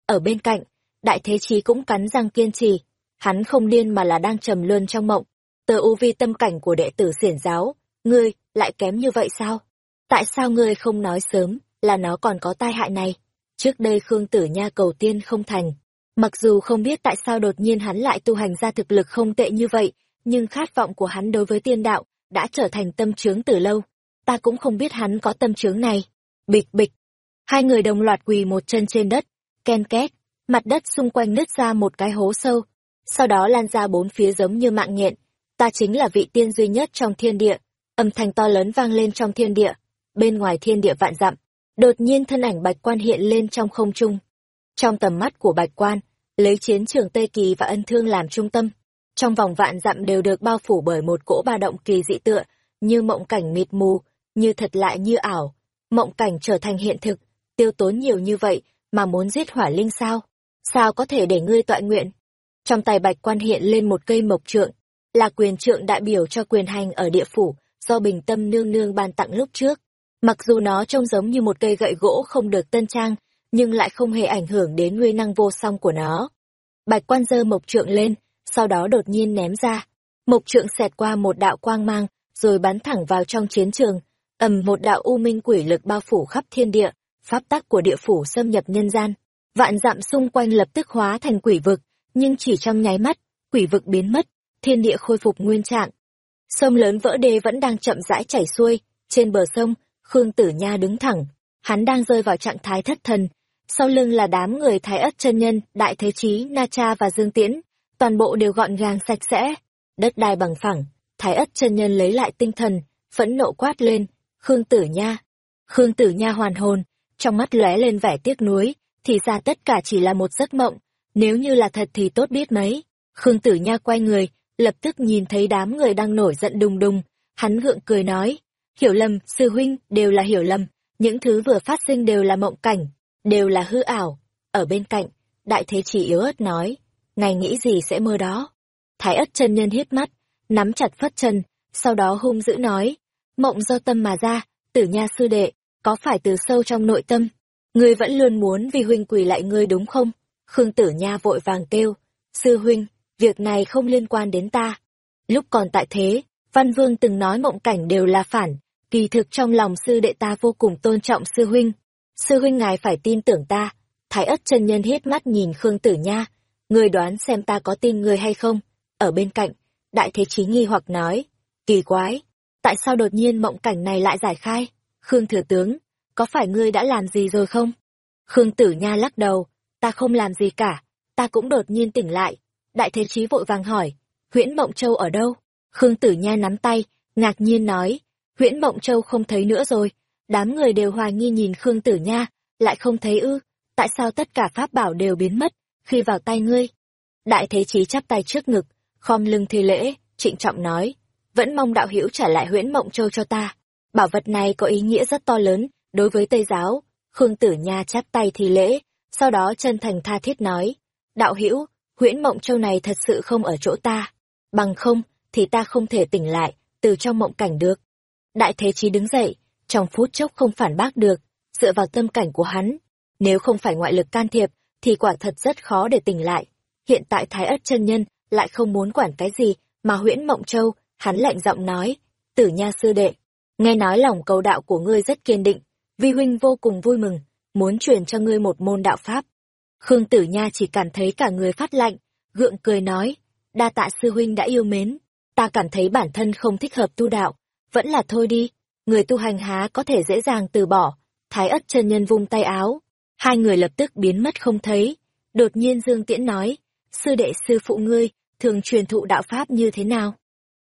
Ở bên cạnh, Đại Thế Chí cũng cắn răng kiên trì, hắn không điên mà là đang trầm luân trong mộng. Tờ u vi tâm cảnh của đệ tử xiển giáo, ngươi, lại kém như vậy sao? Tại sao ngươi không nói sớm, là nó còn có tai hại này? Trước đây Khương Tử Nha cầu tiên không thành. Mặc dù không biết tại sao đột nhiên hắn lại tu hành ra thực lực không tệ như vậy, nhưng khát vọng của hắn đối với tiên đạo đã trở thành tâm trướng từ lâu. Ta cũng không biết hắn có tâm trướng này. Bịch bịch. Hai người đồng loạt quỳ một chân trên đất, ken két, mặt đất xung quanh nứt ra một cái hố sâu, sau đó lan ra bốn phía giống như mạng nhện. Ta chính là vị tiên duy nhất trong thiên địa. Âm thanh to lớn vang lên trong thiên địa. Bên ngoài thiên địa vạn dặm, Đột nhiên thân ảnh bạch quan hiện lên trong không trung. Trong tầm mắt của bạch quan, lấy chiến trường Tây Kỳ và ân thương làm trung tâm. Trong vòng vạn dặm đều được bao phủ bởi một cỗ ba động kỳ dị tựa, như mộng cảnh mịt mù, như thật lại như ảo. Mộng cảnh trở thành hiện thực, tiêu tốn nhiều như vậy, mà muốn giết hỏa linh sao? Sao có thể để ngươi tọa nguyện? Trong tay bạch quan hiện lên một cây mộc trượng, là quyền trượng đại biểu cho quyền hành ở địa phủ, do bình tâm nương nương ban tặng lúc trước. Mặc dù nó trông giống như một cây gậy gỗ không được tân trang, nhưng lại không hề ảnh hưởng đến nguy năng vô song của nó. Bạch quan dơ mộc trượng lên, sau đó đột nhiên ném ra. Mộc trượng xẹt qua một đạo quang mang, rồi bắn thẳng vào trong chiến trường. ầm một đạo u minh quỷ lực bao phủ khắp thiên địa, pháp tắc của địa phủ xâm nhập nhân gian. Vạn dặm xung quanh lập tức hóa thành quỷ vực, nhưng chỉ trong nháy mắt, quỷ vực biến mất, thiên địa khôi phục nguyên trạng. Sông lớn vỡ đê vẫn đang chậm rãi chảy xuôi, trên bờ sông, Khương Tử Nha đứng thẳng, hắn đang rơi vào trạng thái thất thần. Sau lưng là đám người Thái Ất chân nhân, Đại Thế Chí, Na Cha và Dương Tiễn, toàn bộ đều gọn gàng sạch sẽ. Đất đai bằng phẳng, Thái Ất chân nhân lấy lại tinh thần, phẫn nộ quát lên, "Khương Tử Nha!" Khương Tử Nha hoàn hồn, trong mắt lóe lên vẻ tiếc nuối, thì ra tất cả chỉ là một giấc mộng, nếu như là thật thì tốt biết mấy. Khương Tử Nha quay người, lập tức nhìn thấy đám người đang nổi giận đùng đùng, hắn gượng cười nói, Hiểu lầm, sư huynh, đều là hiểu lầm, những thứ vừa phát sinh đều là mộng cảnh, đều là hư ảo. Ở bên cạnh, đại thế chỉ yếu ớt nói, ngài nghĩ gì sẽ mơ đó. Thái ất chân nhân hiếp mắt, nắm chặt phất chân, sau đó hung dữ nói, mộng do tâm mà ra, tử nha sư đệ, có phải từ sâu trong nội tâm, ngươi vẫn luôn muốn vì huynh quỳ lại ngươi đúng không? Khương tử nha vội vàng kêu, sư huynh, việc này không liên quan đến ta. Lúc còn tại thế, Văn Vương từng nói mộng cảnh đều là phản, kỳ thực trong lòng sư đệ ta vô cùng tôn trọng sư huynh. Sư huynh ngài phải tin tưởng ta. Thái ất chân nhân hết mắt nhìn Khương Tử Nha. ngươi đoán xem ta có tin ngươi hay không? Ở bên cạnh, Đại Thế Chí nghi hoặc nói. Kỳ quái, tại sao đột nhiên mộng cảnh này lại giải khai? Khương Thừa Tướng, có phải ngươi đã làm gì rồi không? Khương Tử Nha lắc đầu, ta không làm gì cả, ta cũng đột nhiên tỉnh lại. Đại Thế Chí vội vàng hỏi, huyễn Mộng Châu ở đâu? Khương Tử Nha nắm tay, ngạc nhiên nói, Huyễn Mộng Châu không thấy nữa rồi, đám người đều hoài nghi nhìn Khương Tử Nha, lại không thấy ư, tại sao tất cả pháp bảo đều biến mất, khi vào tay ngươi? Đại Thế Chí chắp tay trước ngực, khom lưng thi lễ, trịnh trọng nói, vẫn mong đạo hữu trả lại Huyễn Mộng Châu cho ta. Bảo vật này có ý nghĩa rất to lớn, đối với Tây Giáo, Khương Tử Nha chắp tay thi lễ, sau đó chân thành tha thiết nói, đạo hữu, Huyễn Mộng Châu này thật sự không ở chỗ ta, bằng không, thì ta không thể tỉnh lại, từ trong mộng cảnh được. Đại Thế Chí đứng dậy, trong phút chốc không phản bác được, dựa vào tâm cảnh của hắn. Nếu không phải ngoại lực can thiệp, thì quả thật rất khó để tỉnh lại. Hiện tại Thái Ất chân Nhân lại không muốn quản cái gì, mà huyễn Mộng Châu hắn lạnh giọng nói, tử nha sư đệ, nghe nói lòng cầu đạo của ngươi rất kiên định, vi huynh vô cùng vui mừng, muốn truyền cho ngươi một môn đạo pháp. Khương tử nha chỉ cảm thấy cả người phát lạnh, gượng cười nói, đa tạ sư huynh đã yêu mến, ta cảm thấy bản thân không thích hợp tu đạo, vẫn là thôi đi, người tu hành há có thể dễ dàng từ bỏ, thái ất chân nhân vung tay áo, hai người lập tức biến mất không thấy, đột nhiên Dương Tiễn nói, sư đệ sư phụ ngươi, thường truyền thụ đạo pháp như thế nào?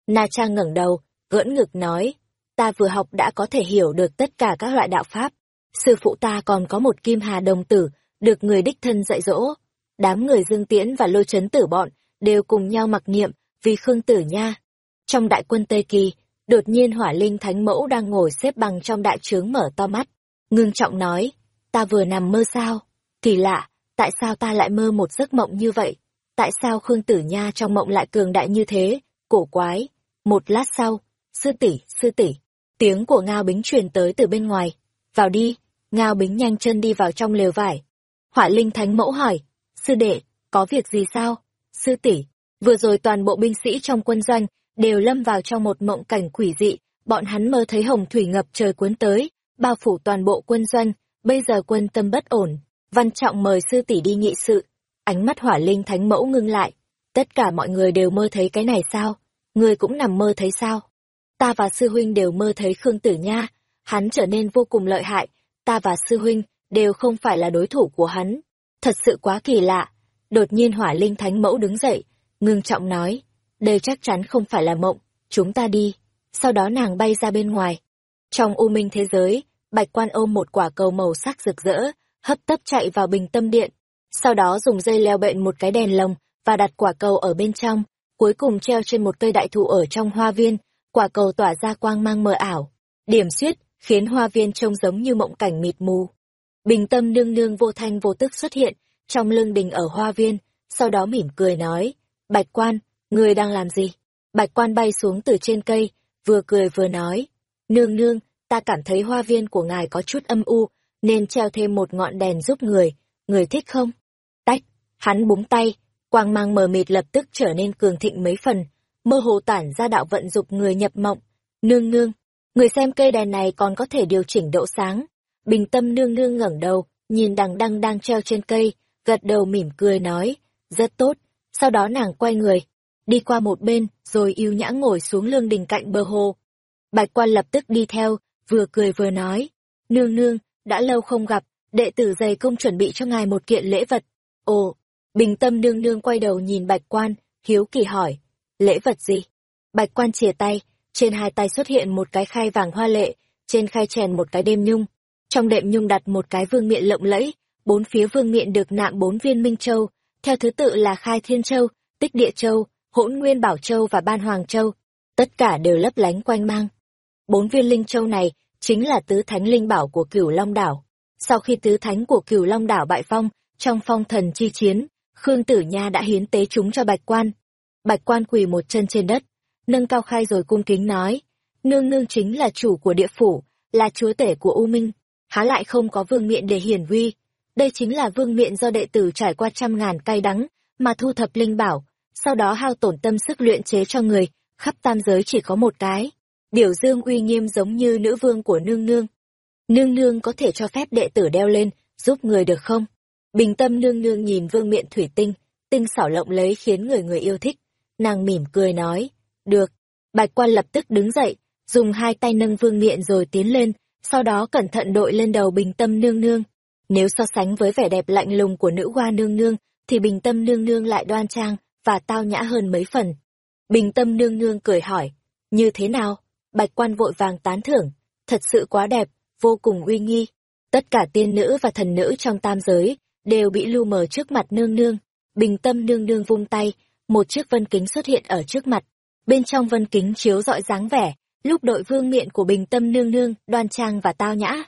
Na Trang ngẩng đầu, gỡn ngực nói, ta vừa học đã có thể hiểu được tất cả các loại đạo pháp, sư phụ ta còn có một kim hà đồng tử, được người đích thân dạy dỗ. Đám người Dương Tiễn và lôi chấn tử bọn, đều cùng nhau mặc niệm, vì Khương Tử Nha. Trong đại quân Tây Kỳ, đột nhiên hỏa linh thánh mẫu đang ngồi xếp bằng trong đại trướng mở to mắt. Ngưng trọng nói, ta vừa nằm mơ sao? Kỳ lạ, tại sao ta lại mơ một giấc mộng như vậy? Tại sao Khương Tử Nha trong mộng lại cường đại như thế? Cổ quái. Một lát sau, sư tỷ, sư tỷ, tiếng của Ngao Bính truyền tới từ bên ngoài. Vào đi, Ngao Bính nhanh chân đi vào trong lều vải. Hỏa Linh Thánh Mẫu hỏi, sư đệ, có việc gì sao? Sư tỷ, vừa rồi toàn bộ binh sĩ trong quân doanh đều lâm vào trong một mộng cảnh quỷ dị, bọn hắn mơ thấy hồng thủy ngập trời cuốn tới, bao phủ toàn bộ quân doanh, bây giờ quân tâm bất ổn, văn trọng mời sư tỷ đi nghị sự. Ánh mắt Hỏa Linh Thánh Mẫu ngưng lại, tất cả mọi người đều mơ thấy cái này sao? Người cũng nằm mơ thấy sao? Ta và sư huynh đều mơ thấy Khương Tử Nha, hắn trở nên vô cùng lợi hại, ta và sư huynh đều không phải là đối thủ của hắn. Thật sự quá kỳ lạ. Đột nhiên hỏa linh thánh mẫu đứng dậy, ngưng trọng nói, đây chắc chắn không phải là mộng, chúng ta đi. Sau đó nàng bay ra bên ngoài. Trong u minh thế giới, bạch quan ôm một quả cầu màu sắc rực rỡ, hấp tấp chạy vào bình tâm điện. Sau đó dùng dây leo bệnh một cái đèn lồng và đặt quả cầu ở bên trong, cuối cùng treo trên một cây đại thụ ở trong hoa viên, quả cầu tỏa ra quang mang mờ ảo. Điểm xuyết, khiến hoa viên trông giống như mộng cảnh mịt mù. Bình tâm nương nương vô thanh vô tức xuất hiện, trong lưng đình ở hoa viên, sau đó mỉm cười nói, Bạch quan, người đang làm gì? Bạch quan bay xuống từ trên cây, vừa cười vừa nói, nương nương, ta cảm thấy hoa viên của ngài có chút âm u, nên treo thêm một ngọn đèn giúp người, người thích không? Tách, hắn búng tay, quang mang mờ mịt lập tức trở nên cường thịnh mấy phần, mơ hồ tản ra đạo vận dục người nhập mộng. Nương nương, người xem cây đèn này còn có thể điều chỉnh độ sáng. Bình tâm nương nương ngẩng đầu, nhìn đằng đăng đang treo trên cây, gật đầu mỉm cười nói, rất tốt. Sau đó nàng quay người, đi qua một bên, rồi yêu nhã ngồi xuống lương đình cạnh bờ hồ. Bạch quan lập tức đi theo, vừa cười vừa nói, nương nương, đã lâu không gặp, đệ tử dày công chuẩn bị cho ngài một kiện lễ vật. Ồ, bình tâm nương nương quay đầu nhìn bạch quan, hiếu kỳ hỏi, lễ vật gì? Bạch quan chìa tay, trên hai tay xuất hiện một cái khay vàng hoa lệ, trên khay chèn một cái đêm nhung. Trong đệm nhung đặt một cái vương miện lộng lẫy, bốn phía vương miện được nạm bốn viên minh châu, theo thứ tự là khai thiên châu, tích địa châu, hỗn nguyên bảo châu và ban hoàng châu. Tất cả đều lấp lánh quanh mang. Bốn viên linh châu này chính là tứ thánh linh bảo của cửu Long Đảo. Sau khi tứ thánh của cửu Long Đảo bại phong, trong phong thần chi chiến, Khương Tử Nha đã hiến tế chúng cho bạch quan, Bạch quan quỳ một chân trên đất, nâng cao khai rồi cung kính nói, nương nương chính là chủ của địa phủ, là chúa tể của U Minh, há lại không có vương miện để hiển uy. Đây chính là vương miện do đệ tử trải qua trăm ngàn cay đắng, mà thu thập linh bảo, sau đó hao tổn tâm sức luyện chế cho người, khắp tam giới chỉ có một cái. Biểu dương uy nghiêm giống như nữ vương của nương nương. Nương nương có thể cho phép đệ tử đeo lên, giúp người được không? Bình tâm nương nương nhìn vương miện thủy tinh, tinh xảo lộng lấy khiến người người yêu thích. Nàng mỉm cười nói, được. Bạch quan lập tức đứng dậy, dùng hai tay nâng vương miện rồi tiến lên, sau đó cẩn thận đội lên đầu bình tâm nương nương. Nếu so sánh với vẻ đẹp lạnh lùng của nữ hoa nương nương, thì bình tâm nương nương lại đoan trang và tao nhã hơn mấy phần. Bình tâm nương nương cười hỏi, như thế nào? Bạch quan vội vàng tán thưởng, thật sự quá đẹp, vô cùng uy nghi. Tất cả tiên nữ và thần nữ trong tam giới đều bị lưu mờ trước mặt nương nương. Bình tâm nương nương vung tay, một chiếc vân kính xuất hiện ở trước mặt. Bên trong vân kính chiếu rọi dáng vẻ, lúc đội vương miện của bình tâm nương nương, đoan trang và tao nhã.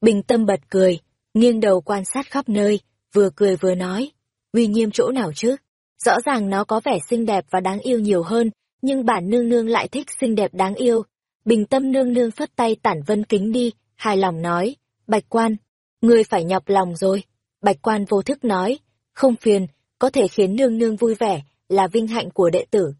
Bình tâm bật cười, nghiêng đầu quan sát khắp nơi, vừa cười vừa nói, uy nghiêm chỗ nào chứ? Rõ ràng nó có vẻ xinh đẹp và đáng yêu nhiều hơn, nhưng bản nương nương lại thích xinh đẹp đáng yêu. Bình tâm nương nương phất tay tản vân kính đi, hài lòng nói, bạch quan, ngươi phải nhọc lòng rồi. Bạch quan vô thức nói, không phiền, có thể khiến nương nương vui vẻ, là vinh hạnh của đệ tử.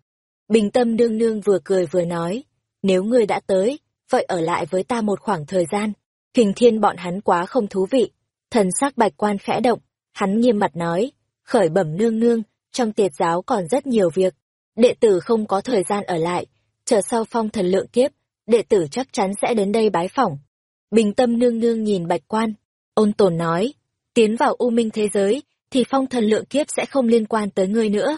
Bình tâm nương nương vừa cười vừa nói, nếu ngươi đã tới, vậy ở lại với ta một khoảng thời gian. Kình thiên bọn hắn quá không thú vị. Thần sắc bạch quan khẽ động, hắn nghiêm mặt nói, khởi bẩm nương nương, trong tiệt giáo còn rất nhiều việc. Đệ tử không có thời gian ở lại, chờ sau phong thần lượng kiếp, đệ tử chắc chắn sẽ đến đây bái phỏng. Bình tâm nương nương nhìn bạch quan, ôn tồn nói, tiến vào u minh thế giới, thì phong thần lượng kiếp sẽ không liên quan tới ngươi nữa.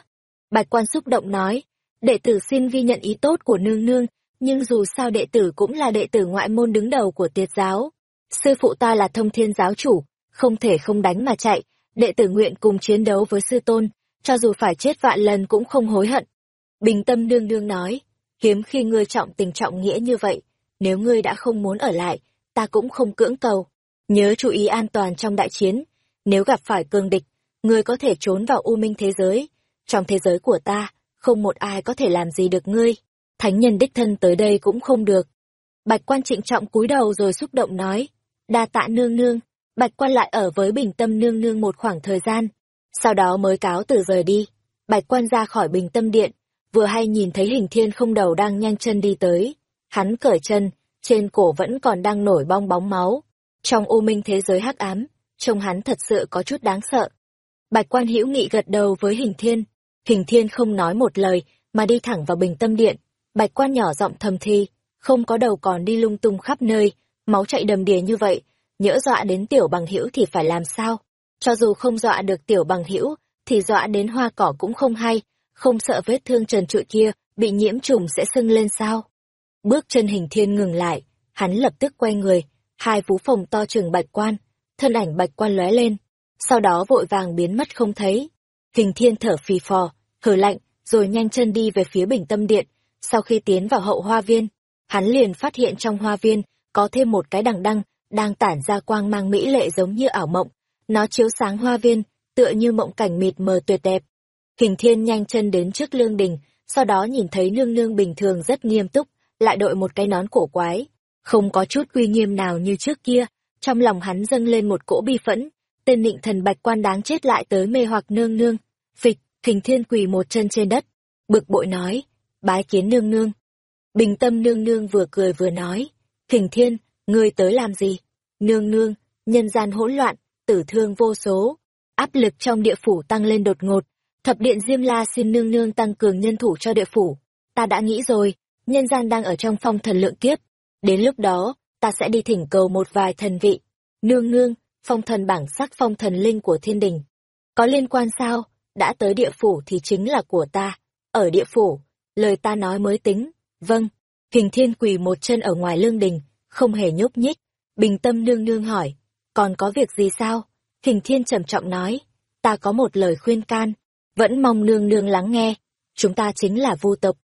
Bạch quan xúc động nói, đệ tử xin ghi nhận ý tốt của nương nương, nhưng dù sao đệ tử cũng là đệ tử ngoại môn đứng đầu của tiệt giáo. Sư phụ ta là thông thiên giáo chủ, không thể không đánh mà chạy, đệ tử nguyện cùng chiến đấu với sư tôn, cho dù phải chết vạn lần cũng không hối hận. Bình tâm nương nương nói, hiếm khi ngươi trọng tình trọng nghĩa như vậy, nếu ngươi đã không muốn ở lại, ta cũng không cưỡng cầu. Nhớ chú ý an toàn trong đại chiến, nếu gặp phải cường địch, ngươi có thể trốn vào u minh thế giới. Trong thế giới của ta, không một ai có thể làm gì được ngươi. Thánh nhân đích thân tới đây cũng không được. Bạch quan trịnh trọng cúi đầu rồi xúc động nói, đa tạ nương nương, bạch quan lại ở với bình tâm nương nương một khoảng thời gian, sau đó mới cáo từ rời đi. Bạch quan ra khỏi bình tâm điện, vừa hay nhìn thấy hình thiên không đầu đang nhanh chân đi tới. Hắn cởi chân, trên cổ vẫn còn đang nổi bong bóng máu. Trong u minh thế giới hắc ám, trông hắn thật sự có chút đáng sợ. Bạch quan hữu nghị gật đầu với hình thiên. Hình thiên không nói một lời, mà đi thẳng vào bình tâm điện. Bạch quan nhỏ giọng thầm thi, không có đầu còn đi lung tung khắp nơi, máu chạy đầm đìa như vậy, nhỡ dọa đến tiểu bằng hữu thì phải làm sao? Cho dù không dọa được tiểu bằng hữu, thì dọa đến hoa cỏ cũng không hay, không sợ vết thương trần trụi kia bị nhiễm trùng sẽ sưng lên sao. Bước chân hình thiên ngừng lại, hắn lập tức quay người, hai vú phòng to trường bạch quan, thân ảnh bạch quan lóe lên, sau đó vội vàng biến mất không thấy. Hình thiên thở phì phò, hừ lạnh, rồi nhanh chân đi về phía bình tâm điện, sau khi tiến vào hậu hoa viên, hắn liền phát hiện trong hoa viên có thêm một cái đằng đăng, đang tản ra quang mang mỹ lệ giống như ảo mộng. Nó chiếu sáng hoa viên, tựa như mộng cảnh mịt mờ tuyệt đẹp. Hình thiên nhanh chân đến trước lương đình, sau đó nhìn thấy nương nương bình thường rất nghiêm túc, lại đội một cái nón cổ quái. Không có chút uy nghiêm nào như trước kia, trong lòng hắn dâng lên một cỗ bi phẫn, tên nịnh thần bạch quan đáng chết lại tới mê hoặc nương nương. Phịch, hình thiên quỳ một chân trên đất, bực bội nói, bái kiến nương nương. Bình tâm nương nương vừa cười vừa nói, hình thiên, ngươi tới làm gì? Nương nương, nhân gian hỗn loạn, tử thương vô số, áp lực trong địa phủ tăng lên đột ngột, thập điện Diêm La xin nương nương tăng cường nhân thủ cho địa phủ. Ta đã nghĩ rồi, nhân gian đang ở trong phong thần lượng kiếp, đến lúc đó, ta sẽ đi thỉnh cầu một vài thần vị. Nương nương, phong thần bảng sắc phong thần linh của thiên đình. Có liên quan sao? Đã tới địa phủ thì chính là của ta. Ở địa phủ, lời ta nói mới tính. Vâng. Hình thiên quỳ một chân ở ngoài lương đình, không hề nhúc nhích. Bình tâm nương nương hỏi, còn có việc gì sao? Hình thiên trầm trọng nói, ta có một lời khuyên can, vẫn mong nương nương lắng nghe. Chúng ta chính là vu tộc.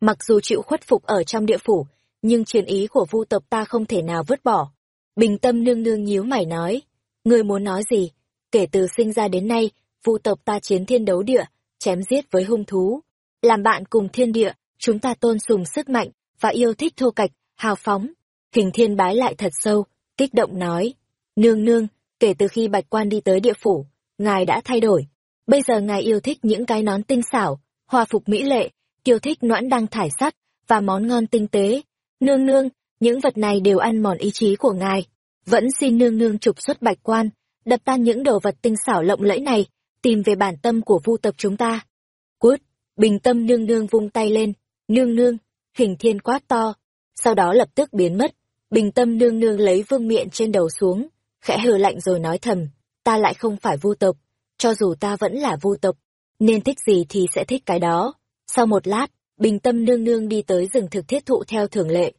Mặc dù chịu khuất phục ở trong địa phủ, nhưng truyền ý của vu tộc ta không thể nào vứt bỏ. Bình tâm nương nương nhíu mày nói, ngươi muốn nói gì? Kể từ sinh ra đến nay, vu tộc ta chiến thiên đấu địa, chém giết với hung thú. Làm bạn cùng thiên địa, chúng ta tôn sùng sức mạnh, và yêu thích thô cạch, hào phóng. Hình thiên bái lại thật sâu, kích động nói, nương nương, kể từ khi bạch quan đi tới địa phủ, ngài đã thay đổi. Bây giờ ngài yêu thích những cái nón tinh xảo, hòa phục mỹ lệ, yêu thích noãn đăng thải sắt và món ngon tinh tế. Nương nương, những vật này đều ăn mòn ý chí của ngài. Vẫn xin nương nương trục xuất bạch quan, đập tan những đồ vật tinh xảo lộng lẫy này, tìm về bản tâm của vu tộc chúng ta. Cút, bình tâm nương nương vung tay lên, nương nương, hình thiên quát to, sau đó lập tức biến mất. Bình tâm nương nương lấy vương miện trên đầu xuống, khẽ hừ lạnh rồi nói thầm, ta lại không phải vu tộc, cho dù ta vẫn là vu tộc, nên thích gì thì sẽ thích cái đó. Sau một lát, bình tâm nương nương đi tới rừng thực thiết thụ theo thường lệ.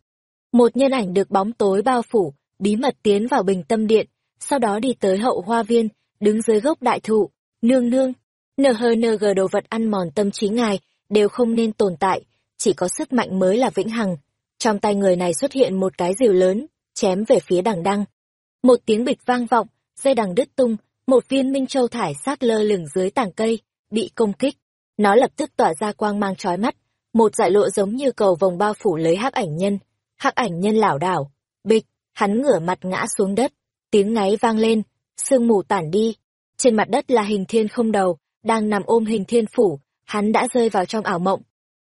Một nhân ảnh được bóng tối bao phủ, bí mật tiến vào bình tâm điện, sau đó đi tới hậu hoa viên, đứng dưới gốc đại thụ, nương nương. nờ hơi nờ gờ đồ vật ăn mòn tâm trí ngài, đều không nên tồn tại, chỉ có sức mạnh mới là vĩnh hằng. Trong tay người này xuất hiện một cái rìu lớn, chém về phía đằng đăng. Một tiếng bịch vang vọng, dây đằng đứt tung, một viên minh châu thải sát lơ lửng dưới tảng cây, bị công kích. Nó lập tức tỏa ra quang mang chói mắt, một dải lộ giống như cầu vòng bao phủ lấy hắc ảnh nhân. Hắc ảnh nhân lảo đảo, bịch, hắn ngửa mặt ngã xuống đất, tiếng ngáy vang lên, sương mù tản đi. Trên mặt đất là hình thiên không đầu, đang nằm ôm hình thiên phủ, hắn đã rơi vào trong ảo mộng.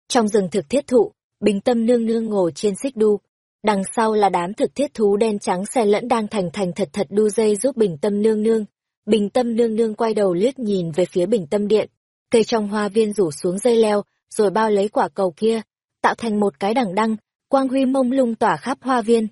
Trong rừng thực thiết thụ, bình tâm nương nương ngồi trên xích đu. Đằng sau là đám thực thiết thú đen trắng xe lẫn đang thành thành thật thật đu dây giúp bình tâm nương nương. Bình tâm nương nương quay đầu liếc nhìn về phía bình tâm điện. Cây trong hoa viên rủ xuống dây leo, rồi bao lấy quả cầu kia, tạo thành một cái đằng đăng, quang huy mông lung tỏa khắp hoa viên.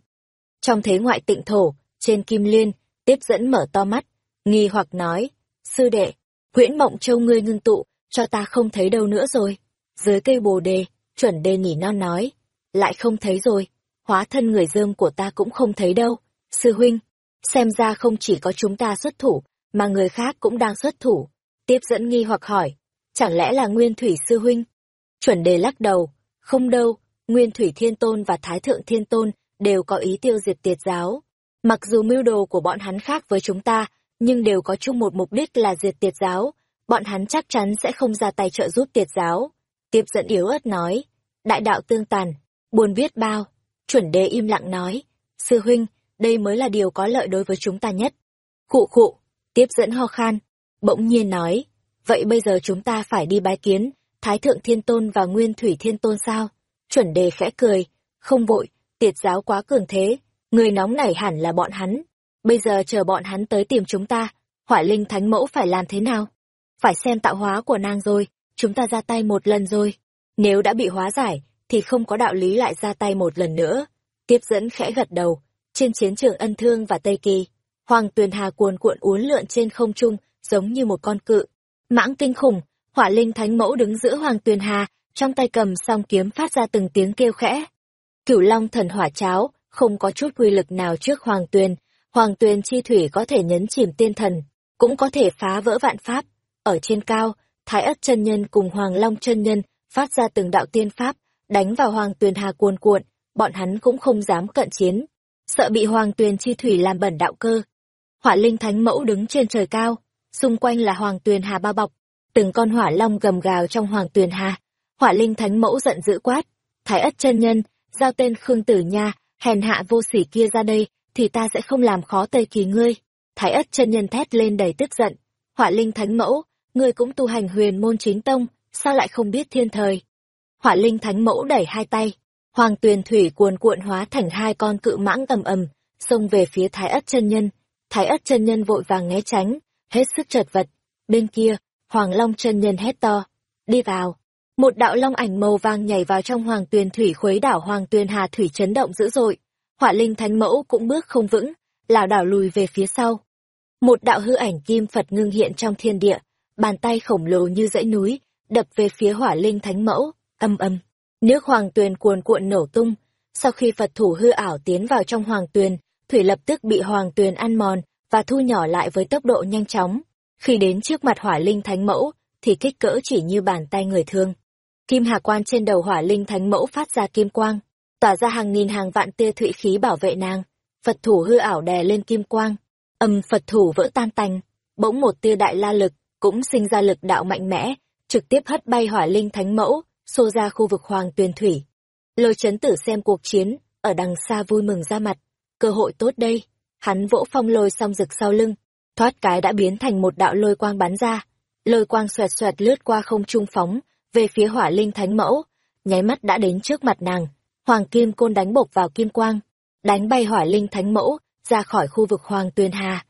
Trong thế ngoại tịnh thổ, trên kim liên, tiếp dẫn mở to mắt, nghi hoặc nói, sư đệ, huyễn mộng châu ngươi ngưng tụ, cho ta không thấy đâu nữa rồi. Dưới cây bồ đề, chuẩn đề nhỉ non nói, lại không thấy rồi, hóa thân người dơm của ta cũng không thấy đâu. Sư huynh, xem ra không chỉ có chúng ta xuất thủ, mà người khác cũng đang xuất thủ. Tiếp dẫn nghi hoặc hỏi, chẳng lẽ là Nguyên Thủy Sư huynh? Chuẩn đề lắc đầu, không đâu, Nguyên Thủy Thiên Tôn và Thái Thượng Thiên Tôn đều có ý tiêu diệt tiệt giáo. Mặc dù mưu đồ của bọn hắn khác với chúng ta, nhưng đều có chung một mục đích là diệt tiệt giáo, bọn hắn chắc chắn sẽ không ra tay trợ giúp tiệt giáo. Tiếp dẫn yếu ớt nói, đại đạo tương tàn, buồn biết bao. Chuẩn đế im lặng nói, sư huynh, đây mới là điều có lợi đối với chúng ta nhất. Khụ khụ, tiếp dẫn ho khan, bỗng nhiên nói, vậy bây giờ chúng ta phải đi bái kiến, Thái Thượng Thiên Tôn và Nguyên Thủy Thiên Tôn sao? Chuẩn đề khẽ cười, không vội, tiệt giáo quá cường thế, người nóng nảy hẳn là bọn hắn. Bây giờ chờ bọn hắn tới tìm chúng ta, hỏa linh thánh mẫu phải làm thế nào? Phải xem tạo hóa của nàng rồi, chúng ta ra tay một lần rồi. Nếu đã bị hóa giải, thì không có đạo lý lại ra tay một lần nữa. Tiếp dẫn khẽ gật đầu, trên chiến trường ân thương và Tây Kỳ, Hoàng Tuyền Hà cuồn cuộn uốn lượn trên không trung, giống như một con cự. Mãng kinh khủng, hỏa linh thánh mẫu đứng giữa Hoàng Tuyền Hà, trong tay cầm song kiếm phát ra từng tiếng kêu khẽ. Cửu Long thần hỏa cháo, không có chút quy lực nào trước Hoàng Tuyền, Hoàng Tuyền chi thủy có thể nhấn chìm tiên thần, cũng có thể phá vỡ vạn pháp. Ở trên cao, Thái Ất chân nhân cùng Hoàng Long chân nhân phát ra từng đạo tiên pháp, đánh vào Hoàng Tuyền Hà cuồn cuộn, bọn hắn cũng không dám cận chiến, sợ bị Hoàng Tuyền chi thủy làm bẩn đạo cơ. Hỏa Linh Thánh Mẫu đứng trên trời cao, xung quanh là Hoàng Tuyền Hà bao bọc, từng con hỏa long gầm gào trong Hoàng Tuyền Hà. Hỏa Linh Thánh Mẫu giận dữ quát, Thái Ất chân nhân, giao tên Khương Tử Nha, hèn hạ vô sỉ kia ra đây, thì ta sẽ không làm khó Tây Kỳ ngươi. Thái Ất chân nhân thét lên đầy tức giận, Hỏa Linh Thánh Mẫu, ngươi cũng tu hành huyền môn chính tông, sao lại không biết thiên thời? Hỏa Linh Thánh Mẫu đẩy hai tay, Hoàng Tuyền Thủy cuồn cuộn hóa thành hai con cự mãng ầm ầm, xông về phía Thái Ất chân nhân. Thái Ất chân nhân vội vàng né tránh, hết sức chật vật. Bên kia, Hoàng Long chân nhân hét to, đi vào. Một đạo long ảnh màu vàng nhảy vào trong Hoàng Tuyền Thủy khuấy đảo Hoàng Tuyền Hà thủy chấn động dữ dội họa Linh Thánh Mẫu cũng bước không vững, lảo đảo lùi về phía sau. Một đạo hư ảnh kim Phật ngưng hiện trong thiên địa, bàn tay khổng lồ như dãy núi, đập về phía hỏa linh thánh mẫu, âm âm. Nước hoàng tuyền cuồn cuộn nổ tung, sau khi Phật thủ hư ảo tiến vào trong hoàng tuyền, thủy lập tức bị hoàng tuyền ăn mòn và thu nhỏ lại với tốc độ nhanh chóng. Khi đến trước mặt hỏa linh thánh mẫu, thì kích cỡ chỉ như bàn tay người thương. Kim hà quan trên đầu hỏa linh thánh mẫu phát ra kim quang, tỏa ra hàng nghìn hàng vạn tia thụy khí bảo vệ nàng. Phật thủ hư ảo đè lên kim quang, âm Phật thủ vỡ tan tành, bỗng một tia đại la lực cũng sinh ra lực đạo mạnh mẽ, trực tiếp hất bay hỏa linh thánh mẫu, xô ra khu vực hoàng tuyền thủy. Lôi chấn tử xem cuộc chiến, ở đằng xa vui mừng ra mặt. Cơ hội tốt đây. Hắn vỗ phong lôi xong rực sau lưng, thoát cái đã biến thành một đạo lôi quang bắn ra. Lôi quang xoẹt xoẹt lướt qua không trung phóng, về phía hỏa linh thánh mẫu, nháy mắt đã đến trước mặt nàng. Hoàng kim côn đánh bộc vào kim quang, đánh bay hỏa linh thánh mẫu, ra khỏi khu vực hoàng tuyền hà.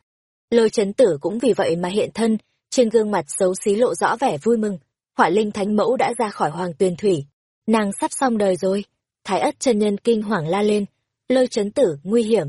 Lôi chấn tử cũng vì vậy mà hiện thân, trên gương mặt xấu xí lộ rõ vẻ vui mừng, hỏa linh thánh mẫu đã ra khỏi hoàng tuyền thủy. Nàng sắp xong đời rồi. Thái ất chân nhân kinh hoàng la lên. Lôi chấn tử, nguy hiểm.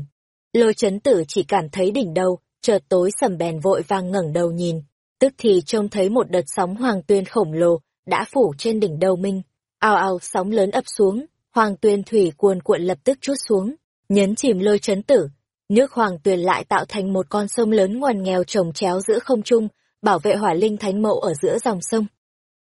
Lôi chấn tử chỉ cảm thấy đỉnh đầu, chợt tối sầm bèn vội vàng ngẩng đầu nhìn. Tức thì trông thấy một đợt sóng hoàng tuyền khổng lồ, đã phủ trên đỉnh đầu mình. Ao ao sóng lớn ập xuống, hoàng tuyền thủy cuồn cuộn lập tức chút xuống, nhấn chìm lôi chấn tử. Nước hoàng tuyền lại tạo thành một con sông lớn ngoằn nghèo trồng chéo giữa không trung, bảo vệ hỏa linh thánh mẫu ở giữa dòng sông.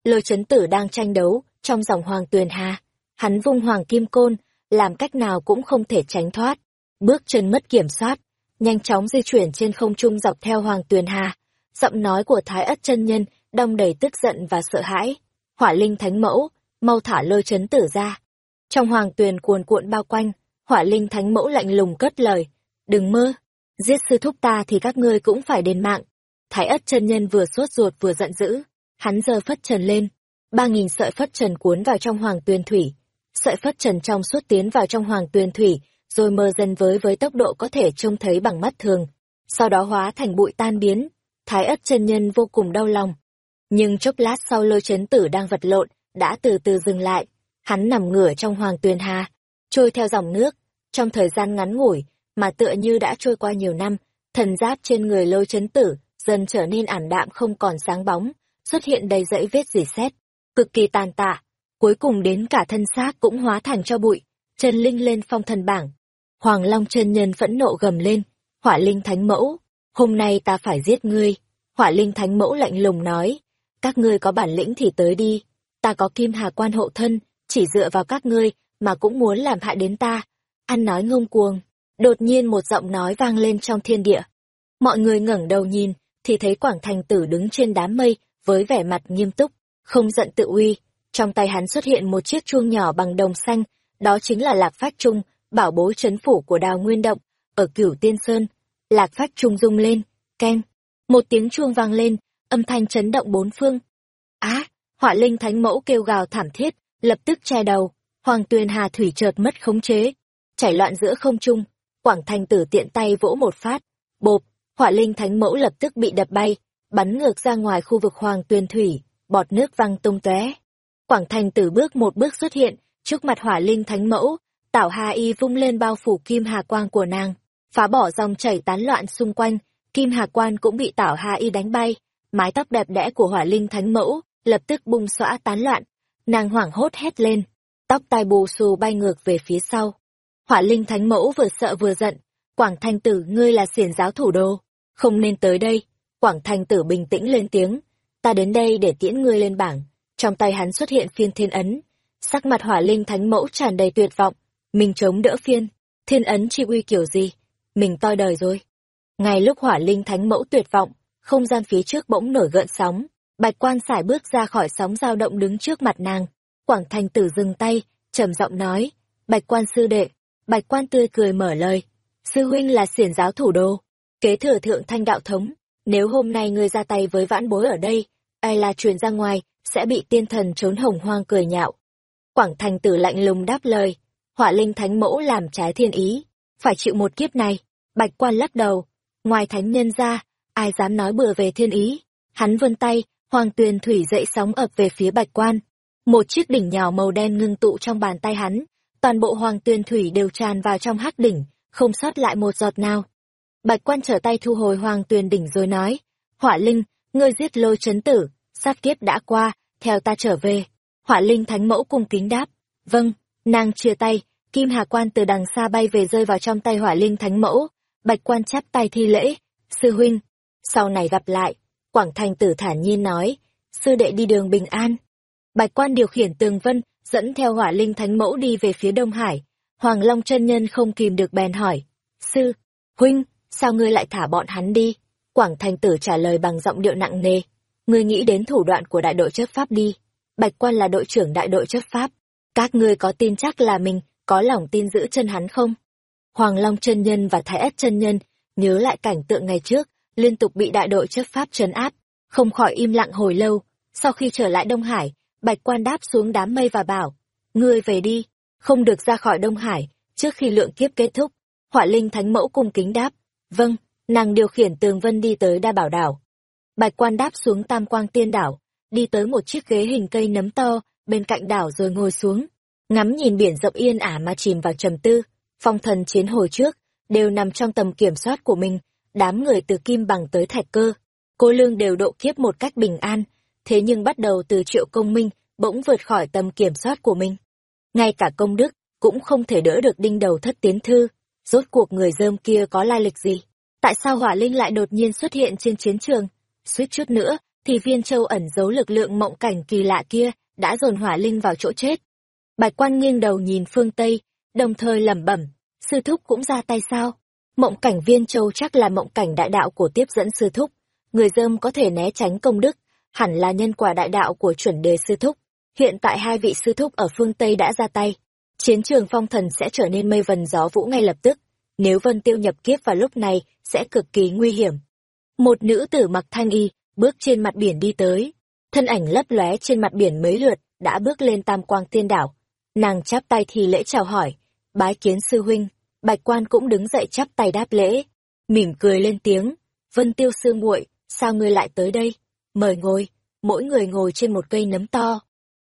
Lôi chấn tử đang tranh đấu, trong dòng hoàng tuyền hà. Hắn vung hoàng kim côn, làm cách nào cũng không thể tránh thoát. Bước chân mất kiểm soát, nhanh chóng di chuyển trên không trung dọc theo hoàng tuyền hà. Giọng nói của thái ất chân nhân, đong đầy tức giận và sợ hãi. Hỏa linh thánh mẫu, mau thả lôi chấn tử ra. Trong hoàng tuyền cuồn cuộn bao quanh, hỏa linh thánh mẫu lạnh lùng cất lời. Đừng mơ, giết sư thúc ta thì các ngươi cũng phải đền mạng. Thái ất chân nhân vừa sốt ruột vừa giận dữ, hắn giơ phất trần lên, ba nghìn sợi phất trần cuốn vào trong hoàng tuyền thủy. Sợi phất trần trong suốt tiến vào trong hoàng tuyền thủy, rồi mờ dần với với tốc độ có thể trông thấy bằng mắt thường. Sau đó hóa thành bụi tan biến. Thái ất chân nhân vô cùng đau lòng. Nhưng chốc lát sau lôi chấn tử đang vật lộn, đã từ từ dừng lại. Hắn nằm ngửa trong hoàng tuyền hà, trôi theo dòng nước. Trong thời gian ngắn ngủi, mà tựa như đã trôi qua nhiều năm, thần giáp trên người lôi chấn tử dần trở nên ảm đạm không còn sáng bóng, xuất hiện đầy dãy vết rỉ sét, cực kỳ tàn tạ, cuối cùng đến cả thân xác cũng hóa thành cho bụi, chân linh lên phong thần bảng. Hoàng Long chân nhân phẫn nộ gầm lên, hỏa linh thánh mẫu, hôm nay ta phải giết ngươi. Hỏa linh thánh mẫu lạnh lùng nói, các ngươi có bản lĩnh thì tới đi, ta có kim hà quan hộ thân, chỉ dựa vào các ngươi mà cũng muốn làm hại đến ta. Ăn nói ngông cuồng, đột nhiên một giọng nói vang lên trong thiên địa. Mọi người ngẩng đầu nhìn, thì thấy Quảng Thành Tử đứng trên đám mây, với vẻ mặt nghiêm túc, không giận tự uy. Trong tay hắn xuất hiện một chiếc chuông nhỏ bằng đồng xanh, đó chính là lạc phách trung, bảo bối chấn phủ của đào nguyên động, ở cửu tiên sơn. Lạc phách trung rung lên, keng. Một tiếng chuông vang lên, âm thanh chấn động bốn phương. Á, họa linh thánh mẫu kêu gào thảm thiết, lập tức che đầu, hoàng tuyền hà thủy chợt mất khống chế, chảy loạn giữa không trung. Quảng Thành Tử tiện tay vỗ một phát, bộp, hỏa linh thánh mẫu lập tức bị đập bay, bắn ngược ra ngoài khu vực hoàng tuyền thủy, bọt nước văng tung tóe. Quảng thành tử bước một bước xuất hiện, trước mặt hỏa linh thánh mẫu, tảo hà y vung lên bao phủ kim hà quang của nàng, phá bỏ dòng chảy tán loạn xung quanh, kim hà quan cũng bị tảo hà y đánh bay, mái tóc đẹp đẽ của hỏa linh thánh mẫu, lập tức bung xõa tán loạn, nàng hoảng hốt hét lên, tóc tai bù xù bay ngược về phía sau. Hỏa linh thánh mẫu vừa sợ vừa giận, Quảng thanh tử ngươi là xiển giáo thủ đô, không nên tới đây. Quảng thanh Tử bình tĩnh lên tiếng, ta đến đây để tiễn ngươi lên bảng. Trong tay hắn xuất hiện phiên thiên ấn, sắc mặt hỏa linh thánh mẫu tràn đầy tuyệt vọng, mình chống đỡ phiên, thiên ấn chi uy kiểu gì, mình toi đời rồi. Ngay lúc hỏa linh thánh mẫu tuyệt vọng, không gian phía trước bỗng nổi gợn sóng, bạch quan sải bước ra khỏi sóng dao động đứng trước mặt nàng. Quảng Thành Tử dừng tay, trầm giọng nói, bạch quan sư đệ, bạch quan tươi cười mở lời, sư huynh là xiển giáo thủ đô kế thừa thượng thanh đạo thống, nếu hôm nay ngươi ra tay với vãn bối ở đây, ai là truyền ra ngoài, sẽ bị tiên thần trốn hồng hoang cười nhạo. Quảng thành tử lạnh lùng đáp lời, hỏa linh thánh mẫu làm trái thiên ý, phải chịu một kiếp này, bạch quan lắc đầu, ngoài thánh nhân ra, ai dám nói bừa về thiên ý, hắn vươn tay, hoàng tuyền thủy dậy sóng ập về phía bạch quan, một chiếc đỉnh nhỏ màu đen ngưng tụ trong bàn tay hắn, toàn bộ hoàng tuyền thủy đều tràn vào trong hắc đỉnh, không sót lại một giọt nào. Bạch quan trở tay thu hồi hoàng tuyền đỉnh rồi nói, hỏa linh, ngươi giết lôi chấn tử, sát kiếp đã qua, theo ta trở về. Hỏa linh thánh mẫu cung kính đáp, vâng, nàng chia tay, kim hà quan từ đằng xa bay về rơi vào trong tay hỏa linh thánh mẫu, bạch quan chắp tay thi lễ, sư huynh, sau này gặp lại, quảng thành tử thản nhiên nói, sư đệ đi đường bình an. Bạch quan điều khiển tường vân, dẫn theo hỏa linh thánh mẫu đi về phía Đông Hải, Hoàng Long chân nhân không kìm được bèn hỏi, sư, huynh, sao ngươi lại thả bọn hắn đi? Quảng Thành Tử trả lời bằng giọng điệu nặng nề. Ngươi nghĩ đến thủ đoạn của đại đội chấp pháp đi. Bạch Quan là đội trưởng đại đội chấp pháp. Các ngươi có tin chắc là mình có lòng tin giữ chân hắn không? Hoàng Long chân nhân và Thái Ất chân nhân nhớ lại cảnh tượng ngày trước, liên tục bị đại đội chấp pháp trấn áp, không khỏi im lặng hồi lâu. Sau khi trở lại Đông Hải, Bạch Quan đáp xuống đám mây và bảo, ngươi về đi, không được ra khỏi Đông Hải, trước khi lượng kiếp kết thúc. Hỏa Linh Thánh Mẫu cung kính đáp, Vâng, nàng điều khiển tường vân đi tới đa bảo đảo. Bạch quan đáp xuống tam quang tiên đảo, đi tới một chiếc ghế hình cây nấm to, bên cạnh đảo rồi ngồi xuống. Ngắm nhìn biển rộng yên ả mà chìm vào trầm tư, phong thần chiến hồi trước, đều nằm trong tầm kiểm soát của mình, đám người từ kim bằng tới thạch cơ. Cô lương đều độ kiếp một cách bình an, thế nhưng bắt đầu từ triệu công minh, bỗng vượt khỏi tầm kiểm soát của mình. Ngay cả công đức, cũng không thể đỡ được đinh đầu thất tiến thư, rốt cuộc người dơm kia có lai lịch gì? Tại sao hỏa linh lại đột nhiên xuất hiện trên chiến trường? Suýt chút nữa, thì viên châu ẩn giấu lực lượng mộng cảnh kỳ lạ kia, đã dồn hỏa linh vào chỗ chết. Bạch quan nghiêng đầu nhìn phương Tây, đồng thời lẩm bẩm, sư thúc cũng ra tay sao? Mộng cảnh viên châu chắc là mộng cảnh đại đạo của tiếp dẫn sư thúc. Người dơm có thể né tránh công đức, hẳn là nhân quả đại đạo của chuẩn đề sư thúc. Hiện tại hai vị sư thúc ở phương Tây đã ra tay, chiến trường phong thần sẽ trở nên mây vần gió vũ ngay lập tức. Nếu Vân Tiêu nhập kiếp vào lúc này, sẽ cực kỳ nguy hiểm. Một nữ tử mặc thanh y, bước trên mặt biển đi tới. thân ảnh lấp lóe trên mặt biển mấy lượt, đã bước lên tam quang tiên đảo. Nàng chắp tay thì lễ chào hỏi, bái kiến sư huynh, bạch quan cũng đứng dậy chắp tay đáp lễ, mỉm cười lên tiếng, vân tiêu sư muội sao ngươi lại tới đây? Mời ngồi, mỗi người ngồi trên một cây nấm to.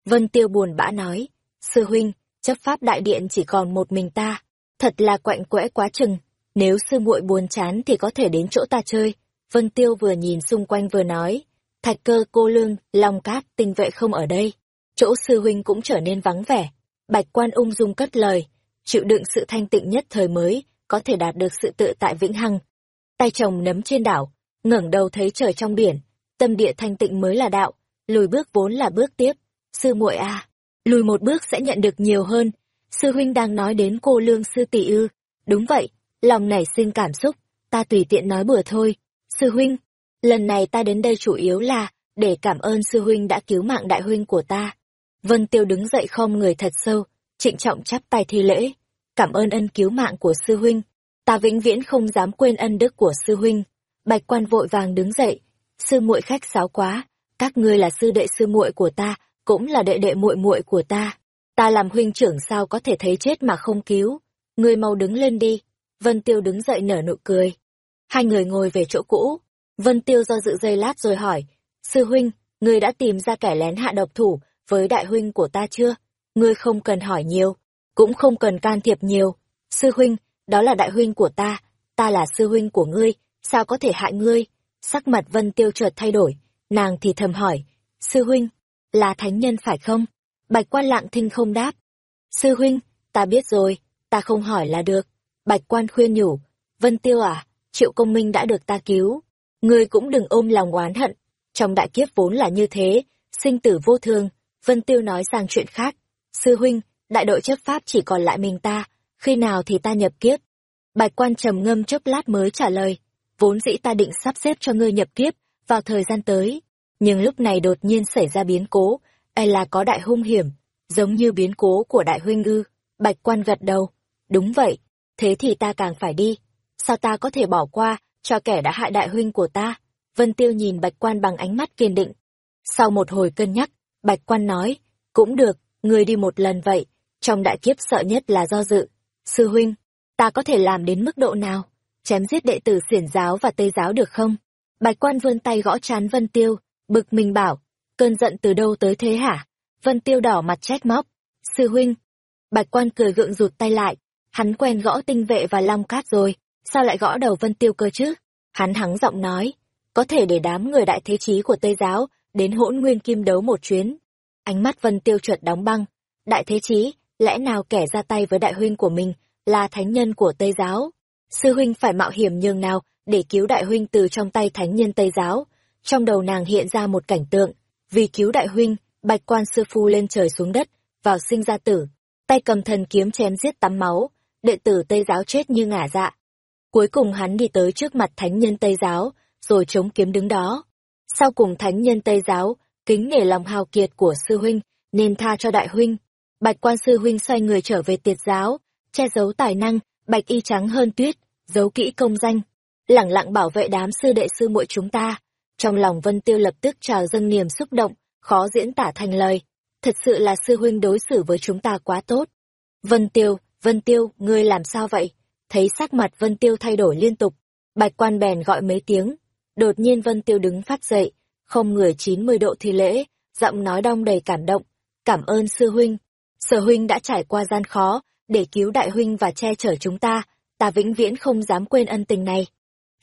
Vân tiêu buồn bã nói, sư huynh, chấp pháp đại điện chỉ còn một mình ta, thật là quạnh quẽ quá chừng, nếu sư muội buồn chán thì có thể đến chỗ ta chơi. Vân tiêu vừa nhìn xung quanh vừa nói, thạch cơ cô lương, long cát, tinh vệ không ở đây. Chỗ sư huynh cũng trở nên vắng vẻ. Bạch quan ung dung cất lời, chịu đựng sự thanh tịnh nhất thời mới, có thể đạt được sự tự tại vĩnh hằng. Tay chồng nấm trên đảo, ngẩng đầu thấy trời trong biển, tâm địa thanh tịnh mới là đạo, lùi bước vốn là bước tiếp. Sư muội à, lùi một bước sẽ nhận được nhiều hơn. Sư huynh đang nói đến cô lương sư tỷ ư. Đúng vậy, lòng nảy sinh cảm xúc, ta tùy tiện nói bừa thôi. Sư huynh, lần này ta đến đây chủ yếu là để cảm ơn sư huynh đã cứu mạng đại huynh của ta. Vân Tiêu đứng dậy không người thật sâu, trịnh trọng chắp tay thi lễ. Cảm ơn ân cứu mạng của sư huynh. Ta vĩnh viễn không dám quên ân đức của sư huynh. Bạch quan vội vàng đứng dậy. Sư muội khách sáo quá. Các ngươi là sư đệ sư muội của ta, cũng là đệ đệ muội muội của ta. Ta làm huynh trưởng sao có thể thấy chết mà không cứu. Ngươi mau đứng lên đi. Vân Tiêu đứng dậy nở nụ cười. Hai người ngồi về chỗ cũ. Vân Tiêu do dự giây lát rồi hỏi. Sư huynh, ngươi đã tìm ra kẻ lén hạ độc thủ với đại huynh của ta chưa? Ngươi không cần hỏi nhiều, cũng không cần can thiệp nhiều. Sư huynh, đó là đại huynh của ta, ta là sư huynh của ngươi, sao có thể hại ngươi? Sắc mặt Vân Tiêu chợt thay đổi, nàng thì thầm hỏi, sư huynh, là thánh nhân phải không? Bạch quan lặng thinh không đáp. Sư huynh, ta biết rồi, ta không hỏi là được. Bạch quan khuyên nhủ, Vân Tiêu à, triệu công minh đã được ta cứu. Ngươi cũng đừng ôm lòng oán hận. Trong đại kiếp vốn là như thế, sinh tử vô thường. Vân Tiêu nói sang chuyện khác. Sư huynh, đại đội chấp pháp chỉ còn lại mình ta, khi nào thì ta nhập kiếp? Bạch quan trầm ngâm chốc lát mới trả lời. Vốn dĩ ta định sắp xếp cho ngươi nhập kiếp, vào thời gian tới. Nhưng lúc này đột nhiên xảy ra biến cố, e là có đại hung hiểm, giống như biến cố của đại huynh ư. Bạch quan gật đầu. Đúng vậy, thế thì ta càng phải đi. Sao ta có thể bỏ qua cho kẻ đã hại đại huynh của ta? Vân Tiêu nhìn Bạch quan bằng ánh mắt kiên định. Sau một hồi cân nhắc, Bạch quan nói, cũng được, người đi một lần vậy, trong đại kiếp sợ nhất là do dự. Sư huynh, ta có thể làm đến mức độ nào? Chém giết đệ tử xiển giáo và tây giáo được không? Bạch quan vươn tay gõ chán Vân Tiêu, bực mình bảo, cơn giận từ đâu tới thế hả? Vân Tiêu đỏ mặt trách móc. Sư huynh. Bạch quan cười gượng rụt tay lại, hắn quen gõ tinh vệ và long cát rồi, sao lại gõ đầu Vân Tiêu cơ chứ? Hắn hắng giọng nói, có thể để đám người đại thế chí của Tây giáo đến hỗn nguyên kim đấu một chuyến. Ánh mắt Vân Tiêu chuẩn đóng băng, đại thế chí, lẽ nào kẻ ra tay với đại huynh của mình là thánh nhân của Tây giáo? Sư huynh phải mạo hiểm nhường nào để cứu đại huynh từ trong tay thánh nhân Tây giáo? Trong đầu nàng hiện ra một cảnh tượng, vì cứu đại huynh, bạch quan sư phu lên trời xuống đất, vào sinh ra tử, tay cầm thần kiếm chém giết tắm máu, đệ tử Tây giáo chết như ngả dạ. Cuối cùng hắn đi tới trước mặt thánh nhân Tây giáo, rồi chống kiếm đứng đó. Sau cùng thánh nhân Tây giáo, kính nể lòng hào kiệt của sư huynh, nên tha cho đại huynh. Bạch quan sư huynh xoay người trở về tiệt giáo, che giấu tài năng, bạch y trắng hơn tuyết, giấu kỹ công danh, lẳng lặng bảo vệ đám sư đệ sư muội chúng ta. Trong lòng Vân Tiêu lập tức trào dâng niềm xúc động, khó diễn tả thành lời. Thật sự là sư huynh đối xử với chúng ta quá tốt. Vân Tiêu, Vân Tiêu, ngươi làm sao vậy? Thấy sắc mặt Vân Tiêu thay đổi liên tục, bạch quan bèn gọi mấy tiếng. Đột nhiên Vân Tiêu đứng phát dậy, không người chín mươi độ thi lễ, giọng nói đong đầy cảm động. Cảm ơn sư huynh. Sở huynh đã trải qua gian khó, để cứu đại huynh và che chở chúng ta, ta vĩnh viễn không dám quên ân tình này.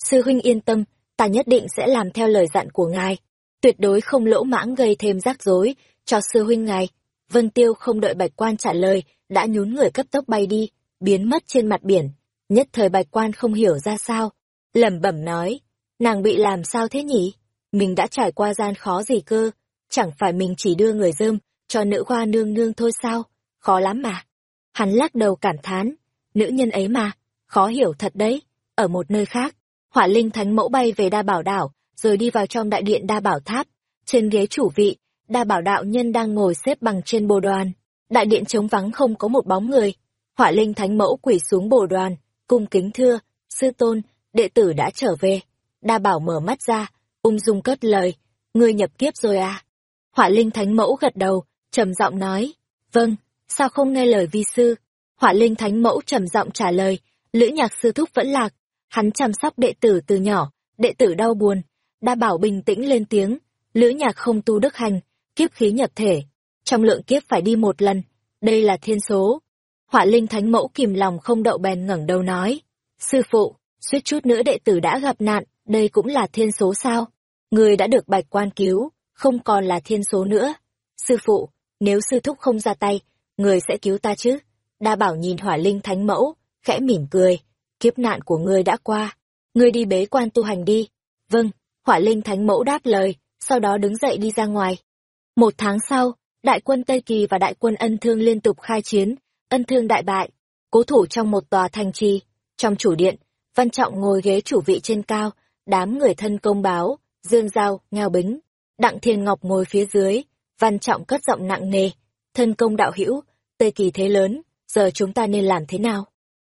Sư huynh yên tâm, ta nhất định sẽ làm theo lời dặn của ngài, tuyệt đối không lỗ mãng gây thêm rắc rối cho sư huynh ngài. Vân Tiêu không đợi Bạch Quan trả lời, đã nhún người cấp tốc bay đi, biến mất trên mặt biển. Nhất thời Bạch Quan không hiểu ra sao, lẩm bẩm nói, nàng bị làm sao thế nhỉ? Mình đã trải qua gian khó gì cơ, chẳng phải mình chỉ đưa người dơm cho nữ hoa nương nương thôi sao? Khó lắm mà. Hắn lắc đầu cảm thán, nữ nhân ấy mà, khó hiểu thật đấy. Ở một nơi khác, hỏa linh thánh mẫu bay về đa bảo đảo, rồi đi vào trong đại điện đa bảo tháp. Trên ghế chủ vị, đa bảo đạo nhân đang ngồi xếp bằng trên bồ đoàn. Đại điện trống vắng không có một bóng người. Hỏa linh thánh mẫu quỳ xuống bồ đoàn, cung kính thưa, sư tôn, đệ tử đã trở về. Đa bảo mở mắt ra, ung dung cất lời, ngươi nhập kiếp rồi à? Hỏa Linh Thánh Mẫu gật đầu, trầm giọng nói, vâng, sao không nghe lời vi sư? Hỏa Linh Thánh Mẫu trầm giọng trả lời, Lữ Nhạc sư thúc vẫn lạc, hắn chăm sóc đệ tử từ nhỏ, đệ tử đau buồn, đa bảo bình tĩnh lên tiếng, Lữ Nhạc không tu đức hành, kiếp khí nhập thể, trong lượng kiếp phải đi một lần, đây là thiên số. Hỏa Linh Thánh Mẫu kìm lòng không đậu bèn ngẩng đầu nói, sư phụ, suýt chút nữa đệ tử đã gặp nạn, đây cũng là thiên số sao? Người đã được bạch quan cứu, không còn là thiên số nữa. Sư phụ, nếu sư thúc không ra tay, người sẽ cứu ta chứ? Đa bảo nhìn hỏa linh thánh mẫu, khẽ mỉm cười. Kiếp nạn của ngươi đã qua. Ngươi đi bế quan tu hành đi. Vâng, hỏa linh thánh mẫu đáp lời, sau đó đứng dậy đi ra ngoài. Một tháng sau, đại quân Tây Kỳ và đại quân ân thương liên tục khai chiến, ân thương đại bại, cố thủ trong một tòa thành trì. Trong chủ điện, Văn Trọng ngồi ghế chủ vị trên cao, đám người thân công báo, Dương Giao, Ngao Bính, Đặng Thiên Ngọc ngồi phía dưới, Văn Trọng cất giọng nặng nề, thân công đạo hữu, Tây Kỳ thế lớn, giờ chúng ta nên làm thế nào?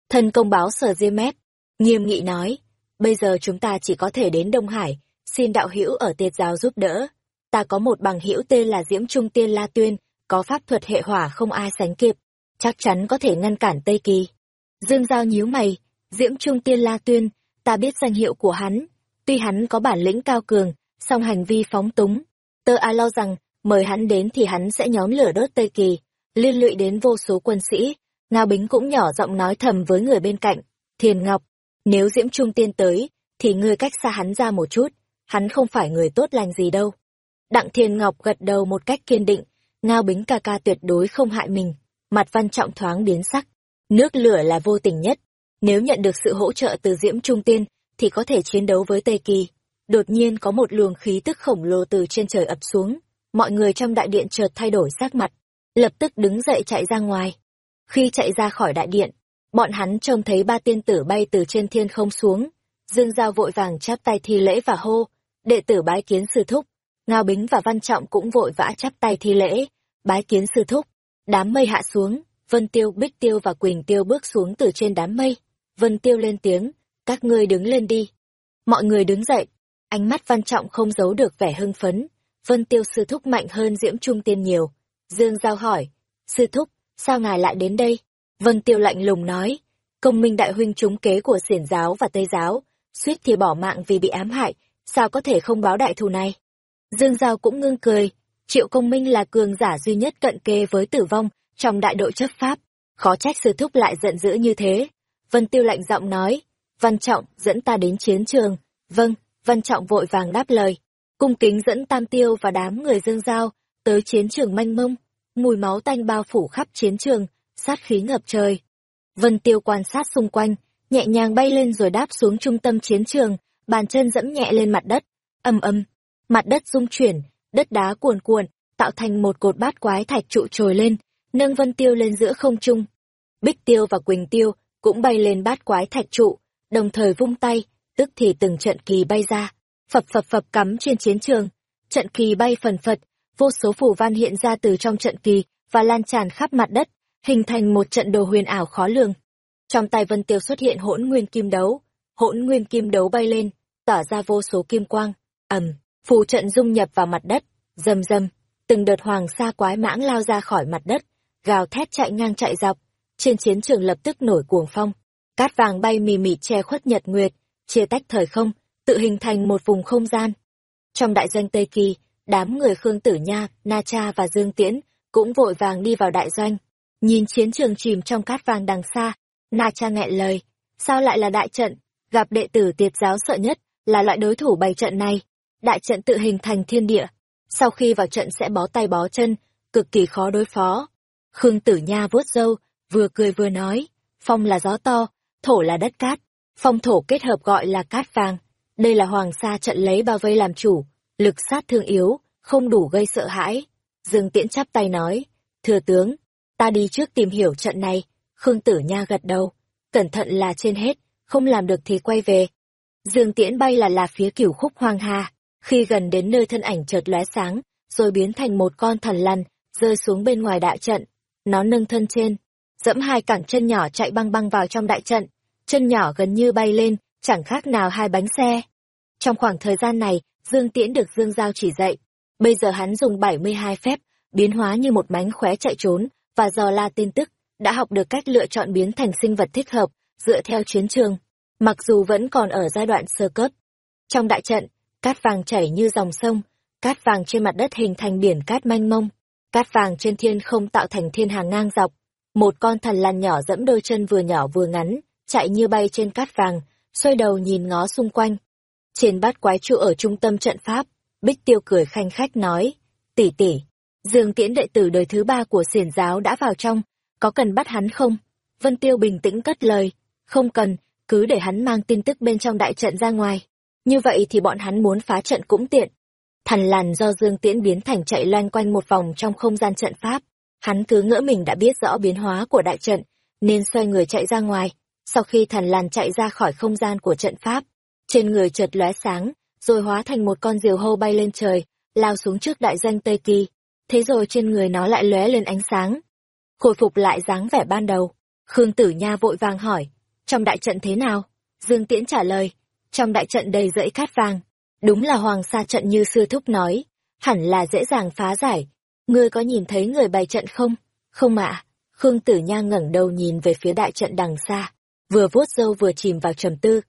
Thân công báo sở diêm mép, nghiêm nghị nói, bây giờ chúng ta chỉ có thể đến Đông Hải, xin đạo hữu ở tiệt giáo giúp đỡ. Ta có một bằng hữu tên là Diễm Trung Tiên La Tuyên, có pháp thuật hệ hỏa không ai sánh kịp, chắc chắn có thể ngăn cản Tây Kỳ. Dương Giao nhíu mày, Diễm Trung Tiên La Tuyên, ta biết danh hiệu của hắn, tuy hắn có bản lĩnh cao cường, song hành vi phóng túng. Tơ A lo rằng, mời hắn đến thì hắn sẽ nhóm lửa đốt Tây Kỳ, liên lụy đến vô số quân sĩ. Ngao Bính cũng nhỏ giọng nói thầm với người bên cạnh, Thiền Ngọc, nếu Diễm Trung Tiên tới, thì ngươi cách xa hắn ra một chút, hắn không phải người tốt lành gì đâu. Đặng Thiền Ngọc gật đầu một cách kiên định, Ngao Bính ca ca tuyệt đối không hại mình, mặt văn trọng thoáng biến sắc. Nước lửa là vô tình nhất, nếu nhận được sự hỗ trợ từ Diễm Trung Tiên, thì có thể chiến đấu với Tây Kỳ. Đột nhiên có một luồng khí tức khổng lồ từ trên trời ập xuống, mọi người trong đại điện chợt thay đổi sắc mặt, lập tức đứng dậy chạy ra ngoài. Khi chạy ra khỏi đại điện, bọn hắn trông thấy ba tiên tử bay từ trên thiên không xuống. Dương Giao vội vàng chắp tay thi lễ và hô, đệ tử bái kiến sư thúc. Ngao Bính và Văn Trọng cũng vội vã chắp tay thi lễ, bái kiến sư thúc. Đám mây hạ xuống, Vân Tiêu, Bích Tiêu và Quỳnh Tiêu bước xuống từ trên đám mây. Vân Tiêu lên tiếng, các ngươi đứng lên đi. Mọi người đứng dậy, ánh mắt Văn Trọng không giấu được vẻ hưng phấn. Vân Tiêu sư thúc mạnh hơn Diễm Trung Tiên nhiều. Dương Giao hỏi, sư thúc, sao ngài lại đến đây? Vân Tiêu lạnh lùng nói, công minh đại huynh trúng kế của xiển giáo và tây giáo, suýt thì bỏ mạng vì bị ám hại, sao có thể không báo đại thù này? Dương Giao cũng ngưng cười, triệu công minh là cường giả duy nhất cận kề với tử vong trong đại đội chấp pháp, khó trách sư thúc lại giận dữ như thế. Vân Tiêu lạnh giọng nói, Văn Trọng dẫn ta đến chiến trường. Vâng, Văn Trọng vội vàng đáp lời. Cung kính dẫn Tam Tiêu và đám người dương giao, tới chiến trường manh mông. Mùi máu tanh bao phủ khắp chiến trường, sát khí ngập trời. Vân Tiêu quan sát xung quanh, nhẹ nhàng bay lên rồi đáp xuống trung tâm chiến trường, bàn chân dẫm nhẹ lên mặt đất. ầm ầm, mặt đất rung chuyển, đất đá cuồn cuộn, tạo thành một cột bát quái thạch trụ trồi lên, nâng Vân Tiêu lên giữa không trung. Bích Tiêu và Quỳnh Tiêu cũng bay lên bát quái thạch trụ, đồng thời vung tay, tức thì từng trận kỳ bay ra, phập phập phập cắm trên chiến trường. Trận kỳ bay phần phật, vô số phù văn hiện ra từ trong trận kỳ và lan tràn khắp mặt đất, hình thành một trận đồ huyền ảo khó lường. Trong tay Vân Tiêu xuất hiện hỗn nguyên kim đấu, hỗn nguyên kim đấu bay lên, tỏa ra vô số kim quang, ầm, phù trận dung nhập vào mặt đất, rầm rầm, từng đợt hoàng sa quái mãng lao ra khỏi mặt đất, gào thét chạy ngang chạy dọc, trên chiến trường lập tức nổi cuồng phong. Cát vàng bay mì mịt che khuất nhật nguyệt, chia tách thời không, tự hình thành một vùng không gian. Trong đại doanh Tây Kỳ, đám người Khương Tử Nha, Na Cha và Dương Tiễn cũng vội vàng đi vào đại doanh. Nhìn chiến trường chìm trong cát vàng đằng xa, Na Cha nghẹn lời, sao lại là đại trận, gặp đệ tử tiệt giáo sợ nhất là loại đối thủ bày trận này. Đại trận tự hình thành thiên địa, sau khi vào trận sẽ bó tay bó chân, cực kỳ khó đối phó. Khương Tử Nha vuốt râu, vừa cười vừa nói, phong là gió to, thổ là đất cát, phong thổ kết hợp gọi là cát vàng. Đây là hoàng sa trận lấy bao vây làm chủ, lực sát thương yếu, không đủ gây sợ hãi. Dương Tiễn chắp tay nói, thừa tướng, ta đi trước tìm hiểu trận này. Khương Tử Nha gật đầu, cẩn thận là trên hết, không làm được thì quay về. Dương Tiễn bay là là phía cửu khúc hoang hà, khi gần đến nơi thân ảnh chợt lóe sáng, rồi biến thành một con thần lằn, rơi xuống bên ngoài đại trận. Nó nâng thân trên, dẫm hai cẳng chân nhỏ chạy băng băng vào trong đại trận, chân nhỏ gần như bay lên, chẳng khác nào hai bánh xe. Trong khoảng thời gian này, Dương Tiễn được Dương Giao chỉ dạy, Bây giờ hắn dùng 72 phép, biến hóa như một mánh khóe chạy trốn, và dò la tin tức, đã học được cách lựa chọn biến thành sinh vật thích hợp, dựa theo chiến trường. Mặc dù vẫn còn ở giai đoạn sơ cấp. Trong đại trận, cát vàng chảy như dòng sông, cát vàng trên mặt đất hình thành biển cát manh mông, cát vàng trên thiên không tạo thành thiên hàng ngang dọc. Một con thần lằn nhỏ dẫm đôi chân vừa nhỏ vừa ngắn, chạy như bay trên cát vàng, xoay đầu nhìn ngó xung quanh. Trên bát quái trụ ở trung tâm trận pháp, Bích Tiêu cười khanh khách nói, tỷ tỷ, Dương Tiễn đệ tử đời thứ ba của xiển giáo đã vào trong, có cần bắt hắn không? Vân Tiêu bình tĩnh cất lời, không cần, cứ để hắn mang tin tức bên trong đại trận ra ngoài. Như vậy thì bọn hắn muốn phá trận cũng tiện. Thần làn do Dương Tiễn biến thành chạy loanh quanh một vòng trong không gian trận pháp. Hắn cứ ngỡ mình đã biết rõ biến hóa của đại trận, nên xoay người chạy ra ngoài. Sau khi thần làn chạy ra khỏi không gian của trận pháp, trên người chợt lóe sáng, rồi hóa thành một con diều hâu bay lên trời, lao xuống trước đại danh Tây Kỳ. Thế rồi trên người nó lại lóe lên ánh sáng. Khôi phục lại dáng vẻ ban đầu. Khương Tử Nha vội vàng hỏi, trong đại trận thế nào? Dương Tiễn trả lời, trong đại trận đầy rẫy cát vàng. Đúng là hoàng sa trận như sư thúc nói, hẳn là dễ dàng phá giải. Ngươi có nhìn thấy người bày trận không? Không ạ. Khương Tử Nha ngẩng đầu nhìn về phía đại trận đằng xa, vừa vuốt râu vừa chìm vào trầm tư.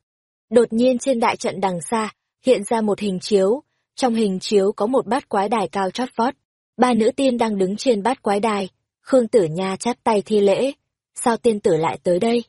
Đột nhiên trên đại trận đằng xa, hiện ra một hình chiếu, trong hình chiếu có một bát quái đài cao chót vót. Ba nữ tiên đang đứng trên bát quái đài, Khương Tử Nha chắp tay thi lễ. Sao tiên tử lại tới đây?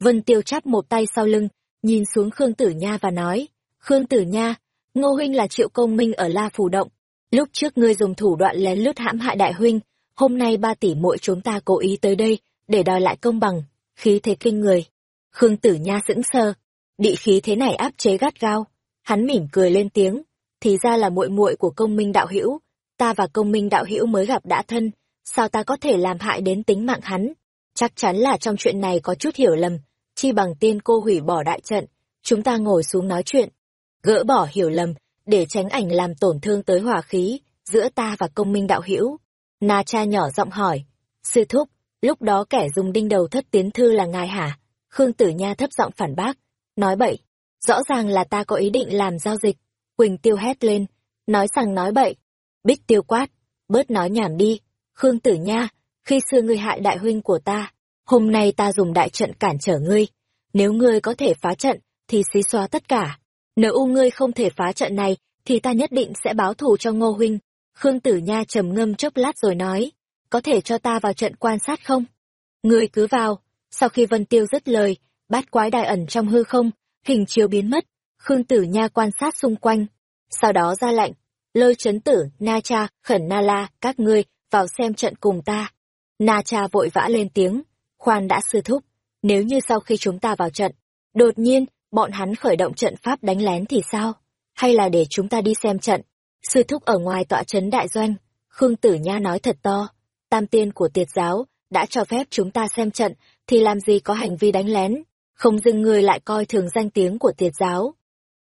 Vân Tiêu chắp một tay sau lưng, nhìn xuống Khương Tử Nha và nói, Khương Tử Nha, Ngô Huynh là triệu công minh ở La Phủ Động. Lúc trước ngươi dùng thủ đoạn lén lút hãm hại đại huynh, hôm nay ba tỷ muội chúng ta cố ý tới đây, để đòi lại công bằng, khí thế kinh người. Khương Tử Nha sững sờ, bị khí thế này áp chế gắt gao. Hắn mỉm cười lên tiếng, thì ra là muội muội của công minh đạo hữu, ta và công minh đạo hữu mới gặp đã thân, sao ta có thể làm hại đến tính mạng hắn? Chắc chắn là trong chuyện này có chút hiểu lầm, chi bằng tiên cô hủy bỏ đại trận, chúng ta ngồi xuống nói chuyện. Gỡ bỏ hiểu lầm, để tránh ảnh làm tổn thương tới hỏa khí, giữa ta và công minh đạo hữu. Na cha nhỏ giọng hỏi, sư thúc, lúc đó kẻ dùng đinh đầu thất tiến thư là ngài hả? Khương Tử Nha thấp giọng phản bác, nói bậy, rõ ràng là ta có ý định làm giao dịch. Quỳnh Tiêu hét lên, nói rằng nói bậy. Bích Tiêu quát, bớt nói nhảm đi, Khương Tử Nha, khi xưa ngươi hại đại huynh của ta, hôm nay ta dùng đại trận cản trở ngươi. Nếu ngươi có thể phá trận, thì xí xóa tất cả. Nếu u ngươi không thể phá trận này, thì ta nhất định sẽ báo thù cho Ngô huynh. Khương Tử Nha trầm ngâm chốc lát rồi nói, có thể cho ta vào trận quan sát không? Ngươi cứ vào. Sau khi Vân Tiêu dứt lời, bát quái đài ẩn trong hư không, hình chiếu biến mất. Khương Tử Nha quan sát xung quanh. Sau đó ra lệnh, lôi chấn tử, Na Cha, khẩn Na La, các ngươi, vào xem trận cùng ta. Na cha vội vã lên tiếng, khoan đã sư thúc, nếu như sau khi chúng ta vào trận, đột nhiên, bọn hắn khởi động trận pháp đánh lén thì sao? Hay là để chúng ta đi xem trận? Sư thúc ở ngoài tọa trấn đại doanh, Khương Tử Nha nói thật to, tam tiên của tiệt giáo, đã cho phép chúng ta xem trận, thì làm gì có hành vi đánh lén, không dưng người lại coi thường danh tiếng của tiệt giáo.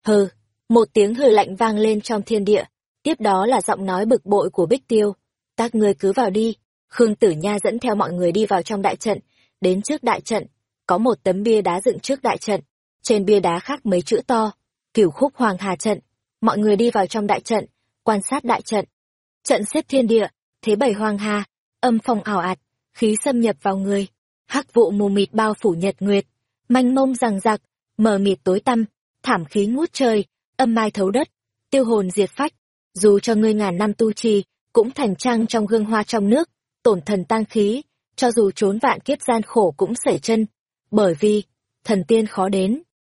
Hừ, một tiếng hừ lạnh vang lên trong thiên địa, tiếp đó là giọng nói bực bội của Bích Tiêu các ngươi cứ vào đi. Khương Tử Nha dẫn theo mọi người đi vào trong đại trận, đến trước đại trận, có một tấm bia đá dựng trước đại trận, trên bia đá khắc mấy chữ to, cửu khúc hoàng hà trận. Mọi người đi vào trong đại trận, quan sát đại trận. Trận xếp thiên địa, thế bảy hoàng hà, âm phong ảo ạt, khí xâm nhập vào người, hắc vụ mù mịt bao phủ nhật nguyệt, manh mông rằng rạc, mờ mịt tối tăm, thảm khí ngút trời, âm mai thấu đất, tiêu hồn diệt phách. Dù cho ngươi ngàn năm tu trì, cũng thành trang trong gương hoa trong nước, tổn thần tang khí, cho dù trốn vạn kiếp gian khổ cũng sẩy chân, bởi vì, thần tiên khó đến,